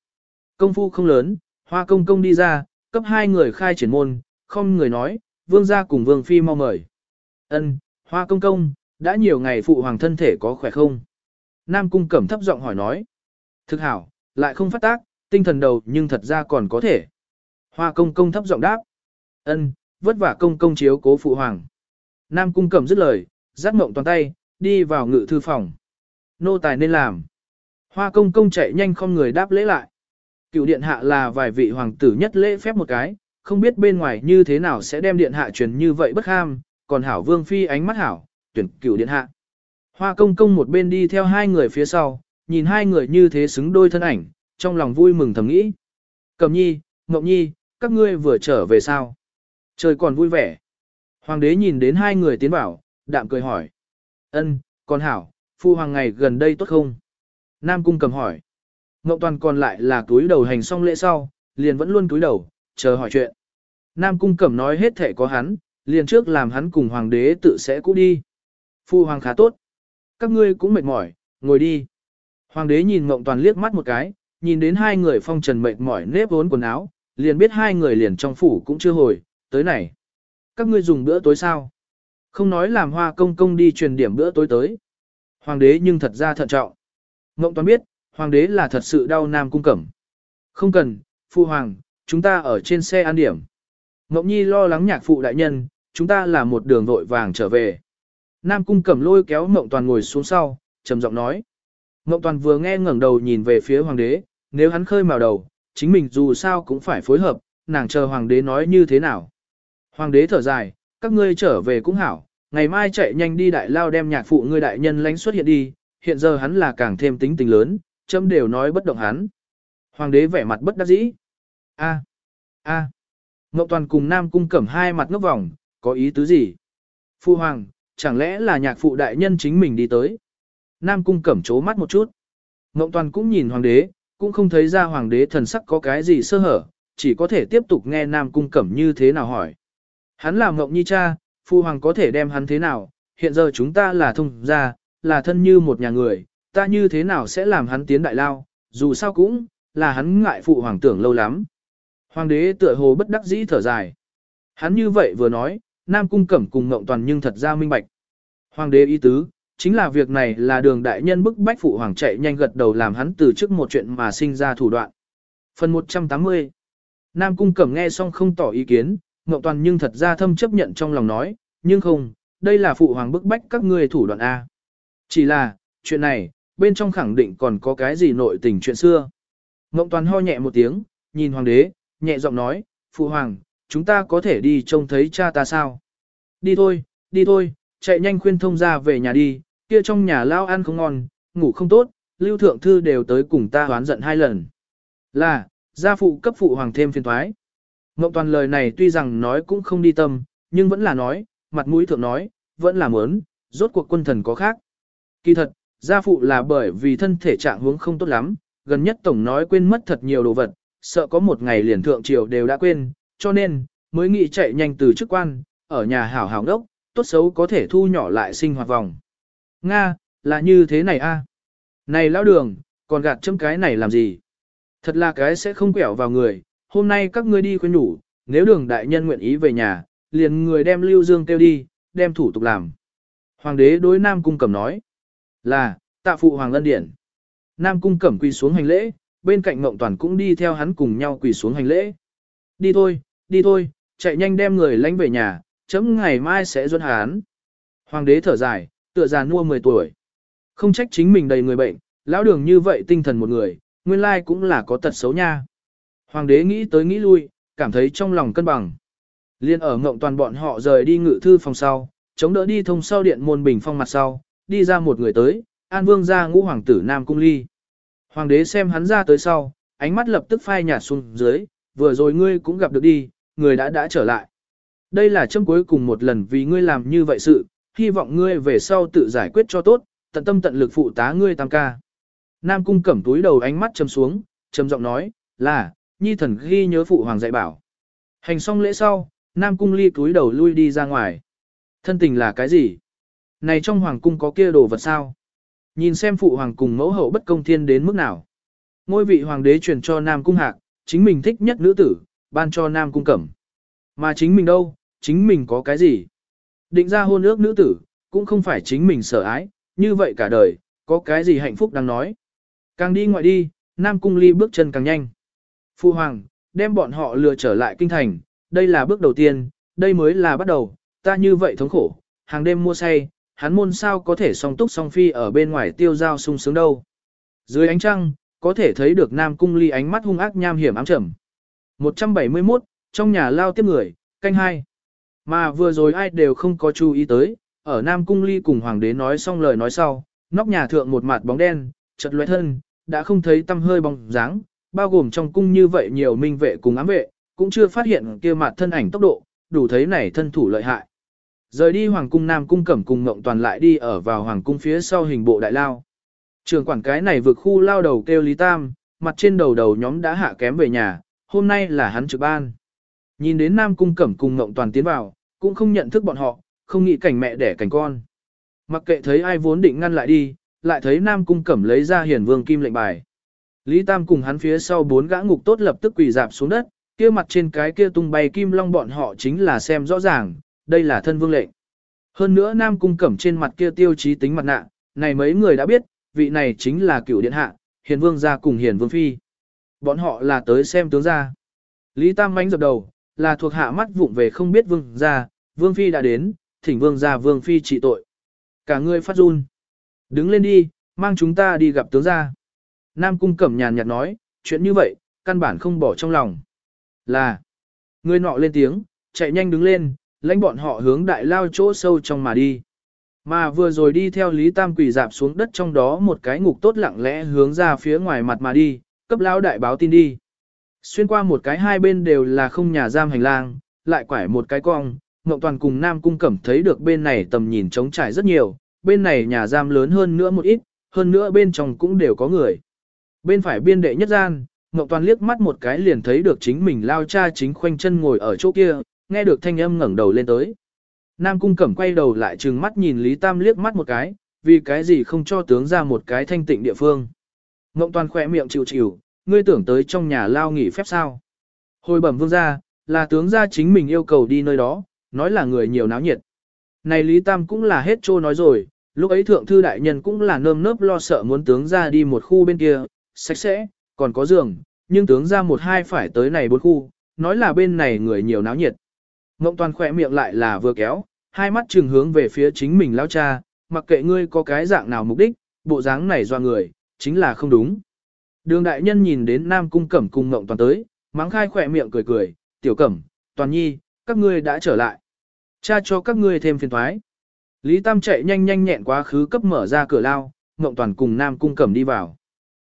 Công phu không lớn, hoa công công đi ra, cấp hai người khai triển môn, không người nói, vương gia cùng vương phi mau mời. Ân, hoa công công, đã nhiều ngày phụ hoàng thân thể có khỏe không? Nam cung cẩm thấp giọng hỏi nói. Thực hảo, lại không phát tác, tinh thần đầu nhưng thật ra còn có thể. Hoa công công thấp giọng đáp. Ân, vất vả công công chiếu cố phụ hoàng. Nam cung cẩm dứt lời, giác mộng toàn tay, đi vào ngự thư phòng. Nô tài nên làm. Hoa công công chạy nhanh không người đáp lễ lại. Cựu điện hạ là vài vị hoàng tử nhất lễ phép một cái, không biết bên ngoài như thế nào sẽ đem điện hạ truyền như vậy bất ham, còn hảo vương phi ánh mắt hảo, tuyển cựu điện hạ. Hoa công công một bên đi theo hai người phía sau, nhìn hai người như thế xứng đôi thân ảnh, trong lòng vui mừng thầm nghĩ. Cầm nhi, Ngọc nhi, các ngươi vừa trở về sao? Trời còn vui vẻ. Hoàng đế nhìn đến hai người tiến bảo, đạm cười hỏi. ân, còn hảo, phu hoàng ngày gần đây tốt không? Nam cung cầm hỏi. Ngộ toàn còn lại là túi đầu hành xong lễ sau, liền vẫn luôn túi đầu, chờ hỏi chuyện. Nam cung cẩm nói hết thể có hắn, liền trước làm hắn cùng hoàng đế tự sẽ cũ đi. Phu hoàng khá tốt. Các ngươi cũng mệt mỏi, ngồi đi. Hoàng đế nhìn Ngộng Toàn liếc mắt một cái, nhìn đến hai người phong trần mệt mỏi nếp vốn quần áo, liền biết hai người liền trong phủ cũng chưa hồi, tới này. Các ngươi dùng bữa tối sao? Không nói làm hoa công công đi truyền điểm bữa tối tới. Hoàng đế nhưng thật ra thận trọng. Ngộng Toàn biết, hoàng đế là thật sự đau nam cung cẩm. Không cần, phu hoàng, chúng ta ở trên xe ăn điểm. Ngọc Nhi lo lắng nhạc phụ đại nhân, chúng ta là một đường vội vàng trở về. Nam cung cẩm lôi kéo Ngộng Toàn ngồi xuống sau, trầm giọng nói. Ngộng Toàn vừa nghe ngẩng đầu nhìn về phía hoàng đế, nếu hắn khơi mào đầu, chính mình dù sao cũng phải phối hợp, nàng chờ hoàng đế nói như thế nào. Hoàng đế thở dài, các ngươi trở về cũng hảo, ngày mai chạy nhanh đi đại lao đem nhạc phụ ngươi đại nhân lánh xuất hiện đi, hiện giờ hắn là càng thêm tính tình lớn, châm đều nói bất động hắn. Hoàng đế vẻ mặt bất đắc dĩ. A, a. Ngọc Toàn cùng Nam Cung Cẩm hai mặt ngốc vòng, có ý tứ gì? Phu Hoàng, chẳng lẽ là nhạc phụ đại nhân chính mình đi tới? Nam Cung Cẩm chố mắt một chút. Ngọc Toàn cũng nhìn Hoàng đế, cũng không thấy ra Hoàng đế thần sắc có cái gì sơ hở, chỉ có thể tiếp tục nghe Nam Cung Cẩm như thế nào hỏi. Hắn là Ngọc Nhi cha, Phu Hoàng có thể đem hắn thế nào? Hiện giờ chúng ta là thông gia, là thân như một nhà người, ta như thế nào sẽ làm hắn tiến đại lao, dù sao cũng, là hắn ngại phụ hoàng tưởng lâu lắm. Hoàng đế tựa hồ bất đắc dĩ thở dài. Hắn như vậy vừa nói, Nam Cung Cẩm cùng Ngộng Toàn nhưng thật ra minh bạch. Hoàng đế ý tứ, chính là việc này là đường đại nhân bức bách phụ hoàng chạy nhanh gật đầu làm hắn từ trước một chuyện mà sinh ra thủ đoạn. Phần 180 Nam Cung Cẩm nghe xong không tỏ ý kiến, Ngộng Toàn nhưng thật ra thâm chấp nhận trong lòng nói, nhưng không, đây là phụ hoàng bức bách các ngươi thủ đoạn A. Chỉ là, chuyện này, bên trong khẳng định còn có cái gì nội tình chuyện xưa. Ngộng Toàn ho nhẹ một tiếng, nhìn hoàng đế, nhẹ giọng nói, phụ hoàng, chúng ta có thể đi trông thấy cha ta sao? Đi thôi, đi thôi, chạy nhanh khuyên thông ra về nhà đi, kia trong nhà lao ăn không ngon, ngủ không tốt, lưu thượng thư đều tới cùng ta hoán giận hai lần. Là, gia phụ cấp phụ hoàng thêm phiền thoái. Ngộng toàn lời này tuy rằng nói cũng không đi tâm, nhưng vẫn là nói, mặt mũi thượng nói, vẫn là muốn, rốt cuộc quân thần có khác. Kỳ thật, gia phụ là bởi vì thân thể trạng huống không tốt lắm, gần nhất tổng nói quên mất thật nhiều đồ vật, sợ có một ngày liền thượng triều đều đã quên, cho nên, mới nghĩ chạy nhanh từ chức quan, ở nhà hảo hảo đốc, tốt xấu có thể thu nhỏ lại sinh hoạt vòng. Nga, là như thế này a. Này lão đường, còn gạt châm cái này làm gì? Thật là cái sẽ không quẹo vào người, hôm nay các ngươi đi khuyên nhủ, nếu đường đại nhân nguyện ý về nhà, liền người đem Lưu Dương kêu đi, đem thủ tục làm. Hoàng đế đối Nam Cung Cẩm nói, là, tạ phụ Hoàng Lân điển Nam Cung Cẩm quỳ xuống hành lễ, bên cạnh mộng Toàn cũng đi theo hắn cùng nhau quỳ xuống hành lễ. Đi thôi, đi thôi, chạy nhanh đem người lánh về nhà, chấm ngày mai sẽ duân hắn. Hoàng đế thở dài, tựa già nua 10 tuổi. Không trách chính mình đầy người bệnh, lão đường như vậy tinh thần một người, nguyên lai cũng là có tật xấu nha. Hoàng đế nghĩ tới nghĩ lui, cảm thấy trong lòng cân bằng. Liên ở ngộng toàn bọn họ rời đi ngự thư phòng sau, chống đỡ đi thông sau điện môn bình phong mặt sau, đi ra một người tới, an vương ra ngũ hoàng tử Nam Cung Ly. Hoàng đế xem hắn ra tới sau, ánh mắt lập tức phai nhạt xuống dưới, vừa rồi ngươi cũng gặp được đi, người đã đã trở lại. Đây là châm cuối cùng một lần vì ngươi làm như vậy sự, hy vọng ngươi về sau tự giải quyết cho tốt, tận tâm tận lực phụ tá ngươi tam ca. Nam cung cẩm túi đầu ánh mắt châm xuống, châm giọng nói, là, nhi thần ghi nhớ phụ hoàng dạy bảo. Hành xong lễ sau, Nam cung ly túi đầu lui đi ra ngoài. Thân tình là cái gì? Này trong hoàng cung có kia đồ vật sao? Nhìn xem phụ hoàng cùng mẫu hậu bất công thiên đến mức nào. Ngôi vị hoàng đế truyền cho Nam cung hạc, chính mình thích nhất nữ tử, ban cho Nam cung cẩm. Mà chính mình đâu, chính mình có cái gì? Định ra hôn ước nữ tử, cũng không phải chính mình sở ái, như vậy cả đời, có cái gì hạnh phúc đang nói. Càng đi ngoại đi, Nam Cung Ly bước chân càng nhanh. Phu Hoàng, đem bọn họ lừa trở lại kinh thành, đây là bước đầu tiên, đây mới là bắt đầu, ta như vậy thống khổ, hàng đêm mua say, hắn môn sao có thể song túc song phi ở bên ngoài tiêu giao sung sướng đâu. Dưới ánh trăng, có thể thấy được Nam Cung Ly ánh mắt hung ác nham hiểm ám trầm. 171, trong nhà lao tiếp người, canh hai. Mà vừa rồi ai đều không có chú ý tới, ở Nam Cung Ly cùng Hoàng đế nói xong lời nói sau, nóc nhà thượng một mặt bóng đen, chật lóe thân, đã không thấy tâm hơi bóng dáng, bao gồm trong cung như vậy nhiều minh vệ cùng ám vệ, cũng chưa phát hiện kia mặt thân ảnh tốc độ, đủ thấy này thân thủ lợi hại. Rời đi Hoàng cung Nam cung cẩm cùng Ngộng Toàn lại đi ở vào Hoàng cung phía sau hình bộ đại lao. Trường quản cái này vượt khu lao đầu kêu Lý Tam, mặt trên đầu đầu nhóm đã hạ kém về nhà, hôm nay là hắn trực ban. Nhìn đến Nam cung cẩm cùng Ngộng Toàn tiến vào, cũng không nhận thức bọn họ, không nghĩ cảnh mẹ đẻ cảnh con. Mặc kệ thấy ai vốn định ngăn lại đi, lại thấy Nam Cung Cẩm lấy ra hiển vương kim lệnh bài. Lý Tam cùng hắn phía sau bốn gã ngục tốt lập tức quỳ dạp xuống đất, kia mặt trên cái kia tung bay kim long bọn họ chính là xem rõ ràng, đây là thân vương lệnh. Hơn nữa Nam Cung Cẩm trên mặt kia tiêu chí tính mặt nạ, này mấy người đã biết, vị này chính là cựu điện hạ, hiền vương gia cùng hiền vương phi. Bọn họ là tới xem tướng gia. Lý Tam mánh dập đầu, là thuộc hạ mắt vụng về không biết vương gia, vương phi đã đến, thỉnh vương gia vương phi trị tội. Cả người phát run. Đứng lên đi, mang chúng ta đi gặp tướng gia. Nam cung cẩm nhàn nhạt nói, chuyện như vậy, căn bản không bỏ trong lòng. Là, người nọ lên tiếng, chạy nhanh đứng lên, lãnh bọn họ hướng đại lao chỗ sâu trong mà đi. Mà vừa rồi đi theo Lý Tam quỳ dạp xuống đất trong đó một cái ngục tốt lặng lẽ hướng ra phía ngoài mặt mà đi, cấp lao đại báo tin đi. Xuyên qua một cái hai bên đều là không nhà giam hành lang, lại quải một cái cong, Ngọc Toàn cùng Nam Cung Cẩm thấy được bên này tầm nhìn trống trải rất nhiều, bên này nhà giam lớn hơn nữa một ít, hơn nữa bên trong cũng đều có người. Bên phải biên đệ nhất gian, Ngọc Toàn liếc mắt một cái liền thấy được chính mình lao cha chính khoanh chân ngồi ở chỗ kia, nghe được thanh âm ngẩng đầu lên tới. Nam Cung Cẩm quay đầu lại trừng mắt nhìn Lý Tam liếc mắt một cái, vì cái gì không cho tướng ra một cái thanh tịnh địa phương. Ngộng Toàn khỏe miệng chịu chịu, ngươi tưởng tới trong nhà lao nghỉ phép sao. Hồi bẩm vương ra, là tướng ra chính mình yêu cầu đi nơi đó, nói là người nhiều náo nhiệt. Này Lý Tam cũng là hết trô nói rồi, lúc ấy thượng thư đại nhân cũng là nơm nớp lo sợ muốn tướng ra đi một khu bên kia, sạch sẽ, còn có giường, nhưng tướng ra một hai phải tới này bốn khu, nói là bên này người nhiều náo nhiệt. Ngộng toàn khỏe miệng lại là vừa kéo, hai mắt trừng hướng về phía chính mình lao cha, mặc kệ ngươi có cái dạng nào mục đích, bộ dáng này do người, chính là không đúng. Đường đại nhân nhìn đến Nam Cung Cẩm cùng Ngộng toàn tới, mắng khai khỏe miệng cười cười, tiểu cẩm, toàn nhi, các ngươi đã trở lại. Cha cho các ngươi thêm phiền thoái. Lý Tam chạy nhanh nhanh nhẹn quá khứ cấp mở ra cửa lao, Ngộng toàn cùng Nam Cung Cẩm đi vào.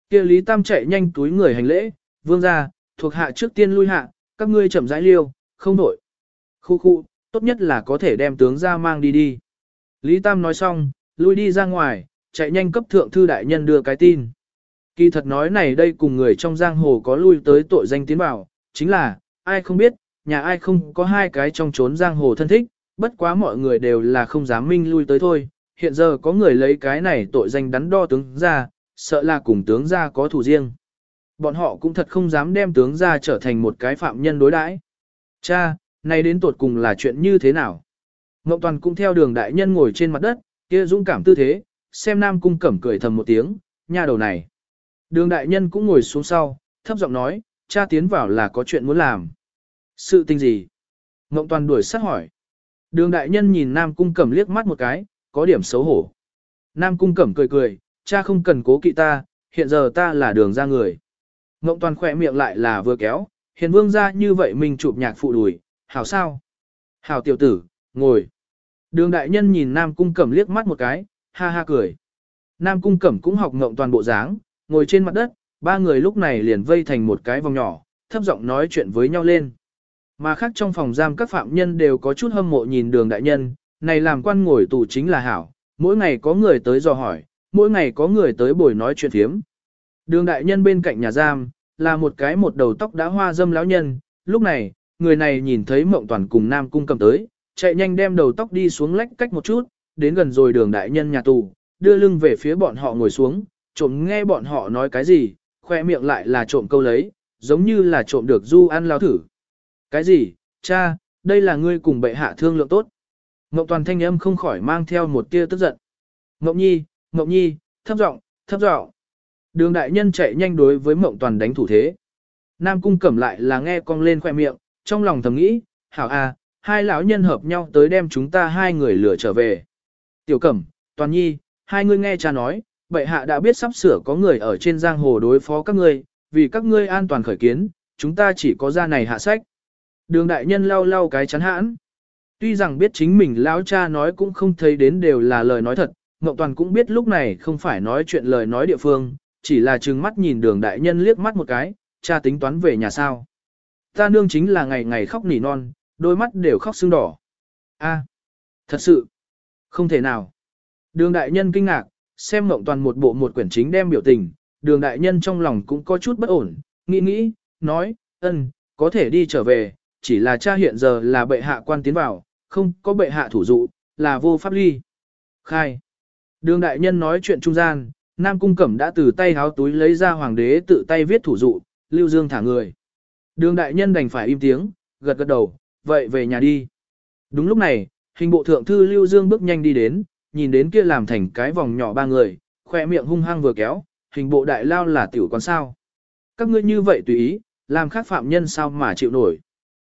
kia Lý Tam chạy nhanh túi người hành lễ, vương ra, thuộc hạ trước tiên lui hạ, các ngươi chậm rãi liêu, không nổi. Khu khu, tốt nhất là có thể đem tướng ra mang đi đi. Lý Tam nói xong, lui đi ra ngoài, chạy nhanh cấp thượng thư đại nhân đưa cái tin. Kỳ thật nói này đây cùng người trong giang hồ có lui tới tội danh tiến bảo, chính là, ai không biết, nhà ai không có hai cái trong trốn giang hồ thân thích, bất quá mọi người đều là không dám minh lui tới thôi. Hiện giờ có người lấy cái này tội danh đắn đo tướng ra, sợ là cùng tướng ra có thủ riêng. Bọn họ cũng thật không dám đem tướng ra trở thành một cái phạm nhân đối đãi. Cha, nay đến tột cùng là chuyện như thế nào? Ngọc Toàn cũng theo đường đại nhân ngồi trên mặt đất, kia dũng cảm tư thế, xem Nam Cung Cẩm cười thầm một tiếng, nha đầu này. Đường đại nhân cũng ngồi xuống sau, thấp giọng nói, cha tiến vào là có chuyện muốn làm. Sự tình gì? Ngộng Toàn đuổi sát hỏi. Đường đại nhân nhìn Nam Cung Cẩm liếc mắt một cái, có điểm xấu hổ. Nam Cung Cẩm cười cười, cha không cần cố kỵ ta, hiện giờ ta là đường ra người. Ngộng Toàn khỏe miệng lại là vừa kéo, hiền vương ra như vậy mình chụp nhạc phụ đùi, hảo sao? Hảo tiểu tử, ngồi. Đường đại nhân nhìn Nam Cung Cẩm liếc mắt một cái, ha ha cười. Nam Cung Cẩm cũng học Ngộng Toàn bộ dáng, ngồi trên mặt đất, ba người lúc này liền vây thành một cái vòng nhỏ, thấp giọng nói chuyện với nhau lên. Mà khác trong phòng giam các phạm nhân đều có chút hâm mộ nhìn đường đại nhân, này làm quan ngồi tù chính là hảo, mỗi ngày có người tới dò hỏi, mỗi ngày có người tới bồi nói chuyện thiếm. Đường đại nhân bên cạnh nhà giam, là một cái một đầu tóc đã hoa dâm lão nhân, lúc này, người này nhìn thấy mộng toàn cùng nam cung cầm tới, chạy nhanh đem đầu tóc đi xuống lách cách một chút, đến gần rồi đường đại nhân nhà tù, đưa lưng về phía bọn họ ngồi xuống, trộm nghe bọn họ nói cái gì, khoe miệng lại là trộm câu lấy, giống như là trộm được du ăn lao thử. Cái gì, cha, đây là ngươi cùng bệ hạ thương lượng tốt. Ngọc toàn thanh âm không khỏi mang theo một tia tức giận. Ngọc nhi, Ngọc nhi, thấp giọng, thấp giọng. Đường đại nhân chạy nhanh đối với mộng toàn đánh thủ thế. Nam cung cẩm lại là nghe cong lên khoe miệng, trong lòng thầm nghĩ, hảo à, hai lão nhân hợp nhau tới đem chúng ta hai người lửa trở về. Tiểu cẩm, toàn nhi, hai ngươi nghe cha nói, bệ hạ đã biết sắp sửa có người ở trên giang hồ đối phó các ngươi, vì các ngươi an toàn khởi kiến, chúng ta chỉ có ra này hạ sách. Đường đại nhân lau lau cái chắn hãn. Tuy rằng biết chính mình lão cha nói cũng không thấy đến đều là lời nói thật, Ngọc Toàn cũng biết lúc này không phải nói chuyện lời nói địa phương, chỉ là trừng mắt nhìn đường đại nhân liếc mắt một cái, cha tính toán về nhà sao. Ta nương chính là ngày ngày khóc nỉ non, đôi mắt đều khóc sưng đỏ. A, thật sự, không thể nào. Đường đại nhân kinh ngạc, xem mộng toàn một bộ một quyển chính đem biểu tình, đường đại nhân trong lòng cũng có chút bất ổn, nghĩ nghĩ, nói, ân, có thể đi trở về, chỉ là cha hiện giờ là bệ hạ quan tiến vào, không có bệ hạ thủ dụ, là vô pháp ly. Khai. Đường đại nhân nói chuyện trung gian, Nam Cung Cẩm đã từ tay háo túi lấy ra hoàng đế tự tay viết thủ dụ, Lưu Dương thả người. Đường đại nhân đành phải im tiếng, gật gật đầu, vậy về nhà đi. Đúng lúc này, hình bộ thượng thư Lưu Dương bước nhanh đi đến, nhìn đến kia làm thành cái vòng nhỏ ba người, khoe miệng hung hăng vừa kéo, hình bộ đại lao là tiểu con sao. Các ngươi như vậy tùy ý, làm khác phạm nhân sao mà chịu nổi.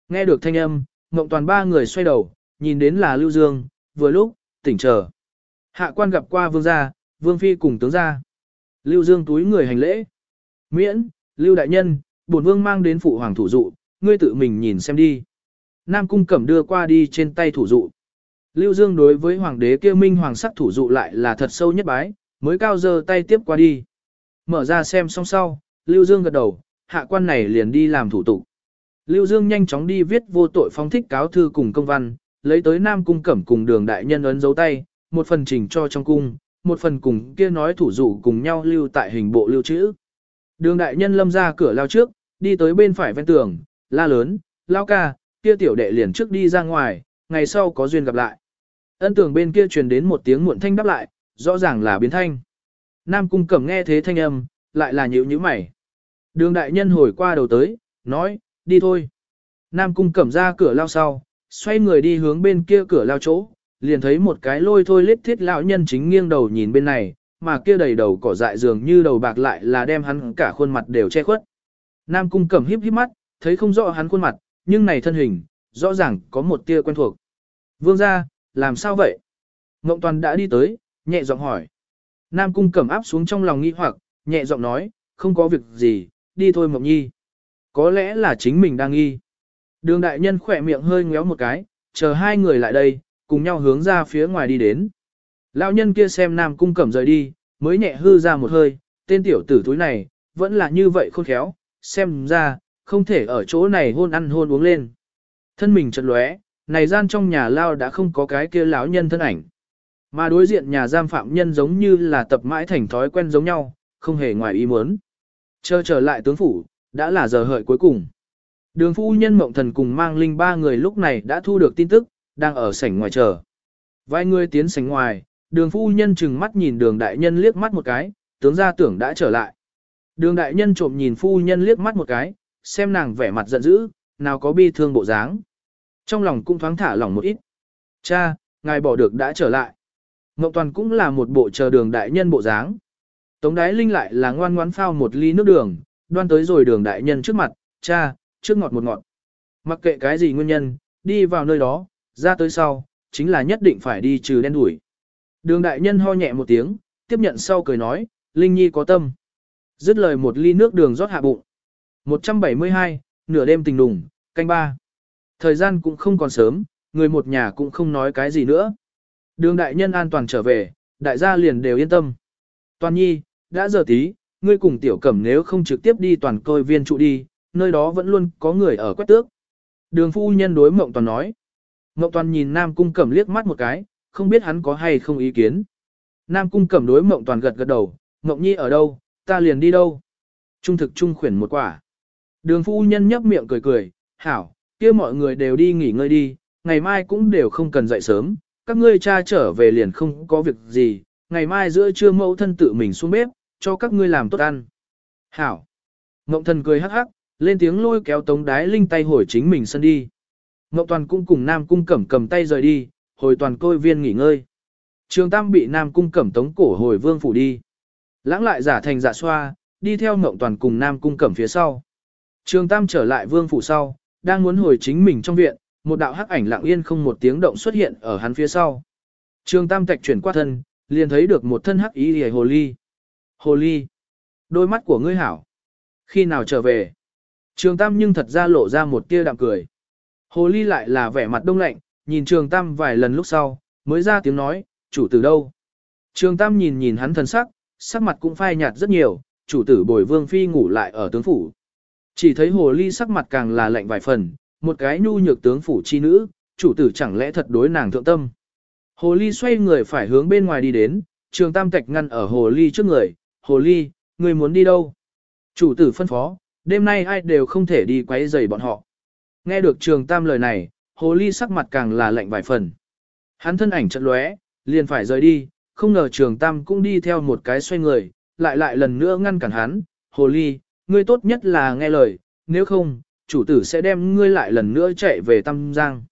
Nghe được thanh âm, ngộng toàn ba người xoay đầu, nhìn đến là Lưu Dương, vừa lúc, tỉnh chờ. Hạ quan gặp qua vương gia, vương phi cùng tướng gia. Lưu Dương túi người hành lễ. Miễn, Lưu đại nhân, bổn vương mang đến phụ hoàng thủ dụ, ngươi tự mình nhìn xem đi. Nam cung cẩm đưa qua đi trên tay thủ dụ. Lưu Dương đối với hoàng đế kia minh hoàng sắc thủ dụ lại là thật sâu nhất bái, mới cao giơ tay tiếp qua đi. Mở ra xem xong sau, Lưu Dương gật đầu, hạ quan này liền đi làm thủ tục. Lưu Dương nhanh chóng đi viết vô tội phóng thích cáo thư cùng công văn, lấy tới Nam Cung Cẩm cùng đường đại nhân ấn dấu tay, một phần chỉnh cho trong cung, một phần cùng kia nói thủ dụ cùng nhau lưu tại hình bộ lưu trữ. Đường đại nhân lâm ra cửa lao trước, đi tới bên phải ven tường, la lớn, lao ca, kia tiểu đệ liền trước đi ra ngoài, ngày sau có duyên gặp lại. Ân tường bên kia truyền đến một tiếng muộn thanh đáp lại, rõ ràng là biến thanh. Nam cung cẩm nghe thế thanh âm, lại là nhữ nhữ mày. Đường đại nhân hồi qua đầu tới, nói, đi thôi. Nam cung cẩm ra cửa lao sau, xoay người đi hướng bên kia cửa lao chỗ, liền thấy một cái lôi thôi lết thiết lão nhân chính nghiêng đầu nhìn bên này, mà kia đầy đầu cỏ dại dường như đầu bạc lại là đem hắn cả khuôn mặt đều che khuất. Nam cung cẩm híp híp mắt, thấy không rõ hắn khuôn mặt, nhưng này thân hình, rõ ràng có một tia quen thuộc. Vương gia, làm sao vậy? Ngộng toàn đã đi tới, nhẹ giọng hỏi. Nam cung cẩm áp xuống trong lòng nghi hoặc, nhẹ giọng nói, không có việc gì, đi thôi Mộng Nhi. Có lẽ là chính mình đang nghi. Đường đại nhân khỏe miệng hơi ngéo một cái, chờ hai người lại đây, cùng nhau hướng ra phía ngoài đi đến. Lão nhân kia xem Nam cung cẩm rời đi, mới nhẹ hư ra một hơi, tên tiểu tử túi này, vẫn là như vậy khôn khéo, xem ra, không thể ở chỗ này hôn ăn hôn uống lên. Thân mình chật lóe, này gian trong nhà lao đã không có cái kia lão nhân thân ảnh. Mà đối diện nhà giam phạm nhân giống như là tập mãi thành thói quen giống nhau, không hề ngoài ý muốn. Chờ trở lại tướng phủ, đã là giờ hợi cuối cùng. Đường phu nhân mộng thần cùng mang linh ba người lúc này đã thu được tin tức, đang ở sảnh ngoài chờ. Vài người tiến sảnh ngoài, đường phu nhân chừng mắt nhìn đường đại nhân liếc mắt một cái, tướng gia tưởng đã trở lại. Đường đại nhân trộm nhìn phu nhân liếc mắt một cái, xem nàng vẻ mặt giận dữ, nào có bi thương bộ dáng. Trong lòng cũng thoáng thả lỏng một ít. Cha, ngài bỏ được đã trở lại. Ngọc Toàn cũng là một bộ chờ đường đại nhân bộ dáng. Tống đái linh lại là ngoan ngoãn phao một ly nước đường, đoan tới rồi đường đại nhân trước mặt, cha, trước ngọt một ngọt. Mặc kệ cái gì nguyên nhân, đi vào nơi đó, ra tới sau, chính là nhất định phải đi trừ đen đuổi. Đường đại nhân ho nhẹ một tiếng, tiếp nhận sau cười nói, Linh Nhi có tâm. Dứt lời một ly nước đường rót hạ bụng. 172, nửa đêm tình đùng, canh ba. Thời gian cũng không còn sớm, người một nhà cũng không nói cái gì nữa. Đường đại nhân an toàn trở về, đại gia liền đều yên tâm. Toàn nhi, đã giờ tí, ngươi cùng tiểu cẩm nếu không trực tiếp đi toàn côi viên trụ đi, nơi đó vẫn luôn có người ở quét tước. Đường phu nhân đối mộng toàn nói. Mộng toàn nhìn Nam Cung Cẩm liếc mắt một cái, không biết hắn có hay không ý kiến. Nam Cung Cẩm đối mộng toàn gật gật đầu, mộng nhi ở đâu, ta liền đi đâu. Trung thực trung khuyển một quả. Đường phu nhân nhấp miệng cười cười, hảo, kia mọi người đều đi nghỉ ngơi đi, ngày mai cũng đều không cần dậy sớm, các ngươi cha trở về liền không có việc gì, ngày mai giữa trưa mẫu thân tự mình xuống bếp, cho các ngươi làm tốt ăn. Hảo. Ngộng thần cười hắc hắc, lên tiếng lôi kéo tống đái linh tay hồi chính mình sân đi. Ngộng toàn cũng cùng Nam Cung Cẩm cầm tay rời đi, hồi toàn côi viên nghỉ ngơi. Trường Tam bị Nam Cung Cẩm tống cổ hồi vương phủ đi. Lãng lại giả thành dạ xoa, đi theo mộng toàn cùng Nam Cung Cẩm phía sau. Trường Tam trở lại vương phủ sau, đang muốn hồi chính mình trong viện, một đạo hắc ảnh lặng yên không một tiếng động xuất hiện ở hắn phía sau. Trường Tam tạch chuyển qua thân, liền thấy được một thân hắc ý hề hồ ly. Hồ ly, đôi mắt của ngươi hảo. Khi nào trở về? Trường Tam nhưng thật ra lộ ra một tia đạm cười. Hồ ly lại là vẻ mặt đông lạnh, nhìn Trường Tam vài lần lúc sau, mới ra tiếng nói, chủ tử đâu? Trường Tam nhìn nhìn hắn thần sắc, sắc mặt cũng phai nhạt rất nhiều, chủ tử bồi vương phi ngủ lại ở tướng phủ. Chỉ thấy hồ ly sắc mặt càng là lạnh vài phần, một cái nhu nhược tướng phủ chi nữ, chủ tử chẳng lẽ thật đối nàng thượng tâm. Hồ ly xoay người phải hướng bên ngoài đi đến, trường tam tạch ngăn ở hồ ly trước người, hồ ly, người muốn đi đâu? Chủ tử phân phó, đêm nay ai đều không thể đi quấy rầy bọn họ. Nghe được trường tam lời này, hồ ly sắc mặt càng là lạnh vài phần. Hắn thân ảnh chợt lóe, liền phải rời đi, không ngờ trường tam cũng đi theo một cái xoay người, lại lại lần nữa ngăn cản hắn, hồ ly, ngươi tốt nhất là nghe lời, nếu không, chủ tử sẽ đem ngươi lại lần nữa chạy về Tam Giang.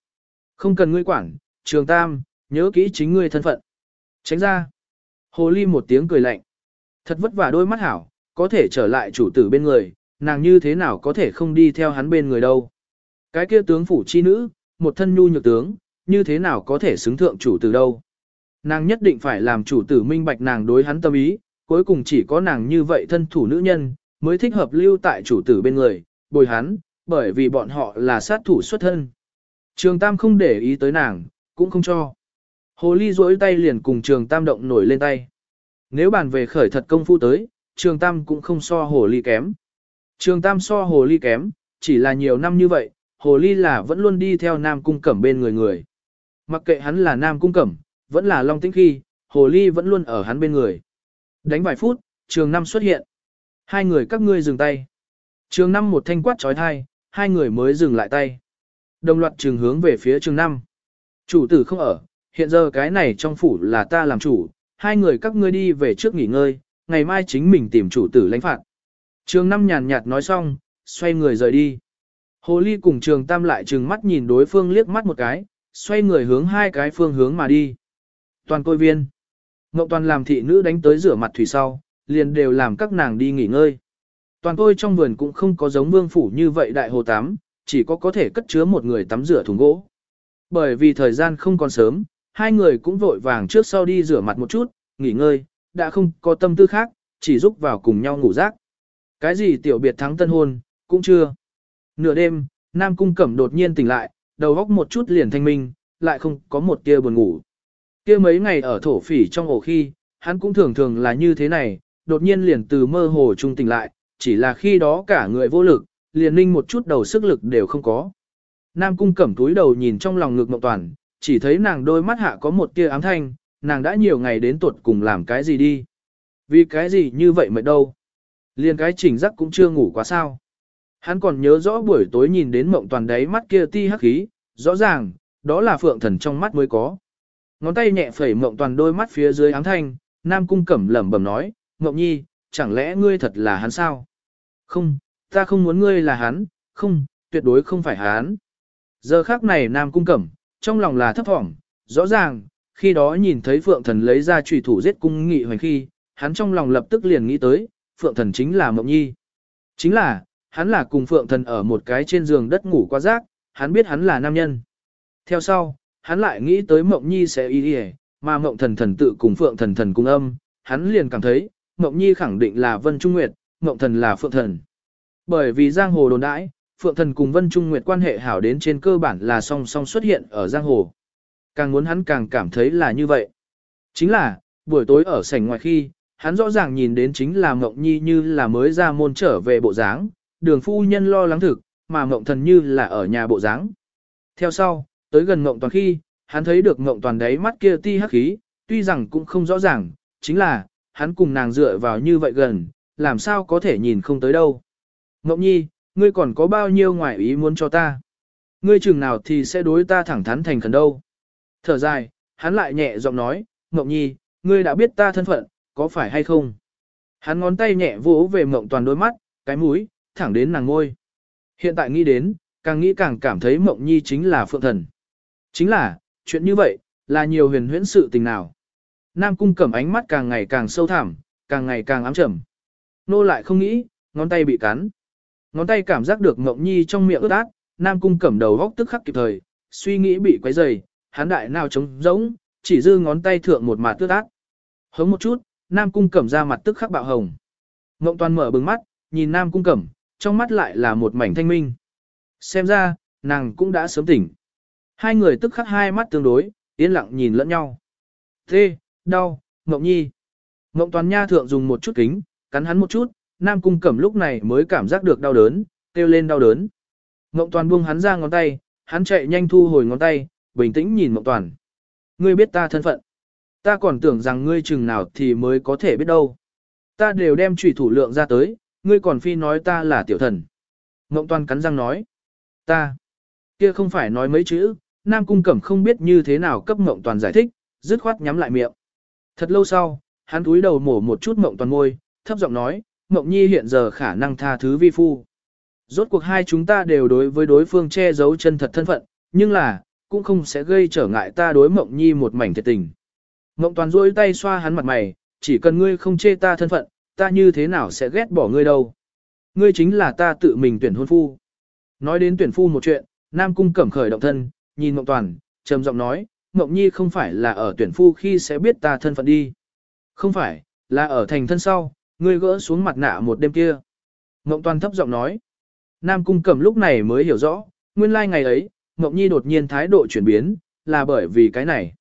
Không cần ngươi quản, trường tam, nhớ kỹ chính ngươi thân phận. Tránh ra. Hồ ly một tiếng cười lạnh. Thật vất vả đôi mắt hảo, có thể trở lại chủ tử bên người, nàng như thế nào có thể không đi theo hắn bên người đâu. Cái kia tướng phủ chi nữ, một thân nhu nhược tướng, như thế nào có thể xứng thượng chủ tử đâu. Nàng nhất định phải làm chủ tử minh bạch nàng đối hắn tâm ý, cuối cùng chỉ có nàng như vậy thân thủ nữ nhân, mới thích hợp lưu tại chủ tử bên người, bồi hắn, bởi vì bọn họ là sát thủ xuất thân. Trường Tam không để ý tới nàng, cũng không cho. Hồ ly duỗi tay liền cùng trường Tam động nổi lên tay. Nếu bàn về khởi thật công phu tới, trường Tam cũng không so hồ ly kém. Trường Tam so hồ ly kém, chỉ là nhiều năm như vậy, hồ ly là vẫn luôn đi theo Nam Cung Cẩm bên người người. Mặc kệ hắn là Nam Cung Cẩm, vẫn là Long Tĩnh Khi, hồ ly vẫn luôn ở hắn bên người. Đánh vài phút, trường Năm xuất hiện. Hai người các ngươi dừng tay. Trường Năm một thanh quát trói thai, hai người mới dừng lại tay. Đồng loạt trường hướng về phía trường Năm. Chủ tử không ở, hiện giờ cái này trong phủ là ta làm chủ, hai người các ngươi đi về trước nghỉ ngơi, ngày mai chính mình tìm chủ tử lãnh phạt. Trường Năm nhàn nhạt nói xong, xoay người rời đi. Hồ Ly cùng Trường Tam lại trừng mắt nhìn đối phương liếc mắt một cái, xoay người hướng hai cái phương hướng mà đi. Toàn côi viên. Ngộ Toàn làm thị nữ đánh tới rửa mặt thủy sau, liền đều làm các nàng đi nghỉ ngơi. Toàn tôi trong vườn cũng không có giống vương phủ như vậy đại hồ tắm, chỉ có có thể cất chứa một người tắm rửa thùng gỗ. Bởi vì thời gian không còn sớm, hai người cũng vội vàng trước sau đi rửa mặt một chút, nghỉ ngơi, đã không có tâm tư khác, chỉ giúp vào cùng nhau ngủ rác. Cái gì tiểu biệt thắng tân hôn, cũng chưa. Nửa đêm, Nam Cung Cẩm đột nhiên tỉnh lại, đầu óc một chút liền thanh minh, lại không có một tia buồn ngủ. Kia mấy ngày ở thổ phỉ trong ổ khi, hắn cũng thường thường là như thế này, đột nhiên liền từ mơ hồ trung tỉnh lại, chỉ là khi đó cả người vô lực, liền ninh một chút đầu sức lực đều không có. Nam cung cẩm túi đầu nhìn trong lòng ngực mộng toàn, chỉ thấy nàng đôi mắt hạ có một tia ám thanh, nàng đã nhiều ngày đến tuột cùng làm cái gì đi. Vì cái gì như vậy mệt đâu. Liền cái chỉnh giấc cũng chưa ngủ quá sao. Hắn còn nhớ rõ buổi tối nhìn đến mộng toàn đáy mắt kia ti hắc khí, rõ ràng, đó là phượng thần trong mắt mới có. Ngón tay nhẹ phẩy mộng toàn đôi mắt phía dưới áng thanh, Nam cung cẩm lẩm bẩm nói, mộng nhi, chẳng lẽ ngươi thật là hắn sao? Không, ta không muốn ngươi là hắn, không, tuyệt đối không phải hắn. Giờ khác này Nam Cung Cẩm, trong lòng là thấp thỏm, rõ ràng, khi đó nhìn thấy Phượng Thần lấy ra trùy thủ giết cung nghị hoành khi, hắn trong lòng lập tức liền nghĩ tới, Phượng Thần chính là Mộng Nhi. Chính là, hắn là cùng Phượng Thần ở một cái trên giường đất ngủ qua rác, hắn biết hắn là nam nhân. Theo sau, hắn lại nghĩ tới Mộng Nhi sẽ y đi mà Mộng Thần Thần tự cùng Phượng Thần Thần cùng âm, hắn liền cảm thấy, Mộng Nhi khẳng định là Vân Trung Nguyệt, Mộng Thần là Phượng Thần. Bởi vì giang hồ đồn đãi, Phượng Thần cùng Vân Trung Nguyệt quan hệ hảo đến trên cơ bản là song song xuất hiện ở giang hồ. Càng muốn hắn càng cảm thấy là như vậy. Chính là, buổi tối ở sảnh ngoài khi, hắn rõ ràng nhìn đến chính là Mộng Nhi như là mới ra môn trở về bộ dáng, đường phu nhân lo lắng thực, mà Mộng Thần như là ở nhà bộ dáng. Theo sau, tới gần Ngộng Toàn khi, hắn thấy được Ngộng Toàn đáy mắt kia ti hắc khí, tuy rằng cũng không rõ ràng, chính là, hắn cùng nàng dựa vào như vậy gần, làm sao có thể nhìn không tới đâu. Ngộng Nhi, ngươi còn có bao nhiêu ngoại ý muốn cho ta? Ngươi chừng nào thì sẽ đối ta thẳng thắn thành khẩn đâu? Thở dài, hắn lại nhẹ giọng nói, Ngộng Nhi, ngươi đã biết ta thân phận, có phải hay không? Hắn ngón tay nhẹ vỗ về Ngộng Toàn đôi mắt, cái mũi, thẳng đến nàng ngôi. Hiện tại nghĩ đến, càng nghĩ càng cảm thấy Mộng Nhi chính là phượng thần. Chính là, chuyện như vậy, là nhiều huyền huyễn sự tình nào. Nam cung cẩm ánh mắt càng ngày càng sâu thẳm, càng ngày càng ám trầm. Nô lại không nghĩ, ngón tay bị cắn. Ngón tay cảm giác được Ngộng Nhi trong miệng ướt át, Nam Cung cẩm đầu góc tức khắc kịp thời, suy nghĩ bị quấy dày, hán đại nào trống rỗng, chỉ dư ngón tay thượng một mặt ướt át. Hống một chút, Nam Cung cẩm ra mặt tức khắc bạo hồng. Ngộng Toàn mở bừng mắt, nhìn Nam Cung cẩm, trong mắt lại là một mảnh thanh minh. Xem ra, nàng cũng đã sớm tỉnh. Hai người tức khắc hai mắt tương đối, yên lặng nhìn lẫn nhau. Thê đau, Ngọc Nhi. Ngọc Toàn Nha thượng dùng một chút kính, cắn hắn một chút, Nam Cung Cẩm lúc này mới cảm giác được đau đớn, kêu lên đau đớn. Ngọc Toàn buông hắn ra ngón tay, hắn chạy nhanh thu hồi ngón tay, bình tĩnh nhìn Ngọc Toàn. Ngươi biết ta thân phận. Ta còn tưởng rằng ngươi chừng nào thì mới có thể biết đâu. Ta đều đem trùy thủ lượng ra tới, ngươi còn phi nói ta là tiểu thần. Ngộng Toàn cắn răng nói. Ta. Kia không phải nói mấy chữ, Nam Cung Cẩm không biết như thế nào cấp Mộng Toàn giải thích, dứt khoát nhắm lại miệng. Thật lâu sau, hắn túi đầu mổ một chút Mộng Toàn môi, thấp giọng nói, Mộng Nhi hiện giờ khả năng tha thứ vi phu. Rốt cuộc hai chúng ta đều đối với đối phương che giấu chân thật thân phận, nhưng là, cũng không sẽ gây trở ngại ta đối Mộng Nhi một mảnh thiệt tình. Mộng Toàn duỗi tay xoa hắn mặt mày, chỉ cần ngươi không chê ta thân phận, ta như thế nào sẽ ghét bỏ ngươi đâu. Ngươi chính là ta tự mình tuyển hôn phu. Nói đến tuyển phu một chuyện, Nam Cung cẩm khởi động thân, nhìn Mộng Toàn, trầm giọng nói, Mộng Nhi không phải là ở tuyển phu khi sẽ biết ta thân phận đi. Không phải, là ở thành thân sau, Ngươi gỡ xuống mặt nạ một đêm kia. Ngộng toàn thấp giọng nói. Nam cung cẩm lúc này mới hiểu rõ, nguyên lai like ngày ấy, Ngộng Nhi đột nhiên thái độ chuyển biến, là bởi vì cái này.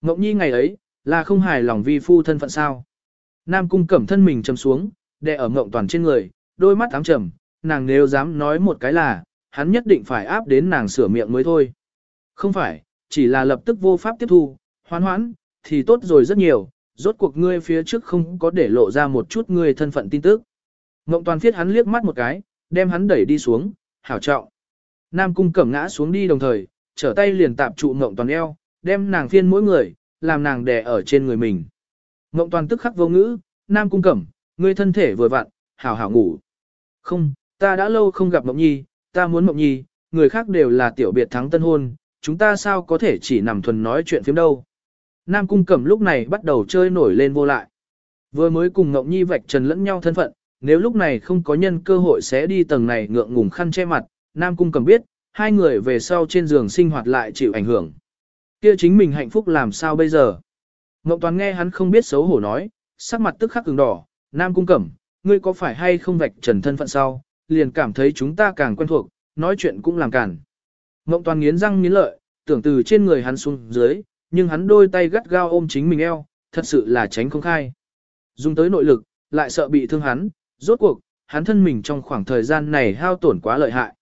Ngộng Nhi ngày ấy, là không hài lòng vi phu thân phận sao. Nam cung cẩm thân mình trầm xuống, đè ở Ngộng toàn trên người, đôi mắt ám trầm, nàng nếu dám nói một cái là, hắn nhất định phải áp đến nàng sửa miệng mới thôi. Không phải, chỉ là lập tức vô pháp tiếp thu, hoán hoãn, thì tốt rồi rất nhiều, rốt cuộc ngươi phía trước không có để lộ ra một chút ngươi thân phận tin tức. Ngộng toàn phiết hắn liếc mắt một cái, đem hắn đẩy đi xuống, hảo trọng. Nam cung cẩm ngã xuống đi đồng thời, trở tay liền tạp trụ ngộng toàn eo, đem nàng phiên mỗi người, làm nàng đè ở trên người mình. Ngộng toàn tức khắc vô ngữ, Nam cung cẩm, ngươi thân thể vừa vặn, hảo hảo ngủ. Không, ta đã lâu không gặp Mộng Nhi, ta muốn Mộng Nhi, người khác đều là tiểu biệt thắng tân hôn, chúng ta sao có thể chỉ nằm thuần nói chuyện phiếm đâu. Nam Cung Cẩm lúc này bắt đầu chơi nổi lên vô lại. Vừa mới cùng Ngọc Nhi vạch trần lẫn nhau thân phận, nếu lúc này không có nhân cơ hội sẽ đi tầng này ngượng ngùng khăn che mặt, Nam Cung cẩm biết, hai người về sau trên giường sinh hoạt lại chịu ảnh hưởng. Kia chính mình hạnh phúc làm sao bây giờ? Ngọc Toàn nghe hắn không biết xấu hổ nói, sắc mặt tức khắc cứng đỏ, Nam Cung cẩm, ngươi có phải hay không vạch trần thân phận sau, liền cảm thấy chúng ta càng quen thuộc, nói chuyện cũng làm cản. Ngộng Toàn nghiến răng nghiến lợi, tưởng từ trên người hắn xuống dưới, nhưng hắn đôi tay gắt gao ôm chính mình eo, thật sự là tránh không khai. Dùng tới nội lực, lại sợ bị thương hắn, rốt cuộc, hắn thân mình trong khoảng thời gian này hao tổn quá lợi hại.